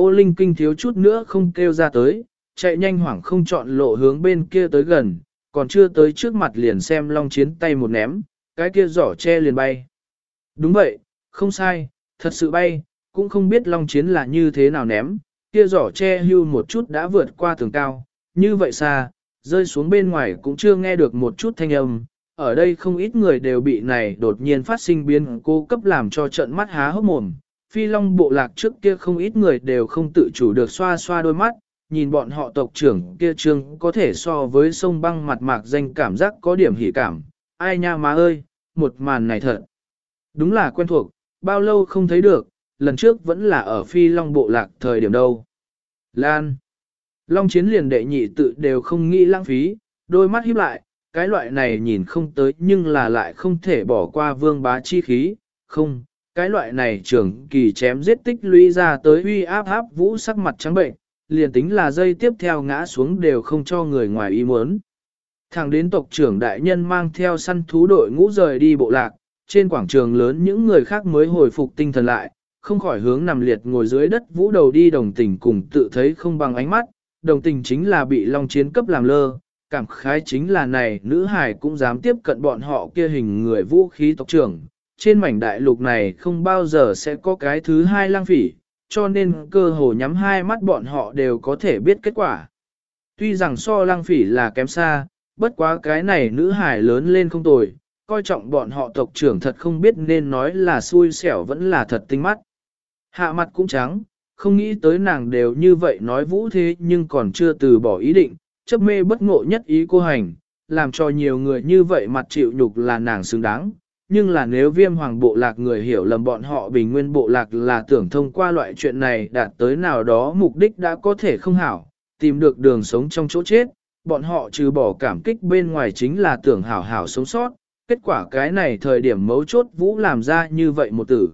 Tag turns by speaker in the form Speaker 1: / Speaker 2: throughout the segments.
Speaker 1: ô linh kinh thiếu chút nữa không kêu ra tới, chạy nhanh hoảng không chọn lộ hướng bên kia tới gần, còn chưa tới trước mặt liền xem long chiến tay một ném, cái kia giỏ che liền bay. Đúng vậy, không sai, thật sự bay, cũng không biết long chiến là như thế nào ném, kia giỏ che hưu một chút đã vượt qua tường cao, như vậy xa, rơi xuống bên ngoài cũng chưa nghe được một chút thanh âm. Ở đây không ít người đều bị này đột nhiên phát sinh biến cố cấp làm cho trận mắt há hốc mồm. Phi long bộ lạc trước kia không ít người đều không tự chủ được xoa xoa đôi mắt, nhìn bọn họ tộc trưởng kia trương có thể so với sông băng mặt mạc danh cảm giác có điểm hỉ cảm. Ai nha má ơi, một màn này thật. Đúng là quen thuộc, bao lâu không thấy được, lần trước vẫn là ở phi long bộ lạc thời điểm đâu. Lan. Long chiến liền đệ nhị tự đều không nghĩ lãng phí, đôi mắt híp lại, cái loại này nhìn không tới nhưng là lại không thể bỏ qua vương bá chi khí, không, cái loại này trưởng kỳ chém giết tích lũy ra tới uy áp áp vũ sắc mặt trắng bệnh, liền tính là dây tiếp theo ngã xuống đều không cho người ngoài ý muốn. Thẳng đến tộc trưởng đại nhân mang theo săn thú đội ngũ rời đi bộ lạc, trên quảng trường lớn những người khác mới hồi phục tinh thần lại, không khỏi hướng nằm liệt ngồi dưới đất vũ đầu đi đồng tình cùng tự thấy không bằng ánh mắt, đồng tình chính là bị long chiến cấp làm lơ, cảm khái chính là này nữ hải cũng dám tiếp cận bọn họ kia hình người vũ khí tộc trưởng. Trên mảnh đại lục này không bao giờ sẽ có cái thứ hai lang phỉ, cho nên cơ hồ nhắm hai mắt bọn họ đều có thể biết kết quả. Tuy rằng so lang phỉ là kém xa, bất quá cái này nữ hải lớn lên không tồi, coi trọng bọn họ tộc trưởng thật không biết nên nói là xui xẻo vẫn là thật tinh mắt. Hạ mặt cũng trắng, không nghĩ tới nàng đều như vậy nói vũ thế nhưng còn chưa từ bỏ ý định, chấp mê bất ngộ nhất ý cô hành, làm cho nhiều người như vậy mặt chịu nhục là nàng xứng đáng. Nhưng là nếu viêm hoàng bộ lạc người hiểu lầm bọn họ bình nguyên bộ lạc là tưởng thông qua loại chuyện này đạt tới nào đó mục đích đã có thể không hảo, tìm được đường sống trong chỗ chết, bọn họ trừ bỏ cảm kích bên ngoài chính là tưởng hảo hảo sống sót, kết quả cái này thời điểm mấu chốt vũ làm ra như vậy một tử.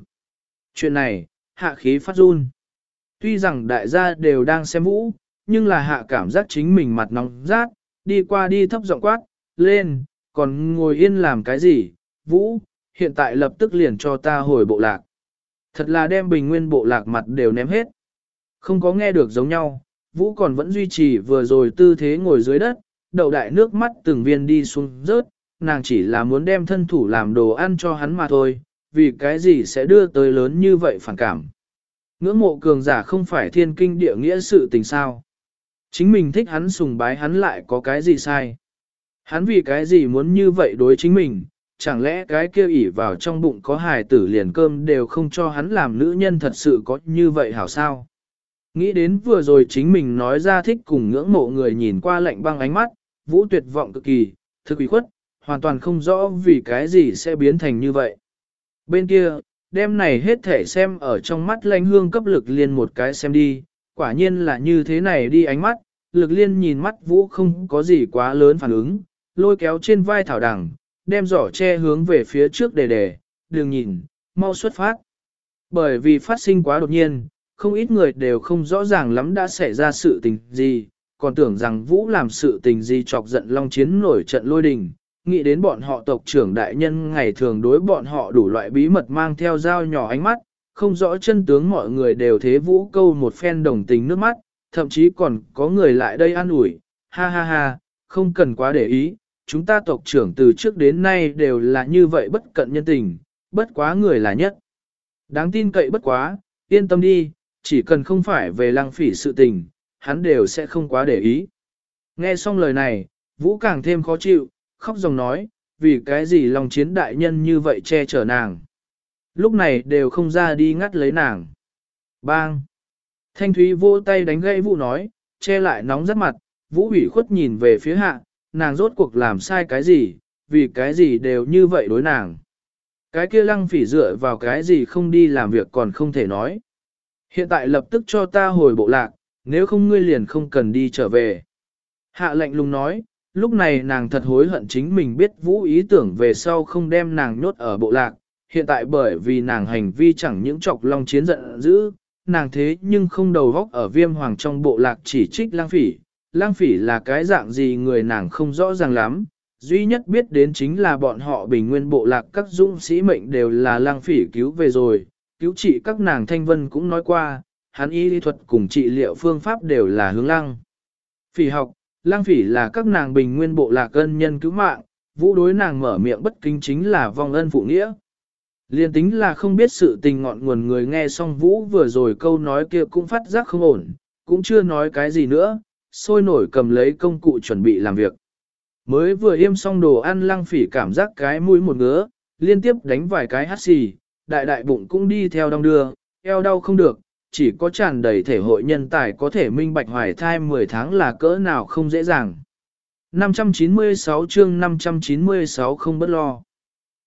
Speaker 1: Chuyện này, hạ khí phát run. Tuy rằng đại gia đều đang xem vũ, nhưng là hạ cảm giác chính mình mặt nóng rát, đi qua đi thấp giọng quát, lên, còn ngồi yên làm cái gì, vũ, hiện tại lập tức liền cho ta hồi bộ lạc. Thật là đem bình nguyên bộ lạc mặt đều ném hết. Không có nghe được giống nhau, vũ còn vẫn duy trì vừa rồi tư thế ngồi dưới đất, đầu đại nước mắt từng viên đi xuống rớt, nàng chỉ là muốn đem thân thủ làm đồ ăn cho hắn mà thôi, vì cái gì sẽ đưa tới lớn như vậy phản cảm. Ngưỡng mộ cường giả không phải thiên kinh địa nghĩa sự tình sao. Chính mình thích hắn sùng bái hắn lại có cái gì sai. Hắn vì cái gì muốn như vậy đối chính mình, chẳng lẽ cái kia ỉ vào trong bụng có hài tử liền cơm đều không cho hắn làm nữ nhân thật sự có như vậy hảo sao. Nghĩ đến vừa rồi chính mình nói ra thích cùng ngưỡng mộ người nhìn qua lạnh băng ánh mắt, vũ tuyệt vọng cực kỳ, thực ủy khuất, hoàn toàn không rõ vì cái gì sẽ biến thành như vậy. Bên kia, đêm này hết thể xem ở trong mắt lãnh hương cấp lực liên một cái xem đi, quả nhiên là như thế này đi ánh mắt, lực liên nhìn mắt vũ không có gì quá lớn phản ứng, lôi kéo trên vai thảo đẳng đem giỏ che hướng về phía trước đề đề, đường nhìn, mau xuất phát. Bởi vì phát sinh quá đột nhiên, không ít người đều không rõ ràng lắm đã xảy ra sự tình gì, còn tưởng rằng Vũ làm sự tình gì chọc giận Long Chiến nổi trận lôi đình, nghĩ đến bọn họ tộc trưởng đại nhân ngày thường đối bọn họ đủ loại bí mật mang theo dao nhỏ ánh mắt, không rõ chân tướng mọi người đều thế vũ câu một phen đồng tình nước mắt, thậm chí còn có người lại đây an ủi, ha ha ha, không cần quá để ý, chúng ta tộc trưởng từ trước đến nay đều là như vậy bất cận nhân tình, bất quá người là nhất. Đáng tin cậy bất quá, yên tâm đi, chỉ cần không phải về lăng phỉ sự tình, hắn đều sẽ không quá để ý. Nghe xong lời này, Vũ càng thêm khó chịu, khóc dòng nói, vì cái gì lòng chiến đại nhân như vậy che chở nàng. Lúc này đều không ra đi ngắt lấy nàng. Bang! Thanh Thúy vô tay đánh gãy Vũ nói, che lại nóng rất mặt, Vũ ủy khuất nhìn về phía hạ, nàng rốt cuộc làm sai cái gì, vì cái gì đều như vậy đối nàng. Cái kia lăng phỉ dựa vào cái gì không đi làm việc còn không thể nói. Hiện tại lập tức cho ta hồi bộ lạc, nếu không ngươi liền không cần đi trở về. Hạ lệnh lùng nói, lúc này nàng thật hối hận chính mình biết vũ ý tưởng về sau không đem nàng nhốt ở bộ lạc. Hiện tại bởi vì nàng hành vi chẳng những chọc long chiến giận dữ, nàng thế nhưng không đầu góc ở viêm hoàng trong bộ lạc chỉ trích lang phỉ. Lang phỉ là cái dạng gì người nàng không rõ ràng lắm, duy nhất biết đến chính là bọn họ bình nguyên bộ lạc các dũng sĩ mệnh đều là lang phỉ cứu về rồi, cứu trị các nàng thanh vân cũng nói qua, hắn y lý thuật cùng trị liệu phương pháp đều là hướng lăng. Phỉ học, Lang phỉ là các nàng bình nguyên bộ lạc ân nhân cứu mạng, vũ đối nàng mở miệng bất kính chính là vong ân phụ nghĩa. Liên tính là không biết sự tình ngọn nguồn người nghe xong vũ vừa rồi câu nói kia cũng phát giác không ổn, cũng chưa nói cái gì nữa, sôi nổi cầm lấy công cụ chuẩn bị làm việc. Mới vừa im xong đồ ăn lăng phỉ cảm giác cái mũi một ngứa, liên tiếp đánh vài cái hát xì, đại đại bụng cũng đi theo đong đưa, eo đau không được, chỉ có tràn đầy thể hội nhân tài có thể minh bạch hoài thai 10 tháng là cỡ nào không dễ dàng. 596 chương 596 không bất lo.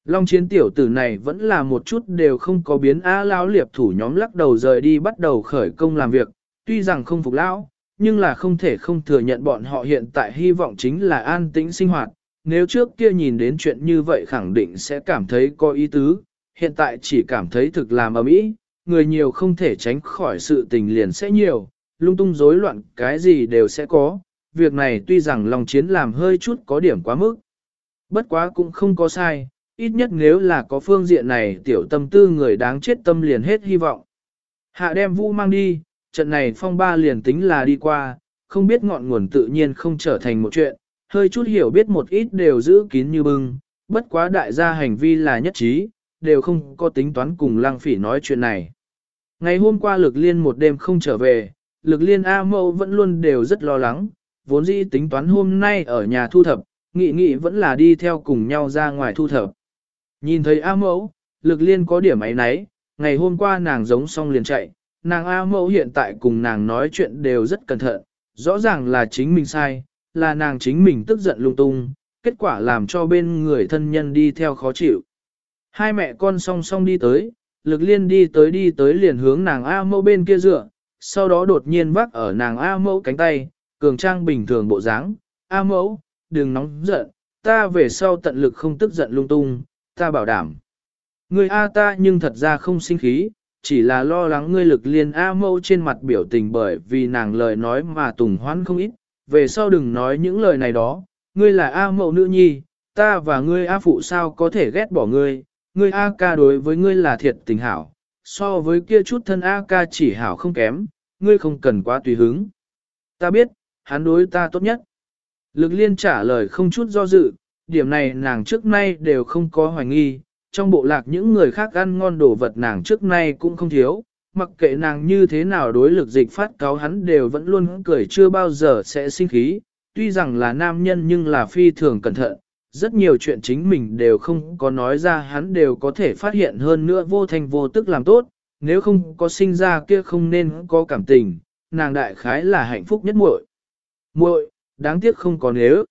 Speaker 1: Long chiến tiểu tử này vẫn là một chút đều không có biến á lão liệp thủ nhóm lắc đầu rời đi bắt đầu khởi công làm việc, tuy rằng không phục lão, nhưng là không thể không thừa nhận bọn họ hiện tại hy vọng chính là an tĩnh sinh hoạt, nếu trước kia nhìn đến chuyện như vậy khẳng định sẽ cảm thấy có ý tứ, hiện tại chỉ cảm thấy thực làm ở mỹ, người nhiều không thể tránh khỏi sự tình liền sẽ nhiều, lung tung rối loạn cái gì đều sẽ có, việc này tuy rằng lòng chiến làm hơi chút có điểm quá mức. Bất quá cũng không có sai, ít nhất nếu là có phương diện này tiểu tâm tư người đáng chết tâm liền hết hy vọng. Hạ đem vũ mang đi, trận này phong ba liền tính là đi qua, không biết ngọn nguồn tự nhiên không trở thành một chuyện, hơi chút hiểu biết một ít đều giữ kín như bưng, bất quá đại gia hành vi là nhất trí, đều không có tính toán cùng lăng phỉ nói chuyện này. Ngày hôm qua lực liên một đêm không trở về, lực liên A mâu vẫn luôn đều rất lo lắng, vốn dĩ tính toán hôm nay ở nhà thu thập, nghị nghị vẫn là đi theo cùng nhau ra ngoài thu thập. Nhìn thấy A mẫu, lực liên có điểm ấy nấy, ngày hôm qua nàng giống xong liền chạy, nàng A mẫu hiện tại cùng nàng nói chuyện đều rất cẩn thận, rõ ràng là chính mình sai, là nàng chính mình tức giận lung tung, kết quả làm cho bên người thân nhân đi theo khó chịu. Hai mẹ con song song đi tới, lực liên đi tới đi tới liền hướng nàng A mẫu bên kia dựa, sau đó đột nhiên vác ở nàng A mẫu cánh tay, cường trang bình thường bộ dáng, A mẫu, đừng nóng giận, ta về sau tận lực không tức giận lung tung, ta bảo đảm. Người A ta nhưng thật ra không sinh khí, chỉ là lo lắng ngươi lực liên A mẫu trên mặt biểu tình bởi vì nàng lời nói mà tùng hoãn không ít, về sau đừng nói những lời này đó, ngươi là A mẫu nữ nhi, ta và ngươi A phụ sao có thể ghét bỏ ngươi, ngươi A ca đối với ngươi là thiệt tình hảo, so với kia chút thân A ca chỉ hảo không kém, ngươi không cần quá tùy hứng. Ta biết, hắn đối ta tốt nhất. Lực liên trả lời không chút do dự, điểm này nàng trước nay đều không có hoài nghi, trong bộ lạc những người khác ăn ngon đồ vật nàng trước nay cũng không thiếu, mặc kệ nàng như thế nào đối lực dịch phát cáo hắn đều vẫn luôn cười chưa bao giờ sẽ sinh khí, tuy rằng là nam nhân nhưng là phi thường cẩn thận, rất nhiều chuyện chính mình đều không có nói ra hắn đều có thể phát hiện hơn nữa vô thành vô tức làm tốt, nếu không có sinh ra kia không nên có cảm tình, nàng đại khái là hạnh phúc nhất muội. Muội, đáng tiếc không có nếu.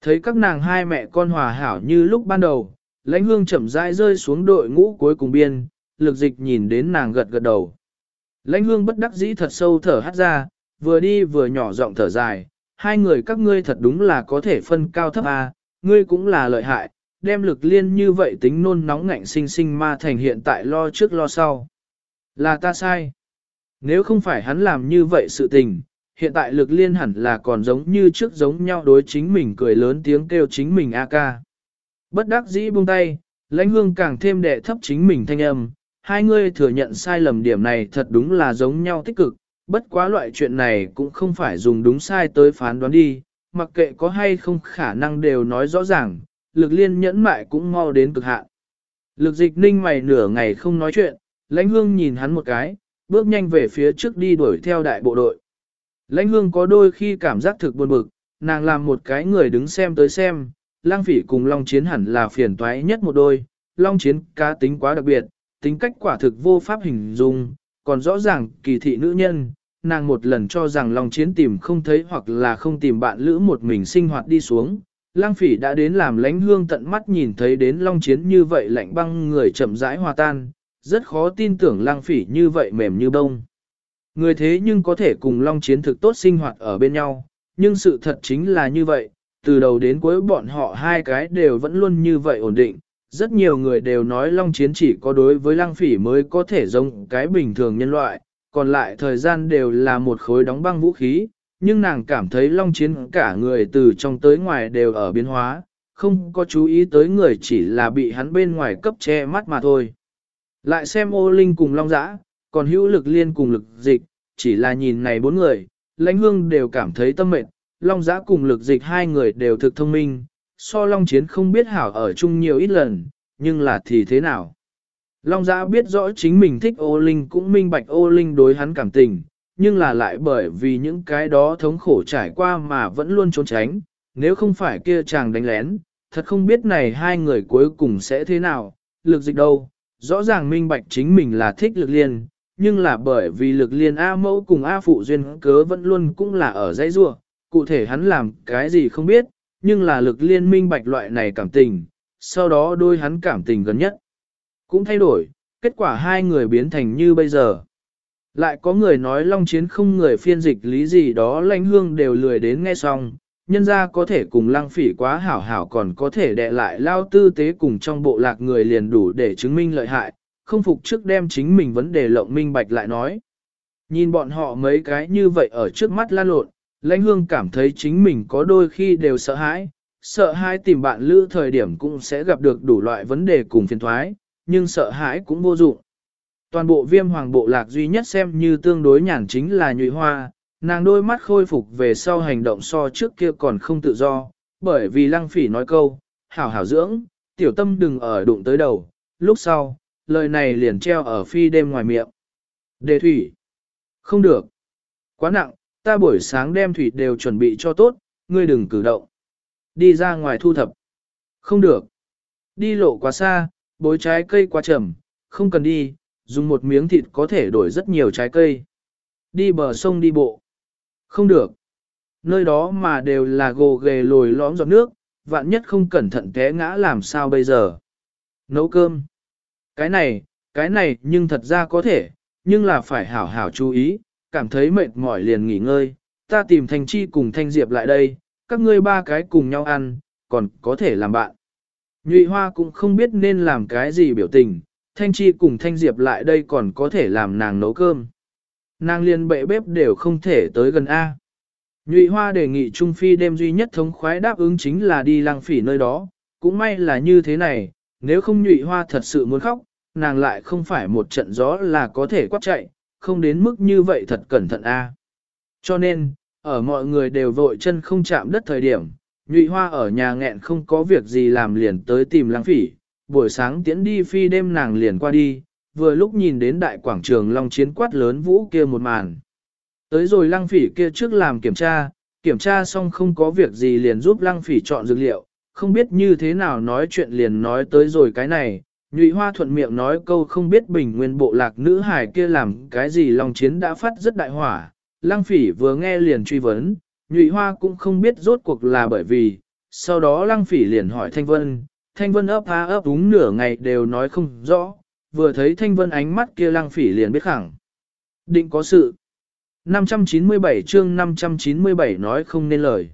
Speaker 1: Thấy các nàng hai mẹ con hòa hảo như lúc ban đầu, lãnh hương chậm rãi rơi xuống đội ngũ cuối cùng biên, lực dịch nhìn đến nàng gật gật đầu. Lãnh hương bất đắc dĩ thật sâu thở hát ra, vừa đi vừa nhỏ giọng thở dài, hai người các ngươi thật đúng là có thể phân cao thấp à, ngươi cũng là lợi hại, đem lực liên như vậy tính nôn nóng ngạnh sinh sinh ma thành hiện tại lo trước lo sau. Là ta sai. Nếu không phải hắn làm như vậy sự tình, hiện tại lực liên hẳn là còn giống như trước giống nhau đối chính mình cười lớn tiếng kêu chính mình a ca. Bất đắc dĩ buông tay, lãnh hương càng thêm đệ thấp chính mình thanh âm, hai ngươi thừa nhận sai lầm điểm này thật đúng là giống nhau tích cực, bất quá loại chuyện này cũng không phải dùng đúng sai tới phán đoán đi, mặc kệ có hay không khả năng đều nói rõ ràng, lực liên nhẫn mại cũng mau đến cực hạn. Lực dịch ninh mày nửa ngày không nói chuyện, lãnh hương nhìn hắn một cái, bước nhanh về phía trước đi đuổi theo đại bộ đội. Lãnh hương có đôi khi cảm giác thực buồn bực, nàng làm một cái người đứng xem tới xem, lang phỉ cùng long chiến hẳn là phiền toái nhất một đôi, long chiến cá tính quá đặc biệt, tính cách quả thực vô pháp hình dung, còn rõ ràng kỳ thị nữ nhân, nàng một lần cho rằng long chiến tìm không thấy hoặc là không tìm bạn lữ một mình sinh hoạt đi xuống. Lang phỉ đã đến làm lãnh hương tận mắt nhìn thấy đến long chiến như vậy lạnh băng người chậm rãi hòa tan, rất khó tin tưởng lang phỉ như vậy mềm như bông. Người thế nhưng có thể cùng long chiến thực tốt sinh hoạt ở bên nhau, nhưng sự thật chính là như vậy, từ đầu đến cuối bọn họ hai cái đều vẫn luôn như vậy ổn định. Rất nhiều người đều nói long chiến chỉ có đối với lăng phỉ mới có thể giống cái bình thường nhân loại, còn lại thời gian đều là một khối đóng băng vũ khí, nhưng nàng cảm thấy long chiến cả người từ trong tới ngoài đều ở biến hóa, không có chú ý tới người chỉ là bị hắn bên ngoài cấp che mắt mà thôi. Lại xem ô linh cùng long Giã, còn hữu lực liên cùng lực dịch, chỉ là nhìn này bốn người, lãnh hương đều cảm thấy tâm mệt, long giã cùng lực dịch hai người đều thực thông minh, so long chiến không biết hảo ở chung nhiều ít lần, nhưng là thì thế nào. Long giã biết rõ chính mình thích ô linh cũng minh bạch ô linh đối hắn cảm tình, nhưng là lại bởi vì những cái đó thống khổ trải qua mà vẫn luôn trốn tránh, nếu không phải kia chàng đánh lén, thật không biết này hai người cuối cùng sẽ thế nào, lực dịch đâu, rõ ràng minh bạch chính mình là thích lực liên, nhưng là bởi vì lực liên A mẫu cùng A phụ duyên cớ vẫn luôn cũng là ở dãy rua, cụ thể hắn làm cái gì không biết, nhưng là lực liên minh bạch loại này cảm tình, sau đó đôi hắn cảm tình gần nhất. Cũng thay đổi, kết quả hai người biến thành như bây giờ. Lại có người nói long chiến không người phiên dịch lý gì đó lãnh hương đều lười đến nghe xong, nhân ra có thể cùng lăng phỉ quá hảo hảo còn có thể đệ lại lao tư tế cùng trong bộ lạc người liền đủ để chứng minh lợi hại, không phục trước đem chính mình vấn đề lộng minh bạch lại nói. Nhìn bọn họ mấy cái như vậy ở trước mắt lan lộn, lãnh hương cảm thấy chính mình có đôi khi đều sợ hãi, sợ hãi tìm bạn lữ thời điểm cũng sẽ gặp được đủ loại vấn đề cùng phiền thoái, nhưng sợ hãi cũng vô dụng. Toàn bộ viêm hoàng bộ lạc duy nhất xem như tương đối nhàn chính là nhụy hoa, nàng đôi mắt khôi phục về sau hành động so trước kia còn không tự do, bởi vì lăng phỉ nói câu, hảo hảo dưỡng, tiểu tâm đừng ở đụng tới đầu, lúc sau, lời này liền treo ở phi đêm ngoài miệng. Đề thủy, không được, quá nặng, ta buổi sáng đem thủy đều chuẩn bị cho tốt, ngươi đừng cử động. Đi ra ngoài thu thập, không được, đi lộ quá xa, bối trái cây quá chậm, không cần đi, dùng một miếng thịt có thể đổi rất nhiều trái cây. Đi bờ sông đi bộ. Không được. Nơi đó mà đều là gồ ghề lồi lõm giọt nước, vạn nhất không cẩn thận té ngã làm sao bây giờ. Nấu cơm. Cái này, cái này nhưng thật ra có thể, nhưng là phải hảo hảo chú ý, cảm thấy mệt mỏi liền nghỉ ngơi. Ta tìm Thanh Chi cùng Thanh Diệp lại đây, các ngươi ba cái cùng nhau ăn, còn có thể làm bạn. Nhụy Hoa cũng không biết nên làm cái gì biểu tình, Thanh Chi cùng Thanh Diệp lại đây còn có thể làm nàng nấu cơm. Nàng liền bệ bếp đều không thể tới gần A. Nhụy Hoa đề nghị Trung Phi đêm duy nhất thống khoái đáp ứng chính là đi lang phỉ nơi đó, cũng may là như thế này, nếu không Nhụy Hoa thật sự muốn khóc, nàng lại không phải một trận gió là có thể quát chạy, không đến mức như vậy thật cẩn thận A. Cho nên, ở mọi người đều vội chân không chạm đất thời điểm, Nhụy Hoa ở nhà nghẹn không có việc gì làm liền tới tìm lăng phỉ, buổi sáng tiễn đi phi đêm nàng liền qua đi, vừa lúc nhìn đến đại quảng trường long chiến quát lớn vũ kia một màn. Tới rồi lăng phỉ kia trước làm kiểm tra, kiểm tra xong không có việc gì liền giúp lăng phỉ chọn dược liệu, không biết như thế nào nói chuyện liền nói tới rồi cái này, nhụy hoa thuận miệng nói câu không biết bình nguyên bộ lạc nữ hải kia làm cái gì lòng chiến đã phát rất đại hỏa, lăng phỉ vừa nghe liền truy vấn, nhụy hoa cũng không biết rốt cuộc là bởi vì, sau đó lăng phỉ liền hỏi thanh vân, thanh vân ấp há ấp đúng nửa ngày đều nói không rõ, vừa thấy thanh vân ánh mắt kia lăng phỉ liền biết khẳng. Định có sự. 597 chương 597 nói không nên lời.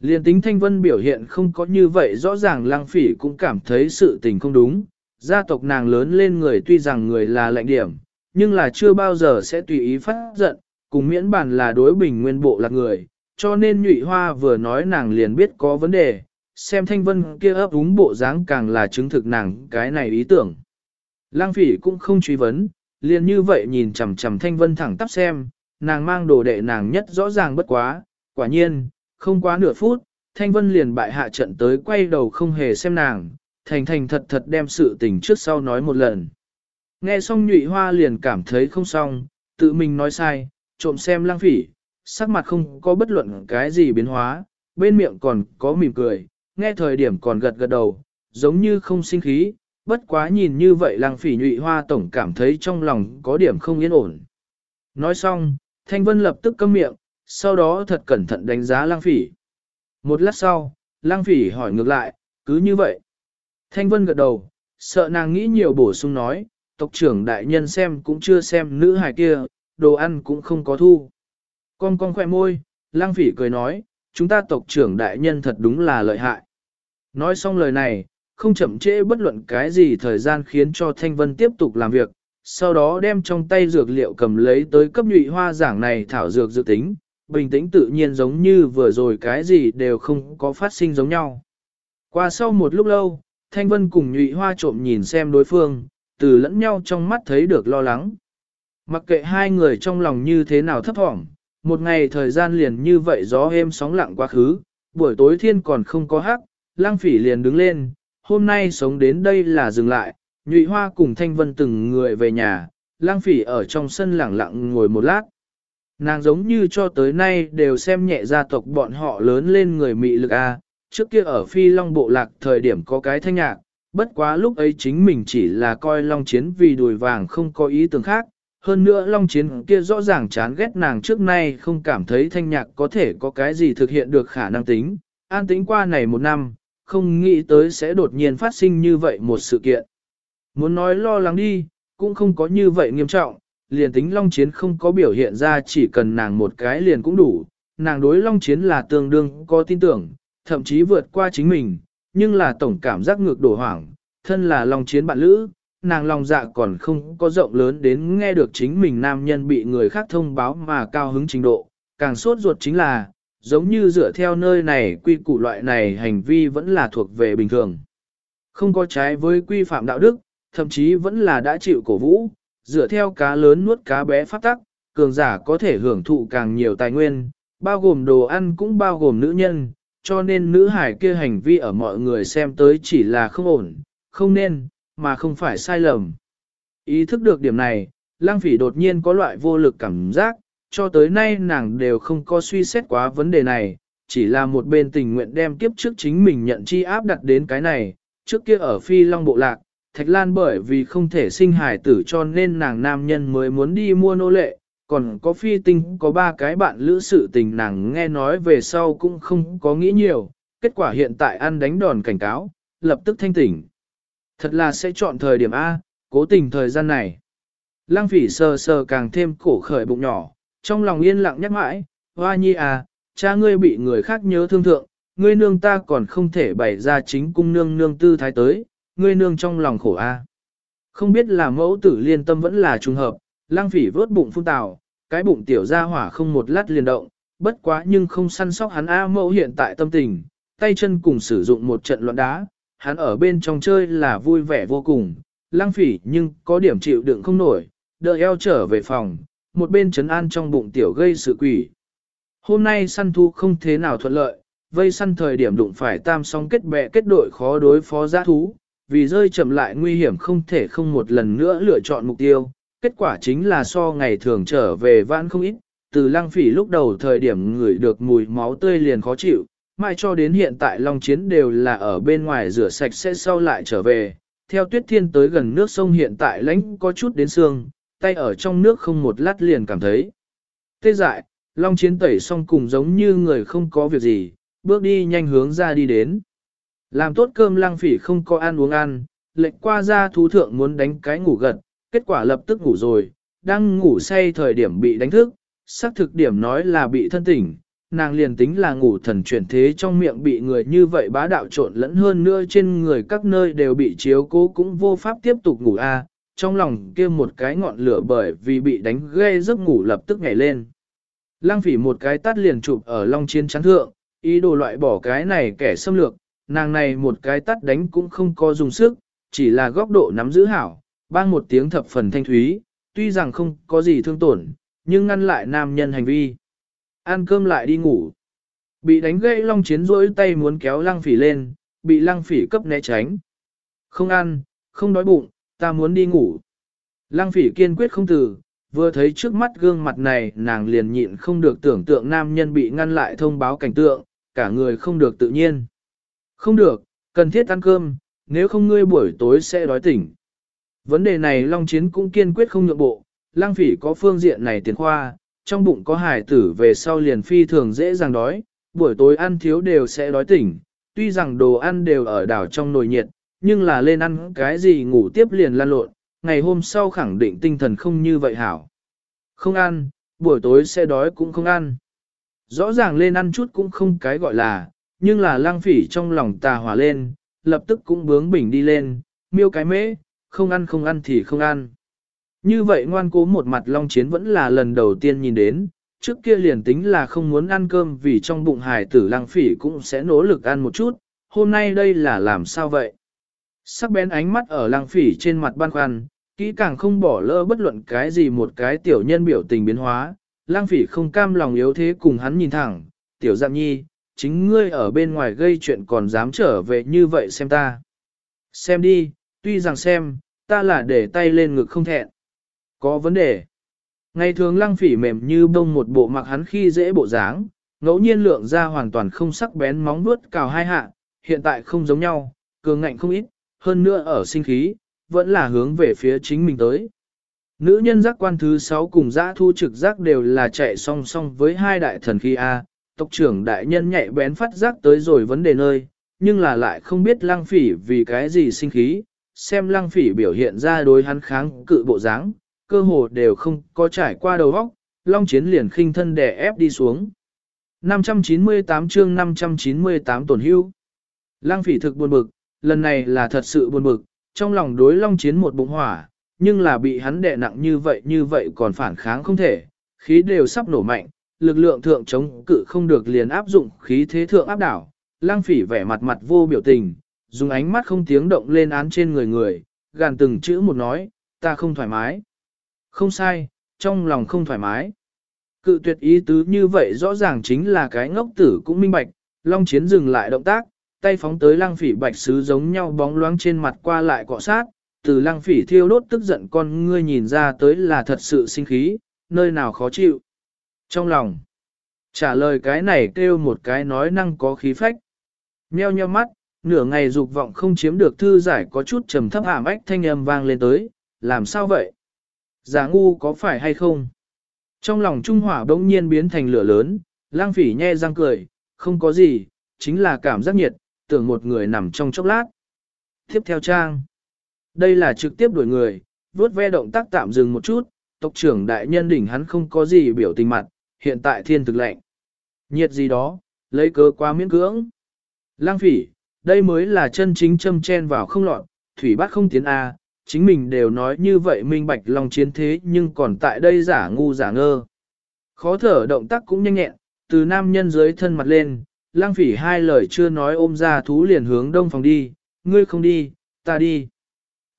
Speaker 1: Liên tính thanh vân biểu hiện không có như vậy rõ ràng lăng phỉ cũng cảm thấy sự tình không đúng. Gia tộc nàng lớn lên người tuy rằng người là lạnh điểm, nhưng là chưa bao giờ sẽ tùy ý phát giận, cùng miễn bản là đối bình nguyên bộ là người, cho nên nhụy hoa vừa nói nàng liền biết có vấn đề, xem thanh vân kia ấp úng bộ dáng càng là chứng thực nàng cái này ý tưởng. Lang phỉ cũng không truy vấn, liền như vậy nhìn chằm chằm thanh vân thẳng tắp xem, nàng mang đồ đệ nàng nhất rõ ràng bất quá, quả nhiên, không quá nửa phút, thanh vân liền bại hạ trận tới quay đầu không hề xem nàng, thành thành thật thật đem sự tình trước sau nói một lần. Nghe xong nhụy hoa liền cảm thấy không xong, tự mình nói sai, trộm xem lang phỉ, sắc mặt không có bất luận cái gì biến hóa, bên miệng còn có mỉm cười, nghe thời điểm còn gật gật đầu, giống như không sinh khí, bất quá nhìn như vậy lang phỉ nhụy hoa tổng cảm thấy trong lòng có điểm không yên ổn. Nói xong, Thanh Vân lập tức câm miệng, sau đó thật cẩn thận đánh giá lang phỉ. Một lát sau, lang phỉ hỏi ngược lại, cứ như vậy. Thanh Vân gật đầu, sợ nàng nghĩ nhiều bổ sung nói, tộc trưởng đại nhân xem cũng chưa xem nữ hài kia, đồ ăn cũng không có thu. Con con khỏe môi, Lang phỉ cười nói, chúng ta tộc trưởng đại nhân thật đúng là lợi hại. Nói xong lời này, không chậm trễ bất luận cái gì thời gian khiến cho Thanh Vân tiếp tục làm việc, sau đó đem trong tay dược liệu cầm lấy tới cấp nhụy hoa giảng này thảo dược dự tính, bình tĩnh tự nhiên giống như vừa rồi cái gì đều không có phát sinh giống nhau. Qua sau một lúc lâu, Thanh Vân cùng nhụy hoa trộm nhìn xem đối phương, từ lẫn nhau trong mắt thấy được lo lắng. Mặc kệ hai người trong lòng như thế nào thấp thỏm, một ngày thời gian liền như vậy gió êm sóng lặng quá khứ, buổi tối thiên còn không có hắc, lang phỉ liền đứng lên, hôm nay sống đến đây là dừng lại, nhụy hoa cùng thanh vân từng người về nhà, lang phỉ ở trong sân lặng lặng ngồi một lát. Nàng giống như cho tới nay đều xem nhẹ gia tộc bọn họ lớn lên người mị lực A, trước kia ở phi long bộ lạc thời điểm có cái thanh nhạc, bất quá lúc ấy chính mình chỉ là coi long chiến vì đùi vàng không có ý tưởng khác. Hơn nữa long chiến kia rõ ràng chán ghét nàng trước nay không cảm thấy thanh nhạc có thể có cái gì thực hiện được khả năng tính, an tính qua này một năm, không nghĩ tới sẽ đột nhiên phát sinh như vậy một sự kiện. Muốn nói lo lắng đi, cũng không có như vậy nghiêm trọng, liền tính Long Chiến không có biểu hiện ra chỉ cần nàng một cái liền cũng đủ, nàng đối Long Chiến là tương đương có tin tưởng, thậm chí vượt qua chính mình, nhưng là tổng cảm giác ngược đổ hoảng, thân là lòng Chiến bạn lữ, nàng lòng dạ còn không có rộng lớn đến nghe được chính mình nam nhân bị người khác thông báo mà cao hứng trình độ, càng sốt ruột chính là, giống như dựa theo nơi này quy củ loại này hành vi vẫn là thuộc về bình thường. Không có trái với quy phạm đạo đức, thậm chí vẫn là đã chịu cổ vũ, dựa theo cá lớn nuốt cá bé phát tắc, cường giả có thể hưởng thụ càng nhiều tài nguyên, bao gồm đồ ăn cũng bao gồm nữ nhân, cho nên nữ hải kia hành vi ở mọi người xem tới chỉ là không ổn, không nên, mà không phải sai lầm. Ý thức được điểm này, lang phỉ đột nhiên có loại vô lực cảm giác, cho tới nay nàng đều không có suy xét quá vấn đề này, chỉ là một bên tình nguyện đem kiếp trước chính mình nhận chi áp đặt đến cái này, trước kia ở phi long bộ lạc, Thạch Lan bởi vì không thể sinh hải tử cho nên nàng nam nhân mới muốn đi mua nô lệ, còn có phi tinh có ba cái bạn lữ sự tình nàng nghe nói về sau cũng không có nghĩ nhiều, kết quả hiện tại ăn đánh đòn cảnh cáo, lập tức thanh tỉnh. Thật là sẽ chọn thời điểm A, cố tình thời gian này. Lăng phỉ sờ sờ càng thêm cổ khởi bụng nhỏ, trong lòng yên lặng nhắc mãi, hoa nhi à, cha ngươi bị người khác nhớ thương thượng, ngươi nương ta còn không thể bày ra chính cung nương nương tư thái tới, ngươi nương trong lòng khổ a. Không biết là mẫu tử liên tâm vẫn là trùng hợp, lang phỉ vớt bụng phun tào, cái bụng tiểu ra hỏa không một lát liền động, bất quá nhưng không săn sóc hắn A mẫu hiện tại tâm tình, tay chân cùng sử dụng một trận loạn đá, hắn ở bên trong chơi là vui vẻ vô cùng, lang phỉ nhưng có điểm chịu đựng không nổi, đợi eo trở về phòng, một bên chấn an trong bụng tiểu gây sự quỷ. Hôm nay săn thu không thế nào thuận lợi, vây săn thời điểm đụng phải tam song kết bè kết đội khó đối phó giã thú, vì rơi chậm lại nguy hiểm không thể không một lần nữa lựa chọn mục tiêu, kết quả chính là so ngày thường trở về vãn không ít, từ lăng phỉ lúc đầu thời điểm ngửi được mùi máu tươi liền khó chịu, mai cho đến hiện tại Long Chiến đều là ở bên ngoài rửa sạch sẽ sau lại trở về, theo tuyết thiên tới gần nước sông hiện tại lãnh có chút đến xương, tay ở trong nước không một lát liền cảm thấy. Tê dại, Long Chiến tẩy xong cùng giống như người không có việc gì, bước đi nhanh hướng ra đi đến. Làm tốt cơm lang phỉ không có ăn uống ăn, lệnh qua ra thú thượng muốn đánh cái ngủ gật, kết quả lập tức ngủ rồi, đang ngủ say thời điểm bị đánh thức, xác thực điểm nói là bị thân tỉnh, nàng liền tính là ngủ thần chuyển thế trong miệng bị người như vậy bá đạo trộn lẫn hơn nữa trên người các nơi đều bị chiếu cố cũng vô pháp tiếp tục ngủ a trong lòng kia một cái ngọn lửa bởi vì bị đánh gây giấc ngủ lập tức nhảy lên. Lăng phỉ một cái tắt liền chụp ở long chiến chắn thượng, ý đồ loại bỏ cái này kẻ xâm lược, nàng này một cái tắt đánh cũng không có dùng sức, chỉ là góc độ nắm giữ hảo, bang một tiếng thập phần thanh thúy, tuy rằng không có gì thương tổn, nhưng ngăn lại nam nhân hành vi. Ăn cơm lại đi ngủ. Bị đánh gãy long chiến rỗi tay muốn kéo lăng phỉ lên, bị lăng phỉ cấp né tránh. Không ăn, không đói bụng, ta muốn đi ngủ. Lăng phỉ kiên quyết không từ, vừa thấy trước mắt gương mặt này nàng liền nhịn không được tưởng tượng nam nhân bị ngăn lại thông báo cảnh tượng, cả người không được tự nhiên. Không được, cần thiết ăn cơm, nếu không ngươi buổi tối sẽ đói tỉnh. Vấn đề này Long Chiến cũng kiên quyết không nhượng bộ, lang phỉ có phương diện này tiền khoa, trong bụng có hải tử về sau liền phi thường dễ dàng đói, buổi tối ăn thiếu đều sẽ đói tỉnh, tuy rằng đồ ăn đều ở đảo trong nồi nhiệt, nhưng là lên ăn cái gì ngủ tiếp liền lan lộn, ngày hôm sau khẳng định tinh thần không như vậy hảo. Không ăn, buổi tối sẽ đói cũng không ăn. Rõ ràng lên ăn chút cũng không cái gọi là, nhưng là lang phỉ trong lòng tà hỏa lên, lập tức cũng bướng bỉnh đi lên, miêu cái mễ, không ăn không ăn thì không ăn. Như vậy ngoan cố một mặt long chiến vẫn là lần đầu tiên nhìn đến, trước kia liền tính là không muốn ăn cơm vì trong bụng Hải tử lang phỉ cũng sẽ nỗ lực ăn một chút, hôm nay đây là làm sao vậy? Sắc bén ánh mắt ở lang phỉ trên mặt ban khoăn, kỹ càng không bỏ lỡ bất luận cái gì một cái tiểu nhân biểu tình biến hóa, lang phỉ không cam lòng yếu thế cùng hắn nhìn thẳng, tiểu dạng nhi, chính ngươi ở bên ngoài gây chuyện còn dám trở về như vậy xem ta. Xem đi, tuy rằng xem, ta là để tay lên ngực không thẹn. Có vấn đề. Ngày thường lăng phỉ mềm như bông một bộ mặc hắn khi dễ bộ dáng, ngẫu nhiên lượng ra hoàn toàn không sắc bén móng vuốt cào hai hạ, hiện tại không giống nhau, cường ngạnh không ít, hơn nữa ở sinh khí, vẫn là hướng về phía chính mình tới. Nữ nhân giác quan thứ 6 cùng giã thu trực giác đều là chạy song song với hai đại thần khí A, tộc trưởng đại nhân nhạy bén phát giác tới rồi vấn đề nơi, nhưng là lại không biết lăng phỉ vì cái gì sinh khí, xem lăng phỉ biểu hiện ra đối hắn kháng cự bộ dáng, cơ hồ đều không có trải qua đầu óc, long chiến liền khinh thân đè ép đi xuống. 598 chương 598 tổn hưu. Lăng phỉ thực buồn bực, lần này là thật sự buồn bực, trong lòng đối long chiến một bụng hỏa, nhưng là bị hắn đè nặng như vậy như vậy còn phản kháng không thể, khí đều sắp nổ mạnh, lực lượng thượng chống cự không được liền áp dụng khí thế thượng áp đảo. Lăng phỉ vẻ mặt mặt vô biểu tình, dùng ánh mắt không tiếng động lên án trên người người, gàn từng chữ một nói, ta không thoải mái. Không sai, trong lòng không thoải mái. Cự tuyệt ý tứ như vậy rõ ràng chính là cái ngốc tử cũng minh bạch, Long Chiến dừng lại động tác, tay phóng tới lăng phỉ bạch sứ giống nhau bóng loáng trên mặt qua lại cọ sát, từ lăng phỉ thiêu đốt tức giận con ngươi nhìn ra tới là thật sự sinh khí, nơi nào khó chịu. Trong lòng, trả lời cái này kêu một cái nói năng có khí phách. Nheo nheo mắt, nửa ngày dục vọng không chiếm được thư giải có chút trầm thấp ảm ách thanh âm vang lên tới, làm sao vậy? Giả ngu có phải hay không? Trong lòng trung hỏa bỗng nhiên biến thành lửa lớn, lang phỉ nhe răng cười, không có gì, chính là cảm giác nhiệt, tưởng một người nằm trong chốc lát. Tiếp theo trang. Đây là trực tiếp đuổi người, vuốt ve động tác tạm dừng một chút, tộc trưởng đại nhân đỉnh hắn không có gì biểu tình mặt, hiện tại thiên thực lệnh. Nhiệt gì đó, lấy cớ quá miễn cưỡng. Lang phỉ, đây mới là chân chính châm chen vào không lọt, thủy bát không tiến A, chính mình đều nói như vậy minh bạch lòng chiến thế nhưng còn tại đây giả ngu giả ngơ. Khó thở động tác cũng nhanh nhẹn, từ nam nhân dưới thân mặt lên, lang phỉ hai lời chưa nói ôm ra thú liền hướng đông phòng đi, ngươi không đi, ta đi.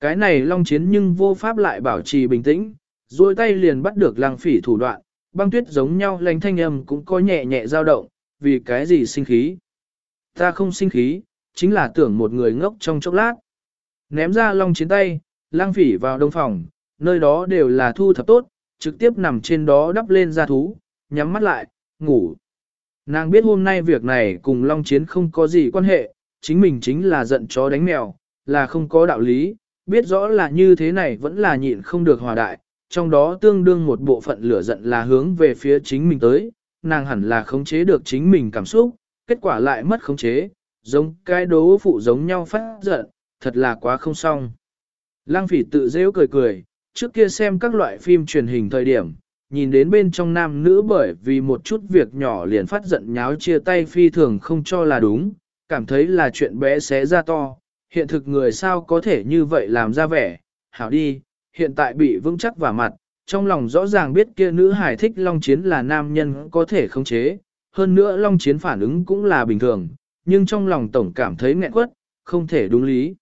Speaker 1: Cái này long chiến nhưng vô pháp lại bảo trì bình tĩnh, rồi tay liền bắt được lang phỉ thủ đoạn, băng tuyết giống nhau lánh thanh âm cũng có nhẹ nhẹ dao động, vì cái gì sinh khí. Ta không sinh khí, chính là tưởng một người ngốc trong chốc lát. Ném ra long chiến tay, lang phỉ vào đông phòng, nơi đó đều là thu thập tốt, trực tiếp nằm trên đó đắp lên ra thú, nhắm mắt lại, ngủ. Nàng biết hôm nay việc này cùng long chiến không có gì quan hệ, chính mình chính là giận chó đánh mèo, là không có đạo lý, biết rõ là như thế này vẫn là nhịn không được hòa đại, trong đó tương đương một bộ phận lửa giận là hướng về phía chính mình tới, nàng hẳn là khống chế được chính mình cảm xúc, kết quả lại mất khống chế, giống cái đố phụ giống nhau phát giận, thật là quá không xong. Lăng phỉ tự rêu cười cười, trước kia xem các loại phim truyền hình thời điểm, nhìn đến bên trong nam nữ bởi vì một chút việc nhỏ liền phát giận nháo chia tay phi thường không cho là đúng, cảm thấy là chuyện bé xé ra to, hiện thực người sao có thể như vậy làm ra vẻ, hảo đi, hiện tại bị vững chắc vào mặt, trong lòng rõ ràng biết kia nữ hải thích Long Chiến là nam nhân có thể khống chế, hơn nữa Long Chiến phản ứng cũng là bình thường, nhưng trong lòng tổng cảm thấy nghẹn quất, không thể đúng lý.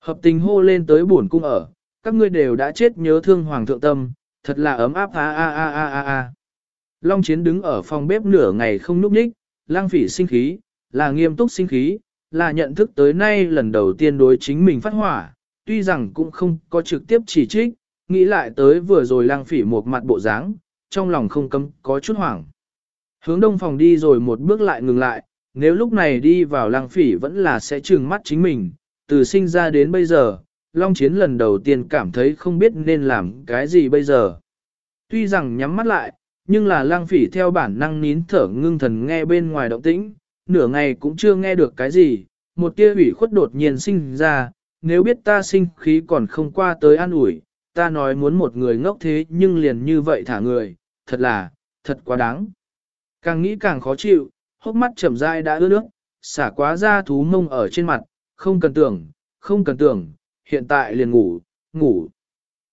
Speaker 1: Hợp tình hô lên tới buồn cung ở, các ngươi đều đã chết nhớ thương hoàng thượng tâm, thật là ấm áp a a a a a a. Long Chiến đứng ở phòng bếp nửa ngày không núp nhích, lang phỉ sinh khí, là nghiêm túc sinh khí, là nhận thức tới nay lần đầu tiên đối chính mình phát hỏa, tuy rằng cũng không có trực tiếp chỉ trích, nghĩ lại tới vừa rồi lang phỉ một mặt bộ dáng, trong lòng không cấm có chút hoảng. Hướng đông phòng đi rồi một bước lại ngừng lại, nếu lúc này đi vào lang phỉ vẫn là sẽ trừng mắt chính mình, từ sinh ra đến bây giờ, Long Chiến lần đầu tiên cảm thấy không biết nên làm cái gì bây giờ. Tuy rằng nhắm mắt lại, nhưng là lang phỉ theo bản năng nín thở ngưng thần nghe bên ngoài động tĩnh, nửa ngày cũng chưa nghe được cái gì, một tia ủy khuất đột nhiên sinh ra, nếu biết ta sinh khí còn không qua tới an ủi, ta nói muốn một người ngốc thế nhưng liền như vậy thả người, thật là, thật quá đáng. Càng nghĩ càng khó chịu, hốc mắt chậm rãi đã ướt nước, xả quá ra thú mông ở trên mặt, không cần tưởng, không cần tưởng, hiện tại liền ngủ, ngủ.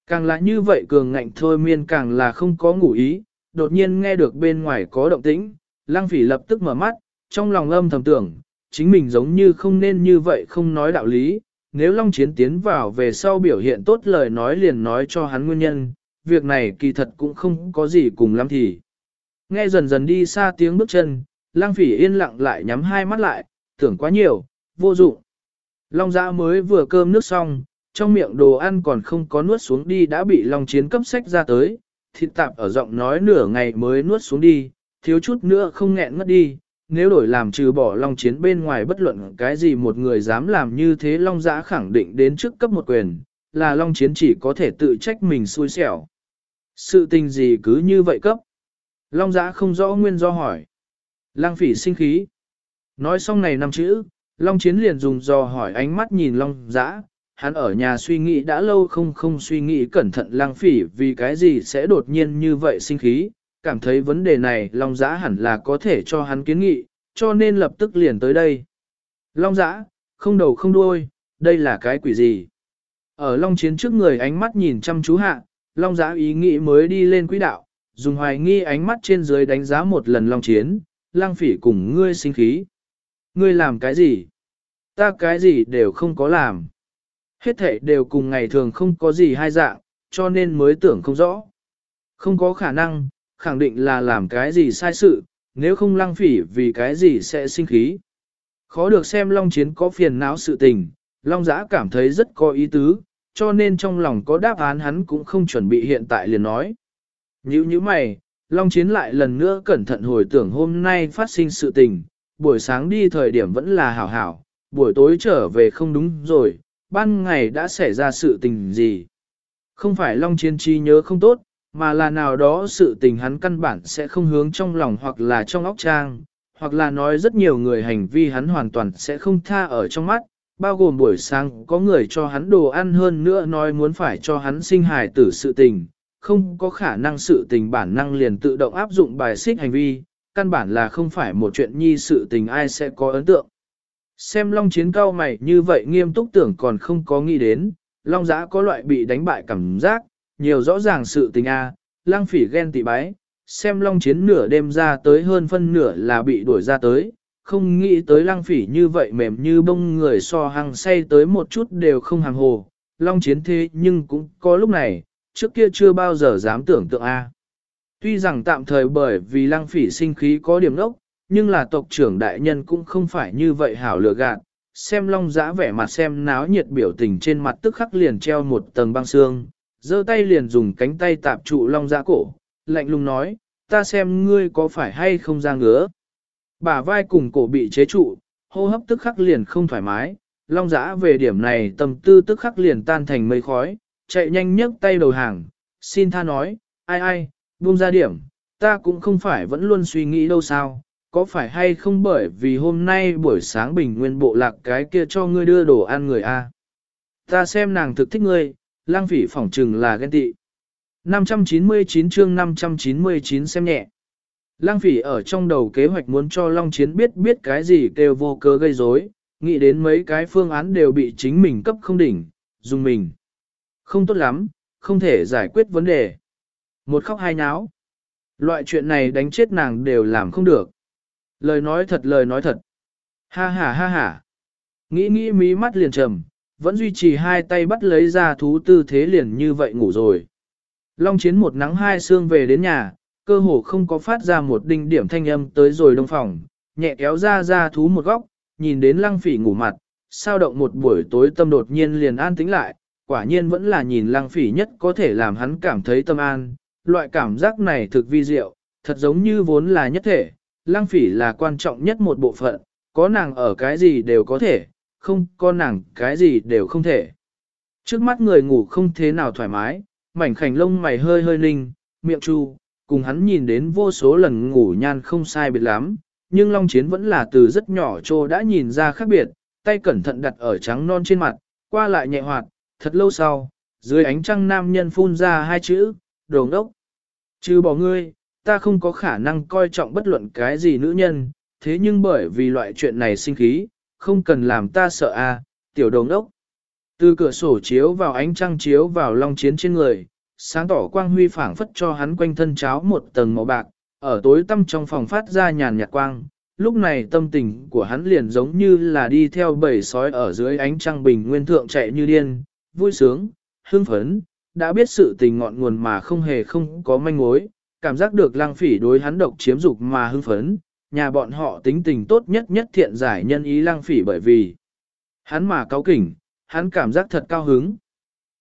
Speaker 1: Càng là như vậy cường ngạnh thôi miên càng là không có ngủ ý, đột nhiên nghe được bên ngoài có động tĩnh, lang phỉ lập tức mở mắt, trong lòng âm thầm tưởng, chính mình giống như không nên như vậy không nói đạo lý, nếu Long Chiến tiến vào về sau biểu hiện tốt lời nói liền nói cho hắn nguyên nhân, việc này kỳ thật cũng không có gì cùng lắm thì. Nghe dần dần đi xa tiếng bước chân, Lang Phỉ yên lặng lại nhắm hai mắt lại, tưởng quá nhiều, vô dụng. Long Giã mới vừa cơm nước xong, trong miệng đồ ăn còn không có nuốt xuống đi đã bị Long Chiến cấp sách ra tới, thịt tạp ở giọng nói nửa ngày mới nuốt xuống đi, thiếu chút nữa không nghẹn ngất đi, nếu đổi làm trừ bỏ Long Chiến bên ngoài bất luận cái gì một người dám làm như thế Long Giã khẳng định đến trước cấp một quyền, là Long Chiến chỉ có thể tự trách mình xui xẻo. Sự tình gì cứ như vậy cấp? Long Giã không rõ nguyên do hỏi. Lang phỉ sinh khí. Nói xong này năm chữ, Long Chiến liền dùng dò hỏi ánh mắt nhìn Long Giã, hắn ở nhà suy nghĩ đã lâu không không suy nghĩ cẩn thận lang phỉ vì cái gì sẽ đột nhiên như vậy sinh khí, cảm thấy vấn đề này Long Giã hẳn là có thể cho hắn kiến nghị, cho nên lập tức liền tới đây. Long Giã, không đầu không đuôi, đây là cái quỷ gì? Ở Long Chiến trước người ánh mắt nhìn chăm chú hạ, Long Giã ý nghĩ mới đi lên quỹ đạo, dùng hoài nghi ánh mắt trên dưới đánh giá một lần Long Chiến, lang phỉ cùng ngươi sinh khí. Ngươi làm cái gì? Ta cái gì đều không có làm. Hết thể đều cùng ngày thường không có gì hai dạng, cho nên mới tưởng không rõ. Không có khả năng, khẳng định là làm cái gì sai sự, nếu không lăng phỉ vì cái gì sẽ sinh khí. Khó được xem Long Chiến có phiền não sự tình, Long Giã cảm thấy rất có ý tứ, cho nên trong lòng có đáp án hắn cũng không chuẩn bị hiện tại liền nói. Như như mày, Long Chiến lại lần nữa cẩn thận hồi tưởng hôm nay phát sinh sự tình, buổi sáng đi thời điểm vẫn là hảo hảo, buổi tối trở về không đúng rồi, ban ngày đã xảy ra sự tình gì. Không phải Long Chiến chi nhớ không tốt, mà là nào đó sự tình hắn căn bản sẽ không hướng trong lòng hoặc là trong óc trang, hoặc là nói rất nhiều người hành vi hắn hoàn toàn sẽ không tha ở trong mắt, bao gồm buổi sáng có người cho hắn đồ ăn hơn nữa nói muốn phải cho hắn sinh hài tử sự tình, không có khả năng sự tình bản năng liền tự động áp dụng bài xích hành vi, căn bản là không phải một chuyện nhi sự tình ai sẽ có ấn tượng. Xem Long Chiến cao mày như vậy nghiêm túc tưởng còn không có nghĩ đến, Long Giã có loại bị đánh bại cảm giác, nhiều rõ ràng sự tình a, à, lang phỉ ghen tị bái, xem long chiến nửa đêm ra tới hơn phân nửa là bị đuổi ra tới, không nghĩ tới lang phỉ như vậy mềm như bông người so hăng say tới một chút đều không hàng hồ, long chiến thế nhưng cũng có lúc này, trước kia chưa bao giờ dám tưởng tượng a. Tuy rằng tạm thời bởi vì lang phỉ sinh khí có điểm nốc, nhưng là tộc trưởng đại nhân cũng không phải như vậy hảo lựa gạt, xem long giã vẻ mặt xem náo nhiệt biểu tình trên mặt tức khắc liền treo một tầng băng xương, giơ tay liền dùng cánh tay tạp trụ long giã cổ, lạnh lùng nói, ta xem ngươi có phải hay không ra ngứa. Bả vai cùng cổ bị chế trụ, hô hấp tức khắc liền không thoải mái, long giã về điểm này tâm tư tức khắc liền tan thành mây khói, chạy nhanh nhấc tay đầu hàng, xin tha nói, ai ai, buông ra điểm, ta cũng không phải vẫn luôn suy nghĩ đâu sao, có phải hay không bởi vì hôm nay buổi sáng bình nguyên bộ lạc cái kia cho ngươi đưa đồ ăn người a Ta xem nàng thực thích ngươi, lang phỉ phỏng trừng là ghen tị. 599 chương 599 xem nhẹ. Lang phỉ ở trong đầu kế hoạch muốn cho Long Chiến biết biết cái gì kêu vô cớ gây rối, nghĩ đến mấy cái phương án đều bị chính mình cấp không đỉnh, dùng mình. Không tốt lắm, không thể giải quyết vấn đề. Một khóc hai nháo. Loại chuyện này đánh chết nàng đều làm không được. Lời nói thật lời nói thật. Ha ha ha ha. Nghĩ nghĩ mí mắt liền trầm, vẫn duy trì hai tay bắt lấy ra thú tư thế liền như vậy ngủ rồi. Long chiến một nắng hai xương về đến nhà, cơ hồ không có phát ra một đinh điểm thanh âm tới rồi đông phòng, nhẹ kéo ra ra thú một góc, nhìn đến lăng phỉ ngủ mặt, sao động một buổi tối tâm đột nhiên liền an tĩnh lại, quả nhiên vẫn là nhìn lăng phỉ nhất có thể làm hắn cảm thấy tâm an, loại cảm giác này thực vi diệu, thật giống như vốn là nhất thể, lăng phỉ là quan trọng nhất một bộ phận, có nàng ở cái gì đều có thể, không có nàng cái gì đều không thể. Trước mắt người ngủ không thế nào thoải mái, mảnh khảnh lông mày hơi hơi ninh, miệng chu, cùng hắn nhìn đến vô số lần ngủ nhan không sai biệt lắm, nhưng Long Chiến vẫn là từ rất nhỏ trô đã nhìn ra khác biệt, tay cẩn thận đặt ở trắng non trên mặt, qua lại nhẹ hoạt, thật lâu sau, dưới ánh trăng nam nhân phun ra hai chữ, đồ ngốc. Chứ bỏ ngươi, ta không có khả năng coi trọng bất luận cái gì nữ nhân, thế nhưng bởi vì loại chuyện này sinh khí, không cần làm ta sợ a, à, tiểu đồ ngốc. Từ cửa sổ chiếu vào ánh trăng chiếu vào long chiến trên người, sáng tỏ quang huy phảng phất cho hắn quanh thân cháo một tầng màu bạc, ở tối tăm trong phòng phát ra nhàn nhạt quang, lúc này tâm tình của hắn liền giống như là đi theo bầy sói ở dưới ánh trăng bình nguyên thượng chạy như điên, vui sướng, hưng phấn, đã biết sự tình ngọn nguồn mà không hề không có manh mối, cảm giác được lang phỉ đối hắn độc chiếm dục mà hưng phấn, nhà bọn họ tính tình tốt nhất nhất thiện giải nhân ý lang phỉ bởi vì hắn mà cao kỉnh, hắn cảm giác thật cao hứng.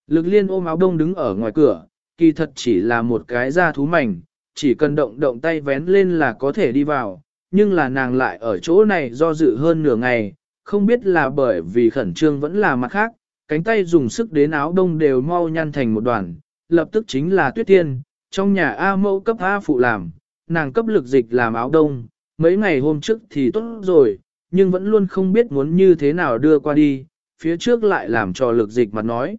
Speaker 1: Lực liên ôm áo đông đứng ở ngoài cửa, kỳ thật chỉ là một cái da thú mảnh, chỉ cần động động tay vén lên là có thể đi vào, nhưng là nàng lại ở chỗ này do dự hơn nửa ngày, không biết là bởi vì khẩn trương vẫn là mặt khác, cánh tay dùng sức đến áo đông đều mau nhăn thành một đoàn, lập tức chính là tuyết tiên, trong nhà A mẫu cấp A phụ làm, nàng cấp lực dịch làm áo đông, mấy ngày hôm trước thì tốt rồi, nhưng vẫn luôn không biết muốn như thế nào đưa qua đi, phía trước lại làm cho lực dịch mặt nói.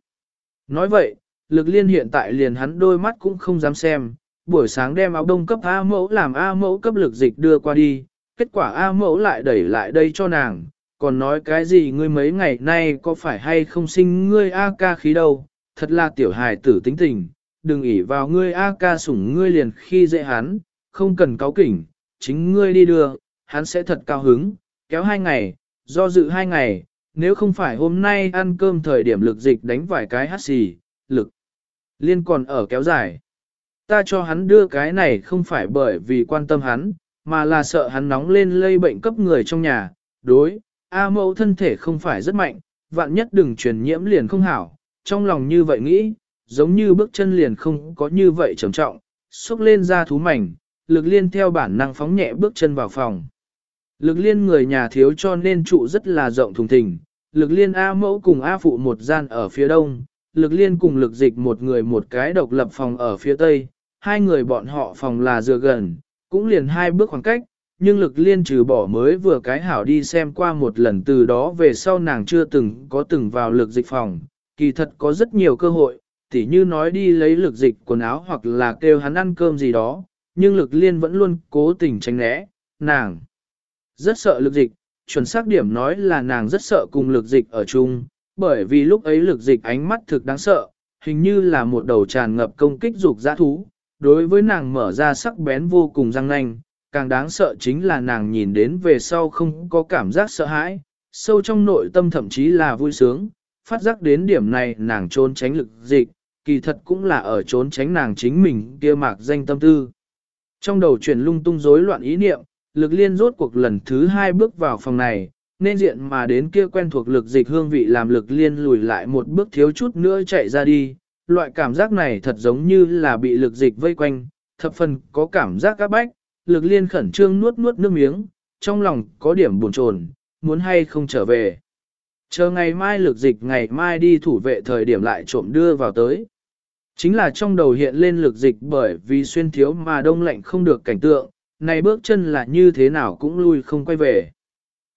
Speaker 1: Nói vậy, lực liên hiện tại liền hắn đôi mắt cũng không dám xem, buổi sáng đem áo đông cấp A mẫu làm A mẫu cấp lực dịch đưa qua đi, kết quả A mẫu lại đẩy lại đây cho nàng, còn nói cái gì ngươi mấy ngày nay có phải hay không sinh ngươi A ca khí đâu, thật là tiểu hài tử tính tình, đừng ỉ vào ngươi A ca sủng ngươi liền khi dễ hắn, không cần cáo kỉnh, chính ngươi đi đưa, hắn sẽ thật cao hứng, kéo hai ngày, do dự hai ngày, nếu không phải hôm nay ăn cơm thời điểm lực dịch đánh vài cái hát xì, lực liên còn ở kéo dài. Ta cho hắn đưa cái này không phải bởi vì quan tâm hắn, mà là sợ hắn nóng lên lây bệnh cấp người trong nhà, đối, A mẫu thân thể không phải rất mạnh, vạn nhất đừng truyền nhiễm liền không hảo, trong lòng như vậy nghĩ, giống như bước chân liền không có như vậy trầm trọng, xúc lên ra thú mảnh, lực liên theo bản năng phóng nhẹ bước chân vào phòng. Lực liên người nhà thiếu cho nên trụ rất là rộng thùng thình, lực liên A mẫu cùng A phụ một gian ở phía đông, lực liên cùng lực dịch một người một cái độc lập phòng ở phía tây, hai người bọn họ phòng là dựa gần, cũng liền hai bước khoảng cách, nhưng lực liên trừ bỏ mới vừa cái hảo đi xem qua một lần từ đó về sau nàng chưa từng có từng vào lực dịch phòng, kỳ thật có rất nhiều cơ hội, tỉ như nói đi lấy lực dịch quần áo hoặc là kêu hắn ăn cơm gì đó, nhưng lực liên vẫn luôn cố tình tránh né, nàng rất sợ lực dịch, chuẩn xác điểm nói là nàng rất sợ cùng lực dịch ở chung, bởi vì lúc ấy lực dịch ánh mắt thực đáng sợ, hình như là một đầu tràn ngập công kích dục dã thú, đối với nàng mở ra sắc bén vô cùng răng nanh, càng đáng sợ chính là nàng nhìn đến về sau không có cảm giác sợ hãi, sâu trong nội tâm thậm chí là vui sướng, phát giác đến điểm này nàng trốn tránh lực dịch, kỳ thật cũng là ở trốn tránh nàng chính mình kia mạc danh tâm tư. Trong đầu chuyển lung tung rối loạn ý niệm, lực liên rốt cuộc lần thứ hai bước vào phòng này, nên diện mà đến kia quen thuộc lực dịch hương vị làm lực liên lùi lại một bước thiếu chút nữa chạy ra đi. Loại cảm giác này thật giống như là bị lực dịch vây quanh, thập phần có cảm giác các bách, lực liên khẩn trương nuốt nuốt nước miếng, trong lòng có điểm buồn chồn, muốn hay không trở về. Chờ ngày mai lực dịch ngày mai đi thủ vệ thời điểm lại trộm đưa vào tới. Chính là trong đầu hiện lên lực dịch bởi vì xuyên thiếu mà đông lạnh không được cảnh tượng, này bước chân là như thế nào cũng lui không quay về.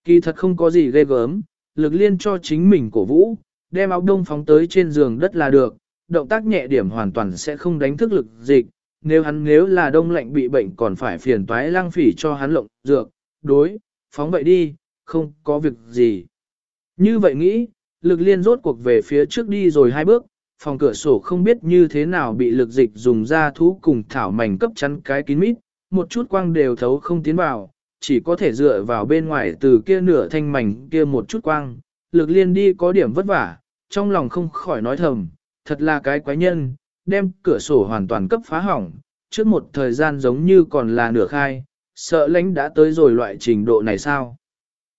Speaker 1: Kỳ thật không có gì ghê gớm, lực liên cho chính mình cổ vũ, đem áo đông phóng tới trên giường đất là được, động tác nhẹ điểm hoàn toàn sẽ không đánh thức lực dịch, nếu hắn nếu là đông lạnh bị bệnh còn phải phiền toái lăng phỉ cho hắn lộng dược, đối, phóng vậy đi, không có việc gì. Như vậy nghĩ, lực liên rốt cuộc về phía trước đi rồi hai bước, phòng cửa sổ không biết như thế nào bị lực dịch dùng ra thú cùng thảo mảnh cấp chắn cái kín mít, một chút quang đều thấu không tiến vào, chỉ có thể dựa vào bên ngoài từ kia nửa thanh mảnh kia một chút quang, lực liên đi có điểm vất vả, trong lòng không khỏi nói thầm, thật là cái quái nhân, đem cửa sổ hoàn toàn cấp phá hỏng, trước một thời gian giống như còn là nửa khai, sợ lãnh đã tới rồi loại trình độ này sao.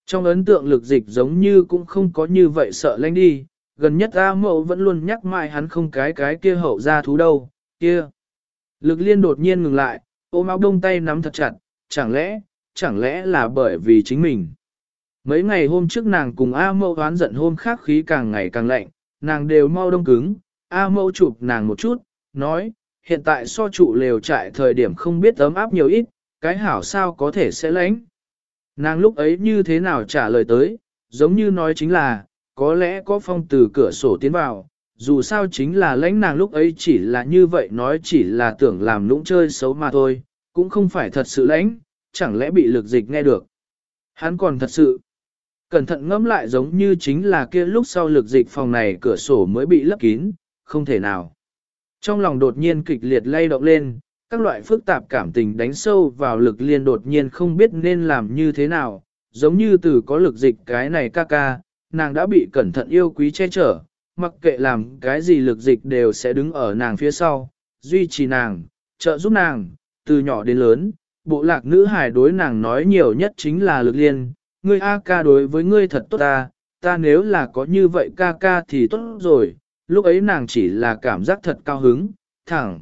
Speaker 1: Trong ấn tượng lực dịch giống như cũng không có như vậy sợ lãnh đi, gần nhất A mộ vẫn luôn nhắc mãi hắn không cái cái kia hậu ra thú đâu, kia. Lực liên đột nhiên ngừng lại, ôm áo đông tay nắm thật chặt, chẳng lẽ, chẳng lẽ là bởi vì chính mình. Mấy ngày hôm trước nàng cùng A mẫu oán giận hôm khác khí càng ngày càng lạnh, nàng đều mau đông cứng, A mẫu chụp nàng một chút, nói, hiện tại so trụ lều trại thời điểm không biết ấm áp nhiều ít, cái hảo sao có thể sẽ lánh. Nàng lúc ấy như thế nào trả lời tới, giống như nói chính là, có lẽ có phong từ cửa sổ tiến vào, dù sao chính là lãnh nàng lúc ấy chỉ là như vậy nói chỉ là tưởng làm lũng chơi xấu mà thôi, cũng không phải thật sự lãnh, chẳng lẽ bị lực dịch nghe được. Hắn còn thật sự, cẩn thận ngẫm lại giống như chính là kia lúc sau lực dịch phòng này cửa sổ mới bị lấp kín, không thể nào. Trong lòng đột nhiên kịch liệt lay động lên, các loại phức tạp cảm tình đánh sâu vào lực liên đột nhiên không biết nên làm như thế nào, giống như từ có lực dịch cái này ca ca, nàng đã bị cẩn thận yêu quý che chở, mặc kệ làm cái gì lực dịch đều sẽ đứng ở nàng phía sau, duy trì nàng, trợ giúp nàng, từ nhỏ đến lớn, bộ lạc nữ hài đối nàng nói nhiều nhất chính là lực liên, ngươi A ca đối với ngươi thật tốt ta, ta nếu là có như vậy ca ca thì tốt rồi, lúc ấy nàng chỉ là cảm giác thật cao hứng, thẳng.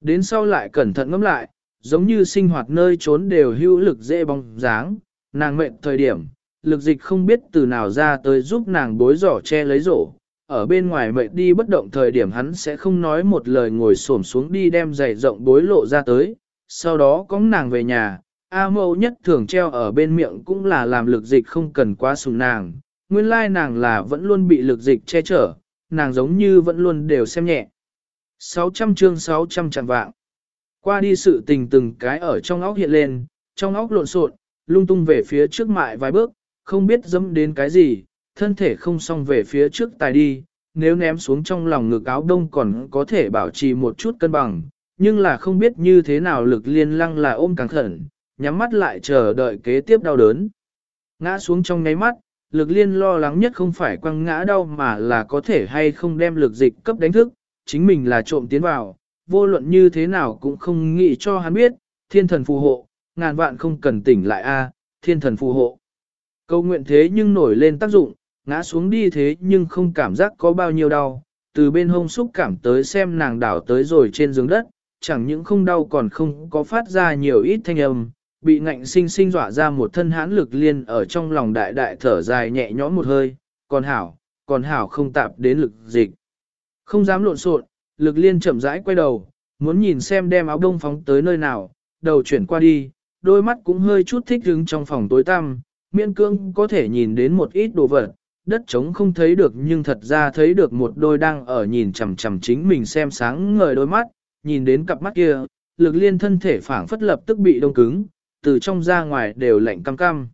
Speaker 1: Đến sau lại cẩn thận ngẫm lại, giống như sinh hoạt nơi trốn đều hữu lực dễ bóng dáng, nàng mệnh thời điểm, lực dịch không biết từ nào ra tới giúp nàng bối giỏ che lấy rổ. Ở bên ngoài mệnh đi bất động thời điểm hắn sẽ không nói một lời ngồi xổm xuống đi đem giày rộng bối lộ ra tới, sau đó có nàng về nhà, A mâu nhất thường treo ở bên miệng cũng là làm lực dịch không cần quá sùng nàng, nguyên lai nàng là vẫn luôn bị lực dịch che chở, nàng giống như vẫn luôn đều xem nhẹ. 600 chương 600 chẳng vạng. Qua đi sự tình từng cái ở trong óc hiện lên, trong óc lộn xộn, lung tung về phía trước mại vài bước, không biết dẫm đến cái gì, thân thể không xong về phía trước tài đi, nếu ném xuống trong lòng ngực áo đông còn có thể bảo trì một chút cân bằng, nhưng là không biết như thế nào lực liên lăng là ôm càng khẩn, nhắm mắt lại chờ đợi kế tiếp đau đớn. Ngã xuống trong ngáy mắt, lực liên lo lắng nhất không phải quăng ngã đau mà là có thể hay không đem lực dịch cấp đánh thức, chính mình là trộm tiến vào, vô luận như thế nào cũng không nghĩ cho hắn biết, thiên thần phù hộ, ngàn vạn không cần tỉnh lại a, thiên thần phù hộ. Câu nguyện thế nhưng nổi lên tác dụng, ngã xuống đi thế nhưng không cảm giác có bao nhiêu đau, từ bên hông xúc cảm tới xem nàng đảo tới rồi trên giường đất, chẳng những không đau còn không có phát ra nhiều ít thanh âm, bị ngạnh sinh sinh dọa ra một thân hãn lực liên ở trong lòng đại đại thở dài nhẹ nhõm một hơi, còn hảo, còn hảo không tạp đến lực dịch. Không dám lộn xộn, lực liên chậm rãi quay đầu, muốn nhìn xem đem áo đông phóng tới nơi nào, đầu chuyển qua đi, đôi mắt cũng hơi chút thích hứng trong phòng tối tăm, miễn cương có thể nhìn đến một ít đồ vật, đất trống không thấy được nhưng thật ra thấy được một đôi đang ở nhìn chằm chằm chính mình xem sáng ngời đôi mắt, nhìn đến cặp mắt kia, lực liên thân thể phảng phất lập tức bị đông cứng, từ trong ra ngoài đều lạnh cam cam.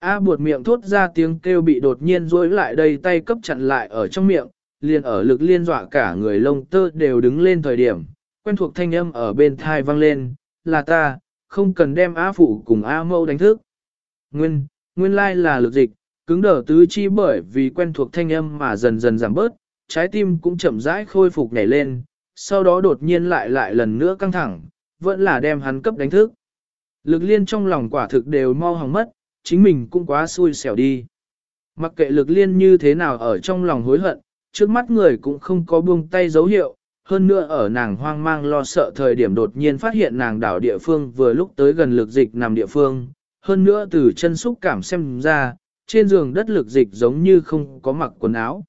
Speaker 1: A buột miệng thốt ra tiếng kêu bị đột nhiên rối lại đây tay cấp chặn lại ở trong miệng, liền ở lực liên dọa cả người lông tơ đều đứng lên thời điểm, quen thuộc thanh âm ở bên thai vang lên, là ta, không cần đem A phụ cùng A mâu đánh thức. Nguyên, nguyên lai là lực dịch, cứng đờ tứ chi bởi vì quen thuộc thanh âm mà dần dần giảm bớt, trái tim cũng chậm rãi khôi phục nhảy lên, sau đó đột nhiên lại lại lần nữa căng thẳng, vẫn là đem hắn cấp đánh thức. Lực liên trong lòng quả thực đều mau hỏng mất, chính mình cũng quá xui xẻo đi. Mặc kệ lực liên như thế nào ở trong lòng hối hận, trước mắt người cũng không có buông tay dấu hiệu, hơn nữa ở nàng hoang mang lo sợ thời điểm đột nhiên phát hiện nàng đảo địa phương vừa lúc tới gần lực dịch nằm địa phương, hơn nữa từ chân xúc cảm xem ra, trên giường đất lực dịch giống như không có mặc quần áo.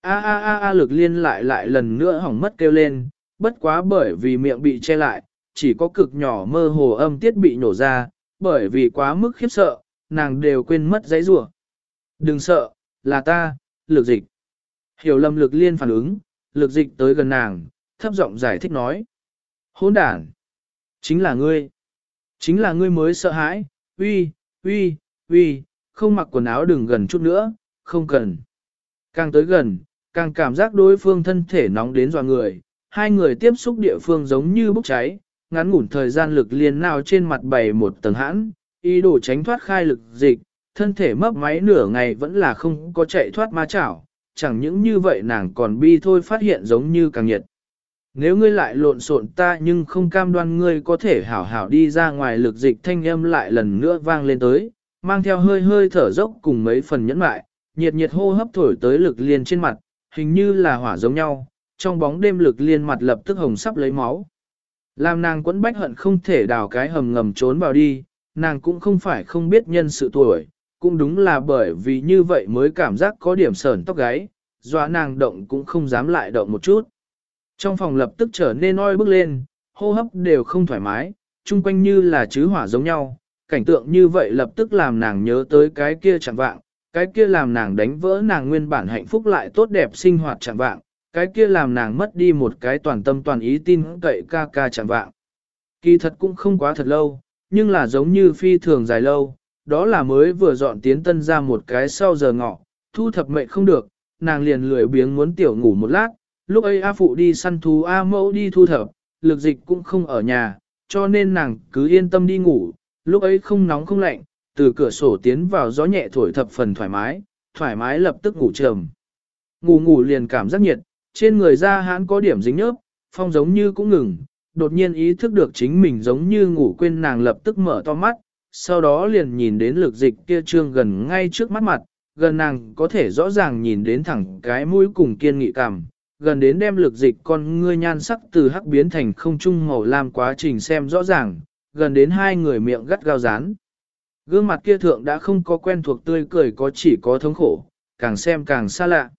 Speaker 1: A a a a lực liên lại lại lần nữa hỏng mất kêu lên, bất quá bởi vì miệng bị che lại, chỉ có cực nhỏ mơ hồ âm tiết bị nổ ra, bởi vì quá mức khiếp sợ, nàng đều quên mất giấy rủa. Đừng sợ, là ta, lực dịch. Hiểu lầm lực liên phản ứng, lực dịch tới gần nàng, thấp giọng giải thích nói. Hỗn đản, chính là ngươi. Chính là ngươi mới sợ hãi, uy, uy, uy, không mặc quần áo đừng gần chút nữa, không cần. Càng tới gần, càng cảm giác đối phương thân thể nóng đến dò người, hai người tiếp xúc địa phương giống như bốc cháy, ngắn ngủn thời gian lực liền nào trên mặt bày một tầng hãn, ý đồ tránh thoát khai lực dịch, thân thể mấp máy nửa ngày vẫn là không có chạy thoát ma chảo, chẳng những như vậy nàng còn bi thôi phát hiện giống như càng nhiệt. Nếu ngươi lại lộn xộn ta nhưng không cam đoan ngươi có thể hảo hảo đi ra ngoài lực dịch thanh âm lại lần nữa vang lên tới, mang theo hơi hơi thở dốc cùng mấy phần nhẫn mại, nhiệt nhiệt hô hấp thổi tới lực liên trên mặt, hình như là hỏa giống nhau, trong bóng đêm lực liên mặt lập tức hồng sắp lấy máu. Làm nàng quẫn bách hận không thể đào cái hầm ngầm trốn vào đi, nàng cũng không phải không biết nhân sự tuổi, cũng đúng là bởi vì như vậy mới cảm giác có điểm sờn tóc gáy, dọa nàng động cũng không dám lại động một chút. Trong phòng lập tức trở nên oi bức lên, hô hấp đều không thoải mái, chung quanh như là chứ hỏa giống nhau, cảnh tượng như vậy lập tức làm nàng nhớ tới cái kia chẳng vạng, cái kia làm nàng đánh vỡ nàng nguyên bản hạnh phúc lại tốt đẹp sinh hoạt chẳng vạng, cái kia làm nàng mất đi một cái toàn tâm toàn ý tin cậy ca ca chẳng vạng. Kỳ thật cũng không quá thật lâu, nhưng là giống như phi thường dài lâu, đó là mới vừa dọn tiến tân ra một cái sau giờ ngọ, thu thập mệnh không được, nàng liền lười biếng muốn tiểu ngủ một lát, lúc ấy A Phụ đi săn thú A Mẫu đi thu thập, lực dịch cũng không ở nhà, cho nên nàng cứ yên tâm đi ngủ, lúc ấy không nóng không lạnh, từ cửa sổ tiến vào gió nhẹ thổi thập phần thoải mái, thoải mái lập tức ngủ trầm. Ngủ ngủ liền cảm giác nhiệt, trên người da hãn có điểm dính nhớp, phong giống như cũng ngừng, đột nhiên ý thức được chính mình giống như ngủ quên nàng lập tức mở to mắt, sau đó liền nhìn đến lực dịch kia trương gần ngay trước mắt mặt, gần nàng có thể rõ ràng nhìn đến thẳng cái mũi cùng kiên nghị cảm, gần đến đem lực dịch con ngươi nhan sắc từ hắc biến thành không trung màu lam quá trình xem rõ ràng, gần đến hai người miệng gắt gao rán. Gương mặt kia thượng đã không có quen thuộc tươi cười có chỉ có thống khổ, càng xem càng xa lạ.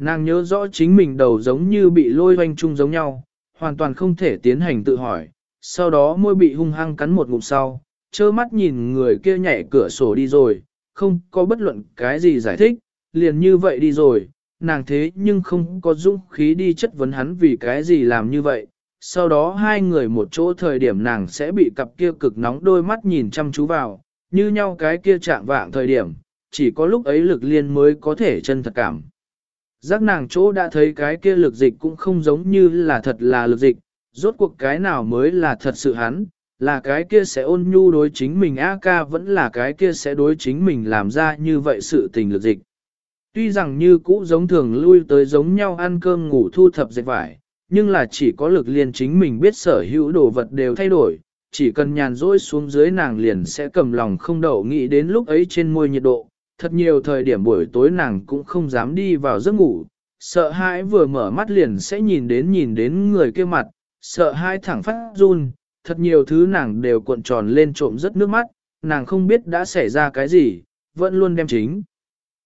Speaker 1: Nàng nhớ rõ chính mình đầu giống như bị lôi hoanh chung giống nhau, hoàn toàn không thể tiến hành tự hỏi, sau đó môi bị hung hăng cắn một ngụm sau, trơ mắt nhìn người kia nhảy cửa sổ đi rồi, không có bất luận cái gì giải thích, liền như vậy đi rồi, nàng thế nhưng không có dũng khí đi chất vấn hắn vì cái gì làm như vậy. Sau đó hai người một chỗ thời điểm nàng sẽ bị cặp kia cực nóng đôi mắt nhìn chăm chú vào, như nhau cái kia chạm vạng thời điểm, chỉ có lúc ấy lực liên mới có thể chân thật cảm. Giác nàng chỗ đã thấy cái kia lực dịch cũng không giống như là thật là lực dịch, rốt cuộc cái nào mới là thật sự hắn, là cái kia sẽ ôn nhu đối chính mình A ca vẫn là cái kia sẽ đối chính mình làm ra như vậy sự tình lực dịch. Tuy rằng như cũ giống thường lui tới giống nhau ăn cơm ngủ thu thập dệt vải, nhưng là chỉ có lực liên chính mình biết sở hữu đồ vật đều thay đổi, chỉ cần nhàn rỗi xuống dưới nàng liền sẽ cầm lòng không đậu nghĩ đến lúc ấy trên môi nhiệt độ. Thật nhiều thời điểm buổi tối nàng cũng không dám đi vào giấc ngủ, sợ hãi vừa mở mắt liền sẽ nhìn đến nhìn đến người kia mặt, sợ hãi thẳng phát run, thật nhiều thứ nàng đều cuộn tròn lên trộm rất nước mắt, nàng không biết đã xảy ra cái gì, vẫn luôn đem chính.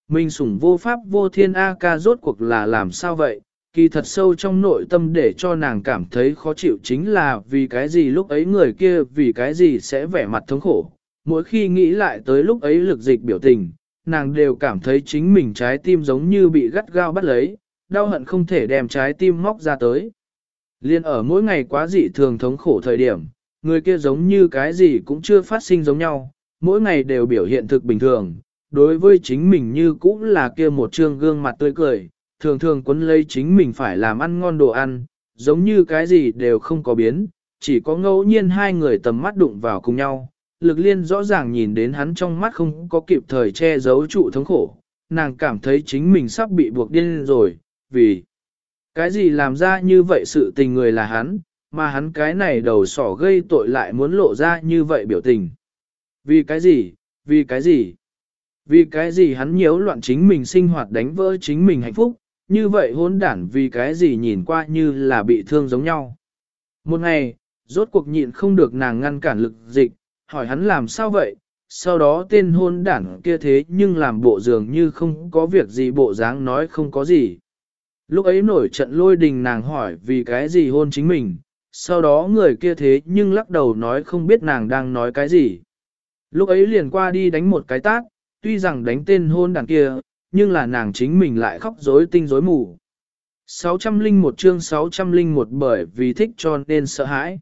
Speaker 1: Mình sủng vô pháp vô thiên A ca rốt cuộc là làm sao vậy, kỳ thật sâu trong nội tâm để cho nàng cảm thấy khó chịu chính là vì cái gì lúc ấy người kia vì cái gì sẽ vẻ mặt thống khổ. Mỗi khi nghĩ lại tới lúc ấy lực dịch biểu tình, nàng đều cảm thấy chính mình trái tim giống như bị gắt gao bắt lấy, đau hận không thể đem trái tim móc ra tới. Liên ở mỗi ngày quá dị thường thống khổ thời điểm, người kia giống như cái gì cũng chưa phát sinh giống nhau, mỗi ngày đều biểu hiện thực bình thường, đối với chính mình như cũng là kia một trương gương mặt tươi cười, thường thường quấn lấy chính mình phải làm ăn ngon đồ ăn, giống như cái gì đều không có biến, chỉ có ngẫu nhiên hai người tầm mắt đụng vào cùng nhau. Lực liên rõ ràng nhìn đến hắn trong mắt không có kịp thời che giấu trụ thống khổ, nàng cảm thấy chính mình sắp bị buộc điên rồi, vì cái gì làm ra như vậy sự tình người là hắn, mà hắn cái này đầu sỏ gây tội lại muốn lộ ra như vậy biểu tình. Vì cái gì, vì cái gì, vì cái gì hắn nhiễu loạn chính mình sinh hoạt đánh vỡ chính mình hạnh phúc, như vậy hôn đản vì cái gì nhìn qua như là bị thương giống nhau. Một ngày, rốt cuộc nhịn không được nàng ngăn cản lực dịch, hỏi hắn làm sao vậy, sau đó tên hôn đản kia thế nhưng làm bộ dường như không có việc gì bộ dáng nói không có gì. Lúc ấy nổi trận lôi đình nàng hỏi vì cái gì hôn chính mình, sau đó người kia thế nhưng lắc đầu nói không biết nàng đang nói cái gì. Lúc ấy liền qua đi đánh một cái tát, tuy rằng đánh tên hôn đảng kia, nhưng là nàng chính mình lại khóc rối tinh rối mù. 601 chương 601 bởi vì thích cho nên sợ hãi.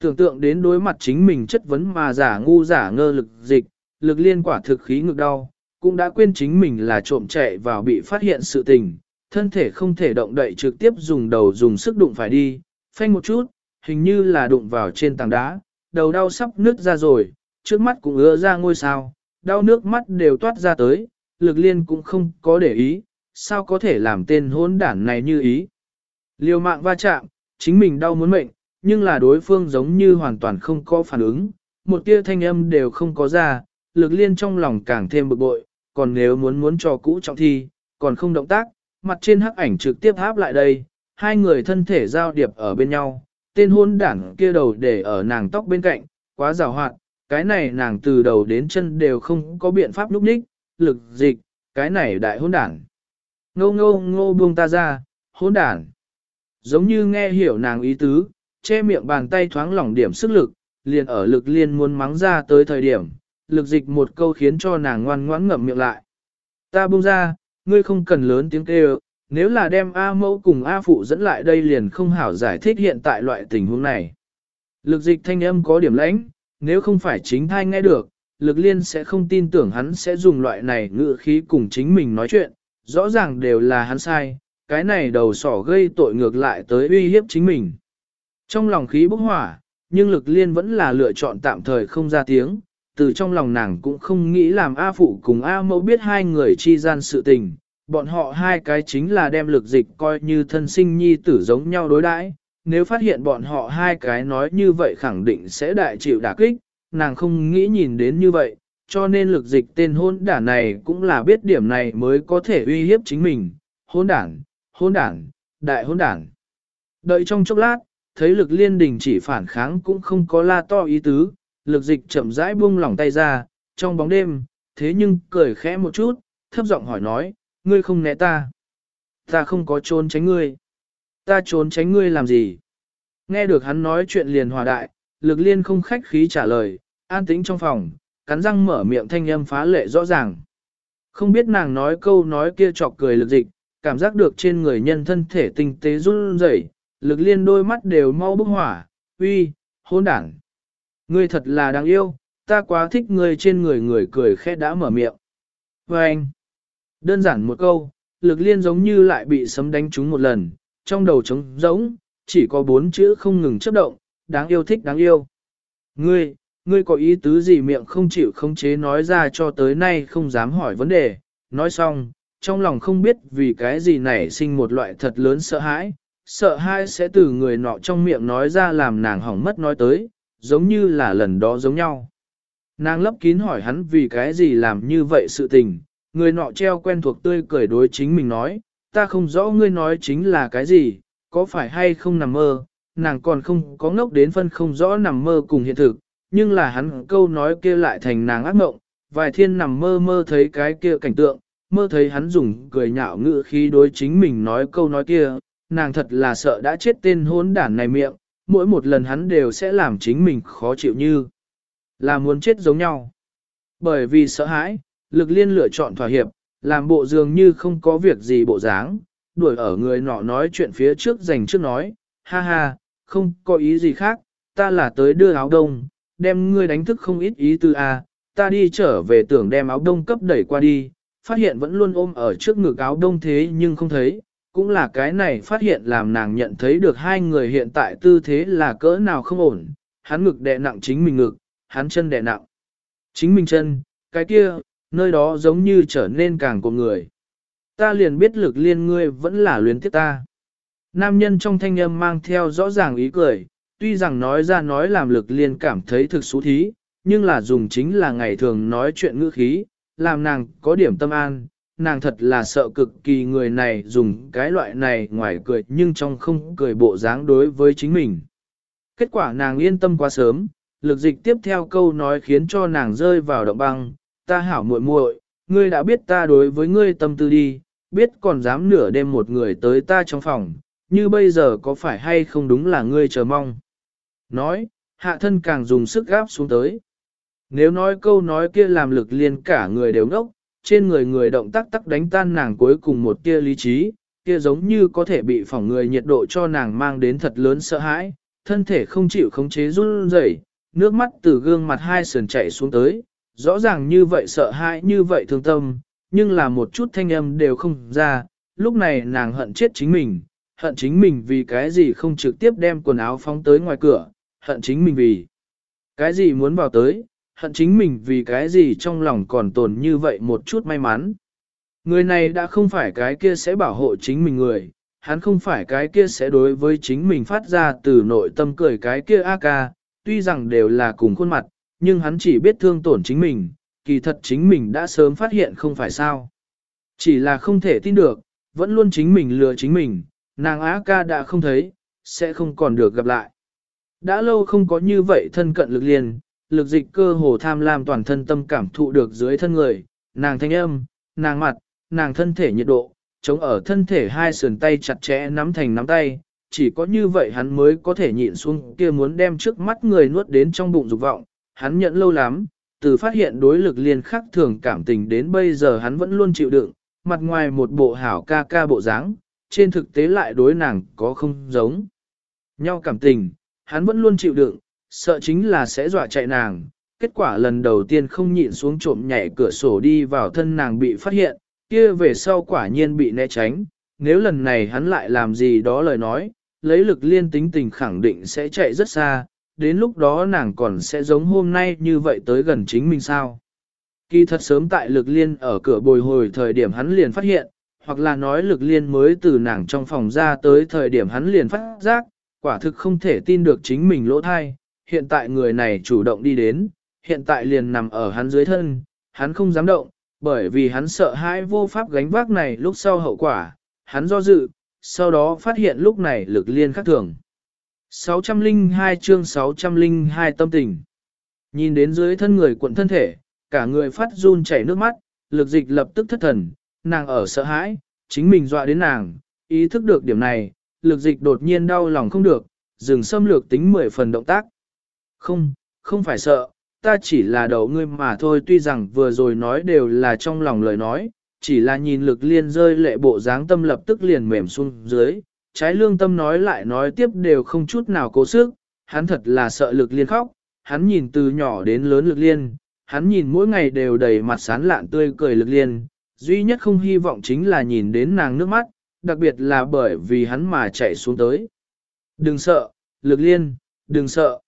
Speaker 1: Tưởng tượng đến đối mặt chính mình chất vấn mà giả ngu giả ngơ lực dịch, lực liên quả thực khí ngực đau, cũng đã quên chính mình là trộm chạy vào bị phát hiện sự tình, thân thể không thể động đậy trực tiếp dùng đầu dùng sức đụng phải đi, phanh một chút, hình như là đụng vào trên tảng đá, đầu đau sắp nứt ra rồi, trước mắt cũng ứa ra ngôi sao, đau nước mắt đều toát ra tới, lực liên cũng không có để ý, sao có thể làm tên hôn đản này như ý. Liều mạng va chạm, chính mình đau muốn mệnh, nhưng là đối phương giống như hoàn toàn không có phản ứng, một tia thanh âm đều không có ra, lực liên trong lòng càng thêm bực bội, còn nếu muốn muốn cho cũ trọng thi, còn không động tác, mặt trên hắc ảnh trực tiếp áp lại đây, hai người thân thể giao điệp ở bên nhau, tên hôn đảng kia đầu để ở nàng tóc bên cạnh, quá rào hoạt, cái này nàng từ đầu đến chân đều không có biện pháp lúc ních, lực dịch, cái này đại hôn đảng. Ngô ngô ngô buông ta ra, hôn đảng. Giống như nghe hiểu nàng ý tứ, che miệng bàn tay thoáng lỏng điểm sức lực, liền ở lực liên muốn mắng ra tới thời điểm, lực dịch một câu khiến cho nàng ngoan ngoãn ngậm miệng lại. Ta buông ra, ngươi không cần lớn tiếng kêu, nếu là đem A mẫu cùng A phụ dẫn lại đây liền không hảo giải thích hiện tại loại tình huống này. Lực dịch thanh âm có điểm lãnh, nếu không phải chính thai nghe được, lực liên sẽ không tin tưởng hắn sẽ dùng loại này ngựa khí cùng chính mình nói chuyện, rõ ràng đều là hắn sai, cái này đầu sỏ gây tội ngược lại tới uy hiếp chính mình. Trong lòng khí bốc hỏa, nhưng lực liên vẫn là lựa chọn tạm thời không ra tiếng, từ trong lòng nàng cũng không nghĩ làm A Phụ cùng A Mẫu biết hai người chi gian sự tình, bọn họ hai cái chính là đem lực dịch coi như thân sinh nhi tử giống nhau đối đãi. Nếu phát hiện bọn họ hai cái nói như vậy khẳng định sẽ đại chịu đả kích, nàng không nghĩ nhìn đến như vậy, cho nên lực dịch tên hôn đản này cũng là biết điểm này mới có thể uy hiếp chính mình. Hôn đản, hôn đản, đại hôn đản. Đợi trong chốc lát, thấy lực liên đình chỉ phản kháng cũng không có la to ý tứ, lực dịch chậm rãi buông lỏng tay ra, trong bóng đêm, thế nhưng cười khẽ một chút, thấp giọng hỏi nói, ngươi không né ta. Ta không có trốn tránh ngươi. Ta trốn tránh ngươi làm gì? Nghe được hắn nói chuyện liền hòa đại, lực liên không khách khí trả lời, an tĩnh trong phòng, cắn răng mở miệng thanh âm phá lệ rõ ràng. Không biết nàng nói câu nói kia chọc cười lực dịch, cảm giác được trên người nhân thân thể tinh tế run rẩy, lực liên đôi mắt đều mau bốc hỏa, uy, hôn đảng. Ngươi thật là đáng yêu, ta quá thích ngươi trên người người cười khẽ đã mở miệng. Và anh, đơn giản một câu, lực liên giống như lại bị sấm đánh trúng một lần, trong đầu trống giống, chỉ có bốn chữ không ngừng chấp động, đáng yêu thích đáng yêu. Ngươi, ngươi có ý tứ gì miệng không chịu không chế nói ra cho tới nay không dám hỏi vấn đề, nói xong, trong lòng không biết vì cái gì nảy sinh một loại thật lớn sợ hãi, sợ hai sẽ từ người nọ trong miệng nói ra làm nàng hỏng mất nói tới, giống như là lần đó giống nhau. Nàng lấp kín hỏi hắn vì cái gì làm như vậy sự tình, người nọ treo quen thuộc tươi cười đối chính mình nói, ta không rõ ngươi nói chính là cái gì, có phải hay không nằm mơ, nàng còn không có ngốc đến phân không rõ nằm mơ cùng hiện thực, nhưng là hắn câu nói kia lại thành nàng ác mộng, vài thiên nằm mơ mơ thấy cái kia cảnh tượng, mơ thấy hắn dùng cười nhạo ngữ khi đối chính mình nói câu nói kia, nàng thật là sợ đã chết tên hốn đản này miệng, mỗi một lần hắn đều sẽ làm chính mình khó chịu như là muốn chết giống nhau. Bởi vì sợ hãi, lực liên lựa chọn thỏa hiệp, làm bộ dường như không có việc gì bộ dáng, đuổi ở người nọ nói chuyện phía trước dành trước nói, ha ha, không có ý gì khác, ta là tới đưa áo đông, đem ngươi đánh thức không ít ý tư a, ta đi trở về tưởng đem áo đông cấp đẩy qua đi, phát hiện vẫn luôn ôm ở trước ngực áo đông thế nhưng không thấy, cũng là cái này phát hiện làm nàng nhận thấy được hai người hiện tại tư thế là cỡ nào không ổn, hắn ngực đè nặng chính mình ngực, hắn chân đè nặng. Chính mình chân, cái kia, nơi đó giống như trở nên càng của người. Ta liền biết lực liên ngươi vẫn là luyến tiếc ta. Nam nhân trong thanh âm mang theo rõ ràng ý cười, tuy rằng nói ra nói làm lực liên cảm thấy thực xú thí, nhưng là dùng chính là ngày thường nói chuyện ngữ khí, làm nàng có điểm tâm an, nàng thật là sợ cực kỳ người này dùng cái loại này ngoài cười nhưng trong không cười bộ dáng đối với chính mình. Kết quả nàng yên tâm quá sớm, lực dịch tiếp theo câu nói khiến cho nàng rơi vào động băng, ta hảo muội muội, ngươi đã biết ta đối với ngươi tâm tư đi, biết còn dám nửa đêm một người tới ta trong phòng, như bây giờ có phải hay không đúng là ngươi chờ mong. Nói, hạ thân càng dùng sức gáp xuống tới. Nếu nói câu nói kia làm lực liên cả người đều ngốc, trên người người động tác tắc đánh tan nàng cuối cùng một tia lý trí, kia giống như có thể bị phỏng người nhiệt độ cho nàng mang đến thật lớn sợ hãi, thân thể không chịu khống chế run rẩy, nước mắt từ gương mặt hai sườn chảy xuống tới, rõ ràng như vậy sợ hãi như vậy thương tâm, nhưng là một chút thanh âm đều không ra, lúc này nàng hận chết chính mình, hận chính mình vì cái gì không trực tiếp đem quần áo phóng tới ngoài cửa, hận chính mình vì cái gì muốn vào tới, hận chính mình vì cái gì trong lòng còn tồn như vậy một chút may mắn. Người này đã không phải cái kia sẽ bảo hộ chính mình người, hắn không phải cái kia sẽ đối với chính mình phát ra từ nội tâm cười cái kia a ca, tuy rằng đều là cùng khuôn mặt, nhưng hắn chỉ biết thương tổn chính mình, kỳ thật chính mình đã sớm phát hiện không phải sao. Chỉ là không thể tin được, vẫn luôn chính mình lừa chính mình, nàng a ca đã không thấy, sẽ không còn được gặp lại. Đã lâu không có như vậy thân cận lực liền, lực dịch cơ hồ tham lam toàn thân tâm cảm thụ được dưới thân người, nàng thanh âm, nàng mặt, nàng thân thể nhiệt độ, chống ở thân thể hai sườn tay chặt chẽ nắm thành nắm tay, chỉ có như vậy hắn mới có thể nhịn xuống kia muốn đem trước mắt người nuốt đến trong bụng dục vọng, hắn nhận lâu lắm, từ phát hiện đối lực liên khắc thường cảm tình đến bây giờ hắn vẫn luôn chịu đựng, mặt ngoài một bộ hảo ca ca bộ dáng, trên thực tế lại đối nàng có không giống. Nhau cảm tình, hắn vẫn luôn chịu đựng, sợ chính là sẽ dọa chạy nàng. Kết quả lần đầu tiên không nhịn xuống trộm nhảy cửa sổ đi vào thân nàng bị phát hiện, kia về sau quả nhiên bị né tránh. Nếu lần này hắn lại làm gì đó lời nói, lấy lực liên tính tình khẳng định sẽ chạy rất xa, đến lúc đó nàng còn sẽ giống hôm nay như vậy tới gần chính mình sao. Kỳ thật sớm tại lực liên ở cửa bồi hồi thời điểm hắn liền phát hiện, hoặc là nói lực liên mới từ nàng trong phòng ra tới thời điểm hắn liền phát giác, quả thực không thể tin được chính mình lỗ thai, hiện tại người này chủ động đi đến, hiện tại liền nằm ở hắn dưới thân, hắn không dám động, bởi vì hắn sợ hãi vô pháp gánh vác này lúc sau hậu quả, hắn do dự, sau đó phát hiện lúc này lực liên khác thường. 602 chương 602 tâm tình. Nhìn đến dưới thân người cuộn thân thể, cả người phát run chảy nước mắt, lực dịch lập tức thất thần, nàng ở sợ hãi, chính mình dọa đến nàng, ý thức được điểm này, lực dịch đột nhiên đau lòng không được, dừng xâm lược tính 10 phần động tác. Không, không phải sợ, ta chỉ là đầu ngươi mà thôi tuy rằng vừa rồi nói đều là trong lòng lời nói, chỉ là nhìn lực liên rơi lệ bộ dáng tâm lập tức liền mềm xuống dưới, trái lương tâm nói lại nói tiếp đều không chút nào cố sức, hắn thật là sợ lực liên khóc, hắn nhìn từ nhỏ đến lớn lực liên, hắn nhìn mỗi ngày đều đầy mặt sán lạn tươi cười lực liên, duy nhất không hy vọng chính là nhìn đến nàng nước mắt, đặc biệt là bởi vì hắn mà chạy xuống tới. Đừng sợ, lực liên, đừng sợ.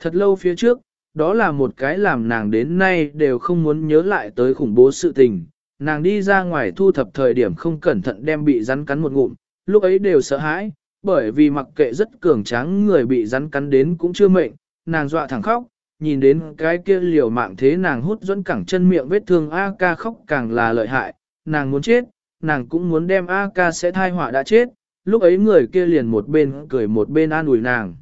Speaker 1: Thật lâu phía trước, đó là một cái làm nàng đến nay đều không muốn nhớ lại tới khủng bố sự tình. Nàng đi ra ngoài thu thập thời điểm không cẩn thận đem bị rắn cắn một ngụm, lúc ấy đều sợ hãi, bởi vì mặc kệ rất cường tráng người bị rắn cắn đến cũng chưa mệnh, nàng dọa thẳng khóc, nhìn đến cái kia liều mạng thế nàng hút dẫn cẳng chân miệng vết thương A ca khóc càng là lợi hại, nàng muốn chết, nàng cũng muốn đem A ca sẽ thai họa đã chết, lúc ấy người kia liền một bên cười một bên an ủi nàng.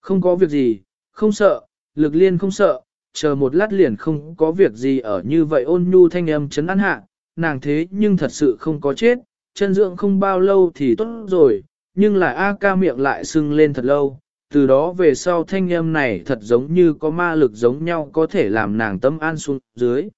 Speaker 1: Không có việc gì, không sợ, lực liên không sợ, chờ một lát liền không có việc gì ở như vậy ôn nhu thanh âm chấn an hạ, nàng thế nhưng thật sự không có chết, chân dưỡng không bao lâu thì tốt rồi, nhưng là A ca miệng lại sưng lên thật lâu, từ đó về sau thanh âm này thật giống như có ma lực giống nhau có thể làm nàng tâm an xuống dưới.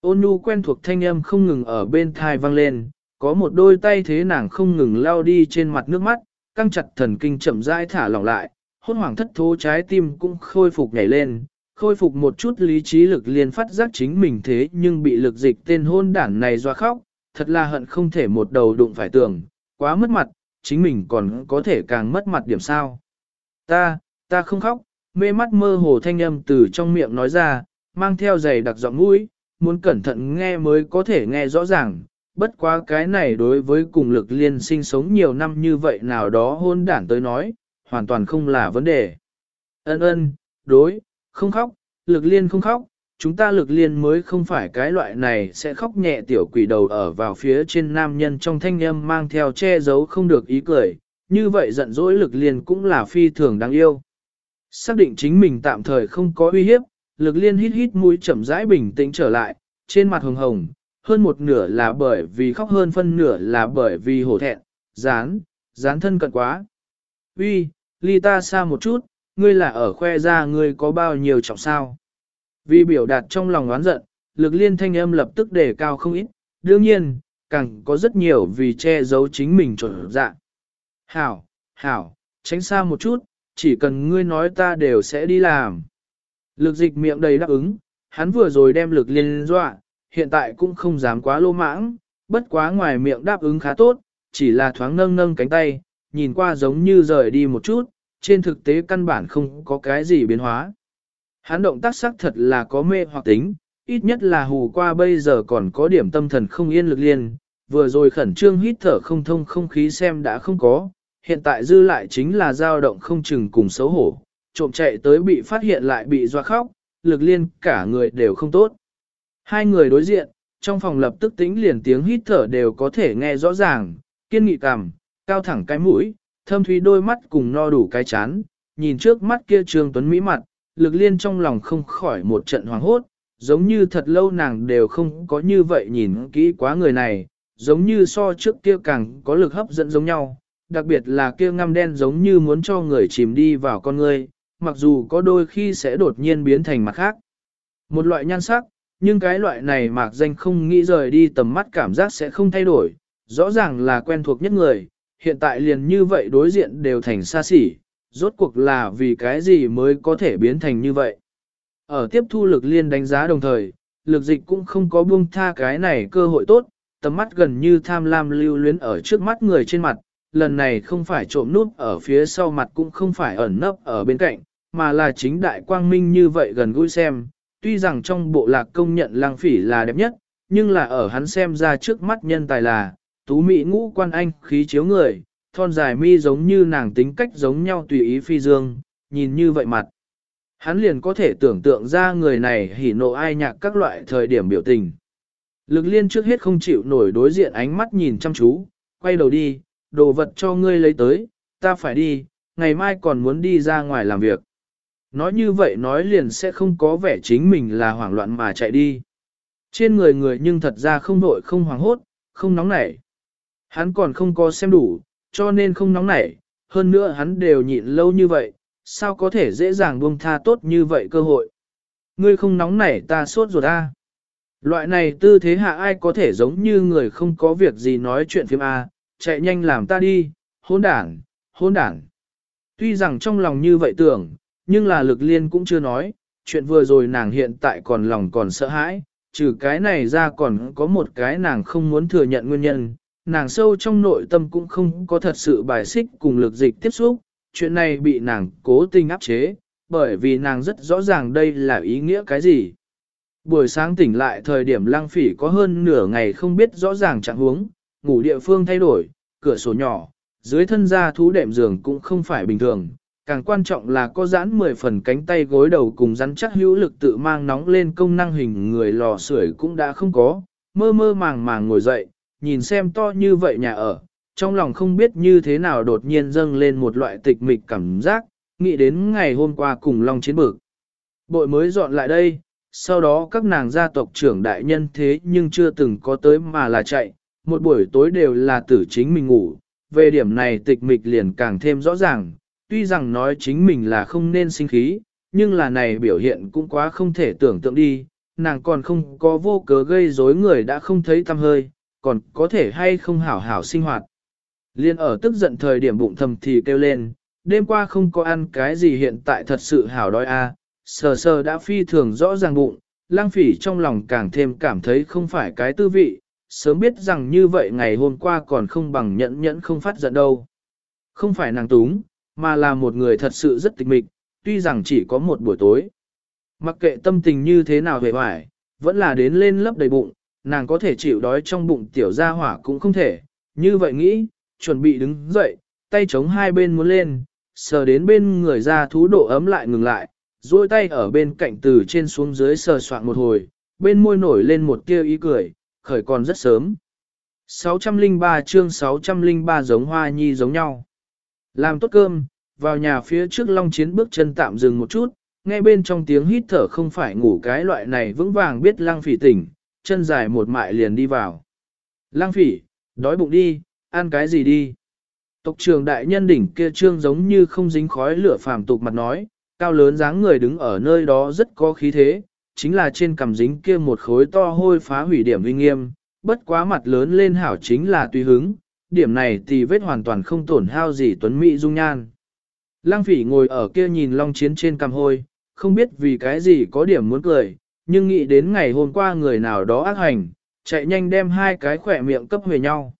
Speaker 1: Ôn nhu quen thuộc thanh âm không ngừng ở bên thai vang lên, có một đôi tay thế nàng không ngừng lao đi trên mặt nước mắt, căng chặt thần kinh chậm rãi thả lỏng lại, hốt hoảng thất thố trái tim cũng khôi phục nhảy lên, khôi phục một chút lý trí lực liền phát giác chính mình thế nhưng bị lực dịch tên hôn đản này doa khóc, thật là hận không thể một đầu đụng phải tưởng, quá mất mặt, chính mình còn có thể càng mất mặt điểm sao. Ta, ta không khóc, mê mắt mơ hồ thanh âm từ trong miệng nói ra, mang theo giày đặc giọng mũi, muốn cẩn thận nghe mới có thể nghe rõ ràng. Bất quá cái này đối với cùng lực liên sinh sống nhiều năm như vậy nào đó hôn đản tới nói, hoàn toàn không là vấn đề. Ân ân, đối, không khóc, lực liên không khóc, chúng ta lực liên mới không phải cái loại này sẽ khóc nhẹ tiểu quỷ đầu ở vào phía trên nam nhân trong thanh âm mang theo che giấu không được ý cười, như vậy giận dỗi lực liên cũng là phi thường đáng yêu. Xác định chính mình tạm thời không có uy hiếp, lực liên hít hít mũi chậm rãi bình tĩnh trở lại, trên mặt hồng hồng, hơn một nửa là bởi vì khóc hơn phân nửa là bởi vì hổ thẹn, dán, dán thân cận quá. Uy, ly ta xa một chút, ngươi là ở khoe ra ngươi có bao nhiêu trọng sao. Vì biểu đạt trong lòng oán giận, lực liên thanh âm lập tức đề cao không ít, đương nhiên, càng có rất nhiều vì che giấu chính mình trộn dạ. Hảo, hảo, tránh xa một chút, chỉ cần ngươi nói ta đều sẽ đi làm. Lực dịch miệng đầy đáp ứng, hắn vừa rồi đem lực liên dọa, hiện tại cũng không dám quá lô mãng, bất quá ngoài miệng đáp ứng khá tốt, chỉ là thoáng nâng nâng cánh tay, nhìn qua giống như rời đi một chút, trên thực tế căn bản không có cái gì biến hóa. Hắn động tác sắc thật là có mê hoặc tính, ít nhất là hù qua bây giờ còn có điểm tâm thần không yên lực liên, vừa rồi khẩn trương hít thở không thông không khí xem đã không có, hiện tại dư lại chính là dao động không chừng cùng xấu hổ, trộm chạy tới bị phát hiện lại bị doa khóc, lực liên cả người đều không tốt. Hai người đối diện, trong phòng lập tức tĩnh liền tiếng hít thở đều có thể nghe rõ ràng, kiên nghị cằm, cao thẳng cái mũi, thâm thúy đôi mắt cùng no đủ cái chán, nhìn trước mắt kia trương tuấn mỹ mặt, lực liên trong lòng không khỏi một trận hoàng hốt, giống như thật lâu nàng đều không có như vậy nhìn kỹ quá người này, giống như so trước kia càng có lực hấp dẫn giống nhau, đặc biệt là kia ngăm đen giống như muốn cho người chìm đi vào con người, mặc dù có đôi khi sẽ đột nhiên biến thành mặt khác. Một loại nhan sắc, nhưng cái loại này mạc danh không nghĩ rời đi tầm mắt cảm giác sẽ không thay đổi, rõ ràng là quen thuộc nhất người, hiện tại liền như vậy đối diện đều thành xa xỉ, rốt cuộc là vì cái gì mới có thể biến thành như vậy. Ở tiếp thu lực liên đánh giá đồng thời, lực dịch cũng không có buông tha cái này cơ hội tốt, tầm mắt gần như tham lam lưu luyến ở trước mắt người trên mặt, lần này không phải trộm nút ở phía sau mặt cũng không phải ẩn nấp ở bên cạnh, mà là chính đại quang minh như vậy gần gũi xem. Tuy rằng trong bộ lạc công nhận lang phỉ là đẹp nhất, nhưng là ở hắn xem ra trước mắt nhân tài là, tú mỹ ngũ quan anh khí chiếu người, thon dài mi giống như nàng tính cách giống nhau tùy ý phi dương, nhìn như vậy mặt. Hắn liền có thể tưởng tượng ra người này hỉ nộ ai nhạc các loại thời điểm biểu tình. Lực liên trước hết không chịu nổi đối diện ánh mắt nhìn chăm chú, quay đầu đi, đồ vật cho ngươi lấy tới, ta phải đi, ngày mai còn muốn đi ra ngoài làm việc. Nói như vậy nói liền sẽ không có vẻ chính mình là hoảng loạn mà chạy đi. Trên người người nhưng thật ra không nội không hoảng hốt, không nóng nảy. Hắn còn không có xem đủ, cho nên không nóng nảy, hơn nữa hắn đều nhịn lâu như vậy, sao có thể dễ dàng buông tha tốt như vậy cơ hội. Ngươi không nóng nảy ta sốt ruột a. Loại này tư thế hạ ai có thể giống như người không có việc gì nói chuyện phim A, à? chạy nhanh làm ta đi, hôn đảng, hôn đảng. Tuy rằng trong lòng như vậy tưởng, nhưng là lực liên cũng chưa nói, chuyện vừa rồi nàng hiện tại còn lòng còn sợ hãi, trừ cái này ra còn có một cái nàng không muốn thừa nhận nguyên nhân, nàng sâu trong nội tâm cũng không có thật sự bài xích cùng lực dịch tiếp xúc, chuyện này bị nàng cố tình áp chế, bởi vì nàng rất rõ ràng đây là ý nghĩa cái gì. Buổi sáng tỉnh lại thời điểm lăng phỉ có hơn nửa ngày không biết rõ ràng trạng huống, ngủ địa phương thay đổi, cửa sổ nhỏ, dưới thân da thú đệm giường cũng không phải bình thường. Càng quan trọng là có giãn 10 phần cánh tay gối đầu cùng rắn chắc hữu lực tự mang nóng lên công năng hình người lò sưởi cũng đã không có, mơ mơ màng màng ngồi dậy, nhìn xem to như vậy nhà ở, trong lòng không biết như thế nào đột nhiên dâng lên một loại tịch mịch cảm giác, nghĩ đến ngày hôm qua cùng Long chiến bực. Bội mới dọn lại đây, sau đó các nàng gia tộc trưởng đại nhân thế nhưng chưa từng có tới mà là chạy, một buổi tối đều là tử chính mình ngủ, về điểm này tịch mịch liền càng thêm rõ ràng, tuy rằng nói chính mình là không nên sinh khí, nhưng là này biểu hiện cũng quá không thể tưởng tượng đi, nàng còn không có vô cớ gây rối người đã không thấy tâm hơi, còn có thể hay không hảo hảo sinh hoạt. Liên ở tức giận thời điểm bụng thầm thì kêu lên, đêm qua không có ăn cái gì hiện tại thật sự hảo đói a, sờ sờ đã phi thường rõ ràng bụng, lang phỉ trong lòng càng thêm cảm thấy không phải cái tư vị, sớm biết rằng như vậy ngày hôm qua còn không bằng nhẫn nhẫn không phát giận đâu. Không phải nàng túng, mà là một người thật sự rất tịch mịch, tuy rằng chỉ có một buổi tối. Mặc kệ tâm tình như thế nào về hoài, vẫn là đến lên lấp đầy bụng, nàng có thể chịu đói trong bụng tiểu gia hỏa cũng không thể, như vậy nghĩ, chuẩn bị đứng dậy, tay chống hai bên muốn lên, sờ đến bên người ra thú độ ấm lại ngừng lại, duỗi tay ở bên cạnh từ trên xuống dưới sờ soạn một hồi, bên môi nổi lên một tia ý cười, khởi còn rất sớm. 603 chương 603 giống hoa nhi giống nhau. Làm tốt cơm, vào nhà phía trước long chiến bước chân tạm dừng một chút, nghe bên trong tiếng hít thở không phải ngủ cái loại này vững vàng biết lang phỉ tỉnh, chân dài một mại liền đi vào. Lang phỉ, đói bụng đi, ăn cái gì đi. Tộc trường đại nhân đỉnh kia trương giống như không dính khói lửa phàm tục mặt nói, cao lớn dáng người đứng ở nơi đó rất có khí thế, chính là trên cằm dính kia một khối to hôi phá hủy điểm uy nghiêm, bất quá mặt lớn lên hảo chính là tùy hứng, điểm này thì vết hoàn toàn không tổn hao gì tuấn mỹ dung nhan. Lăng phỉ ngồi ở kia nhìn long chiến trên cằm hôi, không biết vì cái gì có điểm muốn cười, nhưng nghĩ đến ngày hôm qua người nào đó ác hành, chạy nhanh đem hai cái khỏe miệng cấp về nhau.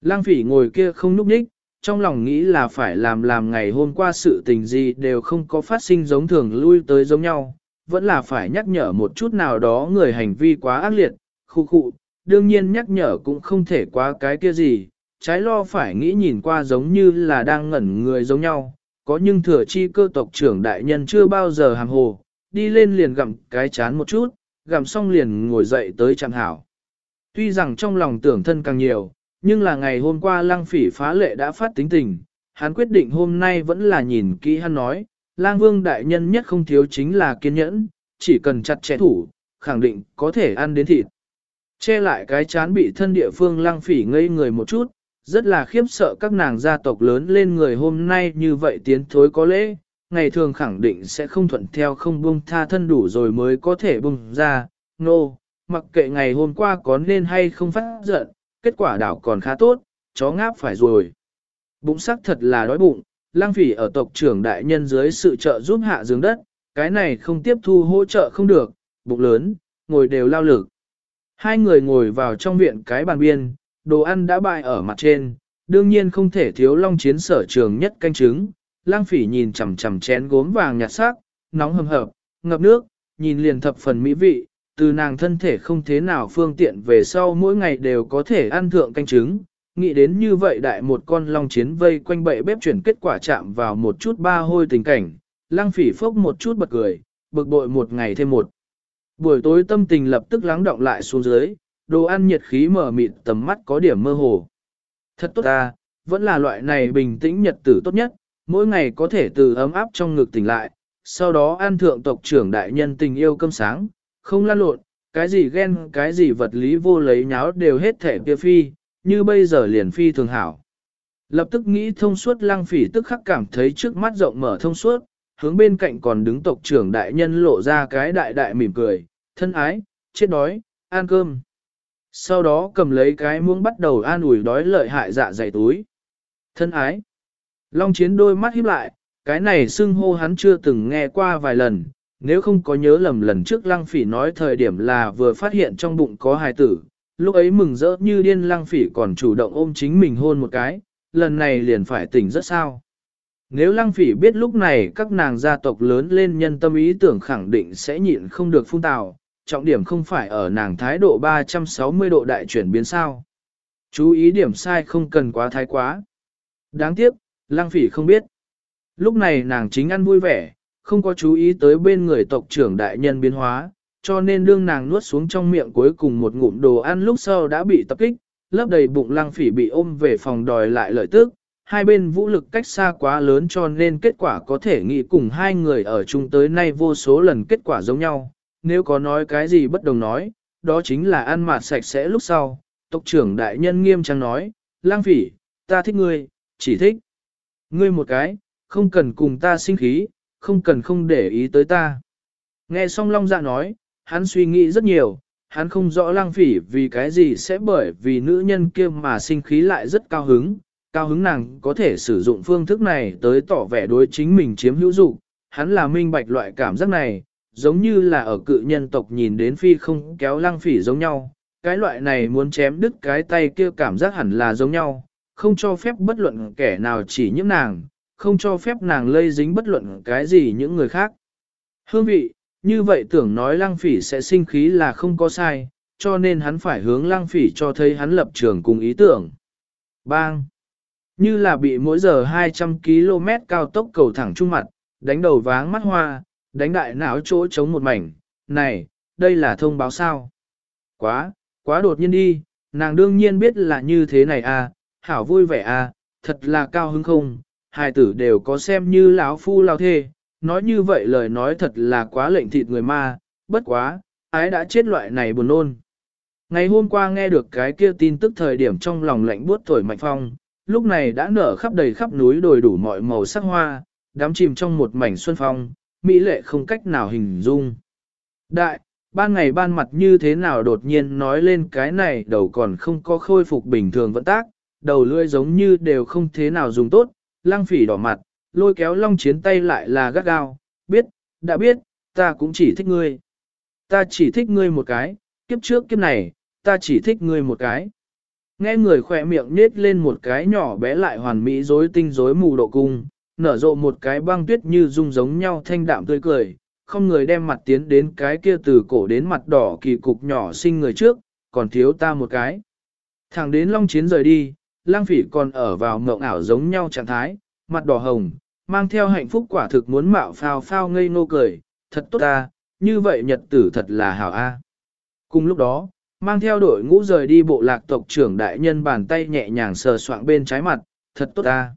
Speaker 1: Lăng phỉ ngồi kia không núp nhích, trong lòng nghĩ là phải làm làm ngày hôm qua sự tình gì đều không có phát sinh giống thường lui tới giống nhau, vẫn là phải nhắc nhở một chút nào đó người hành vi quá ác liệt, khu khu, đương nhiên nhắc nhở cũng không thể quá cái kia gì, trái lo phải nghĩ nhìn qua giống như là đang ngẩn người giống nhau, có nhưng thừa chi cơ tộc trưởng đại nhân chưa bao giờ hàng hồ, đi lên liền gặm cái chán một chút, gặm xong liền ngồi dậy tới chẳng hảo. Tuy rằng trong lòng tưởng thân càng nhiều, nhưng là ngày hôm qua lang phỉ phá lệ đã phát tính tình, hắn quyết định hôm nay vẫn là nhìn kỹ hắn nói, lang vương đại nhân nhất không thiếu chính là kiên nhẫn, chỉ cần chặt chẽ thủ, khẳng định có thể ăn đến thịt. Che lại cái chán bị thân địa phương lang phỉ ngây người một chút, rất là khiếp sợ các nàng gia tộc lớn lên người hôm nay như vậy tiến thối có lễ, ngày thường khẳng định sẽ không thuận theo không buông tha thân đủ rồi mới có thể buông ra, nô, no, mặc kệ ngày hôm qua có nên hay không phát giận, kết quả đảo còn khá tốt, chó ngáp phải rồi. Bụng sắc thật là đói bụng, lang phỉ ở tộc trưởng đại nhân dưới sự trợ giúp hạ dương đất, cái này không tiếp thu hỗ trợ không được, bụng lớn, ngồi đều lao lực. Hai người ngồi vào trong viện cái bàn biên, đồ ăn đã bại ở mặt trên, đương nhiên không thể thiếu long chiến sở trường nhất canh trứng. Lang phỉ nhìn chằm chằm chén gốm vàng nhạt sắc, nóng hầm hập, ngập nước, nhìn liền thập phần mỹ vị, từ nàng thân thể không thế nào phương tiện về sau mỗi ngày đều có thể ăn thượng canh trứng. Nghĩ đến như vậy đại một con long chiến vây quanh bậy bếp chuyển kết quả chạm vào một chút ba hôi tình cảnh, lang phỉ phốc một chút bật cười, bực bội một ngày thêm một. Buổi tối tâm tình lập tức lắng động lại xuống dưới, đồ ăn nhiệt khí mở mịt tầm mắt có điểm mơ hồ. Thật tốt ta, vẫn là loại này bình tĩnh nhật tử tốt nhất, mỗi ngày có thể từ ấm áp trong ngực tỉnh lại, sau đó an thượng tộc trưởng đại nhân tình yêu cơm sáng, không lan lộn, cái gì ghen cái gì vật lý vô lấy nháo đều hết thể kia phi, như bây giờ liền phi thường hảo. Lập tức nghĩ thông suốt lăng phỉ tức khắc cảm thấy trước mắt rộng mở thông suốt, hướng bên cạnh còn đứng tộc trưởng đại nhân lộ ra cái đại đại mỉm cười, thân ái, chết đói, ăn cơm. Sau đó cầm lấy cái muỗng bắt đầu an ủi đói lợi hại dạ dày túi. Thân ái. Long chiến đôi mắt híp lại, cái này xưng hô hắn chưa từng nghe qua vài lần, nếu không có nhớ lầm lần trước lăng phỉ nói thời điểm là vừa phát hiện trong bụng có hài tử, lúc ấy mừng rỡ như điên lăng phỉ còn chủ động ôm chính mình hôn một cái, lần này liền phải tỉnh rất sao. Nếu lăng phỉ biết lúc này các nàng gia tộc lớn lên nhân tâm ý tưởng khẳng định sẽ nhịn không được phun tào, trọng điểm không phải ở nàng thái độ 360 độ đại chuyển biến sao. Chú ý điểm sai không cần quá thái quá. Đáng tiếc, lăng phỉ không biết. Lúc này nàng chính ăn vui vẻ, không có chú ý tới bên người tộc trưởng đại nhân biến hóa, cho nên đương nàng nuốt xuống trong miệng cuối cùng một ngụm đồ ăn lúc sau đã bị tập kích, lấp đầy bụng lăng phỉ bị ôm về phòng đòi lại lợi tức, hai bên vũ lực cách xa quá lớn cho nên kết quả có thể nghĩ cùng hai người ở chung tới nay vô số lần kết quả giống nhau, nếu có nói cái gì bất đồng nói, đó chính là ăn mạt sạch sẽ lúc sau. Tộc trưởng đại nhân nghiêm trang nói, lang phỉ, ta thích ngươi, chỉ thích ngươi một cái, không cần cùng ta sinh khí, không cần không để ý tới ta. Nghe xong Long Dạ nói, hắn suy nghĩ rất nhiều, hắn không rõ lang phỉ vì cái gì sẽ bởi vì nữ nhân kia mà sinh khí lại rất cao hứng, cao hứng nàng có thể sử dụng phương thức này tới tỏ vẻ đối chính mình chiếm hữu dụng, hắn là minh bạch loại cảm giác này, giống như là ở cự nhân tộc nhìn đến phi không kéo Lang phỉ giống nhau, cái loại này muốn chém đứt cái tay kia cảm giác hẳn là giống nhau, không cho phép bất luận kẻ nào chỉ những nàng, không cho phép nàng lây dính bất luận cái gì những người khác. Hương vị, như vậy tưởng nói lăng phỉ sẽ sinh khí là không có sai, cho nên hắn phải hướng lăng phỉ cho thấy hắn lập trường cùng ý tưởng. Bang! Như là bị mỗi giờ 200 km cao tốc cầu thẳng trung mặt, đánh đầu váng mắt hoa, đánh đại não chỗ chống một mảnh, này, đây là thông báo sao? Quá, quá đột nhiên đi, nàng đương nhiên biết là như thế này à, hảo vui vẻ à, thật là cao hứng không, hai tử đều có xem như lão phu lao thê, nói như vậy lời nói thật là quá lệnh thịt người ma, bất quá, ái đã chết loại này buồn nôn. Ngày hôm qua nghe được cái kia tin tức thời điểm trong lòng lạnh buốt thổi mạnh phong, lúc này đã nở khắp đầy khắp núi đồi đủ mọi màu sắc hoa, đám chìm trong một mảnh xuân phong, mỹ lệ không cách nào hình dung. Đại, ban ngày ban mặt như thế nào đột nhiên nói lên cái này đầu còn không có khôi phục bình thường vận tác, đầu lưỡi giống như đều không thế nào dùng tốt, lăng phỉ đỏ mặt, lôi kéo long chiến tay lại là gắt gao, biết, đã biết, ta cũng chỉ thích ngươi. Ta chỉ thích ngươi một cái, kiếp trước kiếp này, ta chỉ thích ngươi một cái. Nghe người khỏe miệng nết lên một cái nhỏ bé lại hoàn mỹ rối tinh rối mù độ cung, nở rộ một cái băng tuyết như dung giống nhau thanh đạm tươi cười, không người đem mặt tiến đến cái kia từ cổ đến mặt đỏ kỳ cục nhỏ sinh người trước, còn thiếu ta một cái. Thẳng đến long chiến rời đi, lang phỉ còn ở vào mộng ảo giống nhau trạng thái, mặt đỏ hồng, mang theo hạnh phúc quả thực muốn mạo phao phao ngây ngô cười, thật tốt ta, như vậy nhật tử thật là hảo a. Cùng lúc đó, mang theo đội ngũ rời đi bộ lạc tộc trưởng đại nhân bàn tay nhẹ nhàng sờ soạng bên trái mặt, thật tốt ta.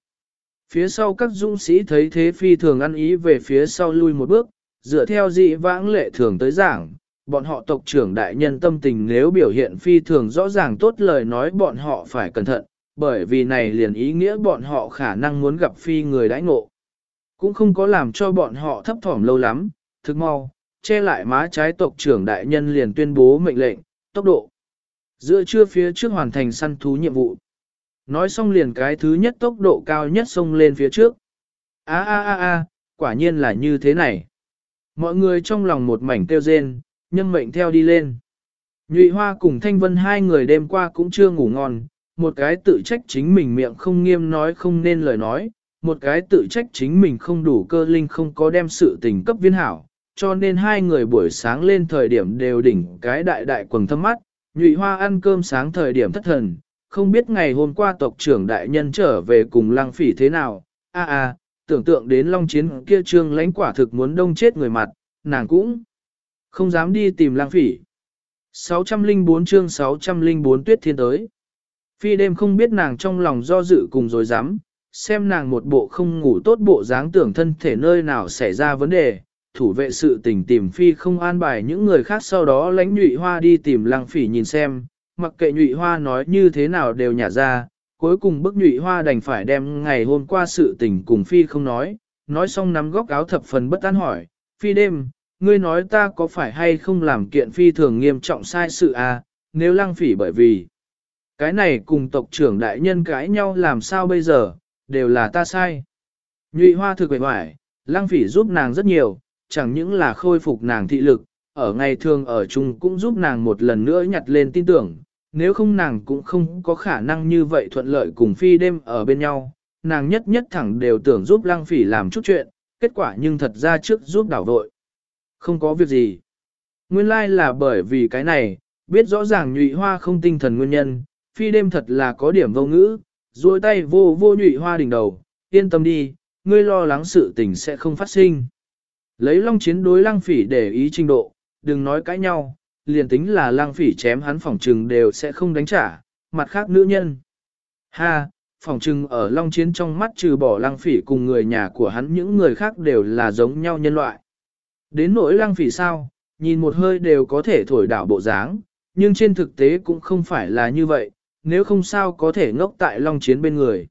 Speaker 1: Phía sau các dũng sĩ thấy thế phi thường ăn ý về phía sau lui một bước, dựa theo dị vãng lệ thường tới giảng, bọn họ tộc trưởng đại nhân tâm tình nếu biểu hiện phi thường rõ ràng tốt lời nói bọn họ phải cẩn thận, bởi vì này liền ý nghĩa bọn họ khả năng muốn gặp phi người đãi ngộ. Cũng không có làm cho bọn họ thấp thỏm lâu lắm, thức mau, che lại má trái tộc trưởng đại nhân liền tuyên bố mệnh lệnh, tốc độ. Giữa trưa phía trước hoàn thành săn thú nhiệm vụ. Nói xong liền cái thứ nhất tốc độ cao nhất xông lên phía trước. a a a a quả nhiên là như thế này. Mọi người trong lòng một mảnh tiêu rên, nhân mệnh theo đi lên. Nhụy Hoa cùng Thanh Vân hai người đêm qua cũng chưa ngủ ngon, một cái tự trách chính mình miệng không nghiêm nói không nên lời nói, một cái tự trách chính mình không đủ cơ linh không có đem sự tình cấp viên hảo, cho nên hai người buổi sáng lên thời điểm đều đỉnh cái đại đại quần thâm mắt, nhụy hoa ăn cơm sáng thời điểm thất thần, không biết ngày hôm qua tộc trưởng đại nhân trở về cùng lăng phỉ thế nào, a a, tưởng tượng đến long chiến kia trương lãnh quả thực muốn đông chết người mặt, nàng cũng không dám đi tìm lăng phỉ. 604 chương 604 tuyết thiên tới. Phi đêm không biết nàng trong lòng do dự cùng rồi dám, xem nàng một bộ không ngủ tốt bộ dáng tưởng thân thể nơi nào xảy ra vấn đề, thủ vệ sự tình tìm Phi không an bài những người khác sau đó lánh nhụy hoa đi tìm lăng phỉ nhìn xem, mặc kệ nhụy hoa nói như thế nào đều nhả ra, cuối cùng bức nhụy hoa đành phải đem ngày hôm qua sự tình cùng Phi không nói, nói xong nắm góc áo thập phần bất an hỏi, Phi đêm, ngươi nói ta có phải hay không làm kiện Phi thường nghiêm trọng sai sự à, nếu lăng phỉ bởi vì cái này cùng tộc trưởng đại nhân cãi nhau làm sao bây giờ, đều là ta sai. Nhụy hoa thực vệ hoài, lăng phỉ giúp nàng rất nhiều, chẳng những là khôi phục nàng thị lực, ở ngày thường ở chung cũng giúp nàng một lần nữa nhặt lên tin tưởng, nếu không nàng cũng không có khả năng như vậy thuận lợi cùng phi đêm ở bên nhau, nàng nhất nhất thẳng đều tưởng giúp lăng phỉ làm chút chuyện, kết quả nhưng thật ra trước giúp đảo vội. Không có việc gì. Nguyên lai like là bởi vì cái này, biết rõ ràng nhụy hoa không tinh thần nguyên nhân, phi đêm thật là có điểm vô ngữ, duỗi tay vô vô nhụy hoa đỉnh đầu, yên tâm đi, ngươi lo lắng sự tình sẽ không phát sinh. Lấy long chiến đối lăng phỉ để ý trình độ, đừng nói cãi nhau, liền tính là lăng phỉ chém hắn Phỏng trừng đều sẽ không đánh trả, mặt khác nữ nhân. Ha, Phỏng trừng ở long chiến trong mắt trừ bỏ lăng phỉ cùng người nhà của hắn những người khác đều là giống nhau nhân loại. Đến nỗi lăng phỉ sao, nhìn một hơi đều có thể thổi đảo bộ dáng, nhưng trên thực tế cũng không phải là như vậy, nếu không sao có thể ngốc tại long chiến bên người.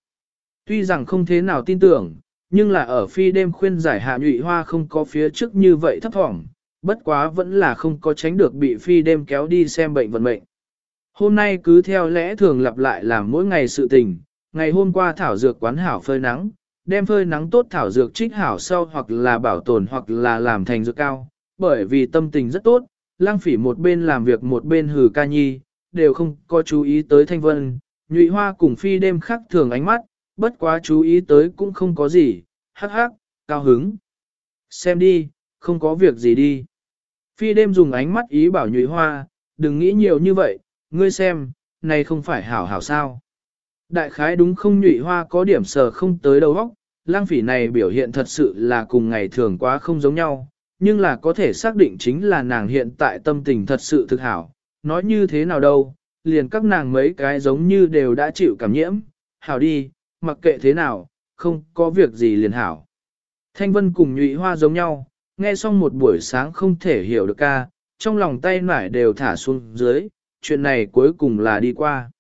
Speaker 1: Tuy rằng không thế nào tin tưởng, nhưng là ở phi đêm khuyên giải hạ nhụy hoa không có phía trước như vậy thấp thỏm, bất quá vẫn là không có tránh được bị phi đêm kéo đi xem bệnh vận mệnh. Hôm nay cứ theo lẽ thường lặp lại làm mỗi ngày sự tình, ngày hôm qua thảo dược quán hảo phơi nắng, đem phơi nắng tốt thảo dược trích hảo sau hoặc là bảo tồn hoặc là làm thành dược cao, bởi vì tâm tình rất tốt, lang phỉ một bên làm việc một bên hừ ca nhi, đều không có chú ý tới thanh vân, nhụy hoa cùng phi đêm khắc thường ánh mắt, bất quá chú ý tới cũng không có gì, hắc hắc, cao hứng. Xem đi, không có việc gì đi. Phi đêm dùng ánh mắt ý bảo nhụy hoa, đừng nghĩ nhiều như vậy, ngươi xem, này không phải hảo hảo sao. Đại khái đúng không nhụy hoa có điểm sờ không tới đầu óc, lang phỉ này biểu hiện thật sự là cùng ngày thường quá không giống nhau, nhưng là có thể xác định chính là nàng hiện tại tâm tình thật sự thực hảo, nói như thế nào đâu, liền các nàng mấy cái giống như đều đã chịu cảm nhiễm, hảo đi, mặc kệ thế nào, không có việc gì liền hảo. Thanh Vân cùng nhụy hoa giống nhau, nghe xong một buổi sáng không thể hiểu được ca, trong lòng tay nải đều thả xuống dưới, chuyện này cuối cùng là đi qua.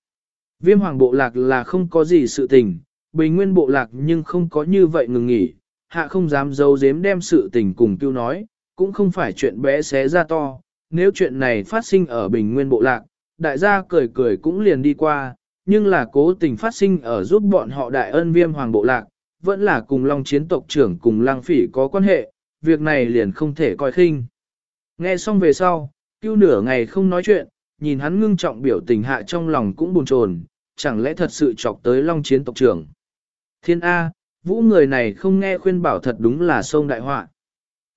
Speaker 1: Viêm hoàng bộ lạc là không có gì sự tình, bình nguyên bộ lạc nhưng không có như vậy ngừng nghỉ, hạ không dám giấu giếm đem sự tình cùng tiêu nói, cũng không phải chuyện bé xé ra to, nếu chuyện này phát sinh ở bình nguyên bộ lạc, đại gia cười cười cũng liền đi qua, nhưng là cố tình phát sinh ở giúp bọn họ đại ân viêm hoàng bộ lạc, vẫn là cùng long chiến tộc trưởng cùng lang phỉ có quan hệ, việc này liền không thể coi khinh. Nghe xong về sau, cứu nửa ngày không nói chuyện, nhìn hắn ngưng trọng biểu tình hạ trong lòng cũng buồn chồn, chẳng lẽ thật sự chọc tới long chiến tộc trưởng. Thiên A, vũ người này không nghe khuyên bảo thật đúng là sông đại họa.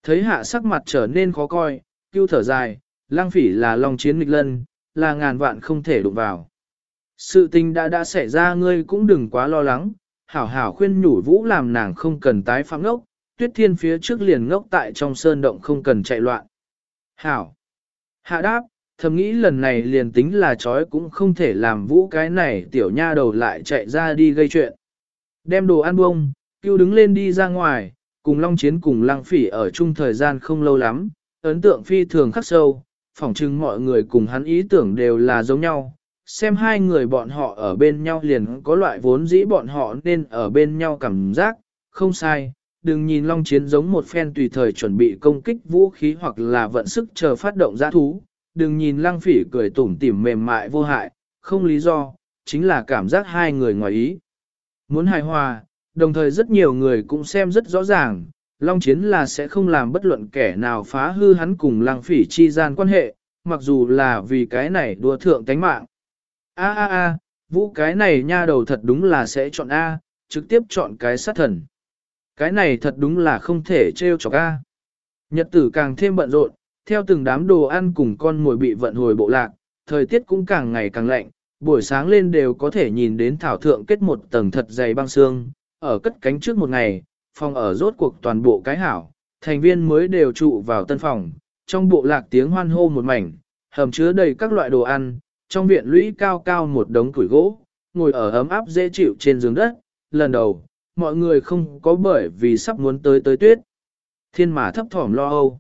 Speaker 1: Thấy hạ sắc mặt trở nên khó coi, cứu thở dài, lang phỉ là long chiến nghịch lân, là ngàn vạn không thể đụng vào. Sự tình đã đã xảy ra ngươi cũng đừng quá lo lắng, hảo hảo khuyên nhủ vũ làm nàng không cần tái phạm ngốc, tuyết thiên phía trước liền ngốc tại trong sơn động không cần chạy loạn. Hảo! Hạ đáp, thầm nghĩ lần này liền tính là chói cũng không thể làm vũ cái này tiểu nha đầu lại chạy ra đi gây chuyện. Đem đồ ăn bông, kêu đứng lên đi ra ngoài, cùng Long Chiến cùng Lăng Phỉ ở chung thời gian không lâu lắm, ấn tượng phi thường khắc sâu, phỏng chừng mọi người cùng hắn ý tưởng đều là giống nhau. Xem hai người bọn họ ở bên nhau liền có loại vốn dĩ bọn họ nên ở bên nhau cảm giác, không sai, đừng nhìn Long Chiến giống một phen tùy thời chuẩn bị công kích vũ khí hoặc là vận sức chờ phát động giã thú, đừng nhìn Lăng Phỉ cười tủm tỉm mềm mại vô hại, không lý do, chính là cảm giác hai người ngoài ý. Muốn hài hòa, đồng thời rất nhiều người cũng xem rất rõ ràng, Long Chiến là sẽ không làm bất luận kẻ nào phá hư hắn cùng Lăng Phỉ chi gian quan hệ, mặc dù là vì cái này đua thượng tánh mạng. A a a, Vũ cái này nha đầu thật đúng là sẽ chọn A, trực tiếp chọn cái sát thần. Cái này thật đúng là không thể trêu chọc A. Nhật tử càng thêm bận rộn, theo từng đám đồ ăn cùng con mồi bị vận hồi bộ lạc, thời tiết cũng càng ngày càng lạnh, buổi sáng lên đều có thể nhìn đến thảo thượng kết một tầng thật dày băng xương, ở cất cánh trước một ngày, phòng ở rốt cuộc toàn bộ cái hảo, thành viên mới đều trụ vào tân phòng, trong bộ lạc tiếng hoan hô một mảnh, hầm chứa đầy các loại đồ ăn, trong viện lũy cao cao một đống củi gỗ, ngồi ở ấm áp dễ chịu trên giường đất, lần đầu, mọi người không có bởi vì sắp muốn tới tới tuyết. Thiên mà thấp thỏm lo âu.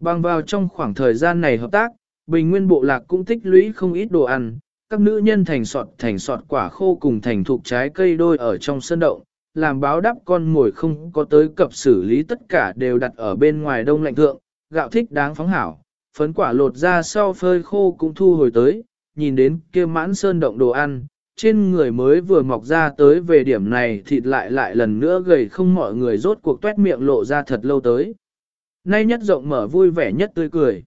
Speaker 1: Bằng vào trong khoảng thời gian này hợp tác, bình nguyên bộ lạc cũng tích lũy không ít đồ ăn, các nữ nhân thành sọt thành sọt quả khô cùng thành thục trái cây đôi ở trong sân động, làm báo đáp con ngồi không có tới cập xử lý tất cả đều đặt ở bên ngoài đông lạnh thượng, gạo thích đáng phóng hảo, phấn quả lột ra sau phơi khô cũng thu hồi tới, nhìn đến kia mãn sơn động đồ ăn, trên người mới vừa mọc ra tới về điểm này thịt lại lại lần nữa gầy không mọi người rốt cuộc tuét miệng lộ ra thật lâu tới. Nay nhất rộng mở vui vẻ nhất tươi cười.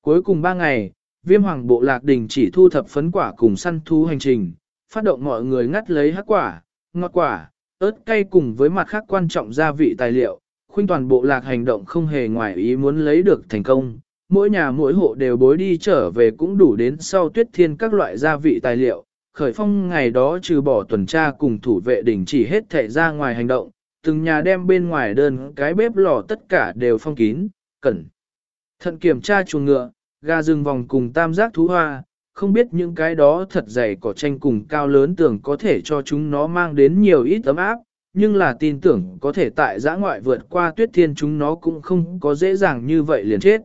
Speaker 1: Cuối cùng ba ngày, viêm hoàng bộ lạc đình chỉ thu thập phấn quả cùng săn thú hành trình, phát động mọi người ngắt lấy hắc quả, ngọt quả, ớt cay cùng với mặt khác quan trọng gia vị tài liệu, khuynh toàn bộ lạc hành động không hề ngoài ý muốn lấy được thành công. Mỗi nhà mỗi hộ đều bối đi trở về cũng đủ đến sau tuyết thiên các loại gia vị tài liệu, khởi phong ngày đó trừ bỏ tuần tra cùng thủ vệ đỉnh chỉ hết thể ra ngoài hành động, từng nhà đem bên ngoài đơn cái bếp lò tất cả đều phong kín, cẩn. Thận kiểm tra chuồng ngựa, gà rừng vòng cùng tam giác thú hoa, không biết những cái đó thật dày cỏ tranh cùng cao lớn tưởng có thể cho chúng nó mang đến nhiều ít ấm áp, nhưng là tin tưởng có thể tại giã ngoại vượt qua tuyết thiên chúng nó cũng không có dễ dàng như vậy liền chết.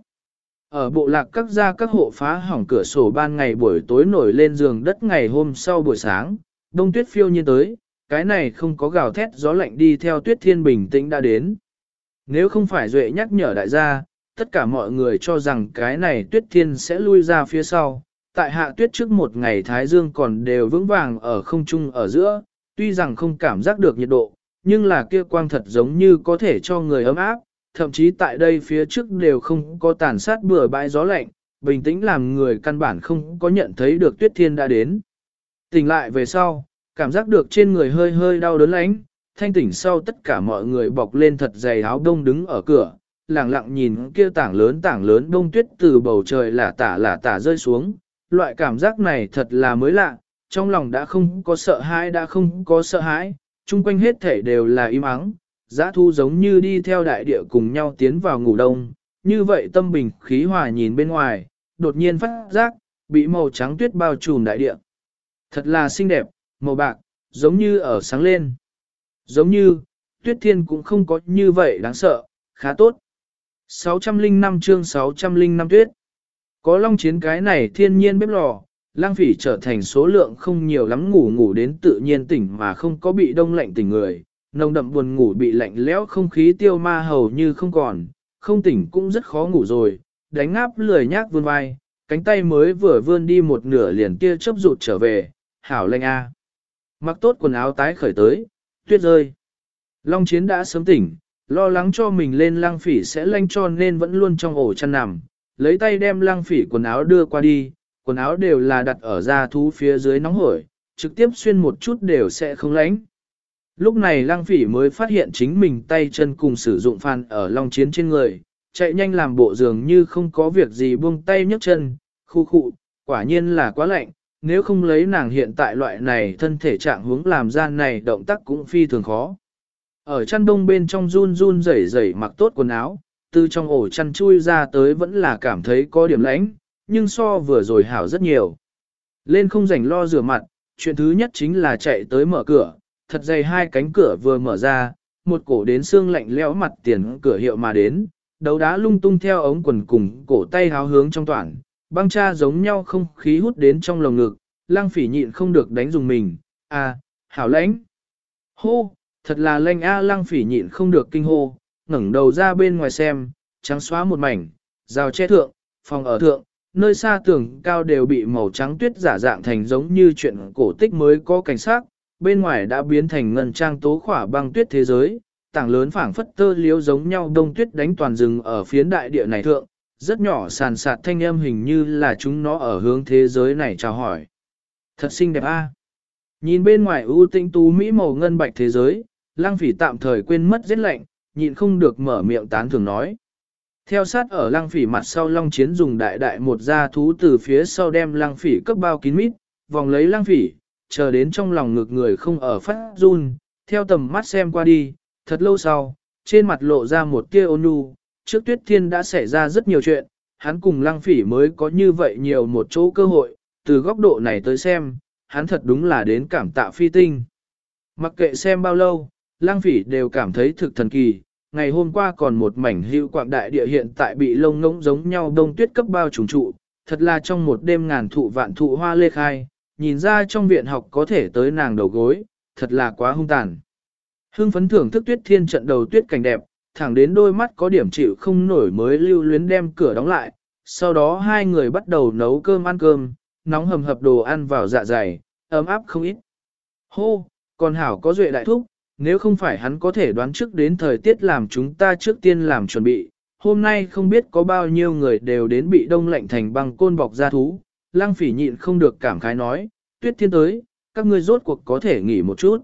Speaker 1: Ở bộ lạc các gia các hộ phá hỏng cửa sổ ban ngày buổi tối nổi lên giường đất ngày hôm sau buổi sáng, đông tuyết phiêu nhiên tới, cái này không có gào thét gió lạnh đi theo tuyết thiên bình tĩnh đã đến. Nếu không phải Duệ nhắc nhở đại gia, tất cả mọi người cho rằng cái này tuyết thiên sẽ lui ra phía sau. Tại hạ tuyết trước một ngày Thái Dương còn đều vững vàng ở không trung ở giữa, tuy rằng không cảm giác được nhiệt độ, nhưng là kia quang thật giống như có thể cho người ấm áp, thậm chí tại đây phía trước đều không có tàn sát bừa bãi gió lạnh, bình tĩnh làm người căn bản không có nhận thấy được tuyết thiên đã đến. Tỉnh lại về sau, cảm giác được trên người hơi hơi đau đớn lánh, thanh tỉnh sau tất cả mọi người bọc lên thật dày áo đông đứng ở cửa, lặng lặng nhìn kia tảng lớn tảng lớn đông tuyết từ bầu trời lả tả lả tả rơi xuống, loại cảm giác này thật là mới lạ, trong lòng đã không có sợ hãi đã không có sợ hãi, chung quanh hết thể đều là im ắng, giã thu giống như đi theo đại địa cùng nhau tiến vào ngủ đông, như vậy tâm bình khí hòa nhìn bên ngoài, đột nhiên phát giác, bị màu trắng tuyết bao trùm đại địa. Thật là xinh đẹp, màu bạc, giống như ở sáng lên. Giống như, tuyết thiên cũng không có như vậy đáng sợ, khá tốt. 605 chương 605 tuyết. Có long chiến cái này thiên nhiên bếp lò, lang phỉ trở thành số lượng không nhiều lắm ngủ ngủ đến tự nhiên tỉnh mà không có bị đông lạnh tỉnh người, nồng đậm buồn ngủ bị lạnh lẽo không khí tiêu ma hầu như không còn, không tỉnh cũng rất khó ngủ rồi, đánh áp lười nhác vươn vai, cánh tay mới vừa vươn đi một nửa liền kia chớp rụt trở về, hảo lệnh a. À. Mặc tốt quần áo tái khởi tới, tuyết rơi. Long chiến đã sớm tỉnh, lo lắng cho mình lên lang phỉ sẽ lanh cho nên vẫn luôn trong ổ chăn nằm, lấy tay đem lăng phỉ quần áo đưa qua đi, quần áo đều là đặt ở da thú phía dưới nóng hổi, trực tiếp xuyên một chút đều sẽ không lánh. Lúc này lăng phỉ mới phát hiện chính mình tay chân cùng sử dụng phan ở long chiến trên người, chạy nhanh làm bộ dường như không có việc gì buông tay nhấc chân, khu khụ, quả nhiên là quá lạnh, nếu không lấy nàng hiện tại loại này thân thể trạng hướng làm ra này động tác cũng phi thường khó. Ở chăn đông bên trong run run rẩy rẩy mặc tốt quần áo, từ trong ổ chăn chui ra tới vẫn là cảm thấy có điểm lãnh, nhưng so vừa rồi hảo rất nhiều. Lên không rảnh lo rửa mặt, chuyện thứ nhất chính là chạy tới mở cửa, thật dày hai cánh cửa vừa mở ra, một cổ đến xương lạnh lẽo mặt tiền cửa hiệu mà đến, đấu đá lung tung theo ống quần cùng cổ tay háo hướng trong toàn, băng cha giống nhau không khí hút đến trong lồng ngực, lang phỉ nhịn không được đánh dùng mình, à, hảo lãnh. Hô, thật là lanh a lang phỉ nhịn không được kinh hô, ngẩng đầu ra bên ngoài xem, trắng xóa một mảnh, rào che thượng, phòng ở thượng, nơi xa tường cao đều bị màu trắng tuyết giả dạng thành giống như chuyện cổ tích mới có cảnh sát, bên ngoài đã biến thành ngân trang tố khỏa băng tuyết thế giới, tảng lớn phảng phất tơ liếu giống nhau đông tuyết đánh toàn rừng ở phiến đại địa này thượng, rất nhỏ sàn sạt thanh âm hình như là chúng nó ở hướng thế giới này chào hỏi. Thật xinh đẹp a. Nhìn bên ngoài ưu tinh tú mỹ màu ngân bạch thế giới, lang phỉ tạm thời quên mất giết lạnh, nhịn không được mở miệng tán thường nói. Theo sát ở lăng phỉ mặt sau long chiến dùng đại đại một gia thú từ phía sau đem lăng phỉ cấp bao kín mít, vòng lấy lăng phỉ, chờ đến trong lòng ngực người không ở phát run, theo tầm mắt xem qua đi, thật lâu sau, trên mặt lộ ra một tia ôn nhu, trước tuyết thiên đã xảy ra rất nhiều chuyện, hắn cùng lăng phỉ mới có như vậy nhiều một chỗ cơ hội, từ góc độ này tới xem, hắn thật đúng là đến cảm tạ phi tinh. Mặc kệ xem bao lâu, Lang phỉ đều cảm thấy thực thần kỳ, ngày hôm qua còn một mảnh hữu quạng đại địa hiện tại bị lông ngỗng giống nhau đông tuyết cấp bao trùng trụ, thật là trong một đêm ngàn thụ vạn thụ hoa lê khai, nhìn ra trong viện học có thể tới nàng đầu gối, thật là quá hung tàn. Hưng phấn thưởng thức tuyết thiên trận đầu tuyết cảnh đẹp, thẳng đến đôi mắt có điểm chịu không nổi mới lưu luyến đem cửa đóng lại, sau đó hai người bắt đầu nấu cơm ăn cơm, nóng hầm hập đồ ăn vào dạ dày, ấm áp không ít. Hô, còn hảo có duệ đại thúc, nếu không phải hắn có thể đoán trước đến thời tiết làm chúng ta trước tiên làm chuẩn bị, hôm nay không biết có bao nhiêu người đều đến bị đông lạnh thành băng côn bọc ra thú, lăng phỉ nhịn không được cảm khái nói, tuyết thiên tới, các ngươi rốt cuộc có thể nghỉ một chút.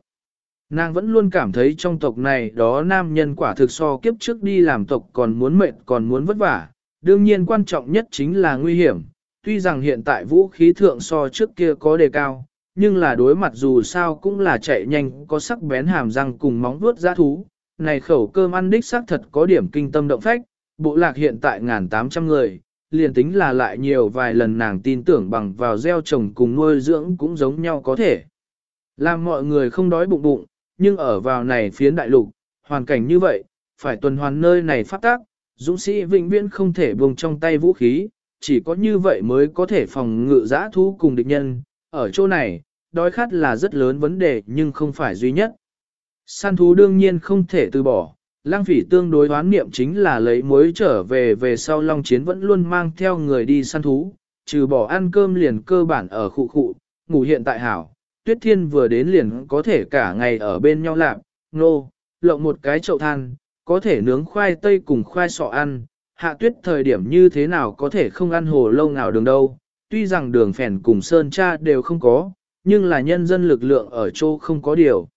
Speaker 1: Nàng vẫn luôn cảm thấy trong tộc này đó nam nhân quả thực so kiếp trước đi làm tộc còn muốn mệt còn muốn vất vả, đương nhiên quan trọng nhất chính là nguy hiểm, tuy rằng hiện tại vũ khí thượng so trước kia có đề cao, nhưng là đối mặt dù sao cũng là chạy nhanh có sắc bén hàm răng cùng móng vuốt giã thú, này khẩu cơm ăn đích xác thật có điểm kinh tâm động phách, bộ lạc hiện tại ngàn tám trăm người, liền tính là lại nhiều vài lần nàng tin tưởng bằng vào gieo trồng cùng nuôi dưỡng cũng giống nhau có thể. Làm mọi người không đói bụng bụng, nhưng ở vào này phiến đại lục, hoàn cảnh như vậy, phải tuần hoàn nơi này phát tác, dũng sĩ vĩnh viễn không thể buông trong tay vũ khí, chỉ có như vậy mới có thể phòng ngự giã thú cùng địch nhân. Ở chỗ này, đói khát là rất lớn vấn đề nhưng không phải duy nhất. Săn thú đương nhiên không thể từ bỏ, lang phỉ tương đối đoán niệm chính là lấy muối trở về về sau long chiến vẫn luôn mang theo người đi săn thú, trừ bỏ ăn cơm liền cơ bản ở khu khu, ngủ hiện tại hảo, tuyết thiên vừa đến liền có thể cả ngày ở bên nhau lạp, nô, lộng một cái chậu than, có thể nướng khoai tây cùng khoai sọ ăn, hạ tuyết thời điểm như thế nào có thể không ăn hồ lâu nào đường đâu, tuy rằng đường phèn cùng sơn cha đều không có, nhưng là nhân dân lực lượng ở chỗ không có điều.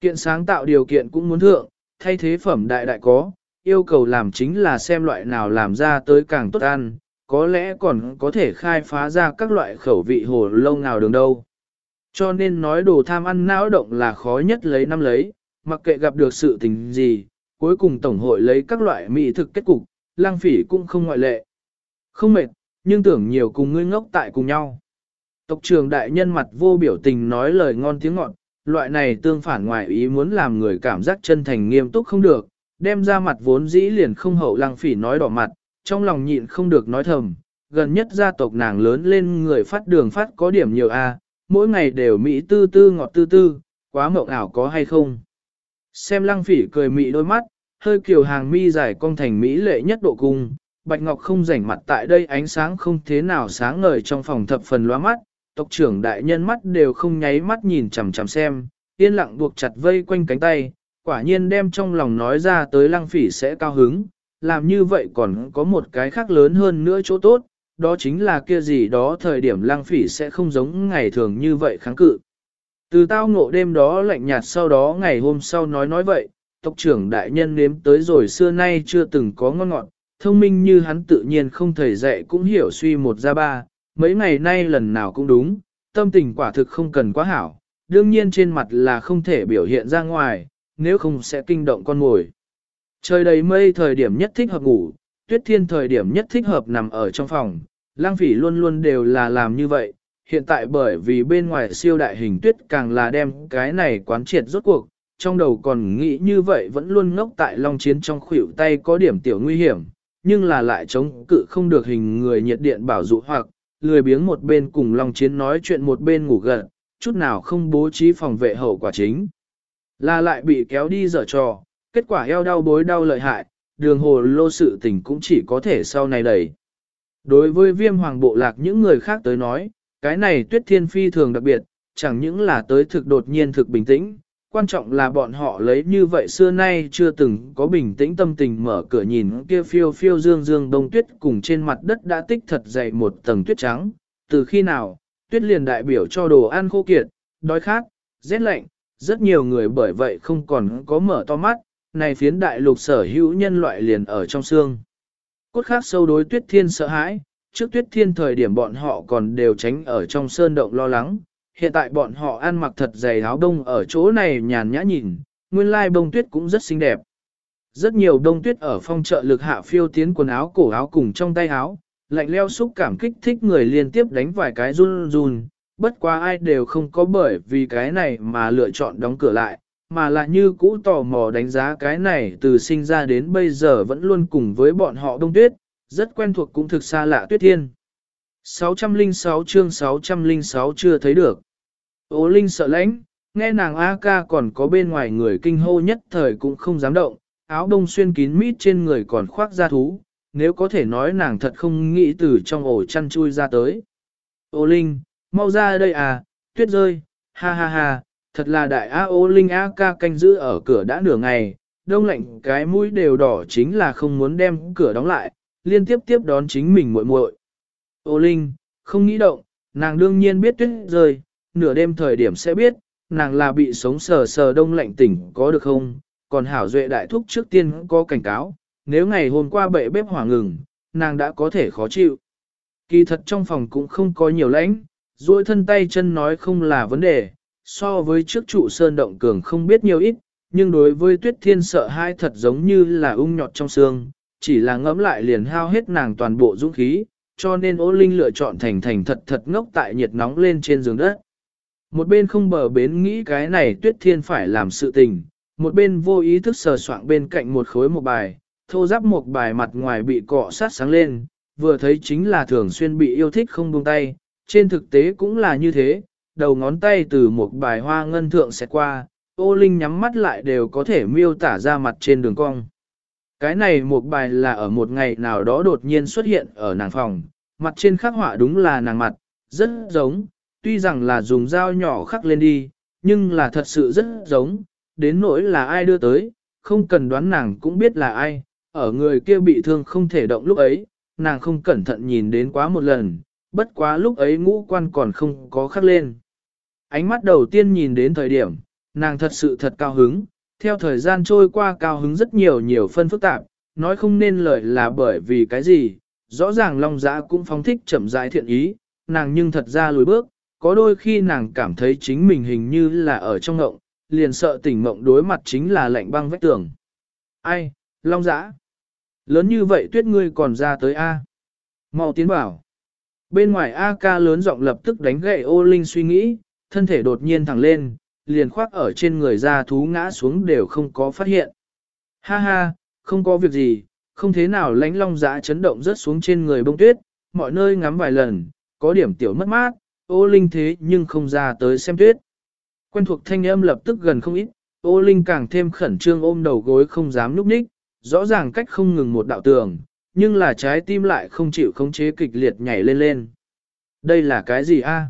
Speaker 1: Kiện sáng tạo điều kiện cũng muốn thượng, thay thế phẩm đại đại có, yêu cầu làm chính là xem loại nào làm ra tới càng tốt ăn, có lẽ còn có thể khai phá ra các loại khẩu vị hồ lâu nào đường đâu. Cho nên nói đồ tham ăn não động là khó nhất lấy năm lấy, mặc kệ gặp được sự tình gì, cuối cùng tổng hội lấy các loại mỹ thực kết cục, lang phỉ cũng không ngoại lệ. Không mệt, nhưng tưởng nhiều cùng ngươi ngốc tại cùng nhau. Tộc trưởng đại nhân mặt vô biểu tình nói lời ngon tiếng ngọt, loại này tương phản ngoài ý muốn làm người cảm giác chân thành nghiêm túc không được, đem ra mặt vốn dĩ liền không hậu lăng phỉ nói đỏ mặt, trong lòng nhịn không được nói thầm, gần nhất gia tộc nàng lớn lên người phát đường phát có điểm nhiều a, mỗi ngày đều mỹ tư tư ngọt tư tư, quá mộng ảo có hay không. Xem lăng phỉ cười mị đôi mắt, hơi kiều hàng mi dài cong thành mỹ lệ nhất độ cung, bạch ngọc không rảnh mặt tại đây ánh sáng không thế nào sáng ngời trong phòng thập phần loa mắt, tộc trưởng đại nhân mắt đều không nháy mắt nhìn chằm chằm xem, yên lặng buộc chặt vây quanh cánh tay, quả nhiên đem trong lòng nói ra tới lăng phỉ sẽ cao hứng, làm như vậy còn có một cái khác lớn hơn nữa chỗ tốt, đó chính là kia gì đó thời điểm lăng phỉ sẽ không giống ngày thường như vậy kháng cự. Từ tao ngộ đêm đó lạnh nhạt sau đó ngày hôm sau nói nói vậy, tộc trưởng đại nhân nếm tới rồi xưa nay chưa từng có ngon ngọt, thông minh như hắn tự nhiên không thầy dạy cũng hiểu suy một ra ba, mấy ngày nay lần nào cũng đúng, tâm tình quả thực không cần quá hảo, đương nhiên trên mặt là không thể biểu hiện ra ngoài, nếu không sẽ kinh động con mồi. Trời đầy mây thời điểm nhất thích hợp ngủ, tuyết thiên thời điểm nhất thích hợp nằm ở trong phòng, lang phỉ luôn luôn đều là làm như vậy, hiện tại bởi vì bên ngoài siêu đại hình tuyết càng là đem cái này quán triệt rốt cuộc, trong đầu còn nghĩ như vậy vẫn luôn ngốc tại long chiến trong khuỷu tay có điểm tiểu nguy hiểm, nhưng là lại chống cự không được hình người nhiệt điện bảo dụ hoặc, lười biếng một bên cùng long chiến nói chuyện một bên ngủ gật, chút nào không bố trí phòng vệ hậu quả chính. Là lại bị kéo đi dở trò, kết quả eo đau bối đau lợi hại, đường hồ lô sự tình cũng chỉ có thể sau này đẩy. Đối với viêm hoàng bộ lạc những người khác tới nói, cái này tuyết thiên phi thường đặc biệt, chẳng những là tới thực đột nhiên thực bình tĩnh, quan trọng là bọn họ lấy như vậy xưa nay chưa từng có bình tĩnh tâm tình mở cửa nhìn kia phiêu phiêu dương dương đông tuyết cùng trên mặt đất đã tích thật dày một tầng tuyết trắng, từ khi nào, tuyết liền đại biểu cho đồ ăn khô kiệt, đói khát, rét lạnh, rất nhiều người bởi vậy không còn có mở to mắt, này phiến đại lục sở hữu nhân loại liền ở trong xương. Cốt khác sâu đối tuyết thiên sợ hãi, trước tuyết thiên thời điểm bọn họ còn đều tránh ở trong sơn động lo lắng, hiện tại bọn họ ăn mặc thật dày áo đông ở chỗ này nhàn nhã nhìn, nguyên lai bông tuyết cũng rất xinh đẹp. Rất nhiều đông tuyết ở phong trợ lực hạ phiêu tiến quần áo cổ áo cùng trong tay áo, lạnh leo xúc cảm kích thích người liên tiếp đánh vài cái run run, bất quá ai đều không có bởi vì cái này mà lựa chọn đóng cửa lại, mà là như cũ tò mò đánh giá cái này từ sinh ra đến bây giờ vẫn luôn cùng với bọn họ đông tuyết, rất quen thuộc cũng thực xa lạ tuyết thiên. 606 chương 606 chưa thấy được. Ô Linh sợ lãnh, nghe nàng A ca còn có bên ngoài người kinh hô nhất thời cũng không dám động, áo đông xuyên kín mít trên người còn khoác da thú, nếu có thể nói nàng thật không nghĩ từ trong ổ chăn chui ra tới. Ô Linh, mau ra đây à, tuyết rơi, ha ha ha, thật là đại A ô Linh A ca canh giữ ở cửa đã nửa ngày, đông lạnh cái mũi đều đỏ chính là không muốn đem cửa đóng lại, liên tiếp tiếp đón chính mình muội muội. Ô Linh, không nghĩ động, nàng đương nhiên biết tuyết rơi, nửa đêm thời điểm sẽ biết, nàng là bị sống sờ sờ đông lạnh tỉnh có được không, còn hảo duệ đại thúc trước tiên có cảnh cáo, nếu ngày hôm qua bệ bếp hỏa ngừng, nàng đã có thể khó chịu. Kỳ thật trong phòng cũng không có nhiều lãnh, duỗi thân tay chân nói không là vấn đề, so với trước trụ sơn động cường không biết nhiều ít, nhưng đối với tuyết thiên sợ hai thật giống như là ung nhọt trong xương, chỉ là ngẫm lại liền hao hết nàng toàn bộ dũng khí, cho nên ô linh lựa chọn thành thành thật thật ngốc tại nhiệt nóng lên trên giường đất. Một bên không bờ bến nghĩ cái này tuyết thiên phải làm sự tình, một bên vô ý thức sờ soạng bên cạnh một khối một bài, thô giáp một bài mặt ngoài bị cọ sát sáng lên, vừa thấy chính là thường xuyên bị yêu thích không buông tay, trên thực tế cũng là như thế, đầu ngón tay từ một bài hoa ngân thượng sẽ qua, ô linh nhắm mắt lại đều có thể miêu tả ra mặt trên đường cong. Cái này một bài là ở một ngày nào đó đột nhiên xuất hiện ở nàng phòng, mặt trên khắc họa đúng là nàng mặt, rất giống, tuy rằng là dùng dao nhỏ khắc lên đi, nhưng là thật sự rất giống, đến nỗi là ai đưa tới, không cần đoán nàng cũng biết là ai, ở người kia bị thương không thể động lúc ấy, nàng không cẩn thận nhìn đến quá một lần, bất quá lúc ấy ngũ quan còn không có khắc lên. Ánh mắt đầu tiên nhìn đến thời điểm, nàng thật sự thật cao hứng, theo thời gian trôi qua cao hứng rất nhiều nhiều phân phức tạp, nói không nên lời là bởi vì cái gì, rõ ràng Long Giã cũng phóng thích chậm rãi thiện ý, nàng nhưng thật ra lùi bước, có đôi khi nàng cảm thấy chính mình hình như là ở trong ngộng, liền sợ tỉnh mộng đối mặt chính là lạnh băng vách tường. Ai, Long Giã? Lớn như vậy tuyết ngươi còn ra tới A. mau tiến bảo. Bên ngoài A ca lớn giọng lập tức đánh gậy ô linh suy nghĩ, thân thể đột nhiên thẳng lên, liền khoác ở trên người ra thú ngã xuống đều không có phát hiện. Ha ha, không có việc gì, không thế nào lánh long giã chấn động rớt xuống trên người bông tuyết, mọi nơi ngắm vài lần, có điểm tiểu mất mát, ô linh thế nhưng không ra tới xem tuyết. Quen thuộc thanh âm lập tức gần không ít, ô linh càng thêm khẩn trương ôm đầu gối không dám núp ních, rõ ràng cách không ngừng một đạo tường, nhưng là trái tim lại không chịu khống chế kịch liệt nhảy lên lên. Đây là cái gì a?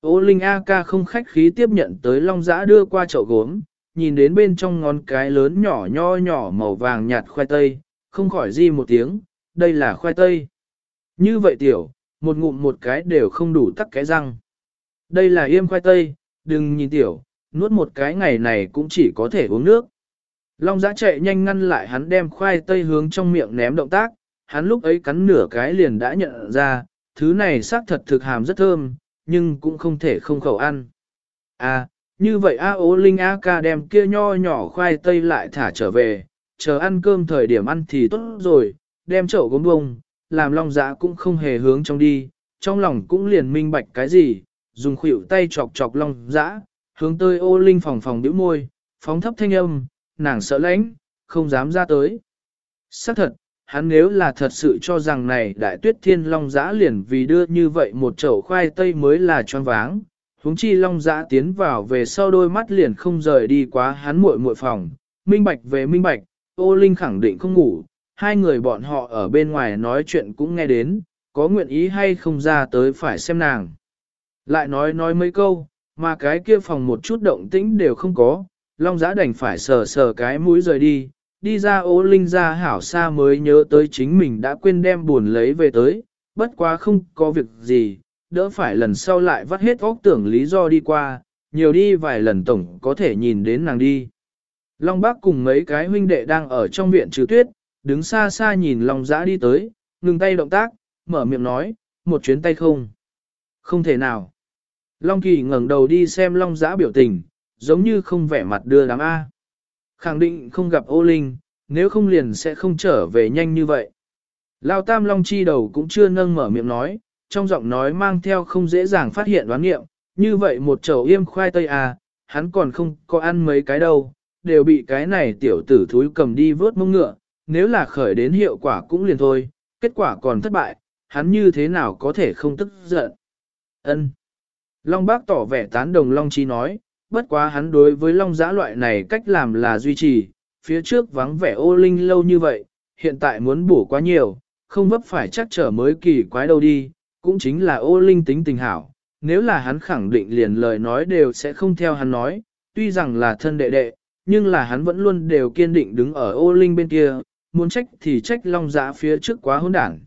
Speaker 1: Ô Linh A ca không khách khí tiếp nhận tới long giã đưa qua chậu gốm, nhìn đến bên trong ngón cái lớn nhỏ nho nhỏ màu vàng nhạt khoai tây, không khỏi di một tiếng, đây là khoai tây. Như vậy tiểu, một ngụm một cái đều không đủ tắc cái răng. Đây là yêm khoai tây, đừng nhìn tiểu, nuốt một cái ngày này cũng chỉ có thể uống nước. Long giã chạy nhanh ngăn lại hắn đem khoai tây hướng trong miệng ném động tác, hắn lúc ấy cắn nửa cái liền đã nhận ra, thứ này xác thật thực hàm rất thơm, nhưng cũng không thể không khẩu ăn. À, như vậy A ố linh A ca đem kia nho nhỏ khoai tây lại thả trở về, chờ ăn cơm thời điểm ăn thì tốt rồi, đem chậu gốm bông, làm long giã cũng không hề hướng trong đi, trong lòng cũng liền minh bạch cái gì, dùng khuỷu tay chọc chọc long giã, hướng tới ô linh phòng phòng biểu môi, phóng thấp thanh âm, nàng sợ lãnh, không dám ra tới. Xác thật, hắn nếu là thật sự cho rằng này đại tuyết thiên long giã liền vì đưa như vậy một chậu khoai tây mới là choáng váng, huống chi long giã tiến vào về sau đôi mắt liền không rời đi quá hắn muội muội phòng, minh bạch về minh bạch, ô linh khẳng định không ngủ, hai người bọn họ ở bên ngoài nói chuyện cũng nghe đến, có nguyện ý hay không ra tới phải xem nàng. Lại nói nói mấy câu, mà cái kia phòng một chút động tĩnh đều không có, long giã đành phải sờ sờ cái mũi rời đi, đi ra ô linh ra hảo xa mới nhớ tới chính mình đã quên đem buồn lấy về tới, bất quá không có việc gì, đỡ phải lần sau lại vắt hết óc tưởng lý do đi qua, nhiều đi vài lần tổng có thể nhìn đến nàng đi. Long Bác cùng mấy cái huynh đệ đang ở trong viện trừ tuyết, đứng xa xa nhìn Long Giã đi tới, ngừng tay động tác, mở miệng nói, một chuyến tay không. Không thể nào. Long Kỳ ngẩng đầu đi xem Long Giã biểu tình, giống như không vẻ mặt đưa đám A. Khẳng định không gặp ô linh, nếu không liền sẽ không trở về nhanh như vậy. Lao Tam Long Chi đầu cũng chưa nâng mở miệng nói, trong giọng nói mang theo không dễ dàng phát hiện đoán nghiệm, như vậy một chậu yêm khoai tây à, hắn còn không có ăn mấy cái đâu, đều bị cái này tiểu tử thúi cầm đi vớt mông ngựa, nếu là khởi đến hiệu quả cũng liền thôi, kết quả còn thất bại, hắn như thế nào có thể không tức giận. Ân. Long bác tỏ vẻ tán đồng Long Chi nói, bất quá hắn đối với Long giã loại này cách làm là duy trì, phía trước vắng vẻ ô linh lâu như vậy, hiện tại muốn bổ quá nhiều, không vấp phải chắc trở mới kỳ quái đâu đi, cũng chính là ô linh tính tình hảo, nếu là hắn khẳng định liền lời nói đều sẽ không theo hắn nói, tuy rằng là thân đệ đệ, nhưng là hắn vẫn luôn đều kiên định đứng ở ô linh bên kia, muốn trách thì trách long giã phía trước quá hỗn đản.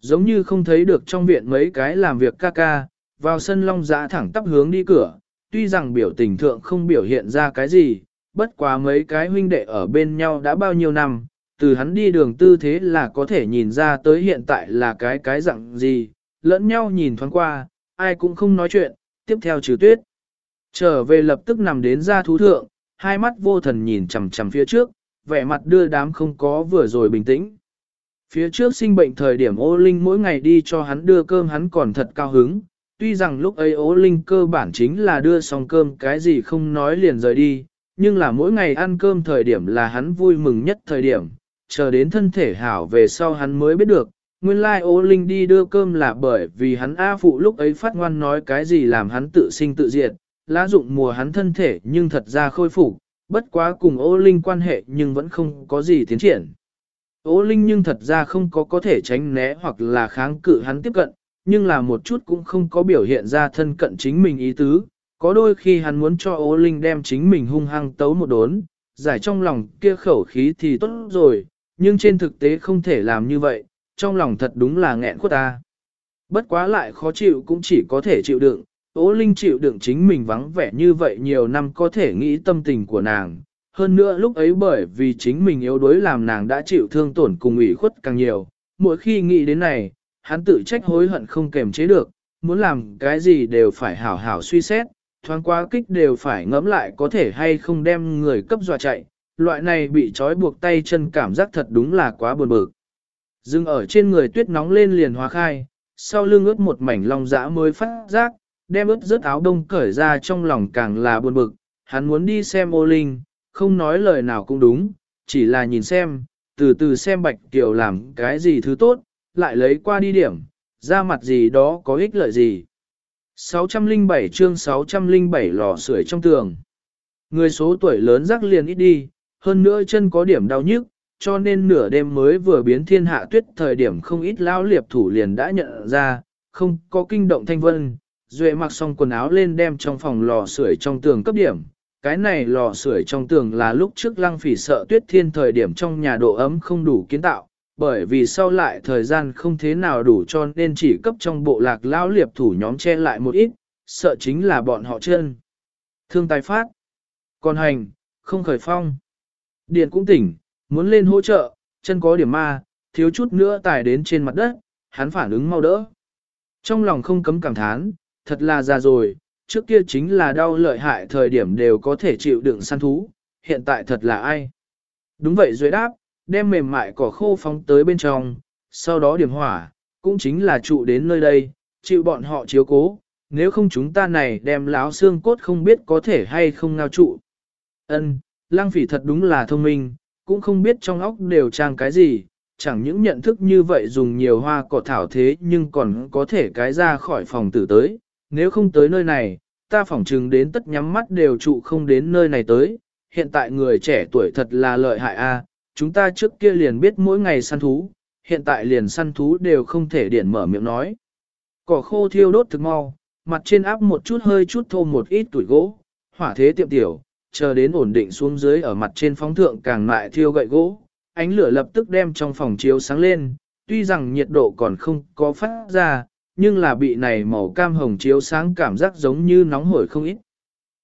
Speaker 1: Giống như không thấy được trong viện mấy cái làm việc ca ca, vào sân long giã thẳng tắp hướng đi cửa, tuy rằng biểu tình thượng không biểu hiện ra cái gì, bất quá mấy cái huynh đệ ở bên nhau đã bao nhiêu năm, từ hắn đi đường tư thế là có thể nhìn ra tới hiện tại là cái cái dạng gì, lẫn nhau nhìn thoáng qua, ai cũng không nói chuyện, tiếp theo trừ tuyết. Trở về lập tức nằm đến ra thú thượng, hai mắt vô thần nhìn chằm chằm phía trước, vẻ mặt đưa đám không có vừa rồi bình tĩnh. Phía trước sinh bệnh thời điểm ô linh mỗi ngày đi cho hắn đưa cơm hắn còn thật cao hứng, tuy rằng lúc ấy ô linh cơ bản chính là đưa xong cơm cái gì không nói liền rời đi, nhưng là mỗi ngày ăn cơm thời điểm là hắn vui mừng nhất thời điểm, chờ đến thân thể hảo về sau hắn mới biết được, nguyên lai like ô linh đi đưa cơm là bởi vì hắn A phụ lúc ấy phát ngoan nói cái gì làm hắn tự sinh tự diệt, lá dụng mùa hắn thân thể nhưng thật ra khôi phục, bất quá cùng ô linh quan hệ nhưng vẫn không có gì tiến triển. Ô linh nhưng thật ra không có có thể tránh né hoặc là kháng cự hắn tiếp cận, nhưng là một chút cũng không có biểu hiện ra thân cận chính mình ý tứ, có đôi khi hắn muốn cho ô linh đem chính mình hung hăng tấu một đốn, giải trong lòng kia khẩu khí thì tốt rồi, nhưng trên thực tế không thể làm như vậy, trong lòng thật đúng là nghẹn khuất ta. Bất quá lại khó chịu cũng chỉ có thể chịu đựng, Ô Linh chịu đựng chính mình vắng vẻ như vậy nhiều năm có thể nghĩ tâm tình của nàng. Hơn nữa lúc ấy bởi vì chính mình yếu đuối làm nàng đã chịu thương tổn cùng ủy khuất càng nhiều. Mỗi khi nghĩ đến này, hắn tự trách hối hận không kềm chế được, muốn làm cái gì đều phải hảo hảo suy xét, thoáng quá kích đều phải ngẫm lại có thể hay không đem người cấp dọa chạy. Loại này bị trói buộc tay chân cảm giác thật đúng là quá buồn bực. Dừng ở trên người tuyết nóng lên liền hóa khai, sau lưng ướt một mảnh long dã mới phát giác, đem ướt rớt áo đông cởi ra trong lòng càng là buồn bực, hắn muốn đi xem ô linh, không nói lời nào cũng đúng, chỉ là nhìn xem, từ từ xem bạch tiểu làm cái gì thứ tốt, lại lấy qua đi điểm, ra mặt gì đó có ích lợi gì. 607 chương 607 lò sưởi trong tường. Người số tuổi lớn rắc liền ít đi, hơn nữa chân có điểm đau nhức, cho nên nửa đêm mới vừa biến thiên hạ tuyết thời điểm không ít lao liệp thủ liền đã nhận ra, không có kinh động thanh vân. Duệ mặc xong quần áo lên đem trong phòng lò sưởi trong tường cấp điểm. Cái này lò sưởi trong tường là lúc trước lăng phỉ sợ tuyết thiên thời điểm trong nhà độ ấm không đủ kiến tạo, bởi vì sau lại thời gian không thế nào đủ cho nên chỉ cấp trong bộ lạc lao liệp thủ nhóm che lại một ít, sợ chính là bọn họ chân. Thương tài phát. Còn hành, không khởi phong. Điện cũng tỉnh, muốn lên hỗ trợ, chân có điểm ma, thiếu chút nữa tải đến trên mặt đất, hắn phản ứng mau đỡ. Trong lòng không cấm cảm thán, thật là già rồi, trước kia chính là đau lợi hại thời điểm đều có thể chịu đựng săn thú, hiện tại thật là ai. Đúng vậy dưới đáp, đem mềm mại cỏ khô phóng tới bên trong, sau đó điểm hỏa, cũng chính là trụ đến nơi đây, chịu bọn họ chiếu cố, nếu không chúng ta này đem láo xương cốt không biết có thể hay không ngao trụ. Ân, lang phỉ thật đúng là thông minh, cũng không biết trong óc đều trang cái gì, chẳng những nhận thức như vậy dùng nhiều hoa cỏ thảo thế nhưng còn có thể cái ra khỏi phòng tử tới, nếu không tới nơi này, ta phỏng chừng đến tất nhắm mắt đều trụ không đến nơi này tới, hiện tại người trẻ tuổi thật là lợi hại a, chúng ta trước kia liền biết mỗi ngày săn thú, hiện tại liền săn thú đều không thể điển mở miệng nói. Cỏ khô thiêu đốt thực mau, mặt trên áp một chút hơi chút thô một ít tuổi gỗ, hỏa thế tiệm tiểu, chờ đến ổn định xuống dưới ở mặt trên phóng thượng càng lại thiêu gậy gỗ, ánh lửa lập tức đem trong phòng chiếu sáng lên, tuy rằng nhiệt độ còn không có phát ra, nhưng là bị này màu cam hồng chiếu sáng cảm giác giống như nóng hổi không ít.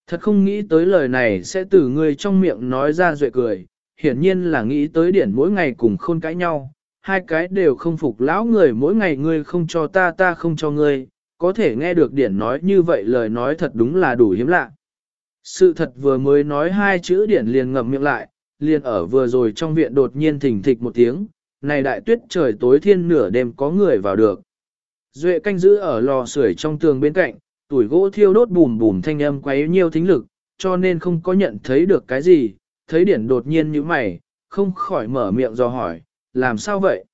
Speaker 1: Thật không nghĩ tới lời này sẽ từ người trong miệng nói ra duệ cười, hiển nhiên là nghĩ tới điển mỗi ngày cùng khôn cãi nhau, hai cái đều không phục lão người mỗi ngày ngươi không cho ta ta không cho ngươi, có thể nghe được điển nói như vậy lời nói thật đúng là đủ hiếm lạ. Sự thật vừa mới nói hai chữ điển liền ngậm miệng lại, liền ở vừa rồi trong viện đột nhiên thỉnh thịch một tiếng, này đại tuyết trời tối thiên nửa đêm có người vào được. Duệ canh giữ ở lò sưởi trong tường bên cạnh, tuổi gỗ thiêu đốt bùm bùm thanh âm quấy nhiều thính lực, cho nên không có nhận thấy được cái gì, thấy điển đột nhiên như mày, không khỏi mở miệng do hỏi, làm sao vậy?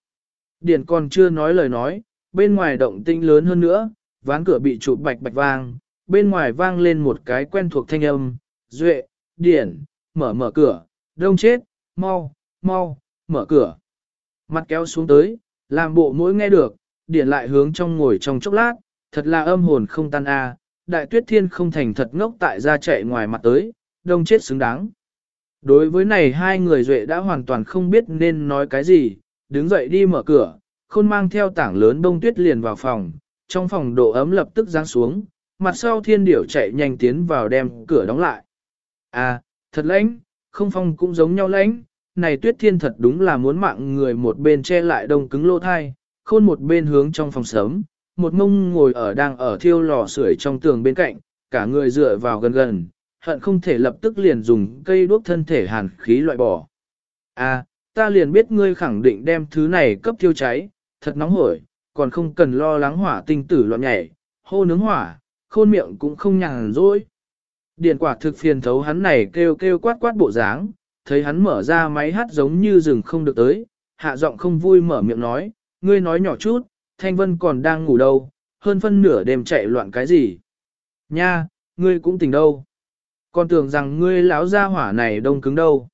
Speaker 1: Điển còn chưa nói lời nói, bên ngoài động tinh lớn hơn nữa, ván cửa bị chụp bạch bạch vang, bên ngoài vang lên một cái quen thuộc thanh âm, Duệ, Điển, mở mở cửa, đông chết, mau, mau, mở cửa. Mặt kéo xuống tới, làm bộ mỗi nghe được, Điển lại hướng trong ngồi trong chốc lát, thật là âm hồn không tan a. À. đại tuyết thiên không thành thật ngốc tại ra chạy ngoài mặt tới, đông chết xứng đáng. Đối với này hai người duệ đã hoàn toàn không biết nên nói cái gì, đứng dậy đi mở cửa, khôn mang theo tảng lớn đông tuyết liền vào phòng, trong phòng độ ấm lập tức giáng xuống, mặt sau thiên điểu chạy nhanh tiến vào đem cửa đóng lại. À, thật lãnh, không phong cũng giống nhau lãnh, này tuyết thiên thật đúng là muốn mạng người một bên che lại đông cứng lô thai, khôn một bên hướng trong phòng sớm, một mông ngồi ở đang ở thiêu lò sưởi trong tường bên cạnh, cả người dựa vào gần gần, hận không thể lập tức liền dùng cây đuốc thân thể hàn khí loại bỏ. À, ta liền biết ngươi khẳng định đem thứ này cấp thiêu cháy, thật nóng hổi, còn không cần lo lắng hỏa tinh tử loạn nhảy, hô nướng hỏa, khôn miệng cũng không nhàn rỗi. Điện quả thực phiền thấu hắn này kêu kêu quát quát bộ dáng, thấy hắn mở ra máy hát giống như rừng không được tới, hạ giọng không vui mở miệng nói, ngươi nói nhỏ chút, Thanh Vân còn đang ngủ đâu, hơn phân nửa đêm chạy loạn cái gì. Nha, ngươi cũng tỉnh đâu. Còn tưởng rằng ngươi lão gia hỏa này đông cứng đâu.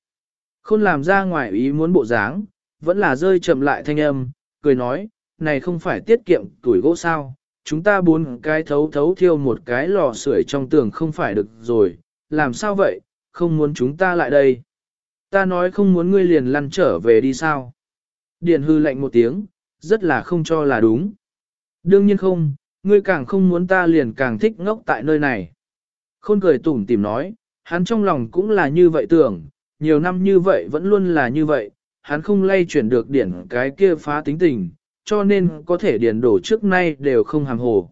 Speaker 1: Khôn làm ra ngoài ý muốn bộ dáng, vẫn là rơi chậm lại thanh âm, cười nói, này không phải tiết kiệm tuổi gỗ sao, chúng ta bốn cái thấu thấu thiêu một cái lò sưởi trong tường không phải được rồi, làm sao vậy, không muốn chúng ta lại đây. Ta nói không muốn ngươi liền lăn trở về đi sao. Điền hư lạnh một tiếng, rất là không cho là đúng. Đương nhiên không, ngươi càng không muốn ta liền càng thích ngốc tại nơi này. Khôn cười tủm tìm nói, hắn trong lòng cũng là như vậy tưởng, nhiều năm như vậy vẫn luôn là như vậy, hắn không lay chuyển được điển cái kia phá tính tình, cho nên có thể điển đổ trước nay đều không hàm hồ.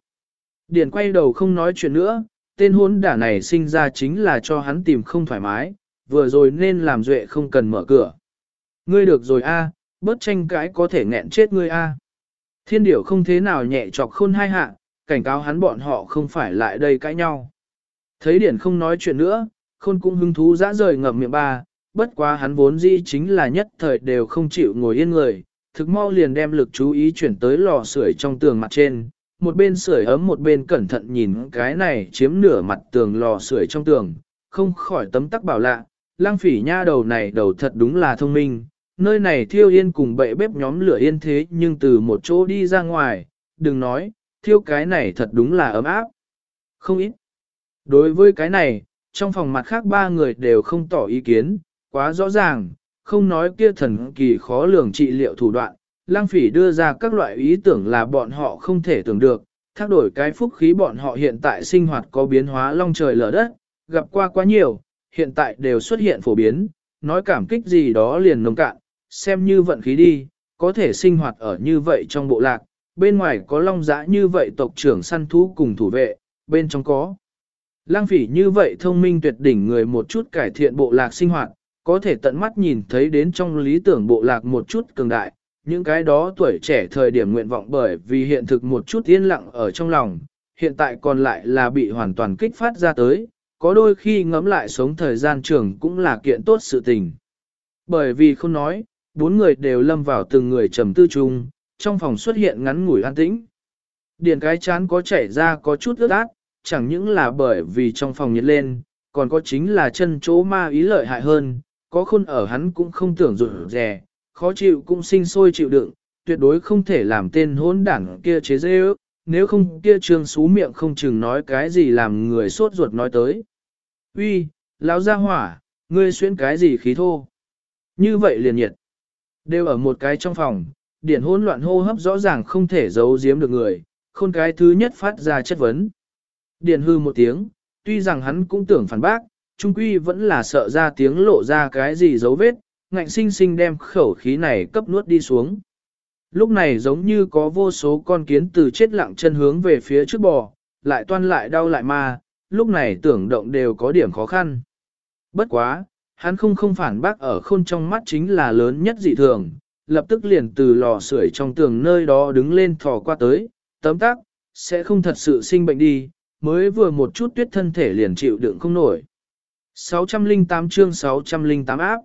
Speaker 1: Điển quay đầu không nói chuyện nữa, tên hôn đả này sinh ra chính là cho hắn tìm không thoải mái, vừa rồi nên làm duệ không cần mở cửa. Ngươi được rồi a, bớt tranh cãi có thể nghẹn chết ngươi a. Thiên điểu không thế nào nhẹ chọc khôn hai hạ, cảnh cáo hắn bọn họ không phải lại đây cãi nhau. Thấy điển không nói chuyện nữa, khôn cũng hứng thú dã rời ngậm miệng ba, bất quá hắn vốn dĩ chính là nhất thời đều không chịu ngồi yên người, thực mau liền đem lực chú ý chuyển tới lò sưởi trong tường mặt trên, một bên sưởi ấm một bên cẩn thận nhìn cái này chiếm nửa mặt tường lò sưởi trong tường, không khỏi tấm tắc bảo lạ, lang phỉ nha đầu này đầu thật đúng là thông minh, nơi này thiêu yên cùng bệ bếp nhóm lửa yên thế nhưng từ một chỗ đi ra ngoài, đừng nói, thiêu cái này thật đúng là ấm áp. Không ít. Đối với cái này, trong phòng mặt khác ba người đều không tỏ ý kiến, quá rõ ràng, không nói kia thần kỳ khó lường trị liệu thủ đoạn, lang phỉ đưa ra các loại ý tưởng là bọn họ không thể tưởng được, thác đổi cái phúc khí bọn họ hiện tại sinh hoạt có biến hóa long trời lở đất, gặp qua quá nhiều, hiện tại đều xuất hiện phổ biến, nói cảm kích gì đó liền nông cạn, xem như vận khí đi, có thể sinh hoạt ở như vậy trong bộ lạc, bên ngoài có long dã như vậy tộc trưởng săn thú cùng thủ vệ, bên trong có. Lang phỉ như vậy thông minh tuyệt đỉnh người một chút cải thiện bộ lạc sinh hoạt, có thể tận mắt nhìn thấy đến trong lý tưởng bộ lạc một chút cường đại, những cái đó tuổi trẻ thời điểm nguyện vọng bởi vì hiện thực một chút yên lặng ở trong lòng, hiện tại còn lại là bị hoàn toàn kích phát ra tới, có đôi khi ngẫm lại sống thời gian trường cũng là kiện tốt sự tình. Bởi vì không nói, bốn người đều lâm vào từng người trầm tư chung, trong phòng xuất hiện ngắn ngủi an tĩnh. Điền cái chán có chảy ra có chút ướt át, chẳng những là bởi vì trong phòng nhiệt lên, còn có chính là chân chỗ ma ý lợi hại hơn, có khôn ở hắn cũng không tưởng rụt rè, khó chịu cũng sinh sôi chịu đựng, tuyệt đối không thể làm tên hỗn đảng kia chế dê ước, nếu không kia trương xú miệng không chừng nói cái gì làm người sốt ruột nói tới. Uy, lão gia hỏa, ngươi xuyên cái gì khí thô? Như vậy liền nhiệt. Đều ở một cái trong phòng, điển hỗn loạn hô hấp rõ ràng không thể giấu giếm được người, khôn cái thứ nhất phát ra chất vấn. Điển hư một tiếng, tuy rằng hắn cũng tưởng phản bác, trung quy vẫn là sợ ra tiếng lộ ra cái gì dấu vết, ngạnh sinh sinh đem khẩu khí này cấp nuốt đi xuống. Lúc này giống như có vô số con kiến từ chết lặng chân hướng về phía trước bò, lại toan lại đau lại ma, lúc này tưởng động đều có điểm khó khăn. Bất quá, hắn không không phản bác ở khôn trong mắt chính là lớn nhất dị thường, lập tức liền từ lò sưởi trong tường nơi đó đứng lên thò qua tới, tấm tắc, sẽ không thật sự sinh bệnh đi, mới vừa một chút tuyết thân thể liền chịu đựng không nổi. 608 chương 608 áp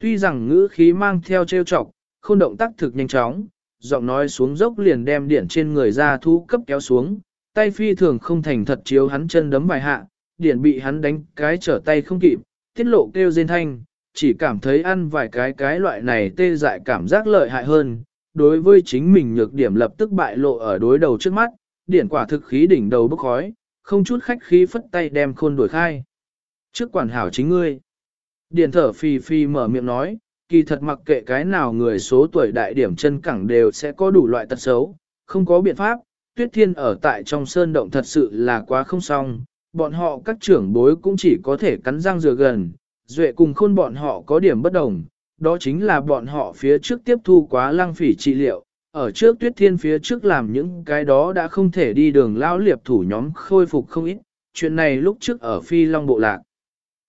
Speaker 1: Tuy rằng ngữ khí mang theo trêu chọc, không động tác thực nhanh chóng, giọng nói xuống dốc liền đem điển trên người ra thu cấp kéo xuống, tay phi thường không thành thật chiếu hắn chân đấm vài hạ, điển bị hắn đánh cái trở tay không kịp, tiết lộ kêu rên thanh, chỉ cảm thấy ăn vài cái cái loại này tê dại cảm giác lợi hại hơn, đối với chính mình nhược điểm lập tức bại lộ ở đối đầu trước mắt, điển quả thực khí đỉnh đầu bốc khói, không chút khách khí phất tay đem khôn đuổi khai. Trước quản hảo chính ngươi. Điển thở phì phì mở miệng nói, kỳ thật mặc kệ cái nào người số tuổi đại điểm chân cẳng đều sẽ có đủ loại tật xấu, không có biện pháp, tuyết thiên ở tại trong sơn động thật sự là quá không xong, bọn họ các trưởng bối cũng chỉ có thể cắn răng dừa gần, duệ cùng khôn bọn họ có điểm bất đồng, đó chính là bọn họ phía trước tiếp thu quá lăng phỉ trị liệu, ở trước tuyết thiên phía trước làm những cái đó đã không thể đi đường lao liệp thủ nhóm khôi phục không ít, chuyện này lúc trước ở phi long bộ lạc.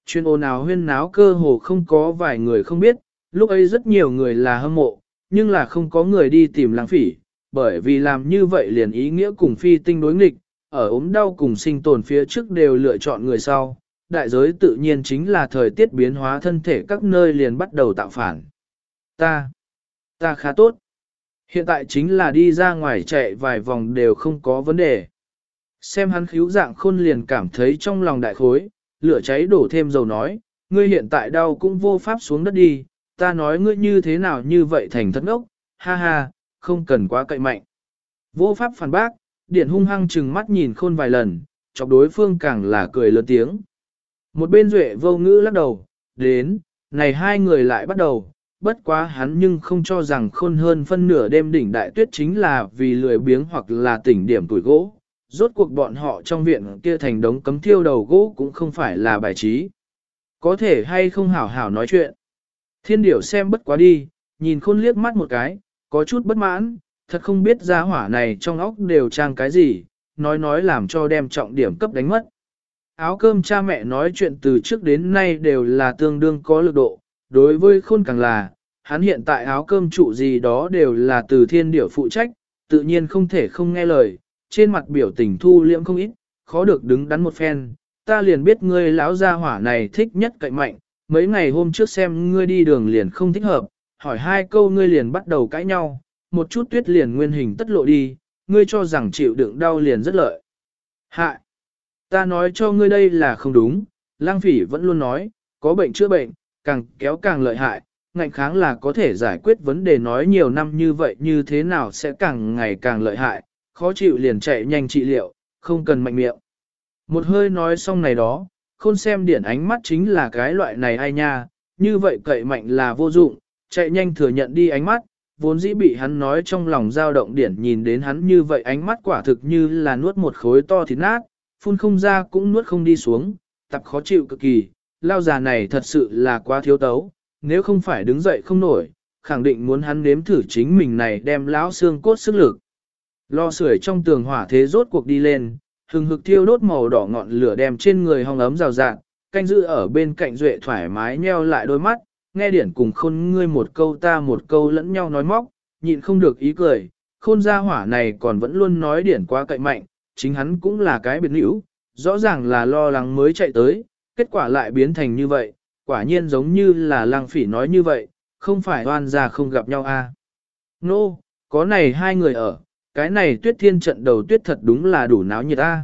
Speaker 1: Chuyện ồn ào huyên náo cơ hồ không có vài người không biết, lúc ấy rất nhiều người là hâm mộ, nhưng là không có người đi tìm lăng phỉ, bởi vì làm như vậy liền ý nghĩa cùng phi tinh đối nghịch, ở ốm đau cùng sinh tồn phía trước đều lựa chọn người sau, đại giới tự nhiên chính là thời tiết biến hóa thân thể các nơi liền bắt đầu tạo phản. Ta, ta khá tốt. Hiện tại chính là đi ra ngoài chạy vài vòng đều không có vấn đề. Xem hắn khíu dạng khôn liền cảm thấy trong lòng đại khối, lửa cháy đổ thêm dầu nói, ngươi hiện tại đau cũng vô pháp xuống đất đi, ta nói ngươi như thế nào như vậy thành thất ốc, ha ha, không cần quá cậy mạnh. Vô pháp phản bác, điện hung hăng chừng mắt nhìn khôn vài lần, chọc đối phương càng là cười lớn tiếng. Một bên duệ vô ngữ lắc đầu, đến, này hai người lại bắt đầu, bất quá hắn nhưng không cho rằng khôn hơn phân nửa đêm đỉnh đại tuyết chính là vì lười biếng hoặc là tỉnh điểm tuổi gỗ. Rốt cuộc bọn họ trong viện kia thành đống cấm thiêu đầu gỗ cũng không phải là bài trí. Có thể hay không hảo hảo nói chuyện. Thiên điểu xem bất quá đi, nhìn khôn liếc mắt một cái, có chút bất mãn, thật không biết gia hỏa này trong óc đều trang cái gì, nói nói làm cho đem trọng điểm cấp đánh mất. Áo cơm cha mẹ nói chuyện từ trước đến nay đều là tương đương có lực độ, đối với khôn càng là, hắn hiện tại áo cơm trụ gì đó đều là từ thiên điểu phụ trách, tự nhiên không thể không nghe lời, trên mặt biểu tình thu liễm không ít, khó được đứng đắn một phen, ta liền biết ngươi lão gia hỏa này thích nhất cậy mạnh, mấy ngày hôm trước xem ngươi đi đường liền không thích hợp, hỏi hai câu ngươi liền bắt đầu cãi nhau, một chút tuyết liền nguyên hình tất lộ đi, ngươi cho rằng chịu đựng đau liền rất lợi. Hạ! Ta nói cho ngươi đây là không đúng, lang phỉ vẫn luôn nói, có bệnh chữa bệnh, càng kéo càng lợi hại, ngạnh kháng là có thể giải quyết vấn đề nói nhiều năm như vậy như thế nào sẽ càng ngày càng lợi hại, khó chịu liền chạy nhanh trị liệu, không cần mạnh miệng. Một hơi nói xong này đó, khôn xem điển ánh mắt chính là cái loại này ai nha, như vậy cậy mạnh là vô dụng, chạy nhanh thừa nhận đi ánh mắt, vốn dĩ bị hắn nói trong lòng dao động điển nhìn đến hắn như vậy ánh mắt quả thực như là nuốt một khối to thịt nát, phun không ra cũng nuốt không đi xuống, tập khó chịu cực kỳ, lao già này thật sự là quá thiếu tấu, nếu không phải đứng dậy không nổi, khẳng định muốn hắn nếm thử chính mình này đem lão xương cốt sức lực. Lo sưởi trong tường hỏa thế rốt cuộc đi lên, hừng hực thiêu đốt màu đỏ ngọn lửa đem trên người hong ấm rào rạng, canh giữ ở bên cạnh duệ thoải mái nheo lại đôi mắt, nghe điển cùng khôn ngươi một câu ta một câu lẫn nhau nói móc, nhịn không được ý cười, khôn gia hỏa này còn vẫn luôn nói điển quá cậy mạnh, chính hắn cũng là cái biệt nữ, rõ ràng là lo lắng mới chạy tới, kết quả lại biến thành như vậy, quả nhiên giống như là lăng phỉ nói như vậy, không phải oan gia không gặp nhau a. À. Nô, no, có này hai người ở, cái này tuyết thiên trận đầu tuyết thật đúng là đủ náo nhiệt a.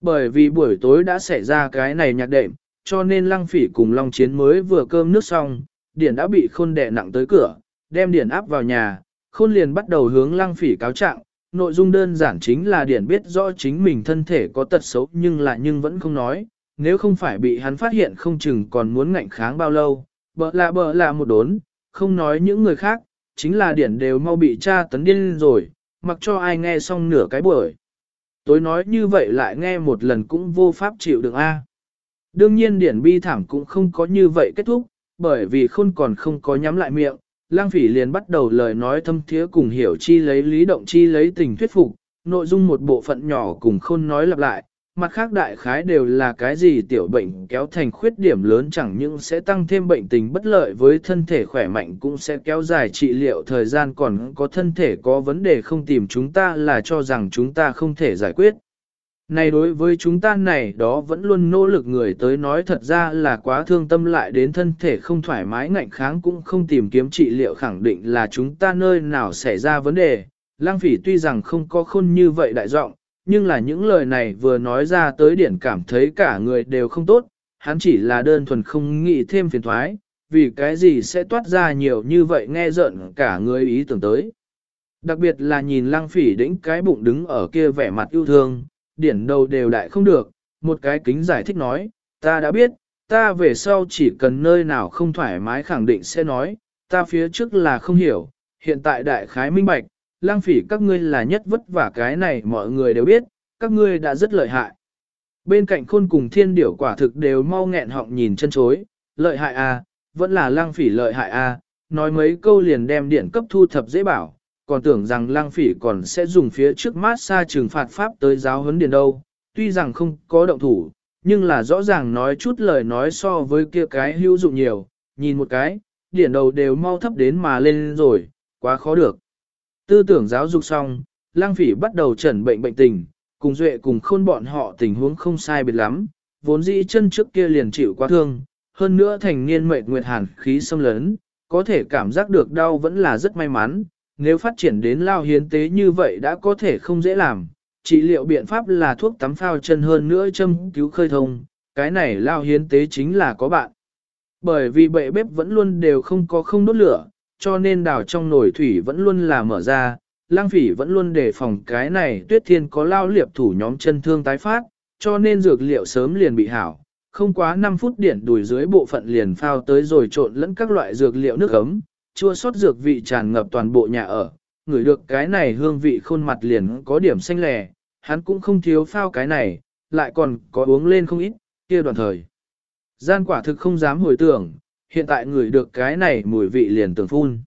Speaker 1: Bởi vì buổi tối đã xảy ra cái này nhạc đệm, cho nên lăng phỉ cùng long chiến mới vừa cơm nước xong, điển đã bị khôn đè nặng tới cửa, đem điển áp vào nhà, khôn liền bắt đầu hướng lăng phỉ cáo trạng, nội dung đơn giản chính là điển biết rõ chính mình thân thể có tật xấu nhưng lại nhưng vẫn không nói, nếu không phải bị hắn phát hiện không chừng còn muốn ngạnh kháng bao lâu, bợ lạ bợ lạ một đốn, không nói những người khác, chính là điển đều mau bị tra tấn điên rồi, mặc cho ai nghe xong nửa cái buổi. Tối nói như vậy lại nghe một lần cũng vô pháp chịu được a. Đương nhiên điển bi thảm cũng không có như vậy kết thúc, bởi vì khôn còn không có nhắm lại miệng, lang phỉ liền bắt đầu lời nói thâm thiế cùng hiểu chi lấy lý động chi lấy tình thuyết phục, nội dung một bộ phận nhỏ cùng khôn nói lặp lại, mặt khác đại khái đều là cái gì tiểu bệnh kéo thành khuyết điểm lớn chẳng những sẽ tăng thêm bệnh tình bất lợi với thân thể khỏe mạnh cũng sẽ kéo dài trị liệu thời gian còn có thân thể có vấn đề không tìm chúng ta là cho rằng chúng ta không thể giải quyết. Này đối với chúng ta này đó vẫn luôn nỗ lực người tới nói thật ra là quá thương tâm lại đến thân thể không thoải mái ngạnh kháng cũng không tìm kiếm trị liệu khẳng định là chúng ta nơi nào xảy ra vấn đề. Lang phỉ tuy rằng không có khôn như vậy đại giọng, nhưng là những lời này vừa nói ra tới điển cảm thấy cả người đều không tốt, hắn chỉ là đơn thuần không nghĩ thêm phiền thoái, vì cái gì sẽ toát ra nhiều như vậy nghe giận cả người ý tưởng tới. Đặc biệt là nhìn lăng phỉ đĩnh cái bụng đứng ở kia vẻ mặt yêu thương, điển đầu đều đại không được, một cái kính giải thích nói, ta đã biết, ta về sau chỉ cần nơi nào không thoải mái khẳng định sẽ nói, ta phía trước là không hiểu, hiện tại đại khái minh bạch, lang phỉ các ngươi là nhất vất vả cái này mọi người đều biết, các ngươi đã rất lợi hại. Bên cạnh khôn cùng thiên điểu quả thực đều mau nghẹn họng nhìn chân chối, lợi hại à, vẫn là lang phỉ lợi hại à, nói mấy câu liền đem điện cấp thu thập dễ bảo, còn tưởng rằng lang phỉ còn sẽ dùng phía trước mát xa trừng phạt pháp tới giáo huấn điền đâu, tuy rằng không có động thủ, nhưng là rõ ràng nói chút lời nói so với kia cái hữu dụng nhiều, nhìn một cái, điển đầu đều mau thấp đến mà lên rồi, quá khó được. Tư tưởng giáo dục xong, lang phỉ bắt đầu chẩn bệnh bệnh tình, cùng duệ cùng khôn bọn họ tình huống không sai biệt lắm, vốn dĩ chân trước kia liền chịu quá thương, hơn nữa thành niên mệnh nguyệt hàn khí xâm lớn, có thể cảm giác được đau vẫn là rất may mắn, nếu phát triển đến lao hiến tế như vậy đã có thể không dễ làm, trị liệu biện pháp là thuốc tắm phao chân hơn nữa châm cứu khơi thông, cái này lao hiến tế chính là có bạn. Bởi vì bệ bếp vẫn luôn đều không có không đốt lửa, cho nên đảo trong nồi thủy vẫn luôn là mở ra, lang phỉ vẫn luôn đề phòng cái này tuyết thiên có lao liệp thủ nhóm chân thương tái phát, cho nên dược liệu sớm liền bị hảo. Không quá 5 phút điển đùi dưới bộ phận liền phao tới rồi trộn lẫn các loại dược liệu nước ấm, chua sót dược vị tràn ngập toàn bộ nhà ở. Người được cái này hương vị khuôn mặt liền có điểm xanh lè, hắn cũng không thiếu phao cái này, lại còn có uống lên không ít, kia đoạn thời. Gian quả thực không dám hồi tưởng, hiện tại người được cái này mùi vị liền tưởng phun.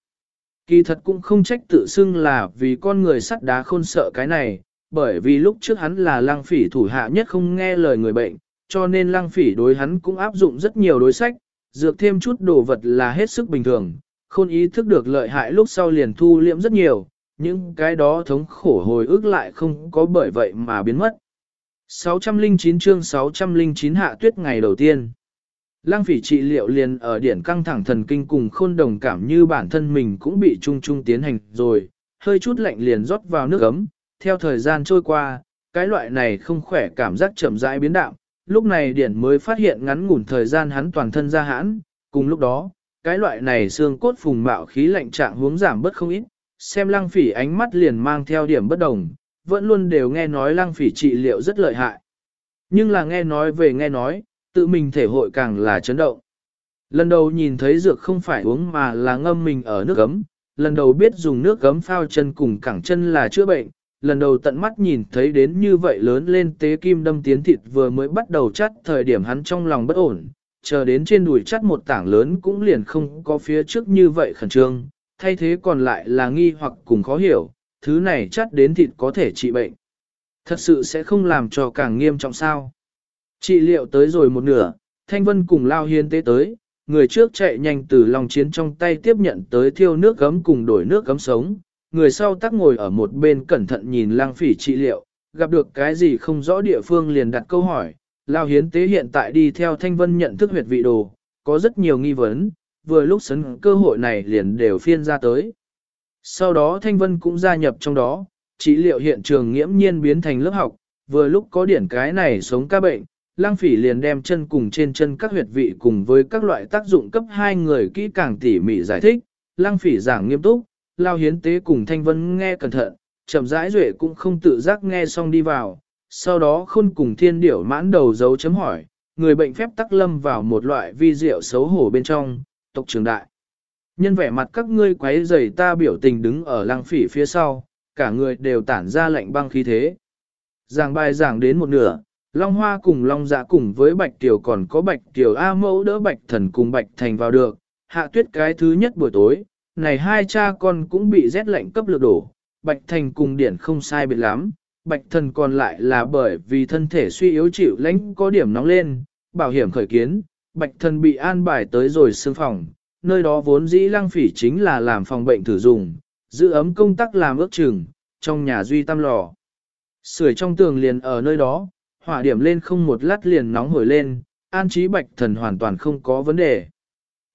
Speaker 1: Kỳ thật cũng không trách tự xưng là vì con người sắt đá khôn sợ cái này, bởi vì lúc trước hắn là lăng phỉ thủ hạ nhất không nghe lời người bệnh, cho nên lăng phỉ đối hắn cũng áp dụng rất nhiều đối sách, dược thêm chút đồ vật là hết sức bình thường, khôn ý thức được lợi hại lúc sau liền thu liệm rất nhiều, những cái đó thống khổ hồi ức lại không có bởi vậy mà biến mất. 609 chương 609 hạ tuyết ngày đầu tiên. Lăng phỉ trị liệu liền ở điển căng thẳng thần kinh cùng khôn đồng cảm như bản thân mình cũng bị trung trung tiến hành rồi, hơi chút lạnh liền rót vào nước ấm, theo thời gian trôi qua, cái loại này không khỏe cảm giác chậm rãi biến đạo, lúc này điển mới phát hiện ngắn ngủn thời gian hắn toàn thân ra hãn, cùng lúc đó, cái loại này xương cốt phùng mạo khí lạnh trạng hướng giảm bất không ít, xem lăng phỉ ánh mắt liền mang theo điểm bất đồng, vẫn luôn đều nghe nói lăng phỉ trị liệu rất lợi hại. Nhưng là nghe nói về nghe nói, tự mình thể hội càng là chấn động. Lần đầu nhìn thấy dược không phải uống mà là ngâm mình ở nước ấm, lần đầu biết dùng nước gấm phao chân cùng cẳng chân là chữa bệnh, lần đầu tận mắt nhìn thấy đến như vậy lớn lên tế kim đâm tiến thịt vừa mới bắt đầu chắt thời điểm hắn trong lòng bất ổn, chờ đến trên đùi chắt một tảng lớn cũng liền không có phía trước như vậy khẩn trương, thay thế còn lại là nghi hoặc cùng khó hiểu, thứ này chắt đến thịt có thể trị bệnh. Thật sự sẽ không làm cho càng nghiêm trọng sao. Trị liệu tới rồi một nửa, Thanh Vân cùng Lao Hiên tế tới, người trước chạy nhanh từ lòng chiến trong tay tiếp nhận tới thiêu nước gấm cùng đổi nước gấm sống, người sau tắc ngồi ở một bên cẩn thận nhìn lang phỉ trị liệu, gặp được cái gì không rõ địa phương liền đặt câu hỏi, Lao Hiến tế hiện tại đi theo Thanh Vân nhận thức huyệt vị đồ, có rất nhiều nghi vấn, vừa lúc sấn cơ hội này liền đều phiên ra tới. Sau đó Thanh Vân cũng gia nhập trong đó, trị liệu hiện trường nghiễm nhiên biến thành lớp học, vừa lúc có điển cái này sống ca bệnh, lang phỉ liền đem chân cùng trên chân các huyệt vị cùng với các loại tác dụng cấp hai người kỹ càng tỉ mỉ giải thích, lang phỉ giảng nghiêm túc, lao hiến tế cùng thanh vân nghe cẩn thận, chậm rãi duệ cũng không tự giác nghe xong đi vào, sau đó khôn cùng thiên điểu mãn đầu dấu chấm hỏi, người bệnh phép tắc lâm vào một loại vi diệu xấu hổ bên trong, tộc trường đại. Nhân vẻ mặt các ngươi quấy rầy ta biểu tình đứng ở lăng phỉ phía sau, cả người đều tản ra lạnh băng khí thế. Giảng bài giảng đến một nửa, Long Hoa cùng Long Dạ cùng với Bạch Tiểu còn có Bạch Tiểu A mẫu đỡ Bạch Thần cùng Bạch Thành vào được, hạ tuyết cái thứ nhất buổi tối, này hai cha con cũng bị rét lạnh cấp lược đổ, Bạch Thành cùng Điển không sai biệt lắm, Bạch Thần còn lại là bởi vì thân thể suy yếu chịu lãnh có điểm nóng lên, bảo hiểm khởi kiến, Bạch Thần bị an bài tới rồi xương phòng, nơi đó vốn dĩ lăng phỉ chính là làm phòng bệnh thử dùng, giữ ấm công tác làm ước chừng, trong nhà duy tam lò. Sưởi trong tường liền ở nơi đó, hỏa điểm lên không một lát liền nóng hổi lên, an trí bạch thần hoàn toàn không có vấn đề.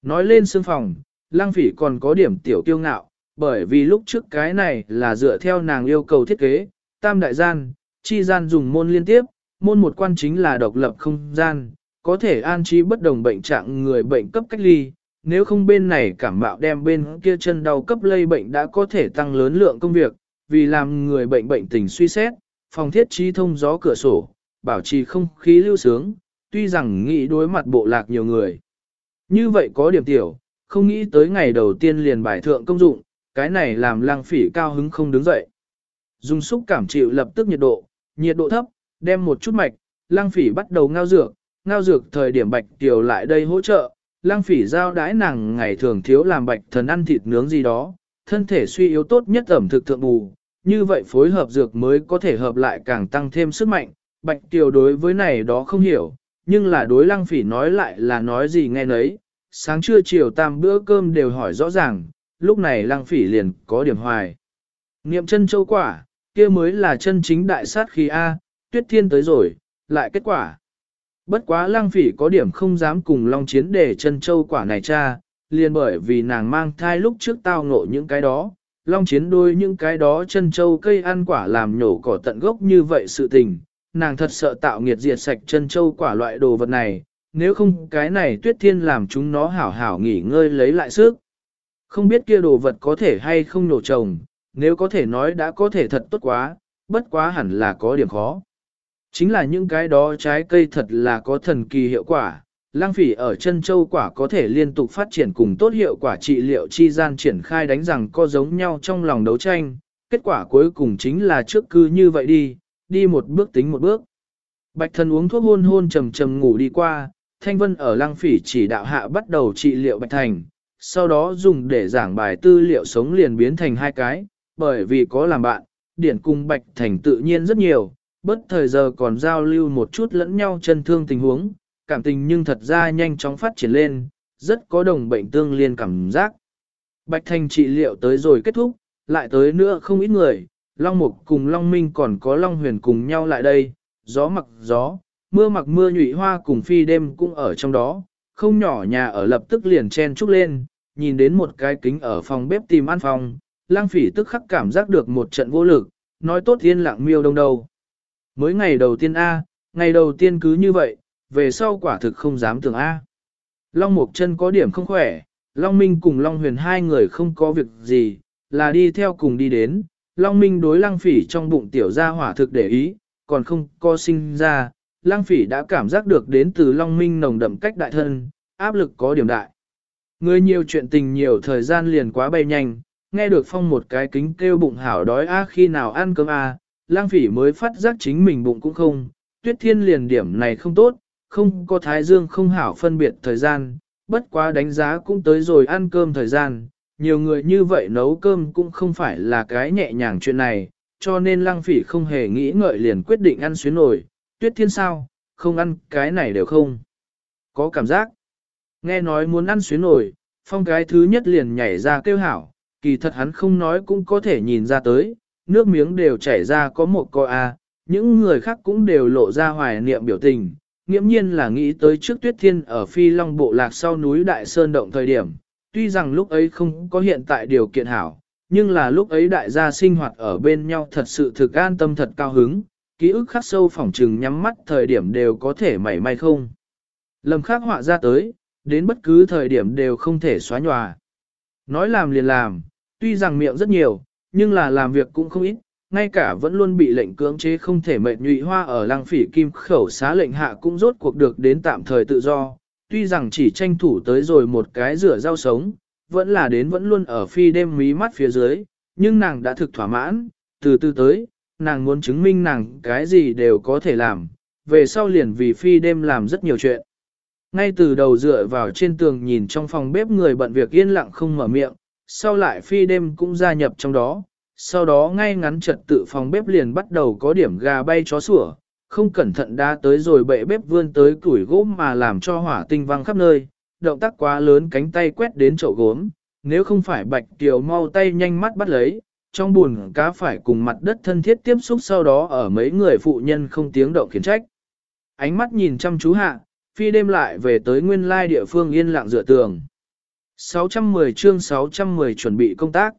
Speaker 1: Nói lên xương phòng, lăng phỉ còn có điểm tiểu kiêu ngạo, bởi vì lúc trước cái này là dựa theo nàng yêu cầu thiết kế, tam đại gian, chi gian dùng môn liên tiếp, môn một quan chính là độc lập không gian, có thể an trí bất đồng bệnh trạng người bệnh cấp cách ly, nếu không bên này cảm mạo đem bên kia chân đau cấp lây bệnh đã có thể tăng lớn lượng công việc, vì làm người bệnh bệnh tình suy xét, phòng thiết trí thông gió cửa sổ, bảo trì không khí lưu sướng, tuy rằng nghĩ đối mặt bộ lạc nhiều người. Như vậy có điểm tiểu, không nghĩ tới ngày đầu tiên liền bài thượng công dụng, cái này làm lang phỉ cao hứng không đứng dậy. Dùng xúc cảm chịu lập tức nhiệt độ, nhiệt độ thấp, đem một chút mạch, lang phỉ bắt đầu ngao dược, ngao dược thời điểm bạch tiểu lại đây hỗ trợ, lang phỉ giao đái nàng ngày thường thiếu làm bạch thần ăn thịt nướng gì đó, thân thể suy yếu tốt nhất ẩm thực thượng bù, như vậy phối hợp dược mới có thể hợp lại càng tăng thêm sức mạnh. Bạch tiểu đối với này đó không hiểu, nhưng là đối Lang phỉ nói lại là nói gì nghe nấy. Sáng trưa chiều tam bữa cơm đều hỏi rõ ràng, lúc này Lang phỉ liền có điểm hoài. Niệm chân châu quả, kia mới là chân chính đại sát khí A, tuyết thiên tới rồi, lại kết quả. Bất quá lăng phỉ có điểm không dám cùng long chiến để chân châu quả này cha, liền bởi vì nàng mang thai lúc trước tao ngộ những cái đó, long chiến đôi những cái đó chân châu cây ăn quả làm nhổ cỏ tận gốc như vậy sự tình, nàng thật sợ tạo nghiệt diệt sạch chân châu quả loại đồ vật này, nếu không cái này tuyết thiên làm chúng nó hảo hảo nghỉ ngơi lấy lại sức. Không biết kia đồ vật có thể hay không nổ trồng, nếu có thể nói đã có thể thật tốt quá, bất quá hẳn là có điểm khó. Chính là những cái đó trái cây thật là có thần kỳ hiệu quả, lang phỉ ở chân châu quả có thể liên tục phát triển cùng tốt hiệu quả trị liệu chi gian triển khai đánh rằng có giống nhau trong lòng đấu tranh, kết quả cuối cùng chính là trước cư như vậy đi, đi một bước tính một bước. Bạch thần uống thuốc hôn hôn trầm trầm ngủ đi qua, thanh vân ở lang phỉ chỉ đạo hạ bắt đầu trị liệu bạch thành, sau đó dùng để giảng bài tư liệu sống liền biến thành hai cái, bởi vì có làm bạn, điển cùng bạch thành tự nhiên rất nhiều, bất thời giờ còn giao lưu một chút lẫn nhau chân thương tình huống, cảm tình nhưng thật ra nhanh chóng phát triển lên, rất có đồng bệnh tương liên cảm giác. Bạch Thành trị liệu tới rồi kết thúc, lại tới nữa không ít người, Long Mục cùng Long Minh còn có Long Huyền cùng nhau lại đây, gió mặc gió, mưa mặc mưa nhụy hoa cùng phi đêm cũng ở trong đó, không nhỏ nhà ở lập tức liền chen trúc lên, nhìn đến một cái kính ở phòng bếp tìm ăn phòng, lang phỉ tức khắc cảm giác được một trận vô lực, nói tốt thiên lặng miêu đông đầu. Mới ngày đầu tiên A, ngày đầu tiên cứ như vậy, về sau quả thực không dám tưởng A. Long Mục chân có điểm không khỏe, Long Minh cùng Long Huyền hai người không có việc gì, là đi theo cùng đi đến. Long Minh đối Lăng Phỉ trong bụng tiểu gia hỏa thực để ý, còn không co sinh ra, Lăng Phỉ đã cảm giác được đến từ Long Minh nồng đậm cách đại thân, áp lực có điểm đại. Người nhiều chuyện tình nhiều thời gian liền quá bay nhanh, nghe được phong một cái kính kêu bụng hảo đói a khi nào ăn cơm a, Lang Phỉ mới phát giác chính mình bụng cũng không, Tuyết Thiên liền điểm này không tốt, không có thái dương không hảo phân biệt thời gian, bất quá đánh giá cũng tới rồi ăn cơm thời gian, nhiều người như vậy nấu cơm cũng không phải là cái nhẹ nhàng chuyện này, cho nên lang phỉ không hề nghĩ ngợi liền quyết định ăn xuyến nổi, tuyết thiên sao, không ăn cái này đều không. Có cảm giác, nghe nói muốn ăn xuyến nổi, phong cái thứ nhất liền nhảy ra kêu hảo, kỳ thật hắn không nói cũng có thể nhìn ra tới, nước miếng đều chảy ra có một coi a, những người khác cũng đều lộ ra hoài niệm biểu tình, nghiễm nhiên là nghĩ tới trước tuyết thiên ở phi long bộ lạc sau núi Đại Sơn Động thời điểm, tuy rằng lúc ấy không có hiện tại điều kiện hảo, nhưng là lúc ấy đại gia sinh hoạt ở bên nhau thật sự thực an tâm thật cao hứng, ký ức khắc sâu phỏng trừng nhắm mắt thời điểm đều có thể mảy may không. Lầm khắc họa ra tới, đến bất cứ thời điểm đều không thể xóa nhòa. Nói làm liền làm, tuy rằng miệng rất nhiều, nhưng là làm việc cũng không ít, ngay cả vẫn luôn bị lệnh cưỡng chế không thể mệt nhụy hoa ở lăng phỉ kim khẩu xá lệnh hạ cũng rốt cuộc được đến tạm thời tự do, tuy rằng chỉ tranh thủ tới rồi một cái rửa rau sống, vẫn là đến vẫn luôn ở phi đêm mí mắt phía dưới, nhưng nàng đã thực thỏa mãn, từ từ tới, nàng muốn chứng minh nàng cái gì đều có thể làm, về sau liền vì phi đêm làm rất nhiều chuyện. Ngay từ đầu dựa vào trên tường nhìn trong phòng bếp người bận việc yên lặng không mở miệng, sau lại phi đêm cũng gia nhập trong đó, sau đó ngay ngắn trật tự phòng bếp liền bắt đầu có điểm gà bay chó sủa, không cẩn thận đã tới rồi bệ bếp vươn tới củi gỗ mà làm cho hỏa tinh văng khắp nơi, động tác quá lớn cánh tay quét đến chậu gốm, nếu không phải bạch tiểu mau tay nhanh mắt bắt lấy, trong buồn cá phải cùng mặt đất thân thiết tiếp xúc sau đó ở mấy người phụ nhân không tiếng động khiển trách. Ánh mắt nhìn chăm chú hạ, phi đêm lại về tới nguyên lai địa phương yên lặng dựa tường. 610 chương 610 chuẩn bị công tác.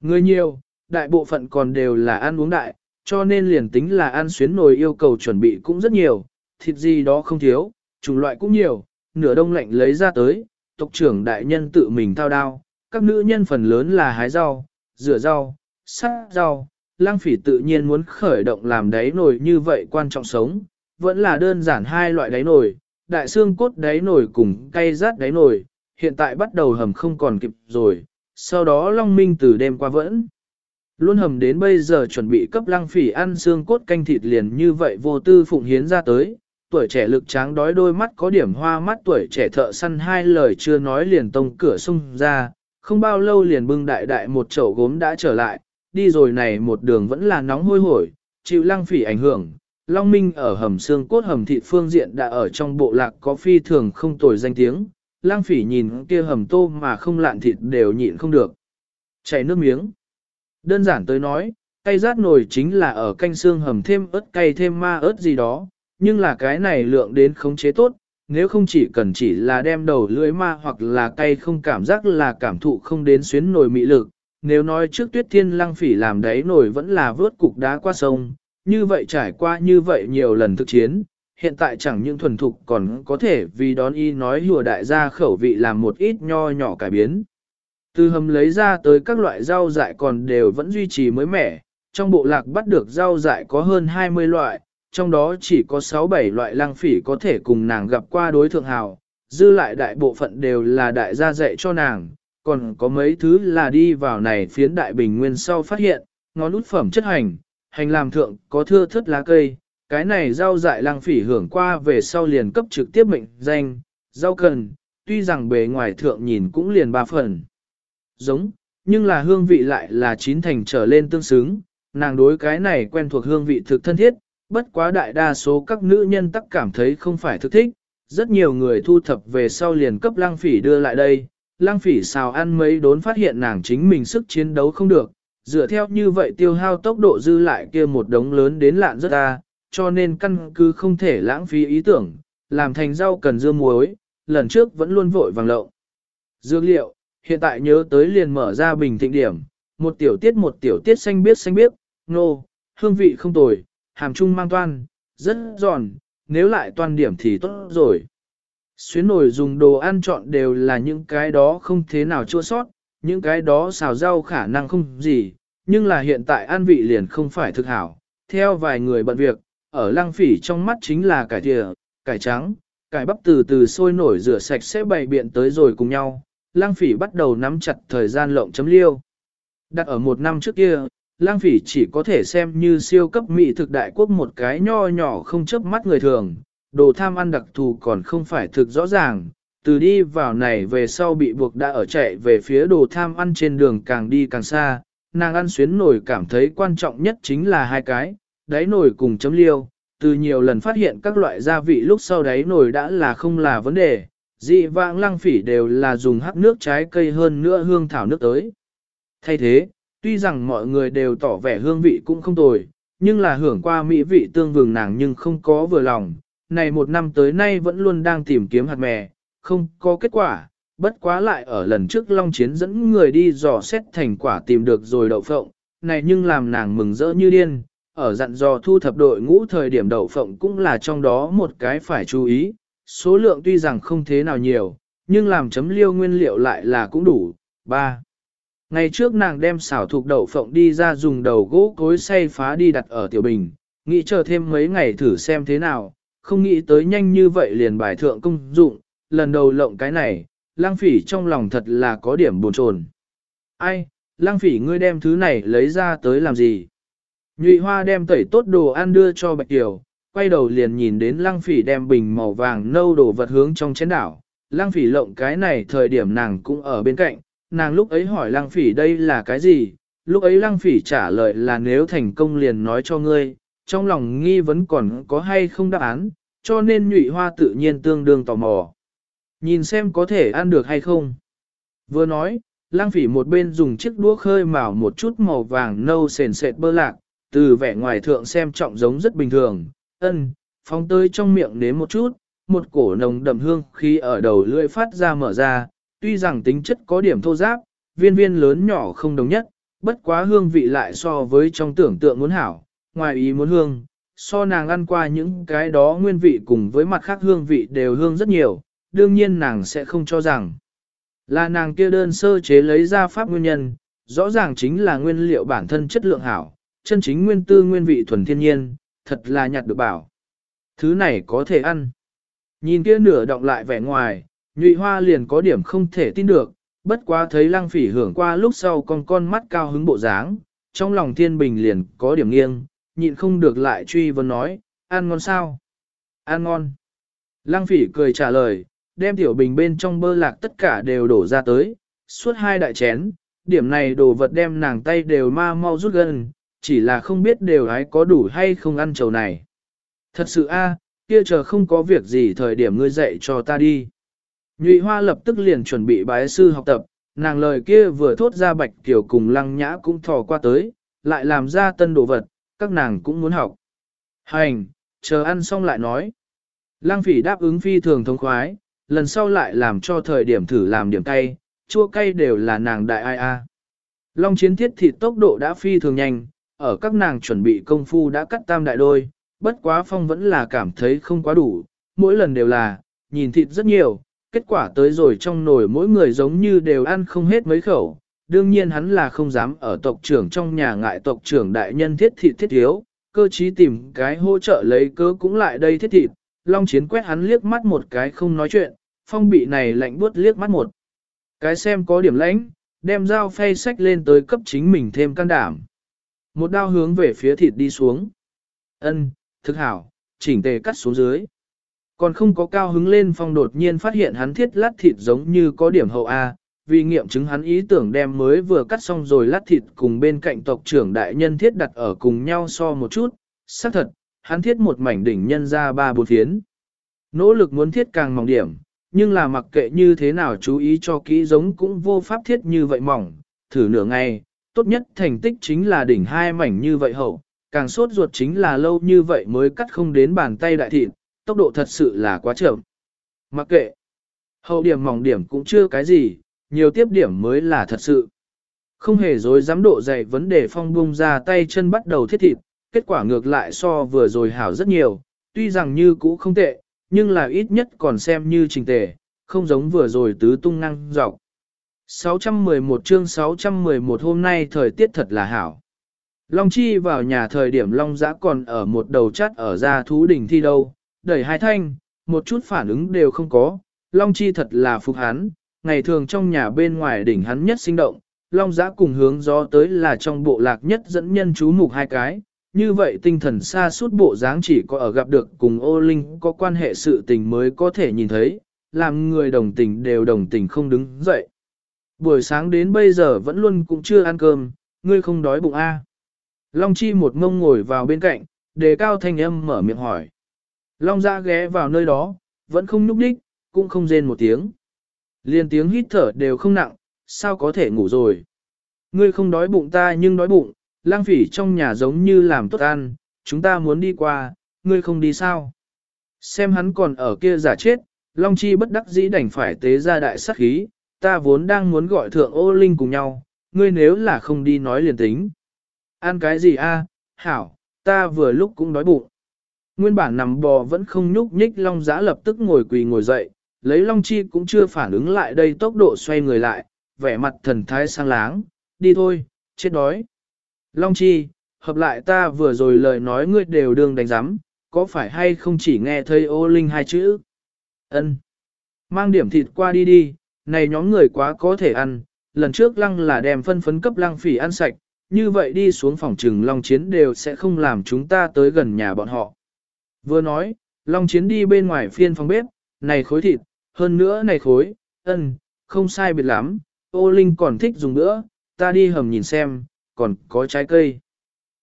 Speaker 1: Người nhiều, đại bộ phận còn đều là ăn uống đại, cho nên liền tính là ăn xuyến nồi yêu cầu chuẩn bị cũng rất nhiều, thịt gì đó không thiếu, chủng loại cũng nhiều, nửa đông lạnh lấy ra tới, tộc trưởng đại nhân tự mình thao đao, các nữ nhân phần lớn là hái rau, rửa rau, sát rau, lang phỉ tự nhiên muốn khởi động làm đáy nồi như vậy quan trọng sống, vẫn là đơn giản hai loại đáy nồi, đại xương cốt đáy nồi cùng cay rát đáy nồi, hiện tại bắt đầu hầm không còn kịp rồi, sau đó Long Minh từ đêm qua vẫn. Luôn hầm đến bây giờ chuẩn bị cấp lăng phỉ ăn xương cốt canh thịt liền như vậy vô tư phụng hiến ra tới, tuổi trẻ lực tráng đói đôi mắt có điểm hoa mắt tuổi trẻ thợ săn hai lời chưa nói liền tông cửa sung ra, không bao lâu liền bưng đại đại một chậu gốm đã trở lại, đi rồi này một đường vẫn là nóng hôi hổi, chịu lăng phỉ ảnh hưởng. Long Minh ở hầm xương cốt hầm thịt phương diện đã ở trong bộ lạc có phi thường không tồi danh tiếng, Lang phỉ nhìn kia hầm tô mà không lạn thịt đều nhịn không được. Chảy nước miếng. Đơn giản tới nói, cay rát nồi chính là ở canh xương hầm thêm ớt cay thêm ma ớt gì đó, nhưng là cái này lượng đến khống chế tốt, nếu không chỉ cần chỉ là đem đầu lưỡi ma hoặc là cay không cảm giác là cảm thụ không đến xuyến nồi mị lực. Nếu nói trước tuyết thiên lăng phỉ làm đấy nồi vẫn là vớt cục đá qua sông, như vậy trải qua như vậy nhiều lần thực chiến, hiện tại chẳng những thuần thục còn có thể vì đón y nói hùa đại gia khẩu vị làm một ít nho nhỏ cải biến. Từ hầm lấy ra tới các loại rau dại còn đều vẫn duy trì mới mẻ, trong bộ lạc bắt được rau dại có hơn 20 loại, trong đó chỉ có 6-7 loại lang phỉ có thể cùng nàng gặp qua đối thượng hào, dư lại đại bộ phận đều là đại gia dạy cho nàng, còn có mấy thứ là đi vào này phiến đại bình nguyên sau phát hiện, ngón út phẩm chất hành, hành làm thượng có thưa thất lá cây, cái này rau dại lang phỉ hưởng qua về sau liền cấp trực tiếp mệnh danh, rau cần, tuy rằng bề ngoài thượng nhìn cũng liền ba phần. Giống, nhưng là hương vị lại là chín thành trở lên tương xứng, nàng đối cái này quen thuộc hương vị thực thân thiết, bất quá đại đa số các nữ nhân tắc cảm thấy không phải thực thích, rất nhiều người thu thập về sau liền cấp lang phỉ đưa lại đây, lang phỉ xào ăn mấy đốn phát hiện nàng chính mình sức chiến đấu không được, dựa theo như vậy tiêu hao tốc độ dư lại kia một đống lớn đến lạn rất ta, cho nên căn cứ không thể lãng phí ý tưởng, làm thành rau cần dưa muối, lần trước vẫn luôn vội vàng lậu. Dược liệu, hiện tại nhớ tới liền mở ra bình thịnh điểm, một tiểu tiết một tiểu tiết xanh biếc xanh biếc, nô, hương vị không tồi, hàm trung mang toan, rất giòn, nếu lại toan điểm thì tốt rồi. Xuyến nổi dùng đồ ăn chọn đều là những cái đó không thế nào chua sót, những cái đó xào rau khả năng không gì, nhưng là hiện tại ăn vị liền không phải thực hảo. Theo vài người bận việc, ở lăng phỉ trong mắt chính là cải thịa, cải trắng, cải bắp từ từ sôi nổi rửa sạch sẽ bày biện tới rồi cùng nhau. Lăng phỉ bắt đầu nắm chặt thời gian lộng chấm liêu. Đặt ở một năm trước kia, lang phỉ chỉ có thể xem như siêu cấp mỹ thực đại quốc một cái nho nhỏ không chớp mắt người thường, đồ tham ăn đặc thù còn không phải thực rõ ràng, từ đi vào này về sau bị buộc đã ở chạy về phía đồ tham ăn trên đường càng đi càng xa, nàng ăn xuyến nổi cảm thấy quan trọng nhất chính là hai cái, đáy nồi cùng chấm liêu, từ nhiều lần phát hiện các loại gia vị lúc sau đáy nồi đã là không là vấn đề, dị vãng lăng phỉ đều là dùng hắc nước trái cây hơn nữa hương thảo nước tới. Thay thế, Tuy rằng mọi người đều tỏ vẻ hương vị cũng không tồi, nhưng là hưởng qua mỹ vị tương vừng nàng nhưng không có vừa lòng. Này một năm tới nay vẫn luôn đang tìm kiếm hạt mè, không có kết quả, bất quá lại ở lần trước Long Chiến dẫn người đi dò xét thành quả tìm được rồi đậu phộng, này nhưng làm nàng mừng rỡ như điên. Ở dặn dò thu thập đội ngũ thời điểm đậu phộng cũng là trong đó một cái phải chú ý, số lượng tuy rằng không thế nào nhiều, nhưng làm chấm liêu nguyên liệu lại là cũng đủ. 3. Ngày trước nàng đem xảo thuộc đậu phộng đi ra dùng đầu gỗ cối xay phá đi đặt ở tiểu bình, nghĩ chờ thêm mấy ngày thử xem thế nào, không nghĩ tới nhanh như vậy liền bài thượng công dụng, lần đầu lộng cái này, lang phỉ trong lòng thật là có điểm buồn chồn. Ai, lang phỉ ngươi đem thứ này lấy ra tới làm gì? Nhụy hoa đem tẩy tốt đồ ăn đưa cho Bạch Kiều, quay đầu liền nhìn đến lăng phỉ đem bình màu vàng nâu đổ vật hướng trong chén đảo. Lăng phỉ lộng cái này thời điểm nàng cũng ở bên cạnh, nàng lúc ấy hỏi lăng phỉ đây là cái gì, lúc ấy lăng phỉ trả lời là nếu thành công liền nói cho ngươi, trong lòng nghi vấn còn có hay không đáp án, cho nên nhụy hoa tự nhiên tương đương tò mò. Nhìn xem có thể ăn được hay không. Vừa nói, lang phỉ một bên dùng chiếc đũa khơi mào một chút màu vàng nâu sền sệt bơ lạc, từ vẻ ngoài thượng xem trọng giống rất bình thường, ân, phóng tới trong miệng nếm một chút, một cổ nồng đậm hương khi ở đầu lưỡi phát ra mở ra, tuy rằng tính chất có điểm thô giáp, viên viên lớn nhỏ không đồng nhất, bất quá hương vị lại so với trong tưởng tượng muốn hảo, ngoài ý muốn hương, so nàng ăn qua những cái đó nguyên vị cùng với mặt khác hương vị đều hương rất nhiều, đương nhiên nàng sẽ không cho rằng là nàng kia đơn sơ chế lấy ra pháp nguyên nhân, rõ ràng chính là nguyên liệu bản thân chất lượng hảo, chân chính nguyên tư nguyên vị thuần thiên nhiên, thật là nhặt được bảo. Thứ này có thể ăn. Nhìn kia nửa động lại vẻ ngoài, nhụy hoa liền có điểm không thể tin được, bất quá thấy lăng phỉ hưởng qua lúc sau con con mắt cao hứng bộ dáng, trong lòng thiên bình liền có điểm nghiêng, nhịn không được lại truy vấn nói, ăn ngon sao? Ăn ngon. Lăng phỉ cười trả lời, đem tiểu bình bên trong bơ lạc tất cả đều đổ ra tới, suốt hai đại chén, điểm này đồ vật đem nàng tay đều ma mau rút gần, chỉ là không biết đều ái có đủ hay không ăn chầu này. Thật sự a, kia chờ không có việc gì thời điểm ngươi dạy cho ta đi. Nhụy hoa lập tức liền chuẩn bị bái sư học tập, nàng lời kia vừa thốt ra bạch Kiều cùng lăng nhã cũng thò qua tới, lại làm ra tân đồ vật, các nàng cũng muốn học. Hành, chờ ăn xong lại nói. Lăng phỉ đáp ứng phi thường thông khoái, lần sau lại làm cho thời điểm thử làm điểm cay, chua cay đều là nàng đại ai a. Long chiến thiết thịt tốc độ đã phi thường nhanh, ở các nàng chuẩn bị công phu đã cắt tam đại đôi, bất quá phong vẫn là cảm thấy không quá đủ, mỗi lần đều là, nhìn thịt rất nhiều, kết quả tới rồi trong nồi mỗi người giống như đều ăn không hết mấy khẩu, đương nhiên hắn là không dám ở tộc trưởng trong nhà ngại tộc trưởng đại nhân thiết thịt thiết thiếu, cơ chí tìm cái hỗ trợ lấy cớ cũng lại đây thiết thịt, long chiến quét hắn liếc mắt một cái không nói chuyện, phong bị này lạnh buốt liếc mắt một. Cái xem có điểm lãnh, đem dao phay sách lên tới cấp chính mình thêm can đảm. Một đao hướng về phía thịt đi xuống. Ân, thực hảo, chỉnh tề cắt xuống dưới. Còn không có cao hứng lên phong đột nhiên phát hiện hắn thiết lát thịt giống như có điểm hậu A, vì nghiệm chứng hắn ý tưởng đem mới vừa cắt xong rồi lát thịt cùng bên cạnh tộc trưởng đại nhân thiết đặt ở cùng nhau so một chút, xác thật, hắn thiết một mảnh đỉnh nhân ra ba bốn phiến. Nỗ lực muốn thiết càng mỏng điểm, nhưng là mặc kệ như thế nào chú ý cho kỹ giống cũng vô pháp thiết như vậy mỏng, thử nửa ngày, tốt nhất thành tích chính là đỉnh hai mảnh như vậy hậu, càng sốt ruột chính là lâu như vậy mới cắt không đến bàn tay đại thịt, tốc độ thật sự là quá chậm. Mặc kệ, hậu điểm mỏng điểm cũng chưa cái gì, nhiều tiếp điểm mới là thật sự. Không hề dối dám độ dày vấn đề phong bung ra tay chân bắt đầu thiết thịt, kết quả ngược lại so vừa rồi hảo rất nhiều, tuy rằng như cũ không tệ, nhưng là ít nhất còn xem như trình tề, không giống vừa rồi tứ tung năng dọc. 611 chương 611 hôm nay thời tiết thật là hảo. Long Chi vào nhà thời điểm Long Giã còn ở một đầu chắt ở ra thú đỉnh thi đâu, đẩy hai thanh, một chút phản ứng đều không có. Long Chi thật là phục hắn, ngày thường trong nhà bên ngoài đỉnh hắn nhất sinh động, Long Giã cùng hướng gió tới là trong bộ lạc nhất dẫn nhân chú mục hai cái. Như vậy tinh thần xa suốt bộ dáng chỉ có ở gặp được cùng ô linh có quan hệ sự tình mới có thể nhìn thấy, làm người đồng tình đều đồng tình không đứng dậy. Buổi sáng đến bây giờ vẫn luôn cũng chưa ăn cơm, ngươi không đói bụng a? À. Long Chi một ngông ngồi vào bên cạnh, đề cao thanh âm mở miệng hỏi. Long gia ghé vào nơi đó, vẫn không nhúc đích, cũng không rên một tiếng. Liên tiếng hít thở đều không nặng, sao có thể ngủ rồi. Ngươi không đói bụng ta nhưng đói bụng, lang phỉ trong nhà giống như làm tốt ăn, chúng ta muốn đi qua, ngươi không đi sao. Xem hắn còn ở kia giả chết, Long Chi bất đắc dĩ đành phải tế ra đại sát khí, ta vốn đang muốn gọi thượng ô linh cùng nhau, ngươi nếu là không đi nói liền tính. Ăn cái gì a? hảo, ta vừa lúc cũng đói bụng. Nguyên bản nằm bò vẫn không nhúc nhích long giã lập tức ngồi quỳ ngồi dậy, lấy long chi cũng chưa phản ứng lại đây tốc độ xoay người lại, vẻ mặt thần thái sang láng, đi thôi, chết đói. Long chi, hợp lại ta vừa rồi lời nói ngươi đều đương đánh giám, có phải hay không chỉ nghe thấy ô linh hai chữ? Ân, Mang điểm thịt qua đi đi, này nhóm người quá có thể ăn, lần trước lăng là đem phân phấn cấp lăng phỉ ăn sạch, như vậy đi xuống phòng trừng Long Chiến đều sẽ không làm chúng ta tới gần nhà bọn họ. Vừa nói, Long Chiến đi bên ngoài phiên phòng bếp, này khối thịt, hơn nữa này khối, ân, không sai biệt lắm, ô Linh còn thích dùng nữa, ta đi hầm nhìn xem, còn có trái cây.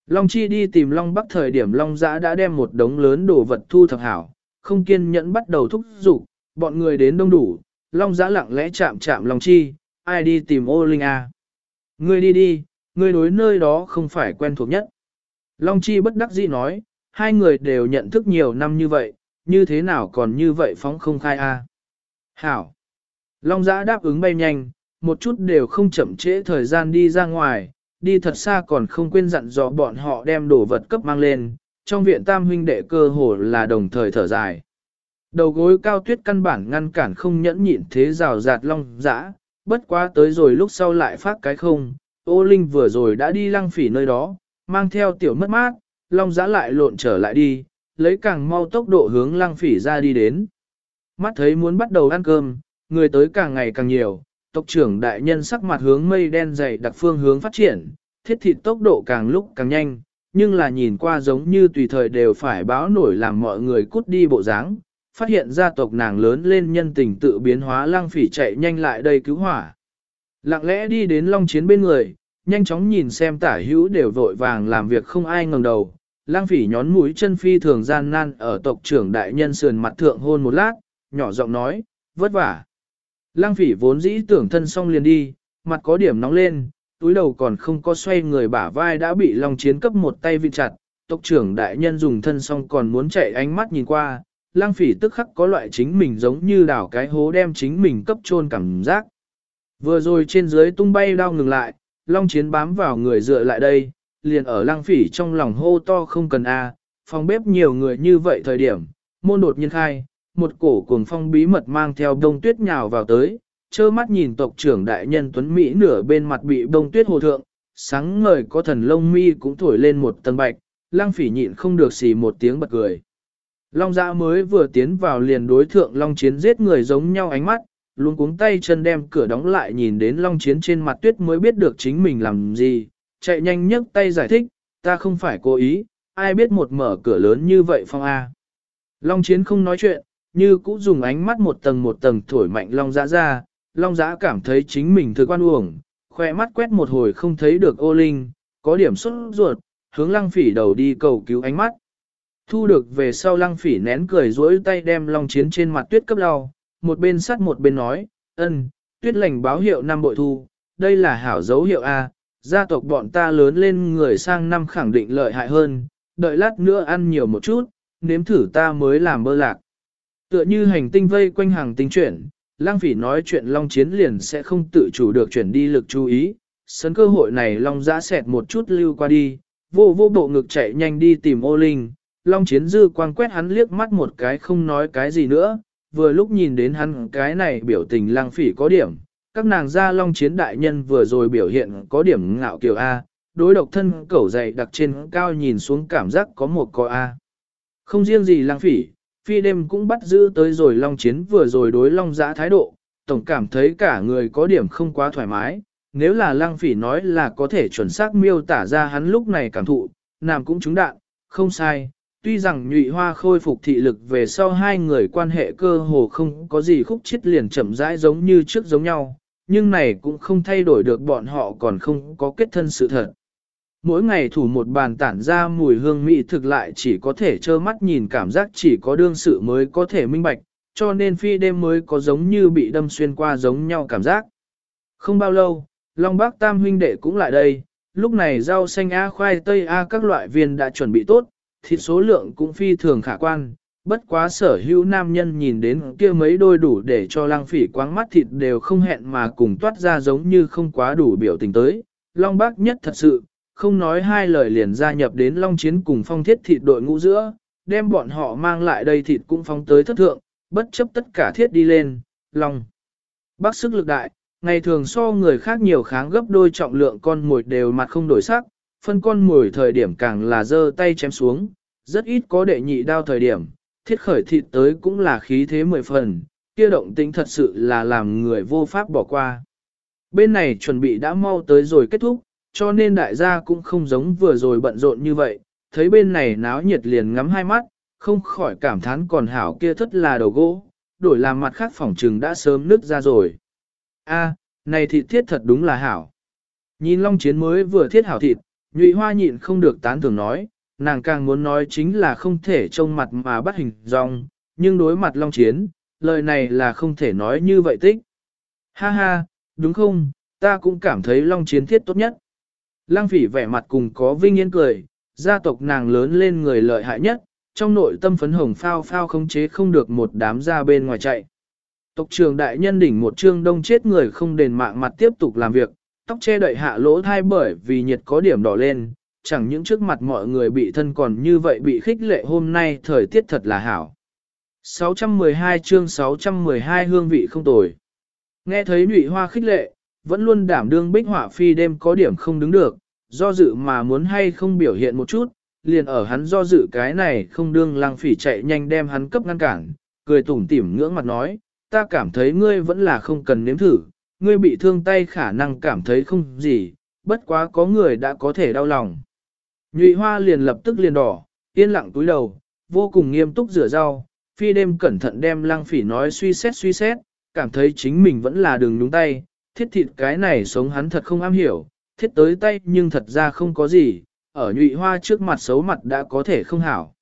Speaker 1: Long Chi đi tìm Long Bắc thời điểm Long Giã đã đem một đống lớn đồ vật thu thập hảo, không kiên nhẫn bắt đầu thúc giục, bọn người đến đông đủ, Long Giã lặng lẽ chạm chạm Long Chi, ai đi tìm ô Linh à. Ngươi đi đi, ngươi đối nơi đó không phải quen thuộc nhất. Long Chi bất đắc dĩ nói, hai người đều nhận thức nhiều năm như vậy, như thế nào còn như vậy phóng không khai a? À? Hảo. Long Giã đáp ứng bay nhanh, một chút đều không chậm trễ thời gian đi ra ngoài, đi thật xa còn không quên dặn dò bọn họ đem đồ vật cấp mang lên, trong viện tam huynh đệ cơ hồ là đồng thời thở dài. Đầu gối cao tuyết căn bản ngăn cản không nhẫn nhịn thế rào rạt long dã, bất quá tới rồi lúc sau lại phát cái không, ô linh vừa rồi đã đi lăng phỉ nơi đó, mang theo tiểu mất mát, long dã lại lộn trở lại đi, lấy càng mau tốc độ hướng lăng phỉ ra đi đến. Mắt thấy muốn bắt đầu ăn cơm, người tới càng ngày càng nhiều, tộc trưởng đại nhân sắc mặt hướng mây đen dày đặc phương hướng phát triển, thiết thịt tốc độ càng lúc càng nhanh, nhưng là nhìn qua giống như tùy thời đều phải báo nổi làm mọi người cút đi bộ dáng. Phát hiện gia tộc nàng lớn lên nhân tình tự biến hóa lang phỉ chạy nhanh lại đây cứu hỏa. Lặng lẽ đi đến long chiến bên người, nhanh chóng nhìn xem tả hữu đều vội vàng làm việc không ai ngẩng đầu. Lang phỉ nhón mũi chân phi thường gian nan ở tộc trưởng đại nhân sườn mặt thượng hôn một lát, nhỏ giọng nói, vất vả. Lang phỉ vốn dĩ tưởng thân xong liền đi, mặt có điểm nóng lên, túi đầu còn không có xoay người bả vai đã bị Long Chiến cấp một tay vịn chặt, tộc trưởng đại nhân dùng thân xong còn muốn chạy ánh mắt nhìn qua, lang phỉ tức khắc có loại chính mình giống như đảo cái hố đem chính mình cấp trôn cảm giác. Vừa rồi trên dưới tung bay đau ngừng lại, Long Chiến bám vào người dựa lại đây, liền ở lang phỉ trong lòng hô to không cần a, phòng bếp nhiều người như vậy thời điểm, môn đột nhiên khai, một cổ cuồng phong bí mật mang theo đông tuyết nhào vào tới, trơ mắt nhìn tộc trưởng đại nhân Tuấn Mỹ nửa bên mặt bị đông tuyết hồ thượng, sáng ngời có thần lông mi cũng thổi lên một tầng bạch, lang phỉ nhịn không được xì một tiếng bật cười. Long giã mới vừa tiến vào liền đối thượng Long chiến giết người giống nhau ánh mắt, luôn cuống tay chân đem cửa đóng lại nhìn đến Long chiến trên mặt tuyết mới biết được chính mình làm gì, chạy nhanh nhấc tay giải thích, ta không phải cố ý, ai biết một mở cửa lớn như vậy phong A. Long chiến không nói chuyện, như cũ dùng ánh mắt một tầng một tầng thổi mạnh Long giã ra, Long giã cảm thấy chính mình thực quan uổng, khoe mắt quét một hồi không thấy được ô linh, có điểm xuất ruột, hướng lăng phỉ đầu đi cầu cứu ánh mắt. Thu được về sau lăng phỉ nén cười rỗi tay đem long chiến trên mặt tuyết cấp lau, một bên sắt một bên nói, ân, tuyết lành báo hiệu năm bội thu, đây là hảo dấu hiệu A, gia tộc bọn ta lớn lên người sang năm khẳng định lợi hại hơn, đợi lát nữa ăn nhiều một chút, nếm thử ta mới làm bơ lạc. Tựa như hành tinh vây quanh hàng tinh chuyển, Lang phỉ nói chuyện Long Chiến liền sẽ không tự chủ được chuyển đi lực chú ý, sân cơ hội này Long giã xẹt một chút lưu qua đi, vô vô bộ ngực chạy nhanh đi tìm ô linh, Long Chiến dư quang quét hắn liếc mắt một cái không nói cái gì nữa, vừa lúc nhìn đến hắn cái này biểu tình Lang phỉ có điểm, các nàng gia Long Chiến đại nhân vừa rồi biểu hiện có điểm ngạo kiều A, đối độc thân cẩu dày đặc trên cao nhìn xuống cảm giác có một coi A. Không riêng gì Lang phỉ, phi đêm cũng bắt giữ tới rồi long chiến vừa rồi đối long giã thái độ, tổng cảm thấy cả người có điểm không quá thoải mái. Nếu là lang phỉ nói là có thể chuẩn xác miêu tả ra hắn lúc này cảm thụ, nàng cũng trúng đạn, không sai. Tuy rằng nhụy hoa khôi phục thị lực về sau hai người quan hệ cơ hồ không có gì khúc chết liền chậm rãi giống như trước giống nhau, nhưng này cũng không thay đổi được bọn họ còn không có kết thân sự thật. Mỗi ngày thủ một bàn tản ra mùi hương mỹ thực lại chỉ có thể trơ mắt nhìn cảm giác chỉ có đương sự mới có thể minh bạch, cho nên phi đêm mới có giống như bị đâm xuyên qua giống nhau cảm giác. Không bao lâu, Long Bác Tam huynh đệ cũng lại đây, lúc này rau xanh A khoai tây A các loại viên đã chuẩn bị tốt, thịt số lượng cũng phi thường khả quan, bất quá sở hữu nam nhân nhìn đến kia mấy đôi đủ để cho lang phỉ quáng mắt thịt đều không hẹn mà cùng toát ra giống như không quá đủ biểu tình tới. Long Bác nhất thật sự, không nói hai lời liền gia nhập đến Long Chiến cùng phong thiết thịt đội ngũ giữa, đem bọn họ mang lại đây thịt cũng phóng tới thất thượng, bất chấp tất cả thiết đi lên, Long. Bác sức lực đại, ngày thường so người khác nhiều kháng gấp đôi trọng lượng con mồi đều mặt không đổi sắc, phân con mồi thời điểm càng là giơ tay chém xuống, rất ít có đệ nhị đao thời điểm, thiết khởi thịt tới cũng là khí thế mười phần, kia động tính thật sự là làm người vô pháp bỏ qua. Bên này chuẩn bị đã mau tới rồi kết thúc, cho nên đại gia cũng không giống vừa rồi bận rộn như vậy, thấy bên này náo nhiệt liền ngắm hai mắt, không khỏi cảm thán còn hảo kia thất là đầu gỗ, đổi làm mặt khác phòng trừng đã sớm nứt ra rồi. A, này thịt thiết thật đúng là hảo. Nhìn Long Chiến mới vừa thiết hảo thịt, Nhụy Hoa nhịn không được tán thưởng nói, nàng càng muốn nói chính là không thể trông mặt mà bắt hình dong, nhưng đối mặt Long Chiến, lời này là không thể nói như vậy tích. Ha ha, đúng không, ta cũng cảm thấy Long Chiến thiết tốt nhất. Lăng phỉ vẻ mặt cùng có vinh yên cười, gia tộc nàng lớn lên người lợi hại nhất, trong nội tâm phấn hồng phao phao không chế không được một đám ra bên ngoài chạy. Tộc trường đại nhân đỉnh một trương đông chết người không đền mạng mặt tiếp tục làm việc, tóc che đậy hạ lỗ thai bởi vì nhiệt có điểm đỏ lên, chẳng những trước mặt mọi người bị thân còn như vậy bị khích lệ hôm nay thời tiết thật là hảo. 612 chương 612 hương vị không tồi. Nghe thấy nhụy hoa khích lệ, vẫn luôn đảm đương bích họa phi đêm có điểm không đứng được, do dự mà muốn hay không biểu hiện một chút, liền ở hắn do dự cái này không đương lăng phỉ chạy nhanh đem hắn cấp ngăn cản, cười tủm tỉm ngưỡng mặt nói, ta cảm thấy ngươi vẫn là không cần nếm thử, ngươi bị thương tay khả năng cảm thấy không gì, bất quá có người đã có thể đau lòng. Nhụy hoa liền lập tức liền đỏ, yên lặng túi đầu, vô cùng nghiêm túc rửa rau, phi đêm cẩn thận đem lăng phỉ nói suy xét suy xét, cảm thấy chính mình vẫn là đường đúng tay, thiết thịt cái này sống hắn thật không am hiểu, thiết tới tay nhưng thật ra không có gì, ở nhụy hoa trước mặt xấu mặt đã có thể không hảo.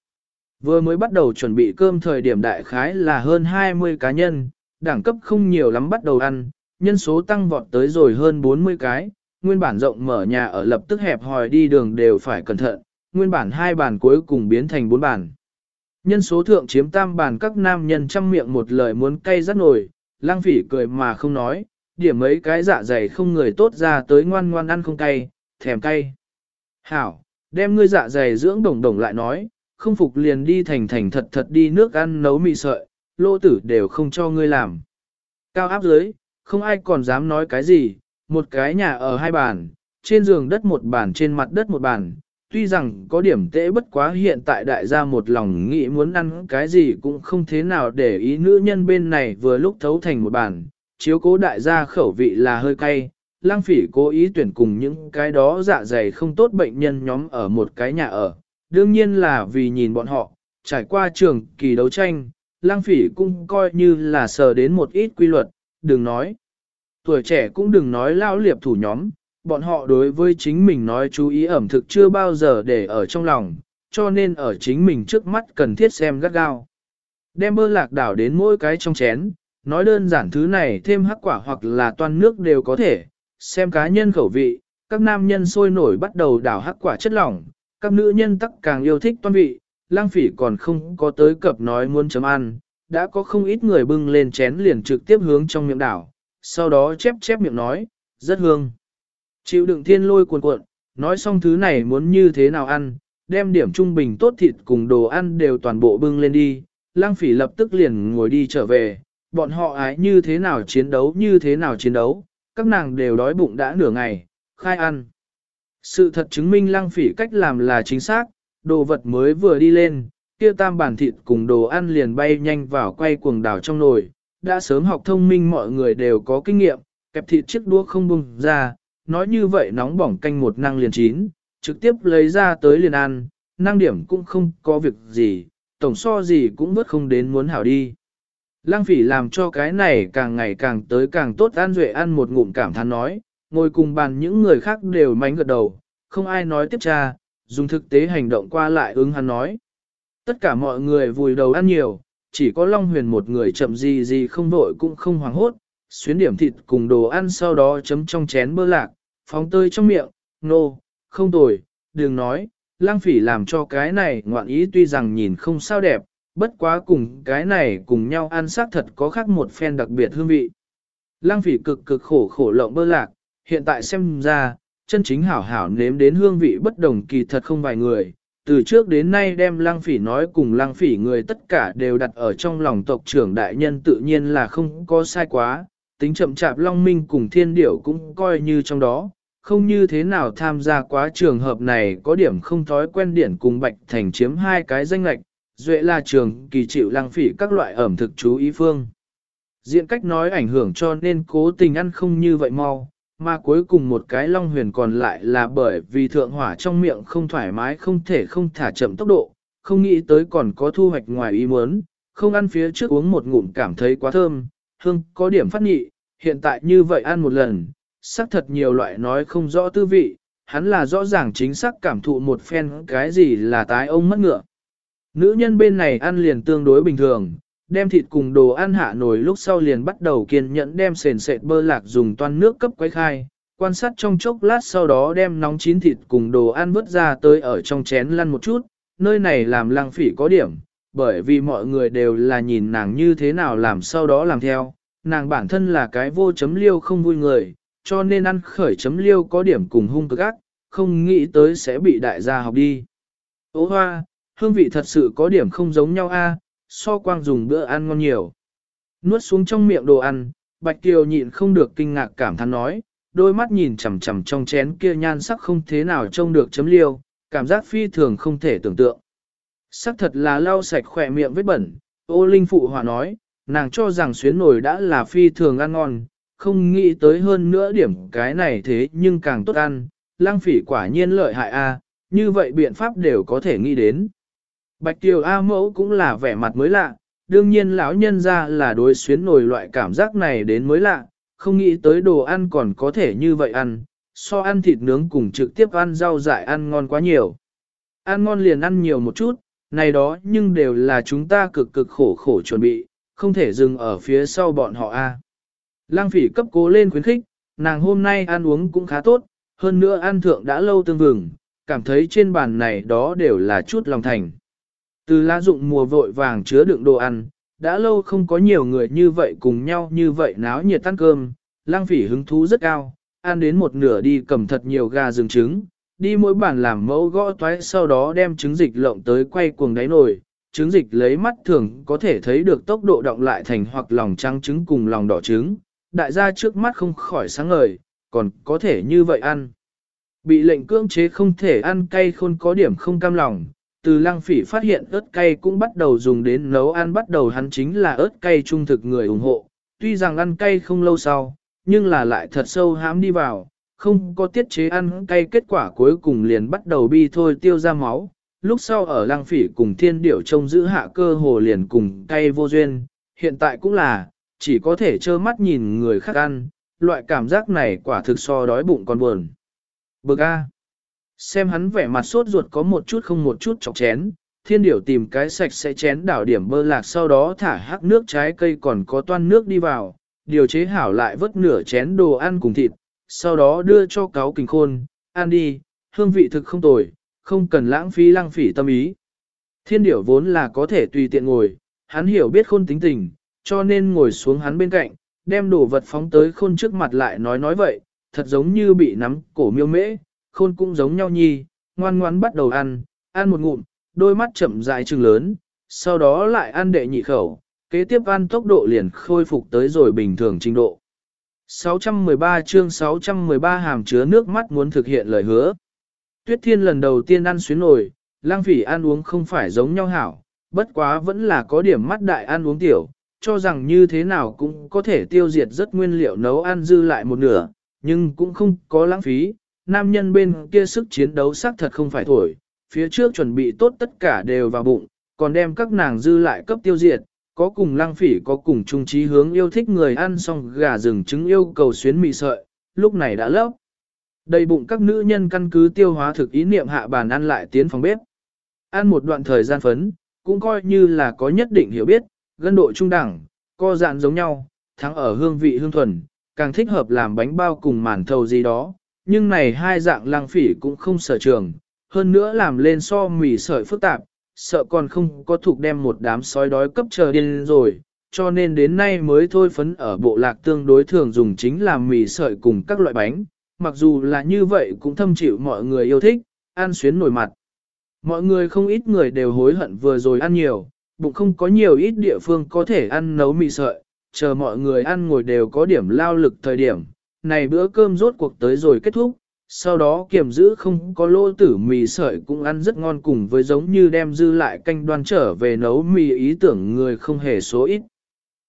Speaker 1: Vừa mới bắt đầu chuẩn bị cơm thời điểm đại khái là hơn 20 cá nhân, đẳng cấp không nhiều lắm bắt đầu ăn, nhân số tăng vọt tới rồi hơn 40 cái, nguyên bản rộng mở nhà ở lập tức hẹp hòi đi đường đều phải cẩn thận, nguyên bản hai bàn cuối cùng biến thành bốn bàn. Nhân số thượng chiếm tam bàn các nam nhân trăm miệng một lời muốn cay rất nổi, lang phỉ cười mà không nói, điểm mấy cái dạ dày không người tốt ra tới ngoan ngoan ăn không cay, thèm cay. Hảo, đem ngươi dạ dày dưỡng đồng đồng lại nói, không phục liền đi thành thành thật thật đi nước ăn nấu mì sợi, lô tử đều không cho ngươi làm. Cao áp dưới, không ai còn dám nói cái gì, một cái nhà ở hai bàn, trên giường đất một bàn trên mặt đất một bàn, tuy rằng có điểm tễ bất quá hiện tại đại gia một lòng nghĩ muốn ăn cái gì cũng không thế nào để ý nữ nhân bên này vừa lúc thấu thành một bàn, chiếu cố đại gia khẩu vị là hơi cay, lang phỉ cố ý tuyển cùng những cái đó dạ dày không tốt bệnh nhân nhóm ở một cái nhà ở, đương nhiên là vì nhìn bọn họ, trải qua trường kỳ đấu tranh, lang phỉ cũng coi như là sờ đến một ít quy luật, đừng nói. Tuổi trẻ cũng đừng nói lao liệp thủ nhóm, bọn họ đối với chính mình nói chú ý ẩm thực chưa bao giờ để ở trong lòng, cho nên ở chính mình trước mắt cần thiết xem gắt gao. Đem bơ lạc đảo đến mỗi cái trong chén, nói đơn giản thứ này thêm hắc quả hoặc là toàn nước đều có thể, xem cá nhân khẩu vị, các nam nhân sôi nổi bắt đầu đảo hắc quả chất lỏng, các nữ nhân tắc càng yêu thích toan vị, lang phỉ còn không có tới cập nói muốn chấm ăn, đã có không ít người bưng lên chén liền trực tiếp hướng trong miệng đảo, sau đó chép chép miệng nói, rất hương. Chịu đựng thiên lôi cuồn cuộn, nói xong thứ này muốn như thế nào ăn, đem điểm trung bình tốt thịt cùng đồ ăn đều toàn bộ bưng lên đi, lang phỉ lập tức liền ngồi đi trở về, bọn họ ái như thế nào chiến đấu như thế nào chiến đấu, các nàng đều đói bụng đã nửa ngày, khai ăn. Sự thật chứng minh Lang phỉ cách làm là chính xác, đồ vật mới vừa đi lên, kia tam bản thịt cùng đồ ăn liền bay nhanh vào quay cuồng đảo trong nồi, đã sớm học thông minh mọi người đều có kinh nghiệm, kẹp thịt chiếc đũa không bung ra, nói như vậy nóng bỏng canh một năng liền chín, trực tiếp lấy ra tới liền ăn, năng điểm cũng không có việc gì, tổng so gì cũng vớt không đến muốn hảo đi. Lăng phỉ làm cho cái này càng ngày càng tới càng tốt an duệ ăn một ngụm cảm thán nói, ngồi cùng bàn những người khác đều mánh gật đầu, không ai nói tiếp tra, dùng thực tế hành động qua lại ứng hắn nói. Tất cả mọi người vùi đầu ăn nhiều, chỉ có Long Huyền một người chậm gì gì không vội cũng không hoảng hốt, xuyến điểm thịt cùng đồ ăn sau đó chấm trong chén bơ lạc, phóng tơi trong miệng, nô, no, không tồi, đừng nói, lang phỉ làm cho cái này ngoạn ý tuy rằng nhìn không sao đẹp, bất quá cùng cái này cùng nhau ăn xác thật có khác một phen đặc biệt hương vị. Lang phỉ cực cực khổ khổ lộng bơ lạc, hiện tại xem ra, chân chính hảo hảo nếm đến hương vị bất đồng kỳ thật không vài người. Từ trước đến nay đem lang phỉ nói cùng lang phỉ người tất cả đều đặt ở trong lòng tộc trưởng đại nhân tự nhiên là không có sai quá, tính chậm chạp long minh cùng thiên điểu cũng coi như trong đó, không như thế nào tham gia quá trường hợp này có điểm không thói quen điển cùng bạch thành chiếm hai cái danh lệch, duệ là trường kỳ chịu lang phỉ các loại ẩm thực chú ý phương. Diện cách nói ảnh hưởng cho nên cố tình ăn không như vậy mau, mà cuối cùng một cái long huyền còn lại là bởi vì thượng hỏa trong miệng không thoải mái không thể không thả chậm tốc độ, không nghĩ tới còn có thu hoạch ngoài ý muốn, không ăn phía trước uống một ngụm cảm thấy quá thơm, hương có điểm phát nhị, hiện tại như vậy ăn một lần, xác thật nhiều loại nói không rõ tư vị, hắn là rõ ràng chính xác cảm thụ một phen cái gì là tái ông mất ngựa. Nữ nhân bên này ăn liền tương đối bình thường, đem thịt cùng đồ ăn hạ nồi lúc sau liền bắt đầu kiên nhẫn đem sền sệt bơ lạc dùng toan nước cấp quấy khai, quan sát trong chốc lát sau đó đem nóng chín thịt cùng đồ ăn vớt ra tới ở trong chén lăn một chút, nơi này làm lăng phỉ có điểm, bởi vì mọi người đều là nhìn nàng như thế nào làm sau đó làm theo, nàng bản thân là cái vô chấm liêu không vui người, cho nên ăn khởi chấm liêu có điểm cùng hung cực ác, không nghĩ tới sẽ bị đại gia học đi. Ô hoa, hương vị thật sự có điểm không giống nhau a, so quang dùng bữa ăn ngon nhiều. Nuốt xuống trong miệng đồ ăn, Bạch Kiều nhịn không được kinh ngạc cảm thán nói, đôi mắt nhìn chằm chằm trong chén kia nhan sắc không thế nào trông được chấm liêu, cảm giác phi thường không thể tưởng tượng. Sắc thật là lau sạch khỏe miệng vết bẩn, ô linh phụ hòa nói, nàng cho rằng xuyến nổi đã là phi thường ăn ngon, không nghĩ tới hơn nữa điểm cái này thế nhưng càng tốt ăn, lang phỉ quả nhiên lợi hại a, như vậy biện pháp đều có thể nghĩ đến. Bạch Kiều A mẫu cũng là vẻ mặt mới lạ, đương nhiên lão nhân ra là đối xuyến nổi loại cảm giác này đến mới lạ, không nghĩ tới đồ ăn còn có thể như vậy ăn, so ăn thịt nướng cùng trực tiếp ăn rau dại ăn ngon quá nhiều. Ăn ngon liền ăn nhiều một chút, này đó nhưng đều là chúng ta cực cực khổ khổ chuẩn bị, không thể dừng ở phía sau bọn họ a. Lang phỉ cấp cố lên khuyến khích, nàng hôm nay ăn uống cũng khá tốt, hơn nữa ăn thượng đã lâu tương vừng, cảm thấy trên bàn này đó đều là chút lòng thành. Từ lá dụng mùa vội vàng chứa đựng đồ ăn, đã lâu không có nhiều người như vậy cùng nhau như vậy náo nhiệt ăn cơm, lang phỉ hứng thú rất cao, ăn đến một nửa đi cầm thật nhiều gà rừng trứng, đi mỗi bàn làm mẫu gõ toái sau đó đem trứng dịch lộng tới quay cuồng đáy nồi, trứng dịch lấy mắt thường có thể thấy được tốc độ động lại thành hoặc lòng trắng trứng cùng lòng đỏ trứng, đại gia trước mắt không khỏi sáng ngời, còn có thể như vậy ăn. Bị lệnh cưỡng chế không thể ăn cay khôn có điểm không cam lòng, từ lăng phỉ phát hiện ớt cay cũng bắt đầu dùng đến nấu ăn bắt đầu hắn chính là ớt cay trung thực người ủng hộ, tuy rằng ăn cay không lâu sau, nhưng là lại thật sâu hãm đi vào, không có tiết chế ăn cay kết quả cuối cùng liền bắt đầu bi thôi tiêu ra máu. Lúc sau ở lăng phỉ cùng thiên điểu trông giữ hạ cơ hồ liền cùng cay vô duyên, hiện tại cũng là, chỉ có thể trơ mắt nhìn người khác ăn, loại cảm giác này quả thực so đói bụng còn buồn. Bực A. Xem hắn vẻ mặt sốt ruột có một chút không một chút chọc chén, thiên điểu tìm cái sạch sẽ chén đảo điểm bơ lạc sau đó thả hắc nước trái cây còn có toan nước đi vào, điều chế hảo lại vớt nửa chén đồ ăn cùng thịt, sau đó đưa cho cáo kình khôn, ăn đi, hương vị thực không tồi, không cần lãng phí lăng phỉ tâm ý. Thiên điểu vốn là có thể tùy tiện ngồi, hắn hiểu biết khôn tính tình, cho nên ngồi xuống hắn bên cạnh, đem đồ vật phóng tới khôn trước mặt lại nói nói vậy, thật giống như bị nắm cổ miêu mễ, khôn cũng giống nhau nhi, ngoan ngoan bắt đầu ăn, ăn một ngụm, đôi mắt chậm dài trừng lớn, sau đó lại ăn đệ nhị khẩu, kế tiếp ăn tốc độ liền khôi phục tới rồi bình thường trình độ. 613 chương 613 hàm chứa nước mắt muốn thực hiện lời hứa. Tuyết Thiên lần đầu tiên ăn xuyến nổi, lang phỉ ăn uống không phải giống nhau hảo, bất quá vẫn là có điểm mắt đại ăn uống tiểu, cho rằng như thế nào cũng có thể tiêu diệt rất nguyên liệu nấu ăn dư lại một nửa, nhưng cũng không có lãng phí. Nam nhân bên kia sức chiến đấu xác thật không phải thổi, phía trước chuẩn bị tốt tất cả đều vào bụng, còn đem các nàng dư lại cấp tiêu diệt, có cùng lang phỉ có cùng trung trí hướng yêu thích người ăn xong gà rừng trứng yêu cầu xuyến mì sợi, lúc này đã lấp. Đầy bụng các nữ nhân căn cứ tiêu hóa thực ý niệm hạ bàn ăn lại tiến phòng bếp. Ăn một đoạn thời gian phấn, cũng coi như là có nhất định hiểu biết, gân độ trung đẳng, co dạn giống nhau, thắng ở hương vị hương thuần, càng thích hợp làm bánh bao cùng màn thầu gì đó. Nhưng này hai dạng lang phỉ cũng không sở trường, hơn nữa làm lên so mì sợi phức tạp, sợ còn không có thuộc đem một đám sói đói cấp chờ điên rồi, cho nên đến nay mới thôi phấn ở bộ lạc tương đối thường dùng chính là mì sợi cùng các loại bánh, mặc dù là như vậy cũng thâm chịu mọi người yêu thích, ăn xuyến nổi mặt. Mọi người không ít người đều hối hận vừa rồi ăn nhiều, bụng không có nhiều ít địa phương có thể ăn nấu mì sợi, chờ mọi người ăn ngồi đều có điểm lao lực thời điểm, này bữa cơm rốt cuộc tới rồi kết thúc, sau đó kiểm giữ không có lô tử mì sợi cũng ăn rất ngon cùng với giống như đem dư lại canh đoan trở về nấu mì ý tưởng người không hề số ít.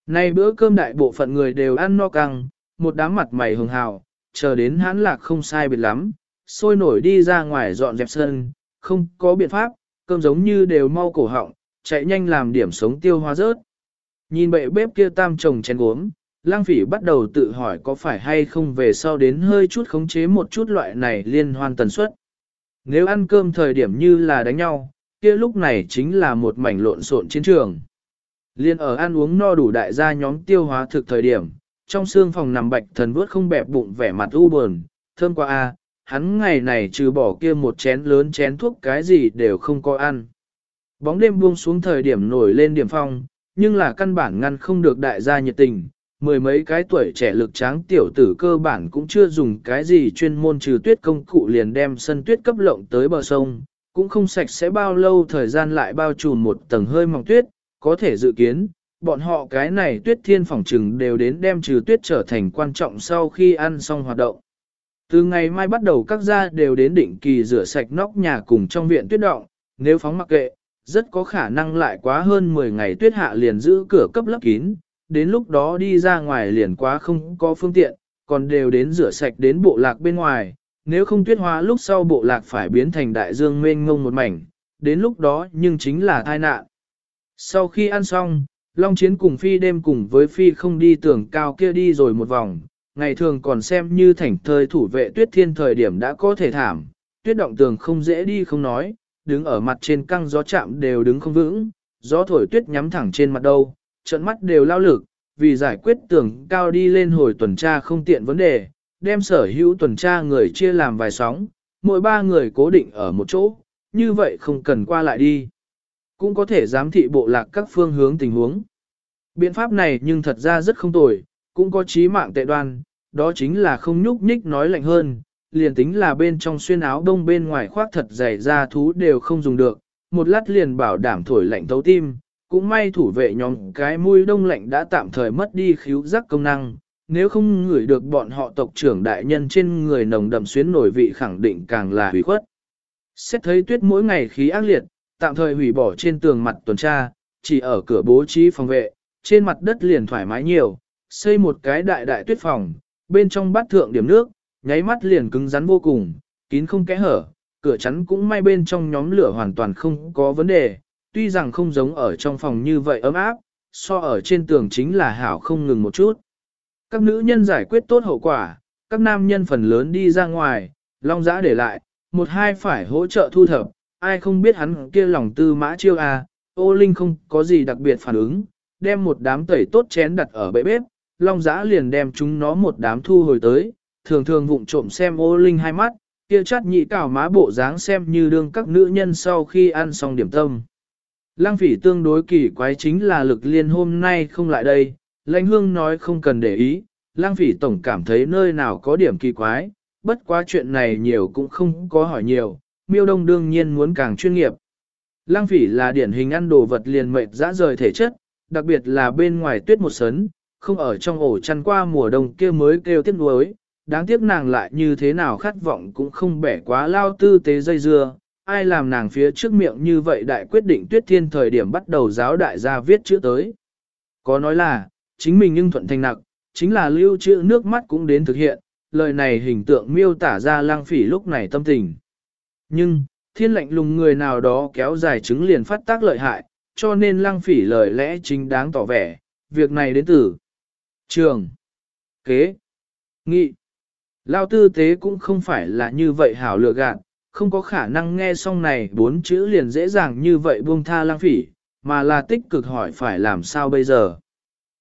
Speaker 1: Nay bữa cơm đại bộ phận người đều ăn no căng, một đám mặt mày hường hào, chờ đến hãn lạc không sai biệt lắm, sôi nổi đi ra ngoài dọn dẹp sân, không có biện pháp, cơm giống như đều mau cổ họng, chạy nhanh làm điểm sống tiêu hóa rớt. Nhìn bệ bếp kia tam chồng chén gốm, lang phỉ bắt đầu tự hỏi có phải hay không về sau đến hơi chút khống chế một chút loại này liên hoan tần suất. Nếu ăn cơm thời điểm như là đánh nhau, kia lúc này chính là một mảnh lộn xộn chiến trường. Liên ở ăn uống no đủ đại gia nhóm tiêu hóa thực thời điểm, trong xương phòng nằm bạch thần vuốt không bẹp bụng vẻ mặt u buồn, thơm qua a, hắn ngày này trừ bỏ kia một chén lớn chén thuốc cái gì đều không có ăn. Bóng đêm buông xuống thời điểm nổi lên điểm phong, nhưng là căn bản ngăn không được đại gia nhiệt tình. Mười mấy cái tuổi trẻ lực tráng tiểu tử cơ bản cũng chưa dùng cái gì chuyên môn trừ tuyết công cụ liền đem sân tuyết cấp lộng tới bờ sông, cũng không sạch sẽ bao lâu thời gian lại bao trùm một tầng hơi mỏng tuyết, có thể dự kiến, bọn họ cái này tuyết thiên phòng trừng đều đến đem trừ tuyết trở thành quan trọng sau khi ăn xong hoạt động. Từ ngày mai bắt đầu các gia đều đến định kỳ rửa sạch nóc nhà cùng trong viện tuyết động, nếu phóng mặc kệ, rất có khả năng lại quá hơn 10 ngày tuyết hạ liền giữ cửa cấp lấp kín, đến lúc đó đi ra ngoài liền quá không có phương tiện, còn đều đến rửa sạch đến bộ lạc bên ngoài, nếu không tuyết hóa lúc sau bộ lạc phải biến thành đại dương mênh ngông một mảnh, đến lúc đó nhưng chính là tai nạn. Sau khi ăn xong, Long Chiến cùng Phi đêm cùng với Phi không đi tưởng cao kia đi rồi một vòng, ngày thường còn xem như thảnh thời thủ vệ tuyết thiên thời điểm đã có thể thảm, tuyết động tường không dễ đi không nói, đứng ở mặt trên căng gió chạm đều đứng không vững, gió thổi tuyết nhắm thẳng trên mặt đâu, trận mắt đều lao lực, vì giải quyết tưởng cao đi lên hồi tuần tra không tiện vấn đề, đem sở hữu tuần tra người chia làm vài sóng, mỗi ba người cố định ở một chỗ, như vậy không cần qua lại đi. Cũng có thể giám thị bộ lạc các phương hướng tình huống. Biện pháp này nhưng thật ra rất không tồi, cũng có trí mạng tệ đoan, đó chính là không nhúc nhích nói lạnh hơn, liền tính là bên trong xuyên áo đông bên ngoài khoác thật dày ra thú đều không dùng được, một lát liền bảo đảm thổi lạnh thấu tim, cũng may thủ vệ nhóm cái mũi đông lạnh đã tạm thời mất đi khíu giác công năng, nếu không ngửi được bọn họ tộc trưởng đại nhân trên người nồng đậm xuyến nổi vị khẳng định càng là hủy khuất. Xét thấy tuyết mỗi ngày khí ác liệt, tạm thời hủy bỏ trên tường mặt tuần tra, chỉ ở cửa bố trí phòng vệ, trên mặt đất liền thoải mái nhiều, xây một cái đại đại tuyết phòng, bên trong bát thượng điểm nước, nháy mắt liền cứng rắn vô cùng, kín không kẽ hở, cửa chắn cũng may bên trong nhóm lửa hoàn toàn không có vấn đề, tuy rằng không giống ở trong phòng như vậy ấm áp, so ở trên tường chính là hảo không ngừng một chút. Các nữ nhân giải quyết tốt hậu quả, các nam nhân phần lớn đi ra ngoài, long giã để lại, một hai phải hỗ trợ thu thập, ai không biết hắn kia lòng tư mã chiêu à, ô linh không có gì đặc biệt phản ứng, đem một đám tẩy tốt chén đặt ở bệ bếp, long giã liền đem chúng nó một đám thu hồi tới, thường thường vụng trộm xem ô linh hai mắt, kia chắt nhị cảo má bộ dáng xem như đương các nữ nhân sau khi ăn xong điểm tâm. Lăng phỉ tương đối kỳ quái chính là lực liên hôm nay không lại đây, lãnh hương nói không cần để ý, lăng phỉ tổng cảm thấy nơi nào có điểm kỳ quái, bất quá chuyện này nhiều cũng không có hỏi nhiều, miêu đông đương nhiên muốn càng chuyên nghiệp. Lăng phỉ là điển hình ăn đồ vật liền mệt dã rời thể chất, đặc biệt là bên ngoài tuyết một sấn, không ở trong ổ chăn qua mùa đông kia mới kêu tiếc nuối, đáng tiếc nàng lại như thế nào khát vọng cũng không bẻ quá lao tư tế dây dưa, ai làm nàng phía trước miệng như vậy đại quyết định tuyết thiên thời điểm bắt đầu giáo đại gia viết chữ tới. Có nói là, chính mình nhưng thuận thành nặc, chính là lưu trữ nước mắt cũng đến thực hiện, lời này hình tượng miêu tả ra lang phỉ lúc này tâm tình. Nhưng, thiên lệnh lùng người nào đó kéo dài chứng liền phát tác lợi hại, cho nên lang phỉ lời lẽ chính đáng tỏ vẻ, việc này đến từ trường, kế, nghị. Lao tư tế cũng không phải là như vậy hảo lựa gạn, không có khả năng nghe xong này bốn chữ liền dễ dàng như vậy buông tha lang phỉ, mà là tích cực hỏi phải làm sao bây giờ.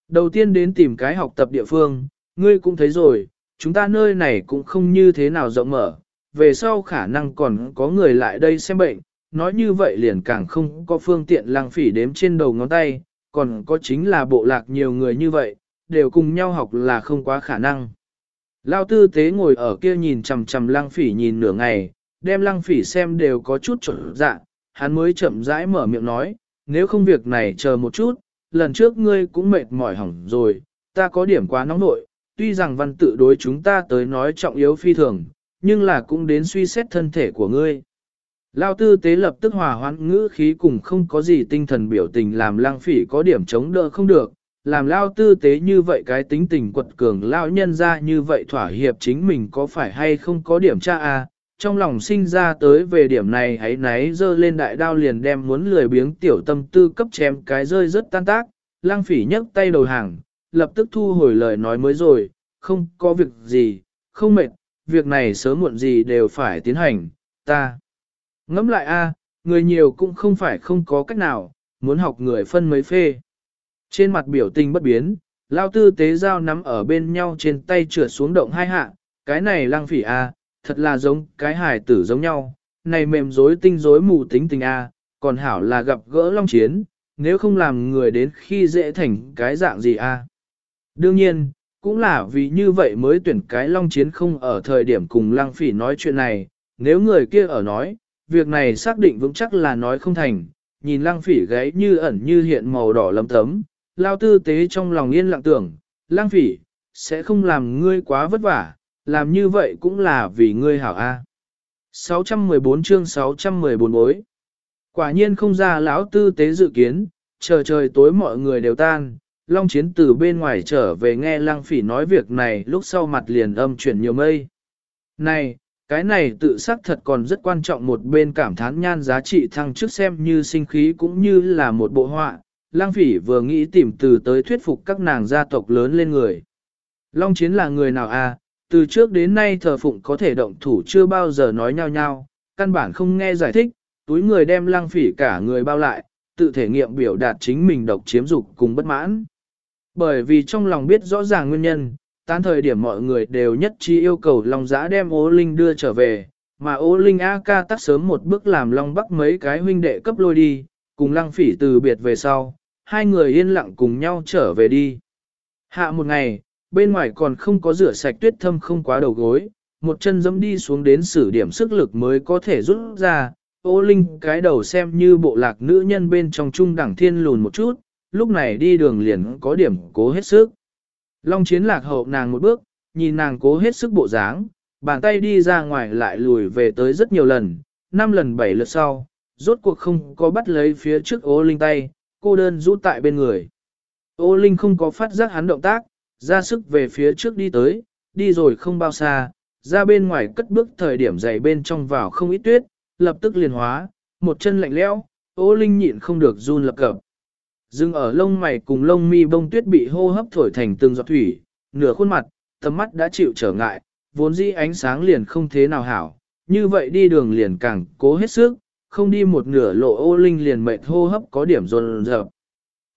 Speaker 1: Đầu tiên đến tìm cái học tập địa phương, ngươi cũng thấy rồi, chúng ta nơi này cũng không như thế nào rộng mở, về sau khả năng còn có người lại đây xem bệnh, nói như vậy liền càng không có phương tiện lang phỉ đếm trên đầu ngón tay, còn có chính là bộ lạc nhiều người như vậy, đều cùng nhau học là không quá khả năng. Lao tư tế ngồi ở kia nhìn chằm chằm lăng phỉ nhìn nửa ngày, đem lăng phỉ xem đều có chút trở dạ, hắn mới chậm rãi mở miệng nói, nếu không việc này chờ một chút, lần trước ngươi cũng mệt mỏi hỏng rồi, ta có điểm quá nóng nội, tuy rằng văn tự đối chúng ta tới nói trọng yếu phi thường, nhưng là cũng đến suy xét thân thể của ngươi. Lao tư tế lập tức hòa hoãn ngữ khí cùng không có gì tinh thần biểu tình làm lăng phỉ có điểm chống đỡ không được, làm lao tư tế như vậy cái tính tình quật cường lao nhân ra như vậy thỏa hiệp chính mình có phải hay không có điểm tra à, trong lòng sinh ra tới về điểm này hãy náy dơ lên đại đao liền đem muốn lười biếng tiểu tâm tư cấp chém cái rơi rất tan tác, lang phỉ nhấc tay đầu hàng, lập tức thu hồi lời nói mới rồi, không có việc gì, không mệt, việc này sớm muộn gì đều phải tiến hành, ta. Ngẫm lại a, người nhiều cũng không phải không có cách nào, muốn học người phân mấy phê. Trên mặt biểu tình bất biến, lao tư tế dao nắm ở bên nhau trên tay trượt xuống động hai hạ, cái này lang phỉ a, thật là giống cái hài tử giống nhau, này mềm rối tinh rối mù tính tình a, còn hảo là gặp gỡ long chiến, nếu không làm người đến khi dễ thành cái dạng gì a. Đương nhiên, cũng là vì như vậy mới tuyển cái long chiến không ở thời điểm cùng lang phỉ nói chuyện này, nếu người kia ở nói, việc này xác định vững chắc là nói không thành, nhìn lang phỉ gáy như ẩn như hiện màu đỏ lấm tấm, lao tư tế trong lòng yên lặng tưởng, lang phỉ, sẽ không làm ngươi quá vất vả, làm như vậy cũng là vì ngươi hảo A. 614 chương 614 bối. Quả nhiên không ra lão tư tế dự kiến, chờ trời tối mọi người đều tan, Long Chiến từ bên ngoài trở về nghe Lăng Phỉ nói việc này lúc sau mặt liền âm chuyển nhiều mây. Này, cái này tự xác thật còn rất quan trọng một bên cảm thán nhan giá trị thăng trước xem như sinh khí cũng như là một bộ họa. Lăng Phỉ vừa nghĩ tìm từ tới thuyết phục các nàng gia tộc lớn lên người. Long Chiến là người nào à, từ trước đến nay thờ phụng có thể động thủ chưa bao giờ nói nhau nhau, căn bản không nghe giải thích, túi người đem lăng phỉ cả người bao lại, tự thể nghiệm biểu đạt chính mình độc chiếm dục cùng bất mãn. Bởi vì trong lòng biết rõ ràng nguyên nhân, tán thời điểm mọi người đều nhất trí yêu cầu Long Giã đem Ô Linh đưa trở về, mà Ô Linh A ca tắt sớm một bước làm Long Bắc mấy cái huynh đệ cấp lôi đi, cùng lăng phỉ từ biệt về sau, hai người yên lặng cùng nhau trở về đi. Hạ một ngày, bên ngoài còn không có rửa sạch tuyết thâm không quá đầu gối, một chân dẫm đi xuống đến sử điểm sức lực mới có thể rút ra. Ô Linh cái đầu xem như bộ lạc nữ nhân bên trong trung đẳng thiên lùn một chút, lúc này đi đường liền có điểm cố hết sức. Long chiến lạc hậu nàng một bước, nhìn nàng cố hết sức bộ dáng, bàn tay đi ra ngoài lại lùi về tới rất nhiều lần, năm lần bảy lượt sau, rốt cuộc không có bắt lấy phía trước ô Linh tay, cô đơn rút tại bên người. Ô Linh không có phát giác hắn động tác, ra sức về phía trước đi tới, đi rồi không bao xa, ra bên ngoài cất bước thời điểm dày bên trong vào không ít tuyết, lập tức liền hóa, một chân lạnh lẽo, ô linh nhịn không được run lập cập. dừng ở lông mày cùng lông mi bông tuyết bị hô hấp thổi thành từng giọt thủy, nửa khuôn mặt, tầm mắt đã chịu trở ngại, vốn dĩ ánh sáng liền không thế nào hảo, như vậy đi đường liền càng cố hết sức, không đi một nửa lộ ô linh liền mệt hô hấp có điểm rồn rợp.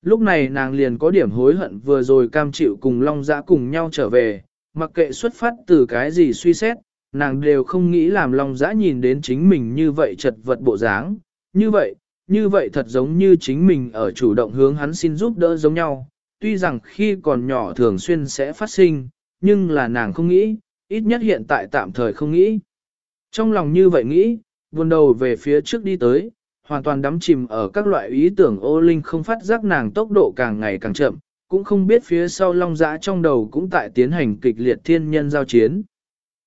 Speaker 1: Lúc này nàng liền có điểm hối hận vừa rồi cam chịu cùng Long Giã cùng nhau trở về, mặc kệ xuất phát từ cái gì suy xét, nàng đều không nghĩ làm Long Giã nhìn đến chính mình như vậy chật vật bộ dáng, như vậy, như vậy thật giống như chính mình ở chủ động hướng hắn xin giúp đỡ giống nhau, tuy rằng khi còn nhỏ thường xuyên sẽ phát sinh, nhưng là nàng không nghĩ, ít nhất hiện tại tạm thời không nghĩ. Trong lòng như vậy nghĩ, buồn đầu về phía trước đi tới, hoàn toàn đắm chìm ở các loại ý tưởng ô linh không phát giác nàng tốc độ càng ngày càng chậm, cũng không biết phía sau long dã trong đầu cũng tại tiến hành kịch liệt thiên nhân giao chiến.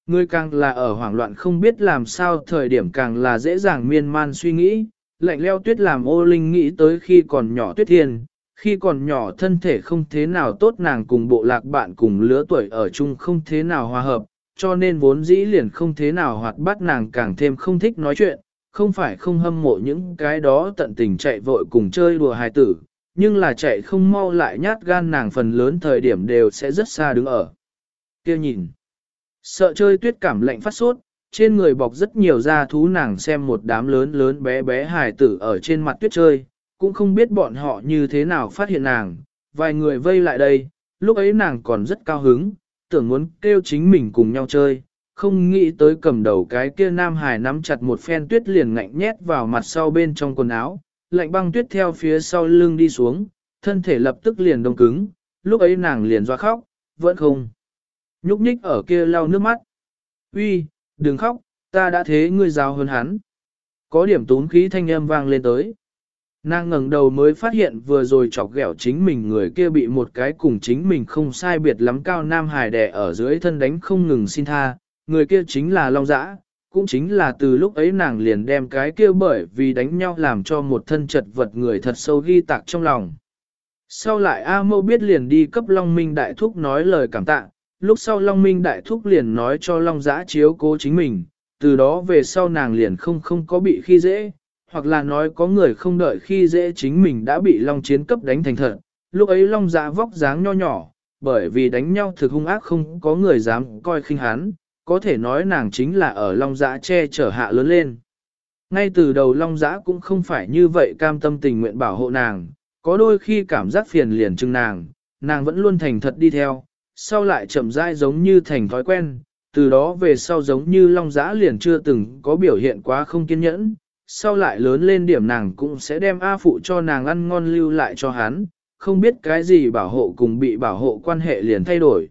Speaker 1: Người càng là ở hoảng loạn không biết làm sao thời điểm càng là dễ dàng miên man suy nghĩ, lạnh leo tuyết làm ô linh nghĩ tới khi còn nhỏ tuyết thiên, khi còn nhỏ thân thể không thế nào tốt nàng cùng bộ lạc bạn cùng lứa tuổi ở chung không thế nào hòa hợp, cho nên vốn dĩ liền không thế nào hoạt bát nàng càng thêm không thích nói chuyện, không phải không hâm mộ những cái đó tận tình chạy vội cùng chơi đùa hài tử, nhưng là chạy không mau lại nhát gan nàng phần lớn thời điểm đều sẽ rất xa đứng ở. kia nhìn, sợ chơi tuyết cảm lạnh phát sốt, trên người bọc rất nhiều da thú nàng xem một đám lớn lớn bé bé hài tử ở trên mặt tuyết chơi, cũng không biết bọn họ như thế nào phát hiện nàng, vài người vây lại đây, lúc ấy nàng còn rất cao hứng, tưởng muốn kêu chính mình cùng nhau chơi, không nghĩ tới cầm đầu cái kia nam hải nắm chặt một phen tuyết liền ngạnh nhét vào mặt sau bên trong quần áo, lạnh băng tuyết theo phía sau lưng đi xuống, thân thể lập tức liền đông cứng, lúc ấy nàng liền doa khóc, vẫn không. Nhúc nhích ở kia lau nước mắt. Uy, đừng khóc, ta đã thế ngươi giáo hơn hắn. Có điểm tốn khí thanh âm vang lên tới. Nàng ngẩng đầu mới phát hiện vừa rồi chọc ghẹo chính mình người kia bị một cái cùng chính mình không sai biệt lắm cao nam hải đè ở dưới thân đánh không ngừng xin tha, người kia chính là Long Dã, cũng chính là từ lúc ấy nàng liền đem cái kia bởi vì đánh nhau làm cho một thân chật vật người thật sâu ghi tạc trong lòng. Sau lại A mâu biết liền đi cấp Long Minh Đại Thúc nói lời cảm tạ, lúc sau Long Minh Đại Thúc liền nói cho Long Giã chiếu cố chính mình, từ đó về sau nàng liền không không có bị khi dễ, hoặc là nói có người không đợi khi dễ chính mình đã bị Long Chiến cấp đánh thành thật. Lúc ấy Long Giã vóc dáng nho nhỏ, bởi vì đánh nhau thực hung ác không có người dám coi khinh hắn, có thể nói nàng chính là ở Long Giã che chở hạ lớn lên. Ngay từ đầu Long Giã cũng không phải như vậy cam tâm tình nguyện bảo hộ nàng, có đôi khi cảm giác phiền liền chừng nàng, nàng vẫn luôn thành thật đi theo, sau lại chậm rãi giống như thành thói quen, từ đó về sau giống như Long Giã liền chưa từng có biểu hiện quá không kiên nhẫn, sau lại lớn lên điểm nàng cũng sẽ đem A phụ cho nàng ăn ngon lưu lại cho hắn, không biết cái gì bảo hộ cùng bị bảo hộ quan hệ liền thay đổi.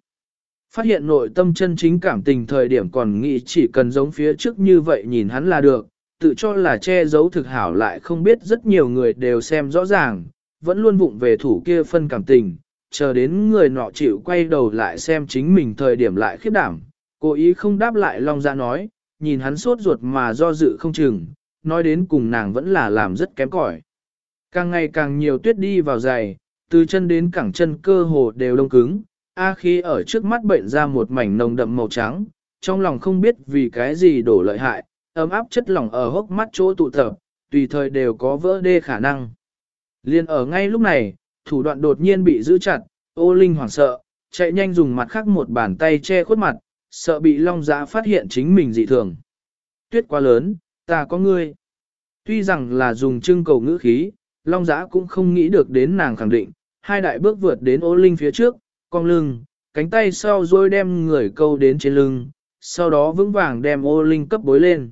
Speaker 1: Phát hiện nội tâm chân chính cảm tình thời điểm còn nghĩ chỉ cần giống phía trước như vậy nhìn hắn là được, tự cho là che giấu thực hảo lại không biết rất nhiều người đều xem rõ ràng, vẫn luôn vụng về thủ kia phân cảm tình, chờ đến người nọ chịu quay đầu lại xem chính mình thời điểm lại khiếp đảm, cố ý không đáp lại Long Dạ nói, nhìn hắn sốt ruột mà do dự không chừng, nói đến cùng nàng vẫn là làm rất kém cỏi. Càng ngày càng nhiều tuyết đi vào giày, từ chân đến cẳng chân cơ hồ đều đông cứng, A khi ở trước mắt bệnh ra một mảnh nồng đậm màu trắng, trong lòng không biết vì cái gì đổ lợi hại, ấm áp chất lỏng ở hốc mắt chỗ tụ tập, tùy thời đều có vỡ đê khả năng. Liên ở ngay lúc này, thủ đoạn đột nhiên bị giữ chặt, ô linh hoảng sợ, chạy nhanh dùng mặt khác một bàn tay che khuất mặt, sợ bị long giã phát hiện chính mình dị thường. Tuyết quá lớn, ta có ngươi. Tuy rằng là dùng trưng cầu ngữ khí, long giã cũng không nghĩ được đến nàng khẳng định, hai đại bước vượt đến ô linh phía trước, cong lưng, cánh tay sau rồi đem người câu đến trên lưng, sau đó vững vàng đem ô linh cấp bối lên.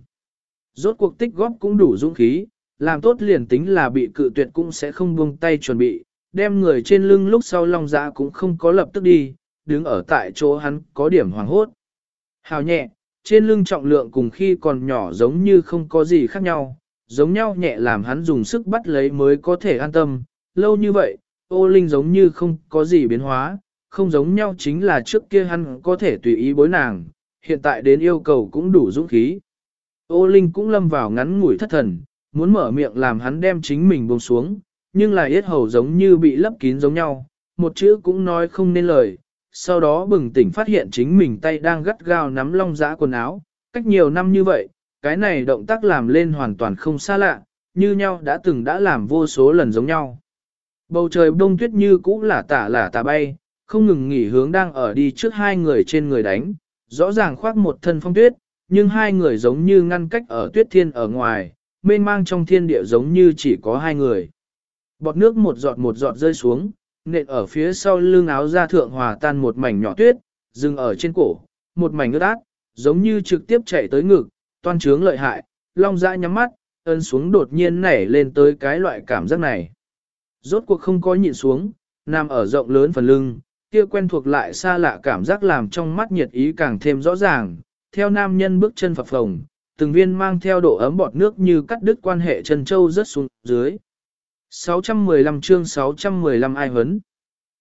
Speaker 1: Rốt cuộc tích góp cũng đủ dũng khí, làm tốt liền tính là bị cự tuyệt cũng sẽ không buông tay chuẩn bị, đem người trên lưng lúc sau long dạ cũng không có lập tức đi, đứng ở tại chỗ hắn có điểm hoàng hốt. Hào nhẹ, trên lưng trọng lượng cùng khi còn nhỏ giống như không có gì khác nhau, giống nhau nhẹ làm hắn dùng sức bắt lấy mới có thể an tâm, lâu như vậy, ô linh giống như không có gì biến hóa, không giống nhau chính là trước kia hắn có thể tùy ý bối nàng, hiện tại đến yêu cầu cũng đủ dũng khí. Ô linh cũng lâm vào ngắn ngủi thất thần, muốn mở miệng làm hắn đem chính mình buông xuống, nhưng là yết hầu giống như bị lấp kín giống nhau, một chữ cũng nói không nên lời. Sau đó bừng tỉnh phát hiện chính mình tay đang gắt gao nắm long giã quần áo, cách nhiều năm như vậy, cái này động tác làm lên hoàn toàn không xa lạ, như nhau đã từng đã làm vô số lần giống nhau. Bầu trời đông tuyết như cũ là tả là tà bay, không ngừng nghỉ hướng đang ở đi trước hai người trên người đánh, rõ ràng khoác một thân phong tuyết, nhưng hai người giống như ngăn cách ở tuyết thiên ở ngoài, mênh mang trong thiên địa giống như chỉ có hai người. Bọt nước một giọt một giọt rơi xuống, nện ở phía sau lưng áo ra thượng hòa tan một mảnh nhỏ tuyết, dừng ở trên cổ, một mảnh ướt át, giống như trực tiếp chạy tới ngực, toan trướng lợi hại, long dã nhắm mắt, ân xuống đột nhiên nảy lên tới cái loại cảm giác này. Rốt cuộc không có nhịn xuống, nằm ở rộng lớn phần lưng, kia quen thuộc lại xa lạ cảm giác làm trong mắt nhiệt ý càng thêm rõ ràng, theo nam nhân bước chân phập phồng, từng viên mang theo độ ấm bọt nước như cắt đứt quan hệ chân châu rất xuống dưới. 615 chương 615 ai hấn.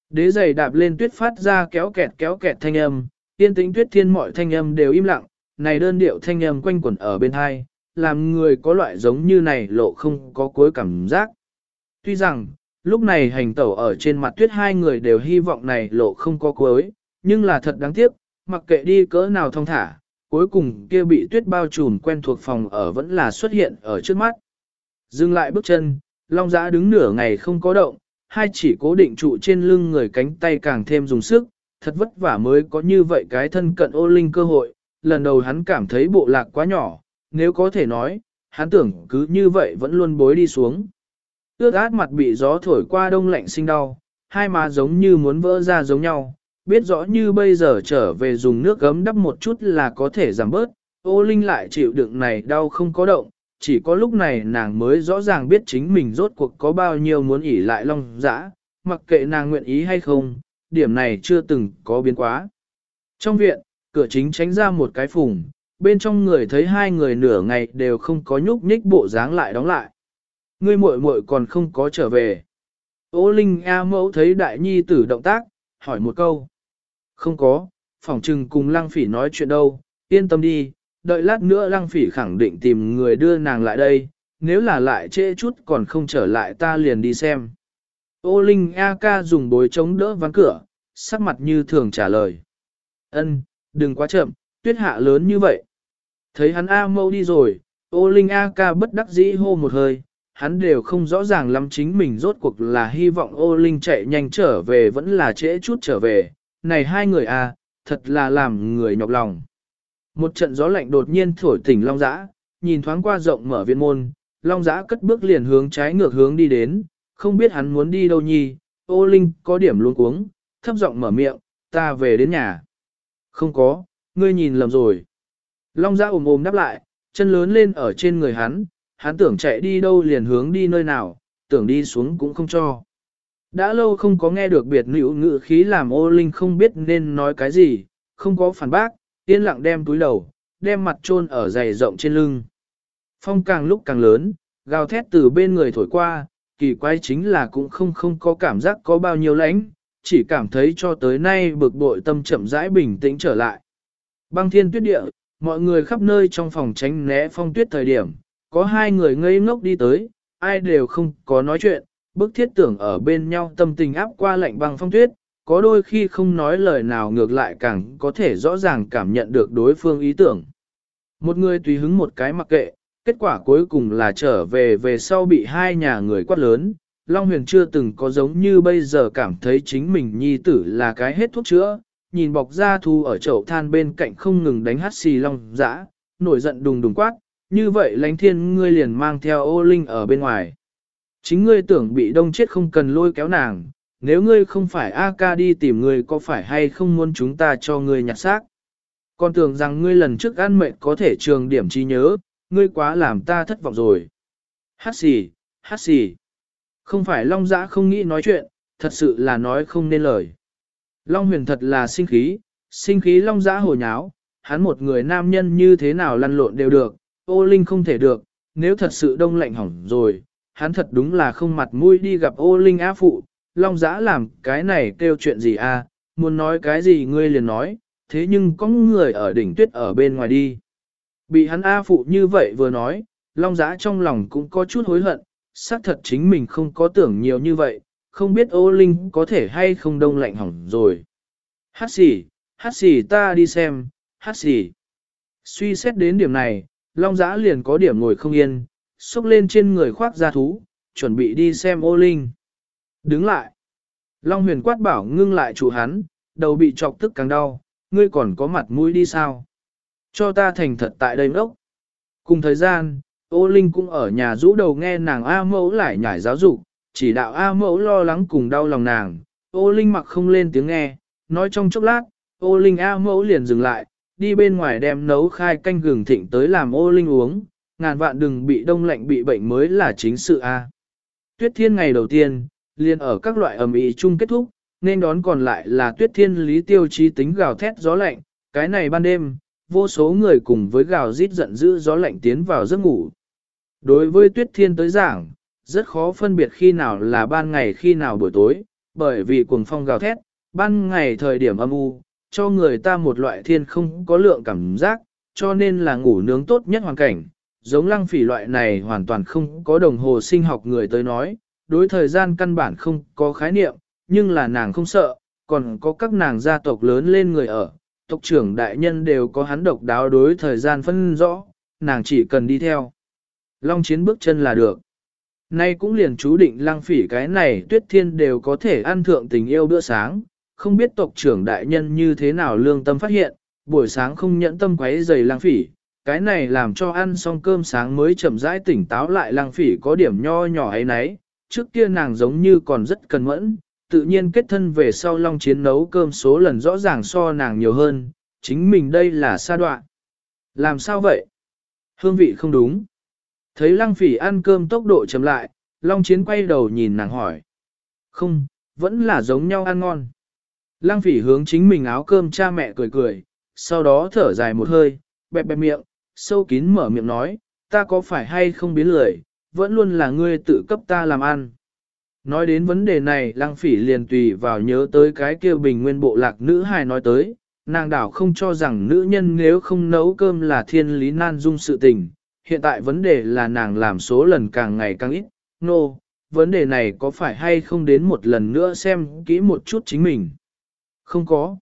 Speaker 1: Đế giày đạp lên tuyết phát ra kéo kẹt kéo kẹt thanh âm, tiên tĩnh tuyết thiên mọi thanh âm đều im lặng, này đơn điệu thanh âm quanh quẩn ở bên hai, làm người có loại giống như này lộ không có cuối cảm giác. Tuy rằng, lúc này hành tẩu ở trên mặt tuyết hai người đều hy vọng này lộ không có cuối, nhưng là thật đáng tiếc, mặc kệ đi cỡ nào thông thả, cuối cùng kia bị tuyết bao trùm quen thuộc phòng ở vẫn là xuất hiện ở trước mắt. Dừng lại bước chân, Long Giã đứng nửa ngày không có động, hai chỉ cố định trụ trên lưng người cánh tay càng thêm dùng sức, thật vất vả mới có như vậy cái thân cận ô linh cơ hội, lần đầu hắn cảm thấy bộ lạc quá nhỏ, nếu có thể nói, hắn tưởng cứ như vậy vẫn luôn bối đi xuống. Ước át mặt bị gió thổi qua đông lạnh sinh đau, hai má giống như muốn vỡ ra giống nhau, biết rõ như bây giờ trở về dùng nước gấm đắp một chút là có thể giảm bớt, ô linh lại chịu đựng này đau không có động, chỉ có lúc này nàng mới rõ ràng biết chính mình rốt cuộc có bao nhiêu muốn ỉ lại long dã, mặc kệ nàng nguyện ý hay không, điểm này chưa từng có biến quá. Trong viện, cửa chính tránh ra một cái phùng, bên trong người thấy hai người nửa ngày đều không có nhúc nhích bộ dáng lại đóng lại. Ngươi muội muội còn không có trở về. Ô Linh A mẫu thấy đại nhi tử động tác, hỏi một câu. Không có, phỏng trừng cùng lăng phỉ nói chuyện đâu, yên tâm đi, đợi lát nữa lăng phỉ khẳng định tìm người đưa nàng lại đây, nếu là lại trễ chút còn không trở lại ta liền đi xem. Ô Linh A ca dùng bối chống đỡ ván cửa, sắc mặt như thường trả lời. Ân, đừng quá chậm, tuyết hạ lớn như vậy. Thấy hắn A mâu đi rồi, ô Linh A ca bất đắc dĩ hô một hơi, hắn đều không rõ ràng lắm chính mình rốt cuộc là hy vọng ô Linh chạy nhanh trở về vẫn là trễ chút trở về. Này hai người A, thật là làm người nhọc lòng. Một trận gió lạnh đột nhiên thổi tỉnh Long Giã, nhìn thoáng qua rộng mở viện môn, Long Giã cất bước liền hướng trái ngược hướng đi đến, không biết hắn muốn đi đâu nhi, ô Linh có điểm luôn cuống, thấp giọng mở miệng, ta về đến nhà. Không có, ngươi nhìn lầm rồi. Long Giã ồm ồm đáp lại, chân lớn lên ở trên người hắn, hắn tưởng chạy đi đâu liền hướng đi nơi nào, tưởng đi xuống cũng không cho. Đã lâu không có nghe được biệt nữ ngữ khí làm ô linh không biết nên nói cái gì, không có phản bác, yên lặng đem túi đầu, đem mặt chôn ở dày rộng trên lưng. Phong càng lúc càng lớn, gào thét từ bên người thổi qua, kỳ quái chính là cũng không không có cảm giác có bao nhiêu lãnh, chỉ cảm thấy cho tới nay bực bội tâm chậm rãi bình tĩnh trở lại. Băng thiên tuyết địa, mọi người khắp nơi trong phòng tránh né phong tuyết thời điểm, có hai người ngây ngốc đi tới, ai đều không có nói chuyện, bức thiết tưởng ở bên nhau tâm tình áp qua lạnh băng phong tuyết, có đôi khi không nói lời nào ngược lại càng có thể rõ ràng cảm nhận được đối phương ý tưởng. Một người tùy hứng một cái mặc kệ, kết quả cuối cùng là trở về về sau bị hai nhà người quát lớn. Long huyền chưa từng có giống như bây giờ cảm thấy chính mình nhi tử là cái hết thuốc chữa, nhìn bọc ra thu ở chậu than bên cạnh không ngừng đánh hát xì long dã, nổi giận đùng đùng quát, như vậy lánh thiên ngươi liền mang theo ô linh ở bên ngoài. Chính ngươi tưởng bị đông chết không cần lôi kéo nàng, nếu ngươi không phải A ca đi tìm ngươi có phải hay không muốn chúng ta cho ngươi nhặt xác. Con tưởng rằng ngươi lần trước ăn mệt có thể trường điểm trí nhớ, ngươi quá làm ta thất vọng rồi. Hát xì, hát xì. Không phải Long Giã không nghĩ nói chuyện, thật sự là nói không nên lời. Long huyền thật là sinh khí, sinh khí Long Giã hồ nháo, hắn một người nam nhân như thế nào lăn lộn đều được, ô linh không thể được, nếu thật sự đông lạnh hỏng rồi, hắn thật đúng là không mặt mũi đi gặp ô linh á phụ, Long Giã làm cái này kêu chuyện gì à, muốn nói cái gì ngươi liền nói, thế nhưng có người ở đỉnh tuyết ở bên ngoài đi. Bị hắn A phụ như vậy vừa nói, Long Giã trong lòng cũng có chút hối hận, xác thật chính mình không có tưởng nhiều như vậy, không biết ô linh có thể hay không đông lạnh hỏng rồi. Hát xỉ, hát xỉ ta đi xem, hát xỉ. Suy xét đến điểm này, Long Giã liền có điểm ngồi không yên, xúc lên trên người khoác da thú, chuẩn bị đi xem ô linh. Đứng lại. Long huyền quát bảo ngưng lại chủ hắn, đầu bị chọc tức càng đau, ngươi còn có mặt mũi đi sao? Cho ta thành thật tại đây ngốc. Cùng thời gian, ô linh cũng ở nhà rũ đầu nghe nàng A mẫu lại nhảy giáo dục, chỉ đạo A mẫu lo lắng cùng đau lòng nàng. Ô linh mặc không lên tiếng nghe, nói trong chốc lát, ô linh A mẫu liền dừng lại, đi bên ngoài đem nấu khai canh gừng thịnh tới làm ô linh uống, ngàn vạn đừng bị đông lạnh bị bệnh mới là chính sự A. Tuyết thiên ngày đầu tiên, liền ở các loại ẩm ý chung kết thúc, nên đón còn lại là tuyết thiên lý tiêu chí tính gào thét gió lạnh, cái này ban đêm, vô số người cùng với gào rít giận dữ gió lạnh tiến vào giấc ngủ. Đối với tuyết thiên tới giảng, rất khó phân biệt khi nào là ban ngày khi nào buổi tối, bởi vì cuồng phong gào thét, ban ngày thời điểm âm u, cho người ta một loại thiên không có lượng cảm giác, cho nên là ngủ nướng tốt nhất hoàn cảnh. Giống lăng phỉ loại này hoàn toàn không có đồng hồ sinh học người tới nói, đối thời gian căn bản không có khái niệm, nhưng là nàng không sợ, còn có các nàng gia tộc lớn lên người ở, tộc trưởng đại nhân đều có hắn độc đáo đối thời gian phân rõ, nàng chỉ cần đi theo. Long chiến bước chân là được. Nay cũng liền chú định lăng phỉ cái này tuyết thiên đều có thể ăn thượng tình yêu bữa sáng, không biết tộc trưởng đại nhân như thế nào lương tâm phát hiện, buổi sáng không nhẫn tâm quấy giày lang phỉ, cái này làm cho ăn xong cơm sáng mới chậm rãi tỉnh táo lại lang phỉ có điểm nho nhỏ ấy nấy, trước kia nàng giống như còn rất cần mẫn, tự nhiên kết thân về sau long chiến nấu cơm số lần rõ ràng so nàng nhiều hơn, chính mình đây là sa đoạn. Làm sao vậy? Hương vị không đúng. Thấy lăng phỉ ăn cơm tốc độ chậm lại, long chiến quay đầu nhìn nàng hỏi. Không, vẫn là giống nhau ăn ngon. Lăng phỉ hướng chính mình áo cơm cha mẹ cười cười, sau đó thở dài một hơi, bẹp bẹp miệng, sâu kín mở miệng nói, ta có phải hay không biến lười, vẫn luôn là ngươi tự cấp ta làm ăn. Nói đến vấn đề này lăng phỉ liền tùy vào nhớ tới cái kia bình nguyên bộ lạc nữ hài nói tới, nàng đảo không cho rằng nữ nhân nếu không nấu cơm là thiên lý nan dung sự tình, hiện tại vấn đề là nàng làm số lần càng ngày càng ít, nô, no, vấn đề này có phải hay không đến một lần nữa xem kỹ một chút chính mình. Không có.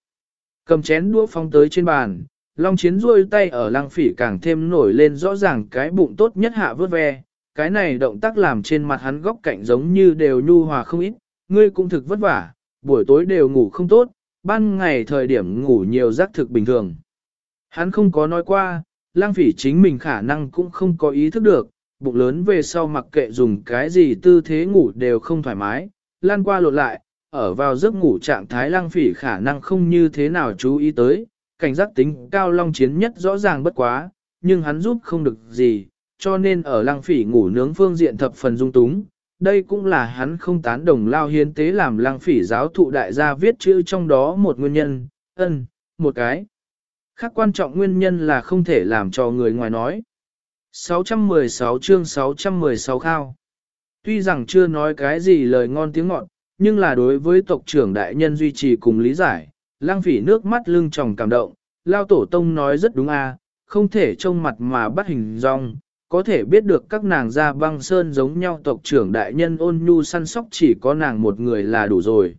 Speaker 1: Cầm chén đũa phong tới trên bàn, Long Chiến duỗi tay ở lăng phỉ càng thêm nổi lên rõ ràng cái bụng tốt nhất hạ vớt ve. Cái này động tác làm trên mặt hắn góc cạnh giống như đều nhu hòa không ít, ngươi cũng thực vất vả, buổi tối đều ngủ không tốt, ban ngày thời điểm ngủ nhiều giấc thực bình thường. Hắn không có nói qua, lang phỉ chính mình khả năng cũng không có ý thức được, bụng lớn về sau mặc kệ dùng cái gì tư thế ngủ đều không thoải mái, lan qua lột lại, ở vào giấc ngủ trạng thái lang phỉ khả năng không như thế nào chú ý tới, cảnh giác tính cao long chiến nhất rõ ràng bất quá, nhưng hắn giúp không được gì, cho nên ở lang phỉ ngủ nướng phương diện thập phần dung túng. Đây cũng là hắn không tán đồng lao hiến tế làm lang phỉ giáo thụ đại gia viết chữ trong đó một nguyên nhân, ân, một cái. Khác quan trọng nguyên nhân là không thể làm cho người ngoài nói. 616 chương 616 khao. Tuy rằng chưa nói cái gì lời ngon tiếng ngọt, nhưng là đối với tộc trưởng đại nhân duy trì cùng lý giải, lang phỉ nước mắt lưng tròng cảm động, lao tổ tông nói rất đúng a, không thể trông mặt mà bắt hình dong, có thể biết được các nàng ra băng sơn giống nhau tộc trưởng đại nhân ôn nhu săn sóc chỉ có nàng một người là đủ rồi.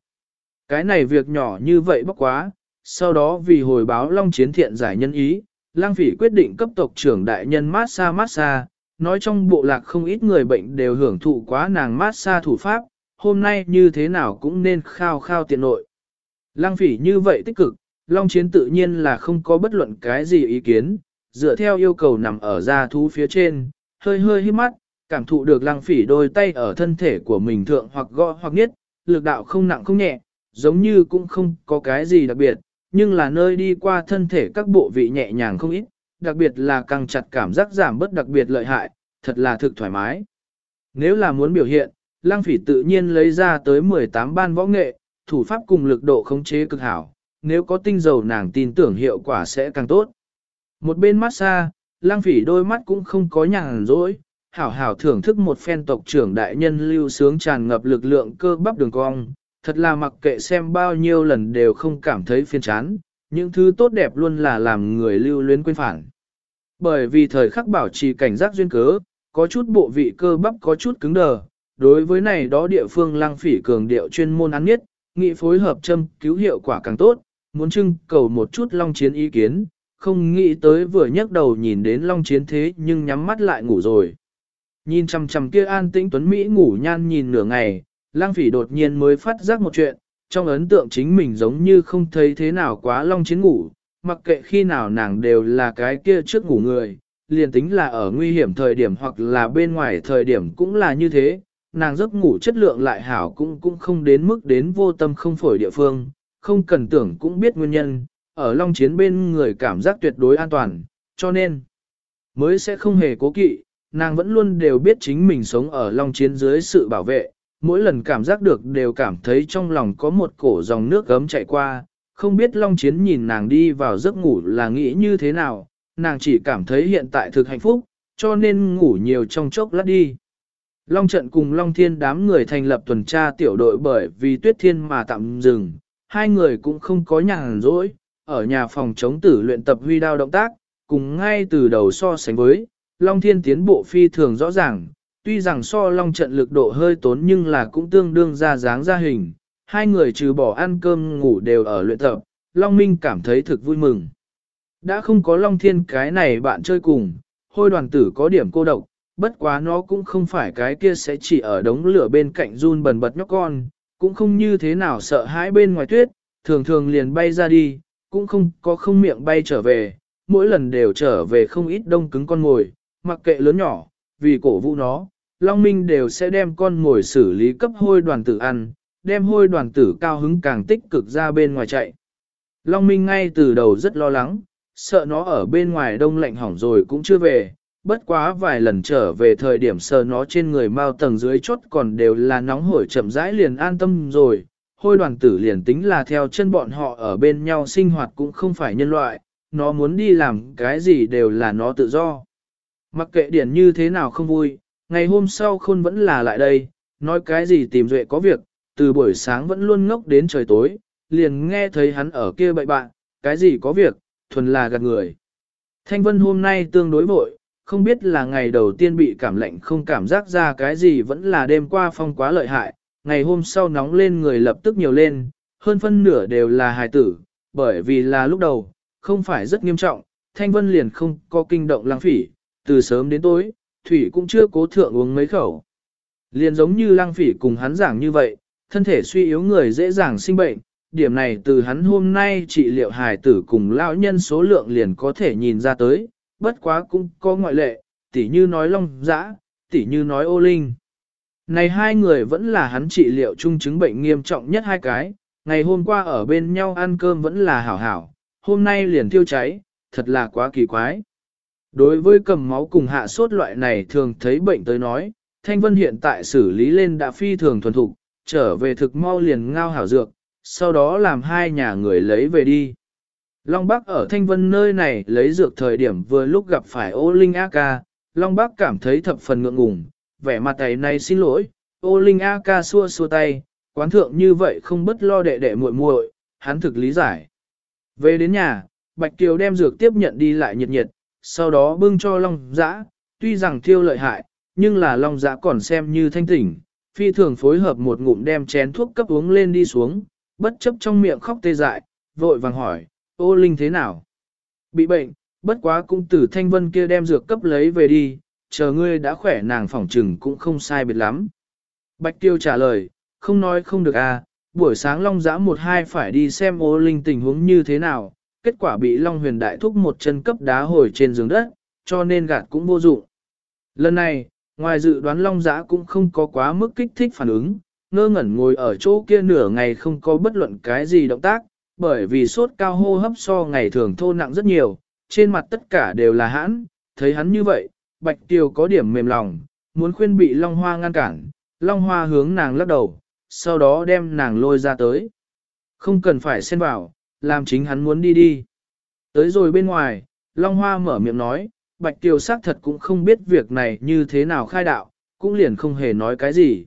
Speaker 1: Cái này việc nhỏ như vậy bốc quá, sau đó vì hồi báo Long Chiến thiện giải nhân ý, Lang Phỉ quyết định cấp tộc trưởng đại nhân mát xa mát xa, nói trong bộ lạc không ít người bệnh đều hưởng thụ quá nàng mát xa thủ pháp, hôm nay như thế nào cũng nên khao khao tiện nội. lăng Phỉ như vậy tích cực, Long Chiến tự nhiên là không có bất luận cái gì ý kiến, dựa theo yêu cầu nằm ở da thú phía trên, hơi hơi hít mắt, cảm thụ được lăng Phỉ đôi tay ở thân thể của mình thượng hoặc gõ hoặc nghiết, lực đạo không nặng không nhẹ, giống như cũng không có cái gì đặc biệt, nhưng là nơi đi qua thân thể các bộ vị nhẹ nhàng không ít, đặc biệt là càng chặt cảm giác giảm bớt đặc biệt lợi hại, thật là thực thoải mái. Nếu là muốn biểu hiện, lang phỉ tự nhiên lấy ra tới 18 ban võ nghệ, thủ pháp cùng lực độ khống chế cực hảo, nếu có tinh dầu nàng tin tưởng hiệu quả sẽ càng tốt. Một bên massage, lang phỉ đôi mắt cũng không có nhàn rỗi, hảo hảo thưởng thức một phen tộc trưởng đại nhân lưu sướng tràn ngập lực lượng cơ bắp đường cong, thật là mặc kệ xem bao nhiêu lần đều không cảm thấy phiền chán, những thứ tốt đẹp luôn là làm người lưu luyến quên phản. Bởi vì thời khắc bảo trì cảnh giác duyên cớ, có chút bộ vị cơ bắp có chút cứng đờ, đối với này đó địa phương lăng phỉ cường điệu chuyên môn ăn nhất, nghị phối hợp châm cứu hiệu quả càng tốt, muốn trưng cầu một chút long chiến ý kiến, không nghĩ tới vừa nhấc đầu nhìn đến long chiến thế nhưng nhắm mắt lại ngủ rồi. Nhìn chằm chằm kia an tĩnh tuấn Mỹ ngủ nhan nhìn nửa ngày, lang phỉ đột nhiên mới phát giác một chuyện, trong ấn tượng chính mình giống như không thấy thế nào quá long chiến ngủ, mặc kệ khi nào nàng đều là cái kia trước ngủ người, liền tính là ở nguy hiểm thời điểm hoặc là bên ngoài thời điểm cũng là như thế, nàng giấc ngủ chất lượng lại hảo cũng cũng không đến mức đến vô tâm không phổi địa phương, không cần tưởng cũng biết nguyên nhân, ở long chiến bên người cảm giác tuyệt đối an toàn, cho nên mới sẽ không hề cố kỵ, nàng vẫn luôn đều biết chính mình sống ở long chiến dưới sự bảo vệ, mỗi lần cảm giác được đều cảm thấy trong lòng có một cổ dòng nước gấm chạy qua, không biết Long Chiến nhìn nàng đi vào giấc ngủ là nghĩ như thế nào, nàng chỉ cảm thấy hiện tại thực hạnh phúc, cho nên ngủ nhiều trong chốc lát đi. Long trận cùng Long Thiên đám người thành lập tuần tra tiểu đội bởi vì tuyết thiên mà tạm dừng, hai người cũng không có nhàn rỗi, ở nhà phòng chống tử luyện tập huy đao động tác, cùng ngay từ đầu so sánh với, Long Thiên tiến bộ phi thường rõ ràng, tuy rằng so long trận lực độ hơi tốn nhưng là cũng tương đương ra dáng ra hình, hai người trừ bỏ ăn cơm ngủ đều ở luyện tập, Long Minh cảm thấy thực vui mừng. Đã không có Long Thiên cái này bạn chơi cùng, hôi đoàn tử có điểm cô độc, bất quá nó cũng không phải cái kia sẽ chỉ ở đống lửa bên cạnh run bần bật nhóc con, cũng không như thế nào sợ hãi bên ngoài tuyết, thường thường liền bay ra đi, cũng không có không miệng bay trở về, mỗi lần đều trở về không ít đông cứng con ngồi, mặc kệ lớn nhỏ, vì cổ vũ nó, Long Minh đều sẽ đem con ngồi xử lý cấp hôi đoàn tử ăn, đem hôi đoàn tử cao hứng càng tích cực ra bên ngoài chạy. Long Minh ngay từ đầu rất lo lắng, sợ nó ở bên ngoài đông lạnh hỏng rồi cũng chưa về, bất quá vài lần trở về thời điểm sờ nó trên người mau tầng dưới chốt còn đều là nóng hổi chậm rãi liền an tâm rồi, hôi đoàn tử liền tính là theo chân bọn họ ở bên nhau sinh hoạt cũng không phải nhân loại, nó muốn đi làm cái gì đều là nó tự do. Mặc kệ điển như thế nào không vui, ngày hôm sau khôn vẫn là lại đây, nói cái gì tìm duệ có việc, từ buổi sáng vẫn luôn ngốc đến trời tối, liền nghe thấy hắn ở kia bậy bạn, cái gì có việc, thuần là gạt người. Thanh Vân hôm nay tương đối vội, không biết là ngày đầu tiên bị cảm lạnh không cảm giác ra cái gì vẫn là đêm qua phong quá lợi hại, ngày hôm sau nóng lên người lập tức nhiều lên, hơn phân nửa đều là hài tử, bởi vì là lúc đầu, không phải rất nghiêm trọng, Thanh Vân liền không có kinh động lang phỉ, từ sớm đến tối, Thủy cũng chưa cố thượng uống mấy khẩu. Liền giống như lang phỉ cùng hắn giảng như vậy, thân thể suy yếu người dễ dàng sinh bệnh, điểm này từ hắn hôm nay trị liệu hài tử cùng lão nhân số lượng liền có thể nhìn ra tới, bất quá cũng có ngoại lệ, tỉ như nói long dã, tỉ như nói ô linh. Này hai người vẫn là hắn trị liệu chung chứng bệnh nghiêm trọng nhất hai cái, ngày hôm qua ở bên nhau ăn cơm vẫn là hảo hảo, hôm nay liền thiêu cháy, thật là quá kỳ quái. Đối với cầm máu cùng hạ sốt loại này thường thấy bệnh tới nói, Thanh Vân hiện tại xử lý lên đã phi thường thuần thục, trở về thực mau liền ngao hảo dược, sau đó làm hai nhà người lấy về đi. Long Bắc ở Thanh Vân nơi này lấy dược thời điểm vừa lúc gặp phải ô Linh A Ca, Long Bắc cảm thấy thập phần ngượng ngùng, vẻ mặt tay này xin lỗi, ô Linh A Ca xua xua tay, quán thượng như vậy không bất lo đệ đệ muội muội, hắn thực lý giải. Về đến nhà, Bạch Kiều đem dược tiếp nhận đi lại nhiệt nhiệt, sau đó bưng cho Long Dã, tuy rằng thiêu lợi hại, nhưng là Long Dã còn xem như thanh tỉnh, phi thường phối hợp một ngụm đem chén thuốc cấp uống lên đi xuống, bất chấp trong miệng khóc tê dại, vội vàng hỏi, ô Linh thế nào? Bị bệnh, bất quá cũng từ thanh vân kia đem dược cấp lấy về đi, chờ ngươi đã khỏe nàng phỏng trừng cũng không sai biệt lắm. Bạch Tiêu trả lời, không nói không được à, buổi sáng Long Giã một hai phải đi xem ô Linh tình huống như thế nào, kết quả bị Long huyền đại thúc một chân cấp đá hồi trên giường đất, cho nên gạt cũng vô dụng. Lần này, ngoài dự đoán Long Giã cũng không có quá mức kích thích phản ứng, ngơ ngẩn ngồi ở chỗ kia nửa ngày không có bất luận cái gì động tác, bởi vì sốt cao hô hấp so ngày thường thô nặng rất nhiều, trên mặt tất cả đều là hãn, thấy hắn như vậy, Bạch Tiều có điểm mềm lòng, muốn khuyên bị Long Hoa ngăn cản, Long Hoa hướng nàng lắc đầu, sau đó đem nàng lôi ra tới. Không cần phải xen vào, làm chính hắn muốn đi đi. Tới rồi bên ngoài, Long Hoa mở miệng nói, Bạch Tiều xác thật cũng không biết việc này như thế nào khai đạo, cũng liền không hề nói cái gì.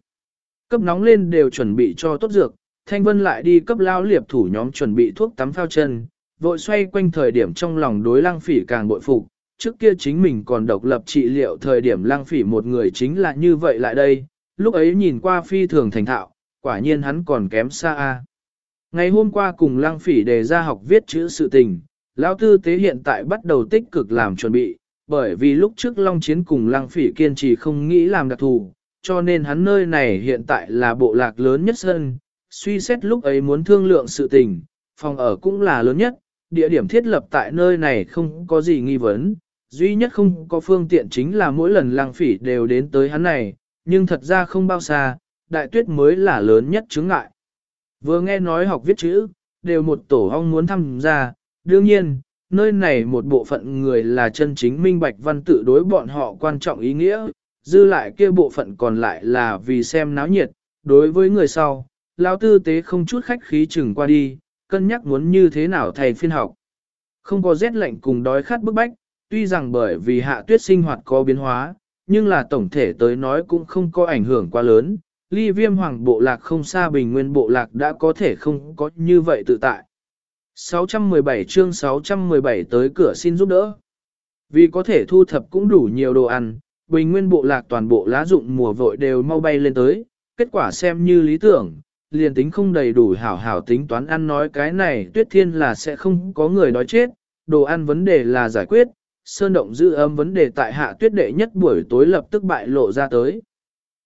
Speaker 1: Cấp nóng lên đều chuẩn bị cho tốt dược, Thanh Vân lại đi cấp lao liệp thủ nhóm chuẩn bị thuốc tắm phao chân, vội xoay quanh thời điểm trong lòng đối lăng phỉ càng bội phục, trước kia chính mình còn độc lập trị liệu thời điểm lăng phỉ một người chính là như vậy lại đây, lúc ấy nhìn qua phi thường thành thạo, quả nhiên hắn còn kém xa a. Ngày hôm qua cùng lăng phỉ đề ra học viết chữ sự tình, lão tư tế hiện tại bắt đầu tích cực làm chuẩn bị, bởi vì lúc trước Long Chiến cùng lăng phỉ kiên trì không nghĩ làm đặc thù, cho nên hắn nơi này hiện tại là bộ lạc lớn nhất sân, suy xét lúc ấy muốn thương lượng sự tình, phòng ở cũng là lớn nhất, địa điểm thiết lập tại nơi này không có gì nghi vấn, duy nhất không có phương tiện chính là mỗi lần lăng phỉ đều đến tới hắn này, nhưng thật ra không bao xa, đại tuyết mới là lớn nhất chứng ngại. Vừa nghe nói học viết chữ, đều một tổ hong muốn tham gia, đương nhiên, nơi này một bộ phận người là chân chính minh bạch văn tự đối bọn họ quan trọng ý nghĩa, dư lại kia bộ phận còn lại là vì xem náo nhiệt, đối với người sau, lão tư tế không chút khách khí chừng qua đi, cân nhắc muốn như thế nào thầy phiên học. Không có rét lạnh cùng đói khát bức bách, tuy rằng bởi vì hạ tuyết sinh hoạt có biến hóa, nhưng là tổng thể tới nói cũng không có ảnh hưởng quá lớn. Ly viêm hoàng bộ lạc không xa bình nguyên bộ lạc đã có thể không có như vậy tự tại. 617 chương 617 tới cửa xin giúp đỡ. Vì có thể thu thập cũng đủ nhiều đồ ăn, bình nguyên bộ lạc toàn bộ lá dụng mùa vội đều mau bay lên tới, kết quả xem như lý tưởng, liền tính không đầy đủ hảo hảo tính toán ăn nói cái này tuyết thiên là sẽ không có người nói chết, đồ ăn vấn đề là giải quyết, sơn động giữ ấm vấn đề tại hạ tuyết đệ nhất buổi tối lập tức bại lộ ra tới.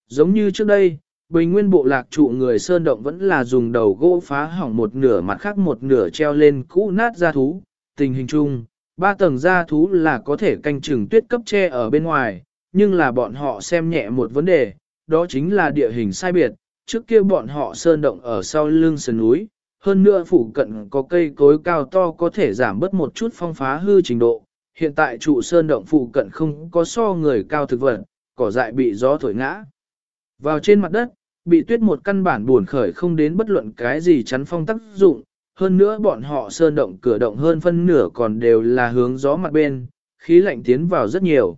Speaker 1: Giống như trước đây, bình nguyên bộ lạc trụ người sơn động vẫn là dùng đầu gỗ phá hỏng một nửa mặt khác một nửa treo lên cũ nát ra thú, tình hình chung, ba tầng gia thú là có thể canh chừng tuyết cấp che ở bên ngoài, nhưng là bọn họ xem nhẹ một vấn đề, đó chính là địa hình sai biệt, trước kia bọn họ sơn động ở sau lưng sườn núi, hơn nữa phủ cận có cây cối cao to có thể giảm bớt một chút phong phá hư trình độ. Hiện tại trụ sơn động phủ cận không có so người cao thực vật, cỏ dại bị gió thổi ngã. Vào trên mặt đất, bị tuyết một căn bản buồn khởi không đến bất luận cái gì chắn phong tác dụng, hơn nữa bọn họ sơn động cửa động hơn phân nửa còn đều là hướng gió mặt bên, khí lạnh tiến vào rất nhiều.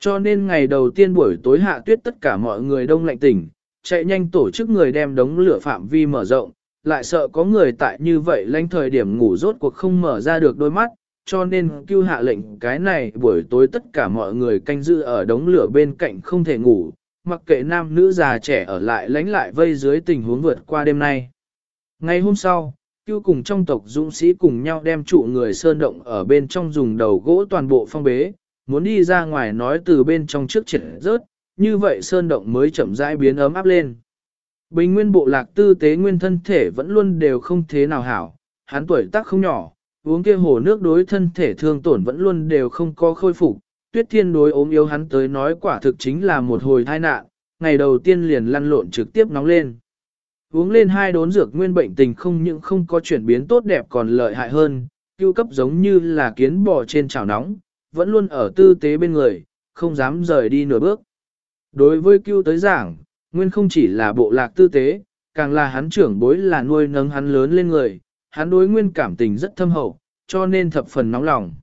Speaker 1: Cho nên ngày đầu tiên buổi tối hạ tuyết tất cả mọi người đông lạnh tỉnh, chạy nhanh tổ chức người đem đống lửa phạm vi mở rộng, lại sợ có người tại như vậy lanh thời điểm ngủ rốt cuộc không mở ra được đôi mắt, cho nên cưu hạ lệnh cái này buổi tối tất cả mọi người canh giữ ở đống lửa bên cạnh không thể ngủ, mặc kệ nam nữ già trẻ ở lại lánh lại vây dưới tình huống vượt qua đêm nay. Ngày hôm sau, Cưu cùng trong tộc dũng sĩ cùng nhau đem trụ người sơn động ở bên trong dùng đầu gỗ toàn bộ phong bế, muốn đi ra ngoài nói từ bên trong trước triển rớt, như vậy sơn động mới chậm rãi biến ấm áp lên. Bình nguyên bộ lạc tư tế nguyên thân thể vẫn luôn đều không thế nào hảo, hắn tuổi tác không nhỏ, uống kia hồ nước đối thân thể thương tổn vẫn luôn đều không có khôi phục. Tuyết thiên đối ốm yếu hắn tới nói quả thực chính là một hồi tai nạn, ngày đầu tiên liền lăn lộn trực tiếp nóng lên. Uống lên hai đốn dược nguyên bệnh tình không những không có chuyển biến tốt đẹp còn lợi hại hơn, cứu cấp giống như là kiến bò trên chảo nóng, vẫn luôn ở tư tế bên người, không dám rời đi nửa bước. Đối với Cưu tới giảng, nguyên không chỉ là bộ lạc tư tế, càng là hắn trưởng bối là nuôi nấng hắn lớn lên người, hắn đối nguyên cảm tình rất thâm hậu, cho nên thập phần nóng lòng.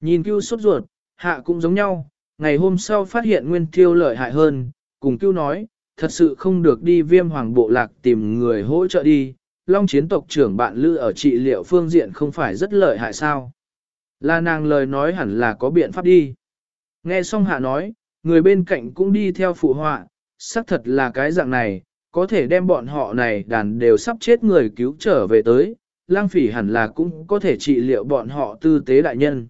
Speaker 1: Nhìn Cưu sốt ruột, hạ cũng giống nhau, ngày hôm sau phát hiện nguyên thiêu lợi hại hơn, cùng Cưu nói, thật sự không được đi viêm hoàng bộ lạc tìm người hỗ trợ đi, long chiến tộc trưởng bạn lư ở trị liệu phương diện không phải rất lợi hại sao. Là nàng lời nói hẳn là có biện pháp đi. Nghe xong hạ nói, người bên cạnh cũng đi theo phụ họa, xác thật là cái dạng này, có thể đem bọn họ này đàn đều sắp chết người cứu trở về tới, lang phỉ hẳn là cũng có thể trị liệu bọn họ tư tế đại nhân.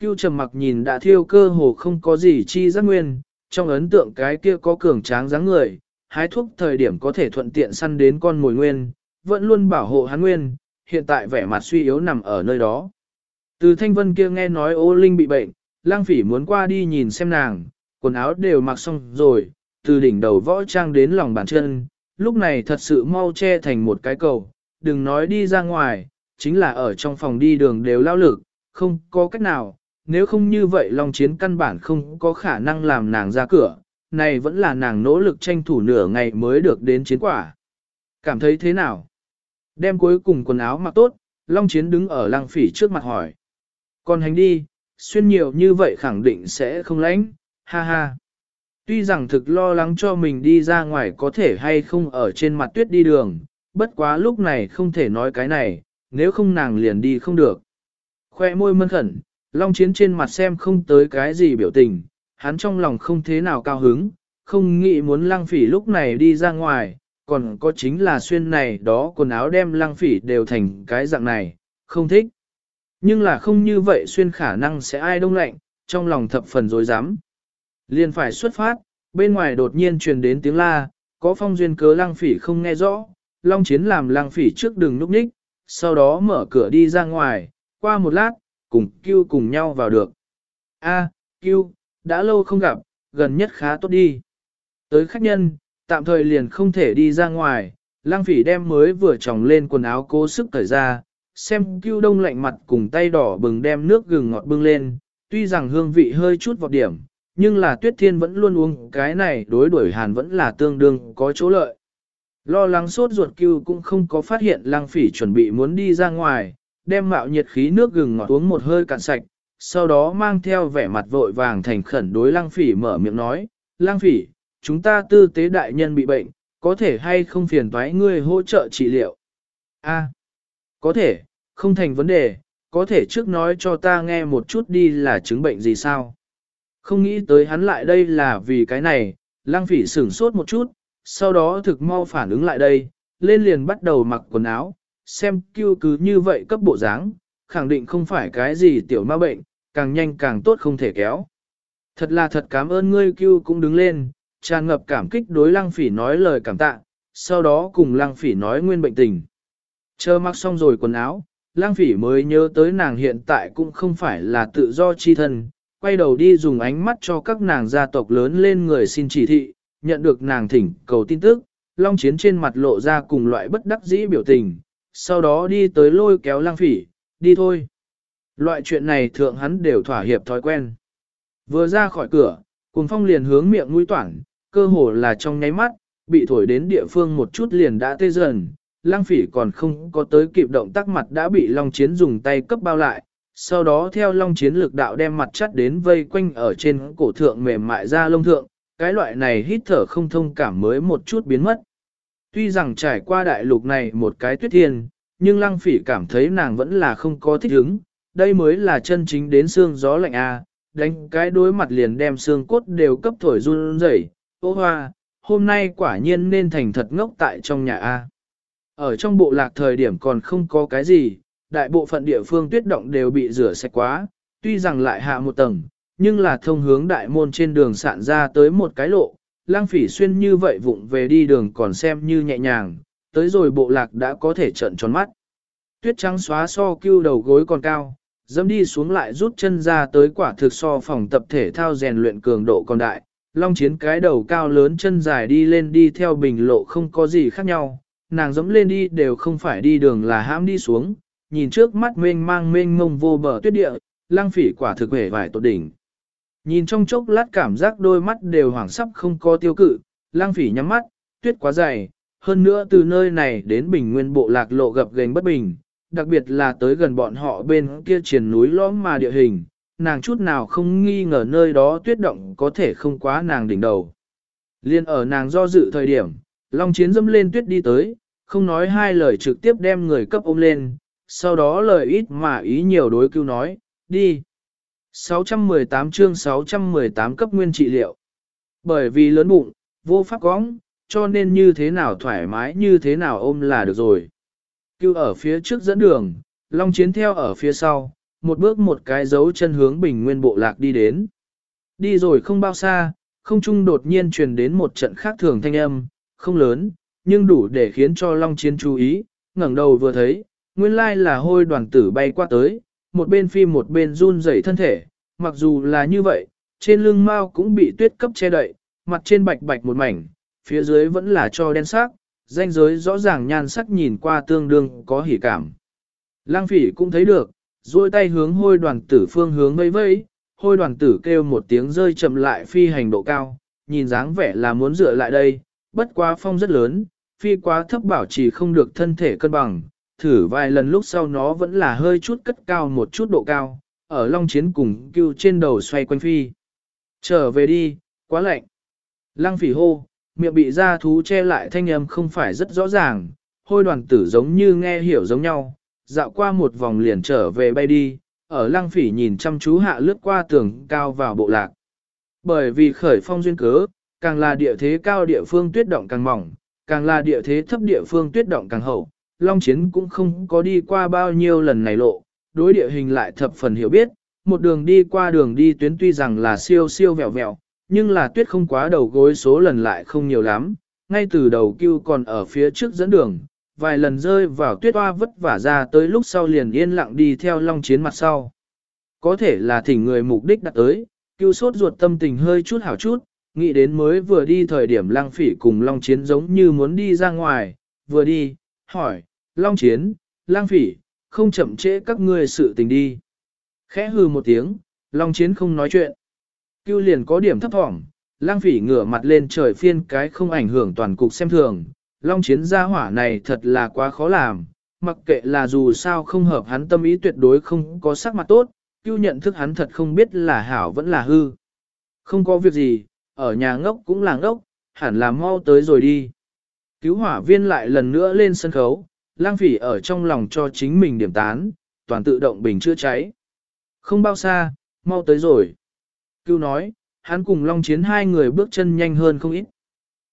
Speaker 1: Cưu trầm mặc nhìn đã thiêu cơ hồ không có gì chi giác nguyên, trong ấn tượng cái kia có cường tráng dáng người, hái thuốc thời điểm có thể thuận tiện săn đến con mồi nguyên, vẫn luôn bảo hộ hắn nguyên, hiện tại vẻ mặt suy yếu nằm ở nơi đó. Từ thanh vân kia nghe nói ô linh bị bệnh, lang phỉ muốn qua đi nhìn xem nàng, quần áo đều mặc xong rồi, từ đỉnh đầu võ trang đến lòng bàn chân, lúc này thật sự mau che thành một cái cầu, đừng nói đi ra ngoài, chính là ở trong phòng đi đường đều lao lực, không có cách nào, nếu không như vậy Long Chiến căn bản không có khả năng làm nàng ra cửa, này vẫn là nàng nỗ lực tranh thủ nửa ngày mới được đến chiến quả. Cảm thấy thế nào? Đem cuối cùng quần áo mặc tốt, Long Chiến đứng ở lăng phỉ trước mặt hỏi. Còn hành đi, xuyên nhiều như vậy khẳng định sẽ không lãnh, ha ha. Tuy rằng thực lo lắng cho mình đi ra ngoài có thể hay không ở trên mặt tuyết đi đường, bất quá lúc này không thể nói cái này, nếu không nàng liền đi không được. Khoe môi mân khẩn, Long Chiến trên mặt xem không tới cái gì biểu tình, hắn trong lòng không thế nào cao hứng, không nghĩ muốn lăng phỉ lúc này đi ra ngoài, còn có chính là xuyên này đó quần áo đem lăng phỉ đều thành cái dạng này, không thích. Nhưng là không như vậy xuyên khả năng sẽ ai đông lạnh, trong lòng thập phần dối dám. Liền phải xuất phát, bên ngoài đột nhiên truyền đến tiếng la, có phong duyên cớ lăng phỉ không nghe rõ, Long Chiến làm lăng phỉ trước đường núp ních, sau đó mở cửa đi ra ngoài, qua một lát, cùng Cưu cùng nhau vào được. A, à, Cưu, đã lâu không gặp, gần nhất khá tốt đi. Tới khách nhân, tạm thời liền không thể đi ra ngoài, lang phỉ đem mới vừa tròng lên quần áo cố sức thở ra, xem Cưu đông lạnh mặt cùng tay đỏ bừng đem nước gừng ngọt bưng lên, tuy rằng hương vị hơi chút vọt điểm, nhưng là tuyết thiên vẫn luôn uống cái này đối đuổi hàn vẫn là tương đương có chỗ lợi. Lo lắng sốt ruột Cưu cũng không có phát hiện lang phỉ chuẩn bị muốn đi ra ngoài, đem mạo nhiệt khí nước gừng ngọt uống một hơi cạn sạch, sau đó mang theo vẻ mặt vội vàng thành khẩn đối lăng phỉ mở miệng nói, lăng phỉ, chúng ta tư tế đại nhân bị bệnh, có thể hay không phiền toái ngươi hỗ trợ trị liệu? A, có thể, không thành vấn đề, có thể trước nói cho ta nghe một chút đi là chứng bệnh gì sao? Không nghĩ tới hắn lại đây là vì cái này, lăng phỉ sửng sốt một chút, sau đó thực mau phản ứng lại đây, lên liền bắt đầu mặc quần áo, xem kêu cứ như vậy cấp bộ dáng, khẳng định không phải cái gì tiểu ma bệnh, càng nhanh càng tốt không thể kéo. Thật là thật cảm ơn ngươi kêu cũng đứng lên, tràn ngập cảm kích đối lăng phỉ nói lời cảm tạ, sau đó cùng lăng phỉ nói nguyên bệnh tình. Chờ mặc xong rồi quần áo, lăng phỉ mới nhớ tới nàng hiện tại cũng không phải là tự do chi thân, quay đầu đi dùng ánh mắt cho các nàng gia tộc lớn lên người xin chỉ thị, nhận được nàng thỉnh cầu tin tức, long chiến trên mặt lộ ra cùng loại bất đắc dĩ biểu tình, sau đó đi tới lôi kéo lang phỉ, đi thôi. Loại chuyện này thượng hắn đều thỏa hiệp thói quen. Vừa ra khỏi cửa, cùng phong liền hướng miệng mũi toản, cơ hồ là trong nháy mắt, bị thổi đến địa phương một chút liền đã tê dần. Lang phỉ còn không có tới kịp động tác mặt đã bị Long Chiến dùng tay cấp bao lại, sau đó theo Long Chiến lực đạo đem mặt chắt đến vây quanh ở trên cổ thượng mềm mại ra lông thượng, cái loại này hít thở không thông cảm mới một chút biến mất. Tuy rằng trải qua đại lục này một cái tuyết thiên, nhưng lăng phỉ cảm thấy nàng vẫn là không có thích ứng, đây mới là chân chính đến xương gió lạnh A, đánh cái đối mặt liền đem xương cốt đều cấp thổi run rẩy. ô hoa, hôm nay quả nhiên nên thành thật ngốc tại trong nhà A. Ở trong bộ lạc thời điểm còn không có cái gì, đại bộ phận địa phương tuyết động đều bị rửa sạch quá, tuy rằng lại hạ một tầng, nhưng là thông hướng đại môn trên đường sạn ra tới một cái lộ, lang phỉ xuyên như vậy vụng về đi đường còn xem như nhẹ nhàng, tới rồi bộ lạc đã có thể trận tròn mắt. Tuyết trắng xóa so cưu đầu gối còn cao, dẫm đi xuống lại rút chân ra tới quả thực so phòng tập thể thao rèn luyện cường độ còn đại. Long chiến cái đầu cao lớn chân dài đi lên đi theo bình lộ không có gì khác nhau, nàng dẫm lên đi đều không phải đi đường là hãm đi xuống, nhìn trước mắt mênh mang mênh mông vô bờ tuyết địa, lang phỉ quả thực hề vải tột đỉnh. Nhìn trong chốc lát cảm giác đôi mắt đều hoảng sắp không có tiêu cự, lang phỉ nhắm mắt, tuyết quá dày, hơn nữa từ nơi này đến bình nguyên bộ lạc lộ gập gành bất bình, đặc biệt là tới gần bọn họ bên kia triển núi lõm mà địa hình, nàng chút nào không nghi ngờ nơi đó tuyết động có thể không quá nàng đỉnh đầu. Liên ở nàng do dự thời điểm, Long Chiến dâm lên tuyết đi tới, không nói hai lời trực tiếp đem người cấp ôm lên, sau đó lời ít mà ý nhiều đối cứu nói, đi. 618 chương 618 cấp nguyên trị liệu. Bởi vì lớn bụng, vô pháp cóng, cho nên như thế nào thoải mái như thế nào ôm là được rồi. Cứu ở phía trước dẫn đường, Long Chiến theo ở phía sau, một bước một cái dấu chân hướng bình nguyên bộ lạc đi đến. Đi rồi không bao xa, không trung đột nhiên truyền đến một trận khác thường thanh âm, không lớn, nhưng đủ để khiến cho Long Chiến chú ý, ngẩng đầu vừa thấy, nguyên lai là hôi đoàn tử bay qua tới, một bên phi một bên run rẩy thân thể, mặc dù là như vậy, trên lưng mao cũng bị tuyết cấp che đậy, mặt trên bạch bạch một mảnh, phía dưới vẫn là cho đen sắc, danh giới rõ ràng nhan sắc nhìn qua tương đương có hỉ cảm. Lang phỉ cũng thấy được, duỗi tay hướng hôi đoàn tử phương hướng vây vây, hôi đoàn tử kêu một tiếng rơi chậm lại phi hành độ cao, nhìn dáng vẻ là muốn dựa lại đây, bất quá phong rất lớn, phi quá thấp bảo trì không được thân thể cân bằng, thử vài lần lúc sau nó vẫn là hơi chút cất cao một chút độ cao, ở long chiến cùng cưu trên đầu xoay quanh phi. Trở về đi, quá lạnh. Lăng phỉ hô, miệng bị da thú che lại thanh âm không phải rất rõ ràng, hôi đoàn tử giống như nghe hiểu giống nhau, dạo qua một vòng liền trở về bay đi, ở lăng phỉ nhìn chăm chú hạ lướt qua tường cao vào bộ lạc. Bởi vì khởi phong duyên cớ, càng là địa thế cao địa phương tuyết động càng mỏng, càng là địa thế thấp địa phương tuyết động càng hậu, Long Chiến cũng không có đi qua bao nhiêu lần này lộ, đối địa hình lại thập phần hiểu biết, một đường đi qua đường đi tuyến tuy rằng là siêu siêu vẹo vẹo, nhưng là tuyết không quá đầu gối số lần lại không nhiều lắm, ngay từ đầu cưu còn ở phía trước dẫn đường, vài lần rơi vào tuyết hoa vất vả ra tới lúc sau liền yên lặng đi theo Long Chiến mặt sau. Có thể là thỉnh người mục đích đặt tới, cưu sốt ruột tâm tình hơi chút hảo chút, nghĩ đến mới vừa đi thời điểm lang phỉ cùng Long Chiến giống như muốn đi ra ngoài, vừa đi, hỏi, Long Chiến, Lang Phỉ, không chậm trễ các ngươi sự tình đi. Khẽ hừ một tiếng, Long Chiến không nói chuyện. Cưu liền có điểm thấp thỏm, Lang Phỉ ngửa mặt lên trời phiên cái không ảnh hưởng toàn cục xem thường. Long Chiến gia hỏa này thật là quá khó làm, mặc kệ là dù sao không hợp hắn tâm ý tuyệt đối không có sắc mặt tốt, Cưu nhận thức hắn thật không biết là hảo vẫn là hư. Không có việc gì, ở nhà ngốc cũng là ngốc, hẳn là mau tới rồi đi. Cứu hỏa viên lại lần nữa lên sân khấu, lang phỉ ở trong lòng cho chính mình điểm tán, toàn tự động bình chữa cháy. Không bao xa, mau tới rồi. Cưu nói, hắn cùng Long Chiến hai người bước chân nhanh hơn không ít.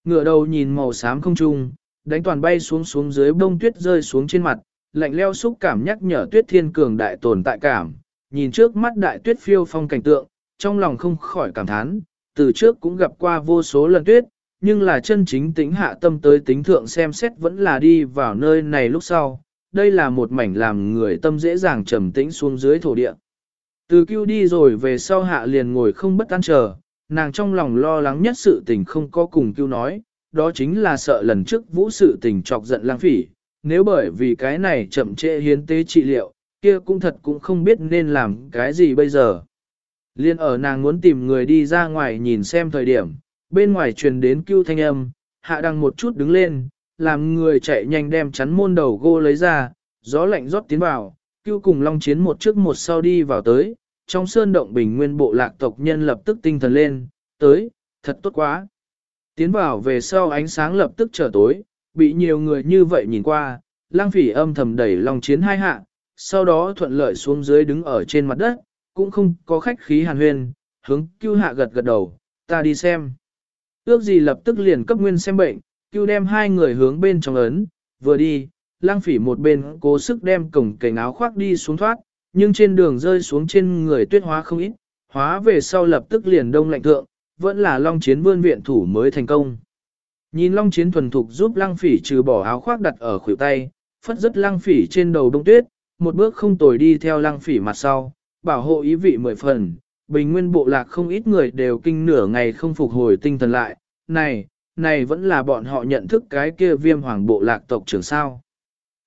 Speaker 1: Ngựa đầu nhìn màu xám không trung, đánh toàn bay xuống xuống dưới bông tuyết rơi xuống trên mặt, lạnh leo xúc cảm nhắc nhở tuyết thiên cường đại tồn tại cảm. Nhìn trước mắt đại tuyết phiêu phong cảnh tượng, trong lòng không khỏi cảm thán, từ trước cũng gặp qua vô số lần tuyết, nhưng là chân chính tính hạ tâm tới tính thượng xem xét vẫn là đi vào nơi này lúc sau. Đây là một mảnh làm người tâm dễ dàng trầm tĩnh xuống dưới thổ địa. Từ cứu đi rồi về sau hạ liền ngồi không bất an chờ, nàng trong lòng lo lắng nhất sự tình không có cùng cứu nói, đó chính là sợ lần trước vũ sự tình chọc giận lang phỉ, nếu bởi vì cái này chậm trễ hiến tế trị liệu, kia cũng thật cũng không biết nên làm cái gì bây giờ. Liên ở nàng muốn tìm người đi ra ngoài nhìn xem thời điểm, bên ngoài truyền đến cưu thanh âm, hạ đăng một chút đứng lên, làm người chạy nhanh đem chắn môn đầu gô lấy ra, gió lạnh rót tiến vào, cưu cùng long chiến một trước một sau đi vào tới, trong sơn động bình nguyên bộ lạc tộc nhân lập tức tinh thần lên, tới, thật tốt quá. Tiến vào về sau ánh sáng lập tức trở tối, bị nhiều người như vậy nhìn qua, lang phỉ âm thầm đẩy long chiến hai hạ, sau đó thuận lợi xuống dưới đứng ở trên mặt đất, cũng không có khách khí hàn huyên, hướng cưu hạ gật gật đầu, ta đi xem. Ước gì lập tức liền cấp nguyên xem bệnh, cưu đem hai người hướng bên trong ấn, vừa đi, lang phỉ một bên cố sức đem cổng cảnh áo khoác đi xuống thoát, nhưng trên đường rơi xuống trên người tuyết hóa không ít, hóa về sau lập tức liền đông lạnh thượng, vẫn là long chiến vươn viện thủ mới thành công. Nhìn long chiến thuần thục giúp lăng phỉ trừ bỏ áo khoác đặt ở khuỷu tay, phất rất lăng phỉ trên đầu đông tuyết, một bước không tồi đi theo lăng phỉ mặt sau, bảo hộ ý vị mười phần, bình nguyên bộ lạc không ít người đều kinh nửa ngày không phục hồi tinh thần lại, này, này vẫn là bọn họ nhận thức cái kia viêm hoàng bộ lạc tộc trưởng sao.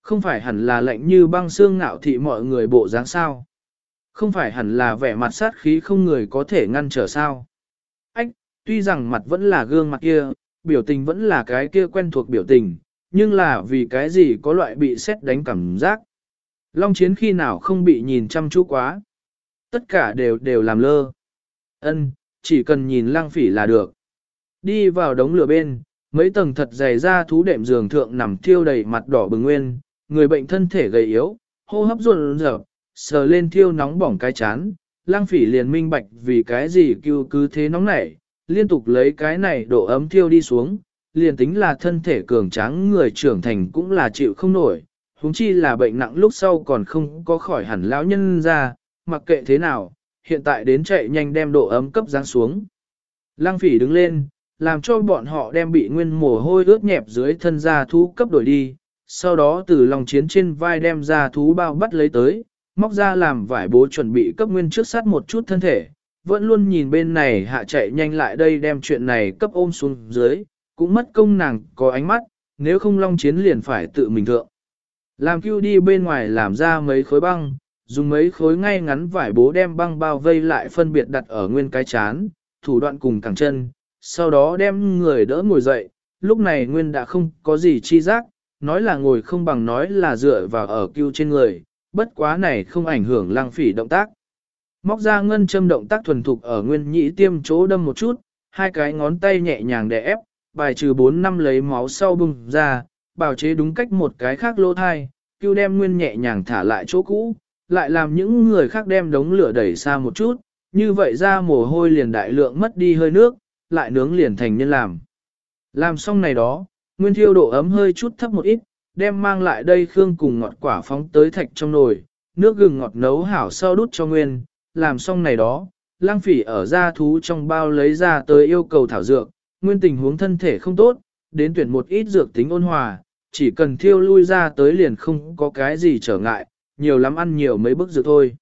Speaker 1: Không phải hẳn là lệnh như băng xương ngạo thị mọi người bộ dáng sao. Không phải hẳn là vẻ mặt sát khí không người có thể ngăn trở sao. Ách, tuy rằng mặt vẫn là gương mặt kia, biểu tình vẫn là cái kia quen thuộc biểu tình, nhưng là vì cái gì có loại bị xét đánh cảm giác. Long chiến khi nào không bị nhìn chăm chú quá. Tất cả đều đều làm lơ. Ân, chỉ cần nhìn lang phỉ là được. Đi vào đống lửa bên, mấy tầng thật dày ra thú đệm giường thượng nằm thiêu đầy mặt đỏ bừng nguyên, người bệnh thân thể gầy yếu, hô hấp run rợp, sờ lên thiêu nóng bỏng cái chán, lang phỉ liền minh bạch vì cái gì cứu cứ thế nóng nảy, liên tục lấy cái này độ ấm thiêu đi xuống, liền tính là thân thể cường tráng người trưởng thành cũng là chịu không nổi, huống chi là bệnh nặng lúc sau còn không có khỏi hẳn lão nhân ra, mặc kệ thế nào, hiện tại đến chạy nhanh đem độ ấm cấp giáng xuống. Lang phỉ đứng lên, làm cho bọn họ đem bị nguyên mồ hôi ướt nhẹp dưới thân gia thú cấp đổi đi, sau đó từ lòng chiến trên vai đem gia thú bao bắt lấy tới, móc ra làm vải bố chuẩn bị cấp nguyên trước sát một chút thân thể, vẫn luôn nhìn bên này hạ chạy nhanh lại đây đem chuyện này cấp ôm xuống dưới, cũng mất công nàng có ánh mắt, nếu không long chiến liền phải tự mình thượng. Làm kêu đi bên ngoài làm ra mấy khối băng, dùng mấy khối ngay ngắn vải bố đem băng bao vây lại phân biệt đặt ở nguyên cái chán, thủ đoạn cùng cẳng chân, sau đó đem người đỡ ngồi dậy, lúc này nguyên đã không có gì chi giác, nói là ngồi không bằng nói là dựa vào ở cưu trên người, bất quá này không ảnh hưởng lăng phỉ động tác. Móc ra ngân châm động tác thuần thục ở nguyên nhĩ tiêm chỗ đâm một chút, hai cái ngón tay nhẹ nhàng đè ép, bài trừ 4 năm lấy máu sau bùng ra, bảo chế đúng cách một cái khác lỗ thai, cưu đem nguyên nhẹ nhàng thả lại chỗ cũ, lại làm những người khác đem đống lửa đẩy xa một chút, như vậy ra mồ hôi liền đại lượng mất đi hơi nước, lại nướng liền thành nhân làm. Làm xong này đó, nguyên thiêu độ ấm hơi chút thấp một ít, đem mang lại đây khương cùng ngọt quả phóng tới thạch trong nồi, nước gừng ngọt nấu hảo sau đút cho nguyên, làm xong này đó, lang phỉ ở gia thú trong bao lấy ra tới yêu cầu thảo dược, nguyên tình huống thân thể không tốt, đến tuyển một ít dược tính ôn hòa, chỉ cần thiêu lui ra tới liền không có cái gì trở ngại, nhiều lắm ăn nhiều mấy bức dược thôi.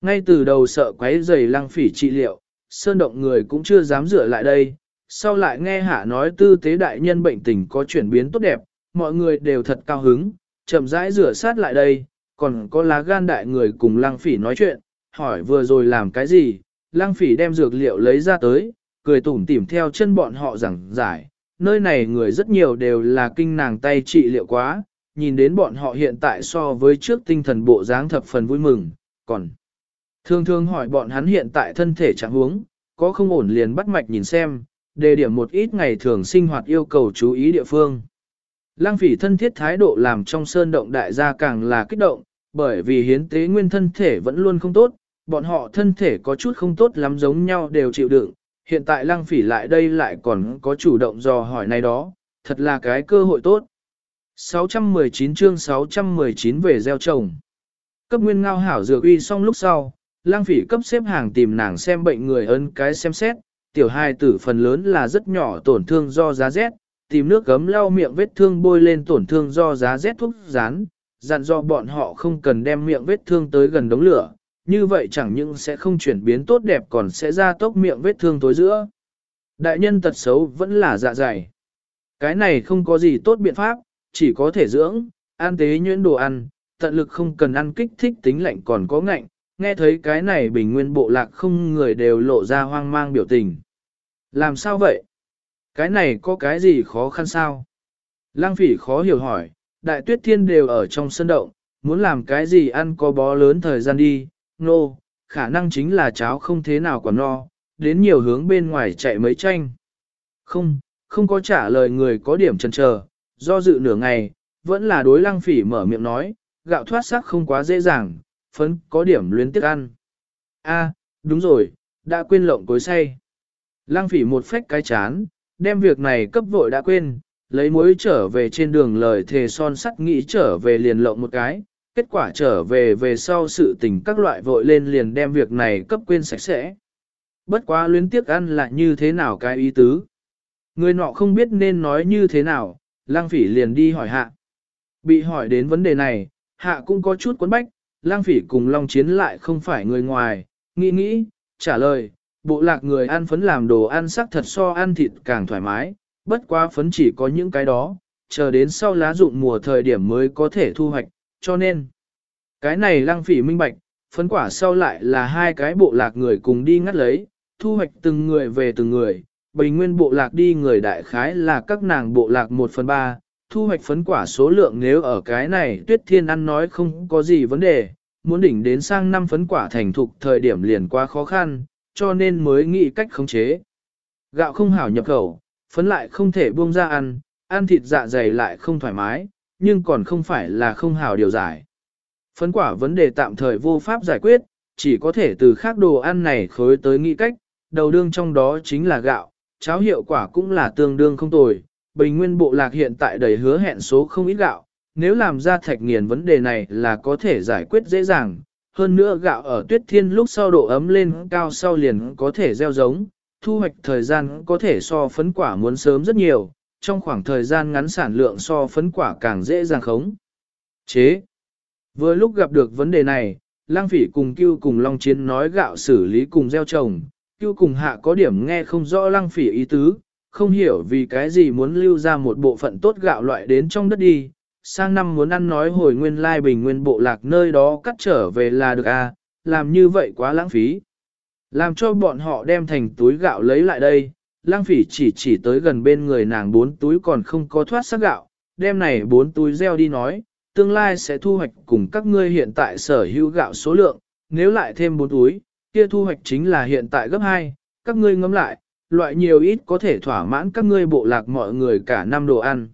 Speaker 1: Ngay từ đầu sợ quấy giày lang phỉ trị liệu, sơn động người cũng chưa dám rửa lại đây, sau lại nghe hạ nói tư tế đại nhân bệnh tình có chuyển biến tốt đẹp, mọi người đều thật cao hứng, chậm rãi rửa sát lại đây, còn có lá gan đại người cùng lang phỉ nói chuyện, hỏi vừa rồi làm cái gì, lang phỉ đem dược liệu lấy ra tới, cười tủm tỉm theo chân bọn họ giảng giải, nơi này người rất nhiều đều là kinh nàng tay trị liệu quá, nhìn đến bọn họ hiện tại so với trước tinh thần bộ dáng thập phần vui mừng, còn thường thường hỏi bọn hắn hiện tại thân thể trạng huống, có không ổn liền bắt mạch nhìn xem, đề điểm một ít ngày thường sinh hoạt yêu cầu chú ý địa phương. Lang phỉ thân thiết thái độ làm trong sơn động đại gia càng là kích động, bởi vì hiến tế nguyên thân thể vẫn luôn không tốt, bọn họ thân thể có chút không tốt lắm giống nhau đều chịu đựng, hiện tại lăng phỉ lại đây lại còn có chủ động dò hỏi này đó, thật là cái cơ hội tốt. 619 chương 619 về gieo trồng. Cấp nguyên ngao hảo dược uy xong lúc sau, lang phỉ cấp xếp hàng tìm nàng xem bệnh người ấn cái xem xét, tiểu hai tử phần lớn là rất nhỏ tổn thương do giá rét, tìm nước gấm lau miệng vết thương bôi lên tổn thương do giá rét thuốc rán, dặn do bọn họ không cần đem miệng vết thương tới gần đống lửa, như vậy chẳng những sẽ không chuyển biến tốt đẹp còn sẽ ra tốc miệng vết thương tối giữa. Đại nhân tật xấu vẫn là dạ dày. Cái này không có gì tốt biện pháp, chỉ có thể dưỡng, an tế nhuyễn đồ ăn, tận lực không cần ăn kích thích tính lạnh còn có ngạnh, nghe thấy cái này bình nguyên bộ lạc không người đều lộ ra hoang mang biểu tình. Làm sao vậy? Cái này có cái gì khó khăn sao? Lăng phỉ khó hiểu hỏi, đại tuyết thiên đều ở trong sân động, muốn làm cái gì ăn có bó lớn thời gian đi, nô, no, khả năng chính là cháo không thế nào còn no, đến nhiều hướng bên ngoài chạy mấy tranh. Không, không có trả lời người có điểm chần chờ, do dự nửa ngày, vẫn là đối lăng phỉ mở miệng nói, gạo thoát sắc không quá dễ dàng, phấn có điểm luyến tiếc ăn. A, đúng rồi, đã quên lộng cối say. Lăng phỉ một phách cái chán, đem việc này cấp vội đã quên, lấy muối trở về trên đường lời thề son sắt nghĩ trở về liền lộng một cái, kết quả trở về về sau sự tình các loại vội lên liền đem việc này cấp quên sạch sẽ. Bất quá luyến tiếc ăn là như thế nào cái ý tứ. Người nọ không biết nên nói như thế nào, lang phỉ liền đi hỏi hạ. Bị hỏi đến vấn đề này, hạ cũng có chút quấn bách, lang phỉ cùng long chiến lại không phải người ngoài, nghĩ nghĩ, trả lời, bộ lạc người ăn phấn làm đồ ăn sắc thật so ăn thịt càng thoải mái, bất quá phấn chỉ có những cái đó, chờ đến sau lá dụng mùa thời điểm mới có thể thu hoạch, cho nên, cái này lăng phỉ minh bạch, phấn quả sau lại là hai cái bộ lạc người cùng đi ngắt lấy, thu hoạch từng người về từng người, bình nguyên bộ lạc đi người đại khái là các nàng bộ lạc 1 phần 3, thu hoạch phấn quả số lượng nếu ở cái này tuyết thiên ăn nói không có gì vấn đề, muốn đỉnh đến sang năm phấn quả thành thục thời điểm liền quá khó khăn, cho nên mới nghĩ cách khống chế. Gạo không hảo nhập khẩu, phấn lại không thể buông ra ăn, ăn thịt dạ dày lại không thoải mái, nhưng còn không phải là không hảo điều giải. Phấn quả vấn đề tạm thời vô pháp giải quyết, chỉ có thể từ khác đồ ăn này khối tới nghĩ cách, đầu đương trong đó chính là gạo, cháo hiệu quả cũng là tương đương không tồi. Bình nguyên bộ lạc hiện tại đầy hứa hẹn số không ít gạo, nếu làm ra thạch nghiền vấn đề này là có thể giải quyết dễ dàng. Hơn nữa gạo ở tuyết thiên lúc sau độ ấm lên cao sau liền có thể gieo giống, thu hoạch thời gian có thể so phấn quả muốn sớm rất nhiều, trong khoảng thời gian ngắn sản lượng so phấn quả càng dễ dàng khống. Chế Vừa lúc gặp được vấn đề này, lang phỉ cùng cưu cùng long chiến nói gạo xử lý cùng gieo trồng, cưu cùng hạ có điểm nghe không rõ lang phỉ ý tứ, không hiểu vì cái gì muốn lưu ra một bộ phận tốt gạo loại đến trong đất đi, sang năm muốn ăn nói hồi nguyên lai bình nguyên bộ lạc nơi đó cắt trở về là được à, làm như vậy quá lãng phí. Làm cho bọn họ đem thành túi gạo lấy lại đây, lang phỉ chỉ chỉ tới gần bên người nàng bốn túi còn không có thoát sắc gạo, đem này bốn túi gieo đi nói, tương lai sẽ thu hoạch cùng các ngươi hiện tại sở hữu gạo số lượng, nếu lại thêm bốn túi, kia thu hoạch chính là hiện tại gấp 2, các ngươi ngẫm lại, loại nhiều ít có thể thỏa mãn các ngươi bộ lạc mọi người cả năm đồ ăn.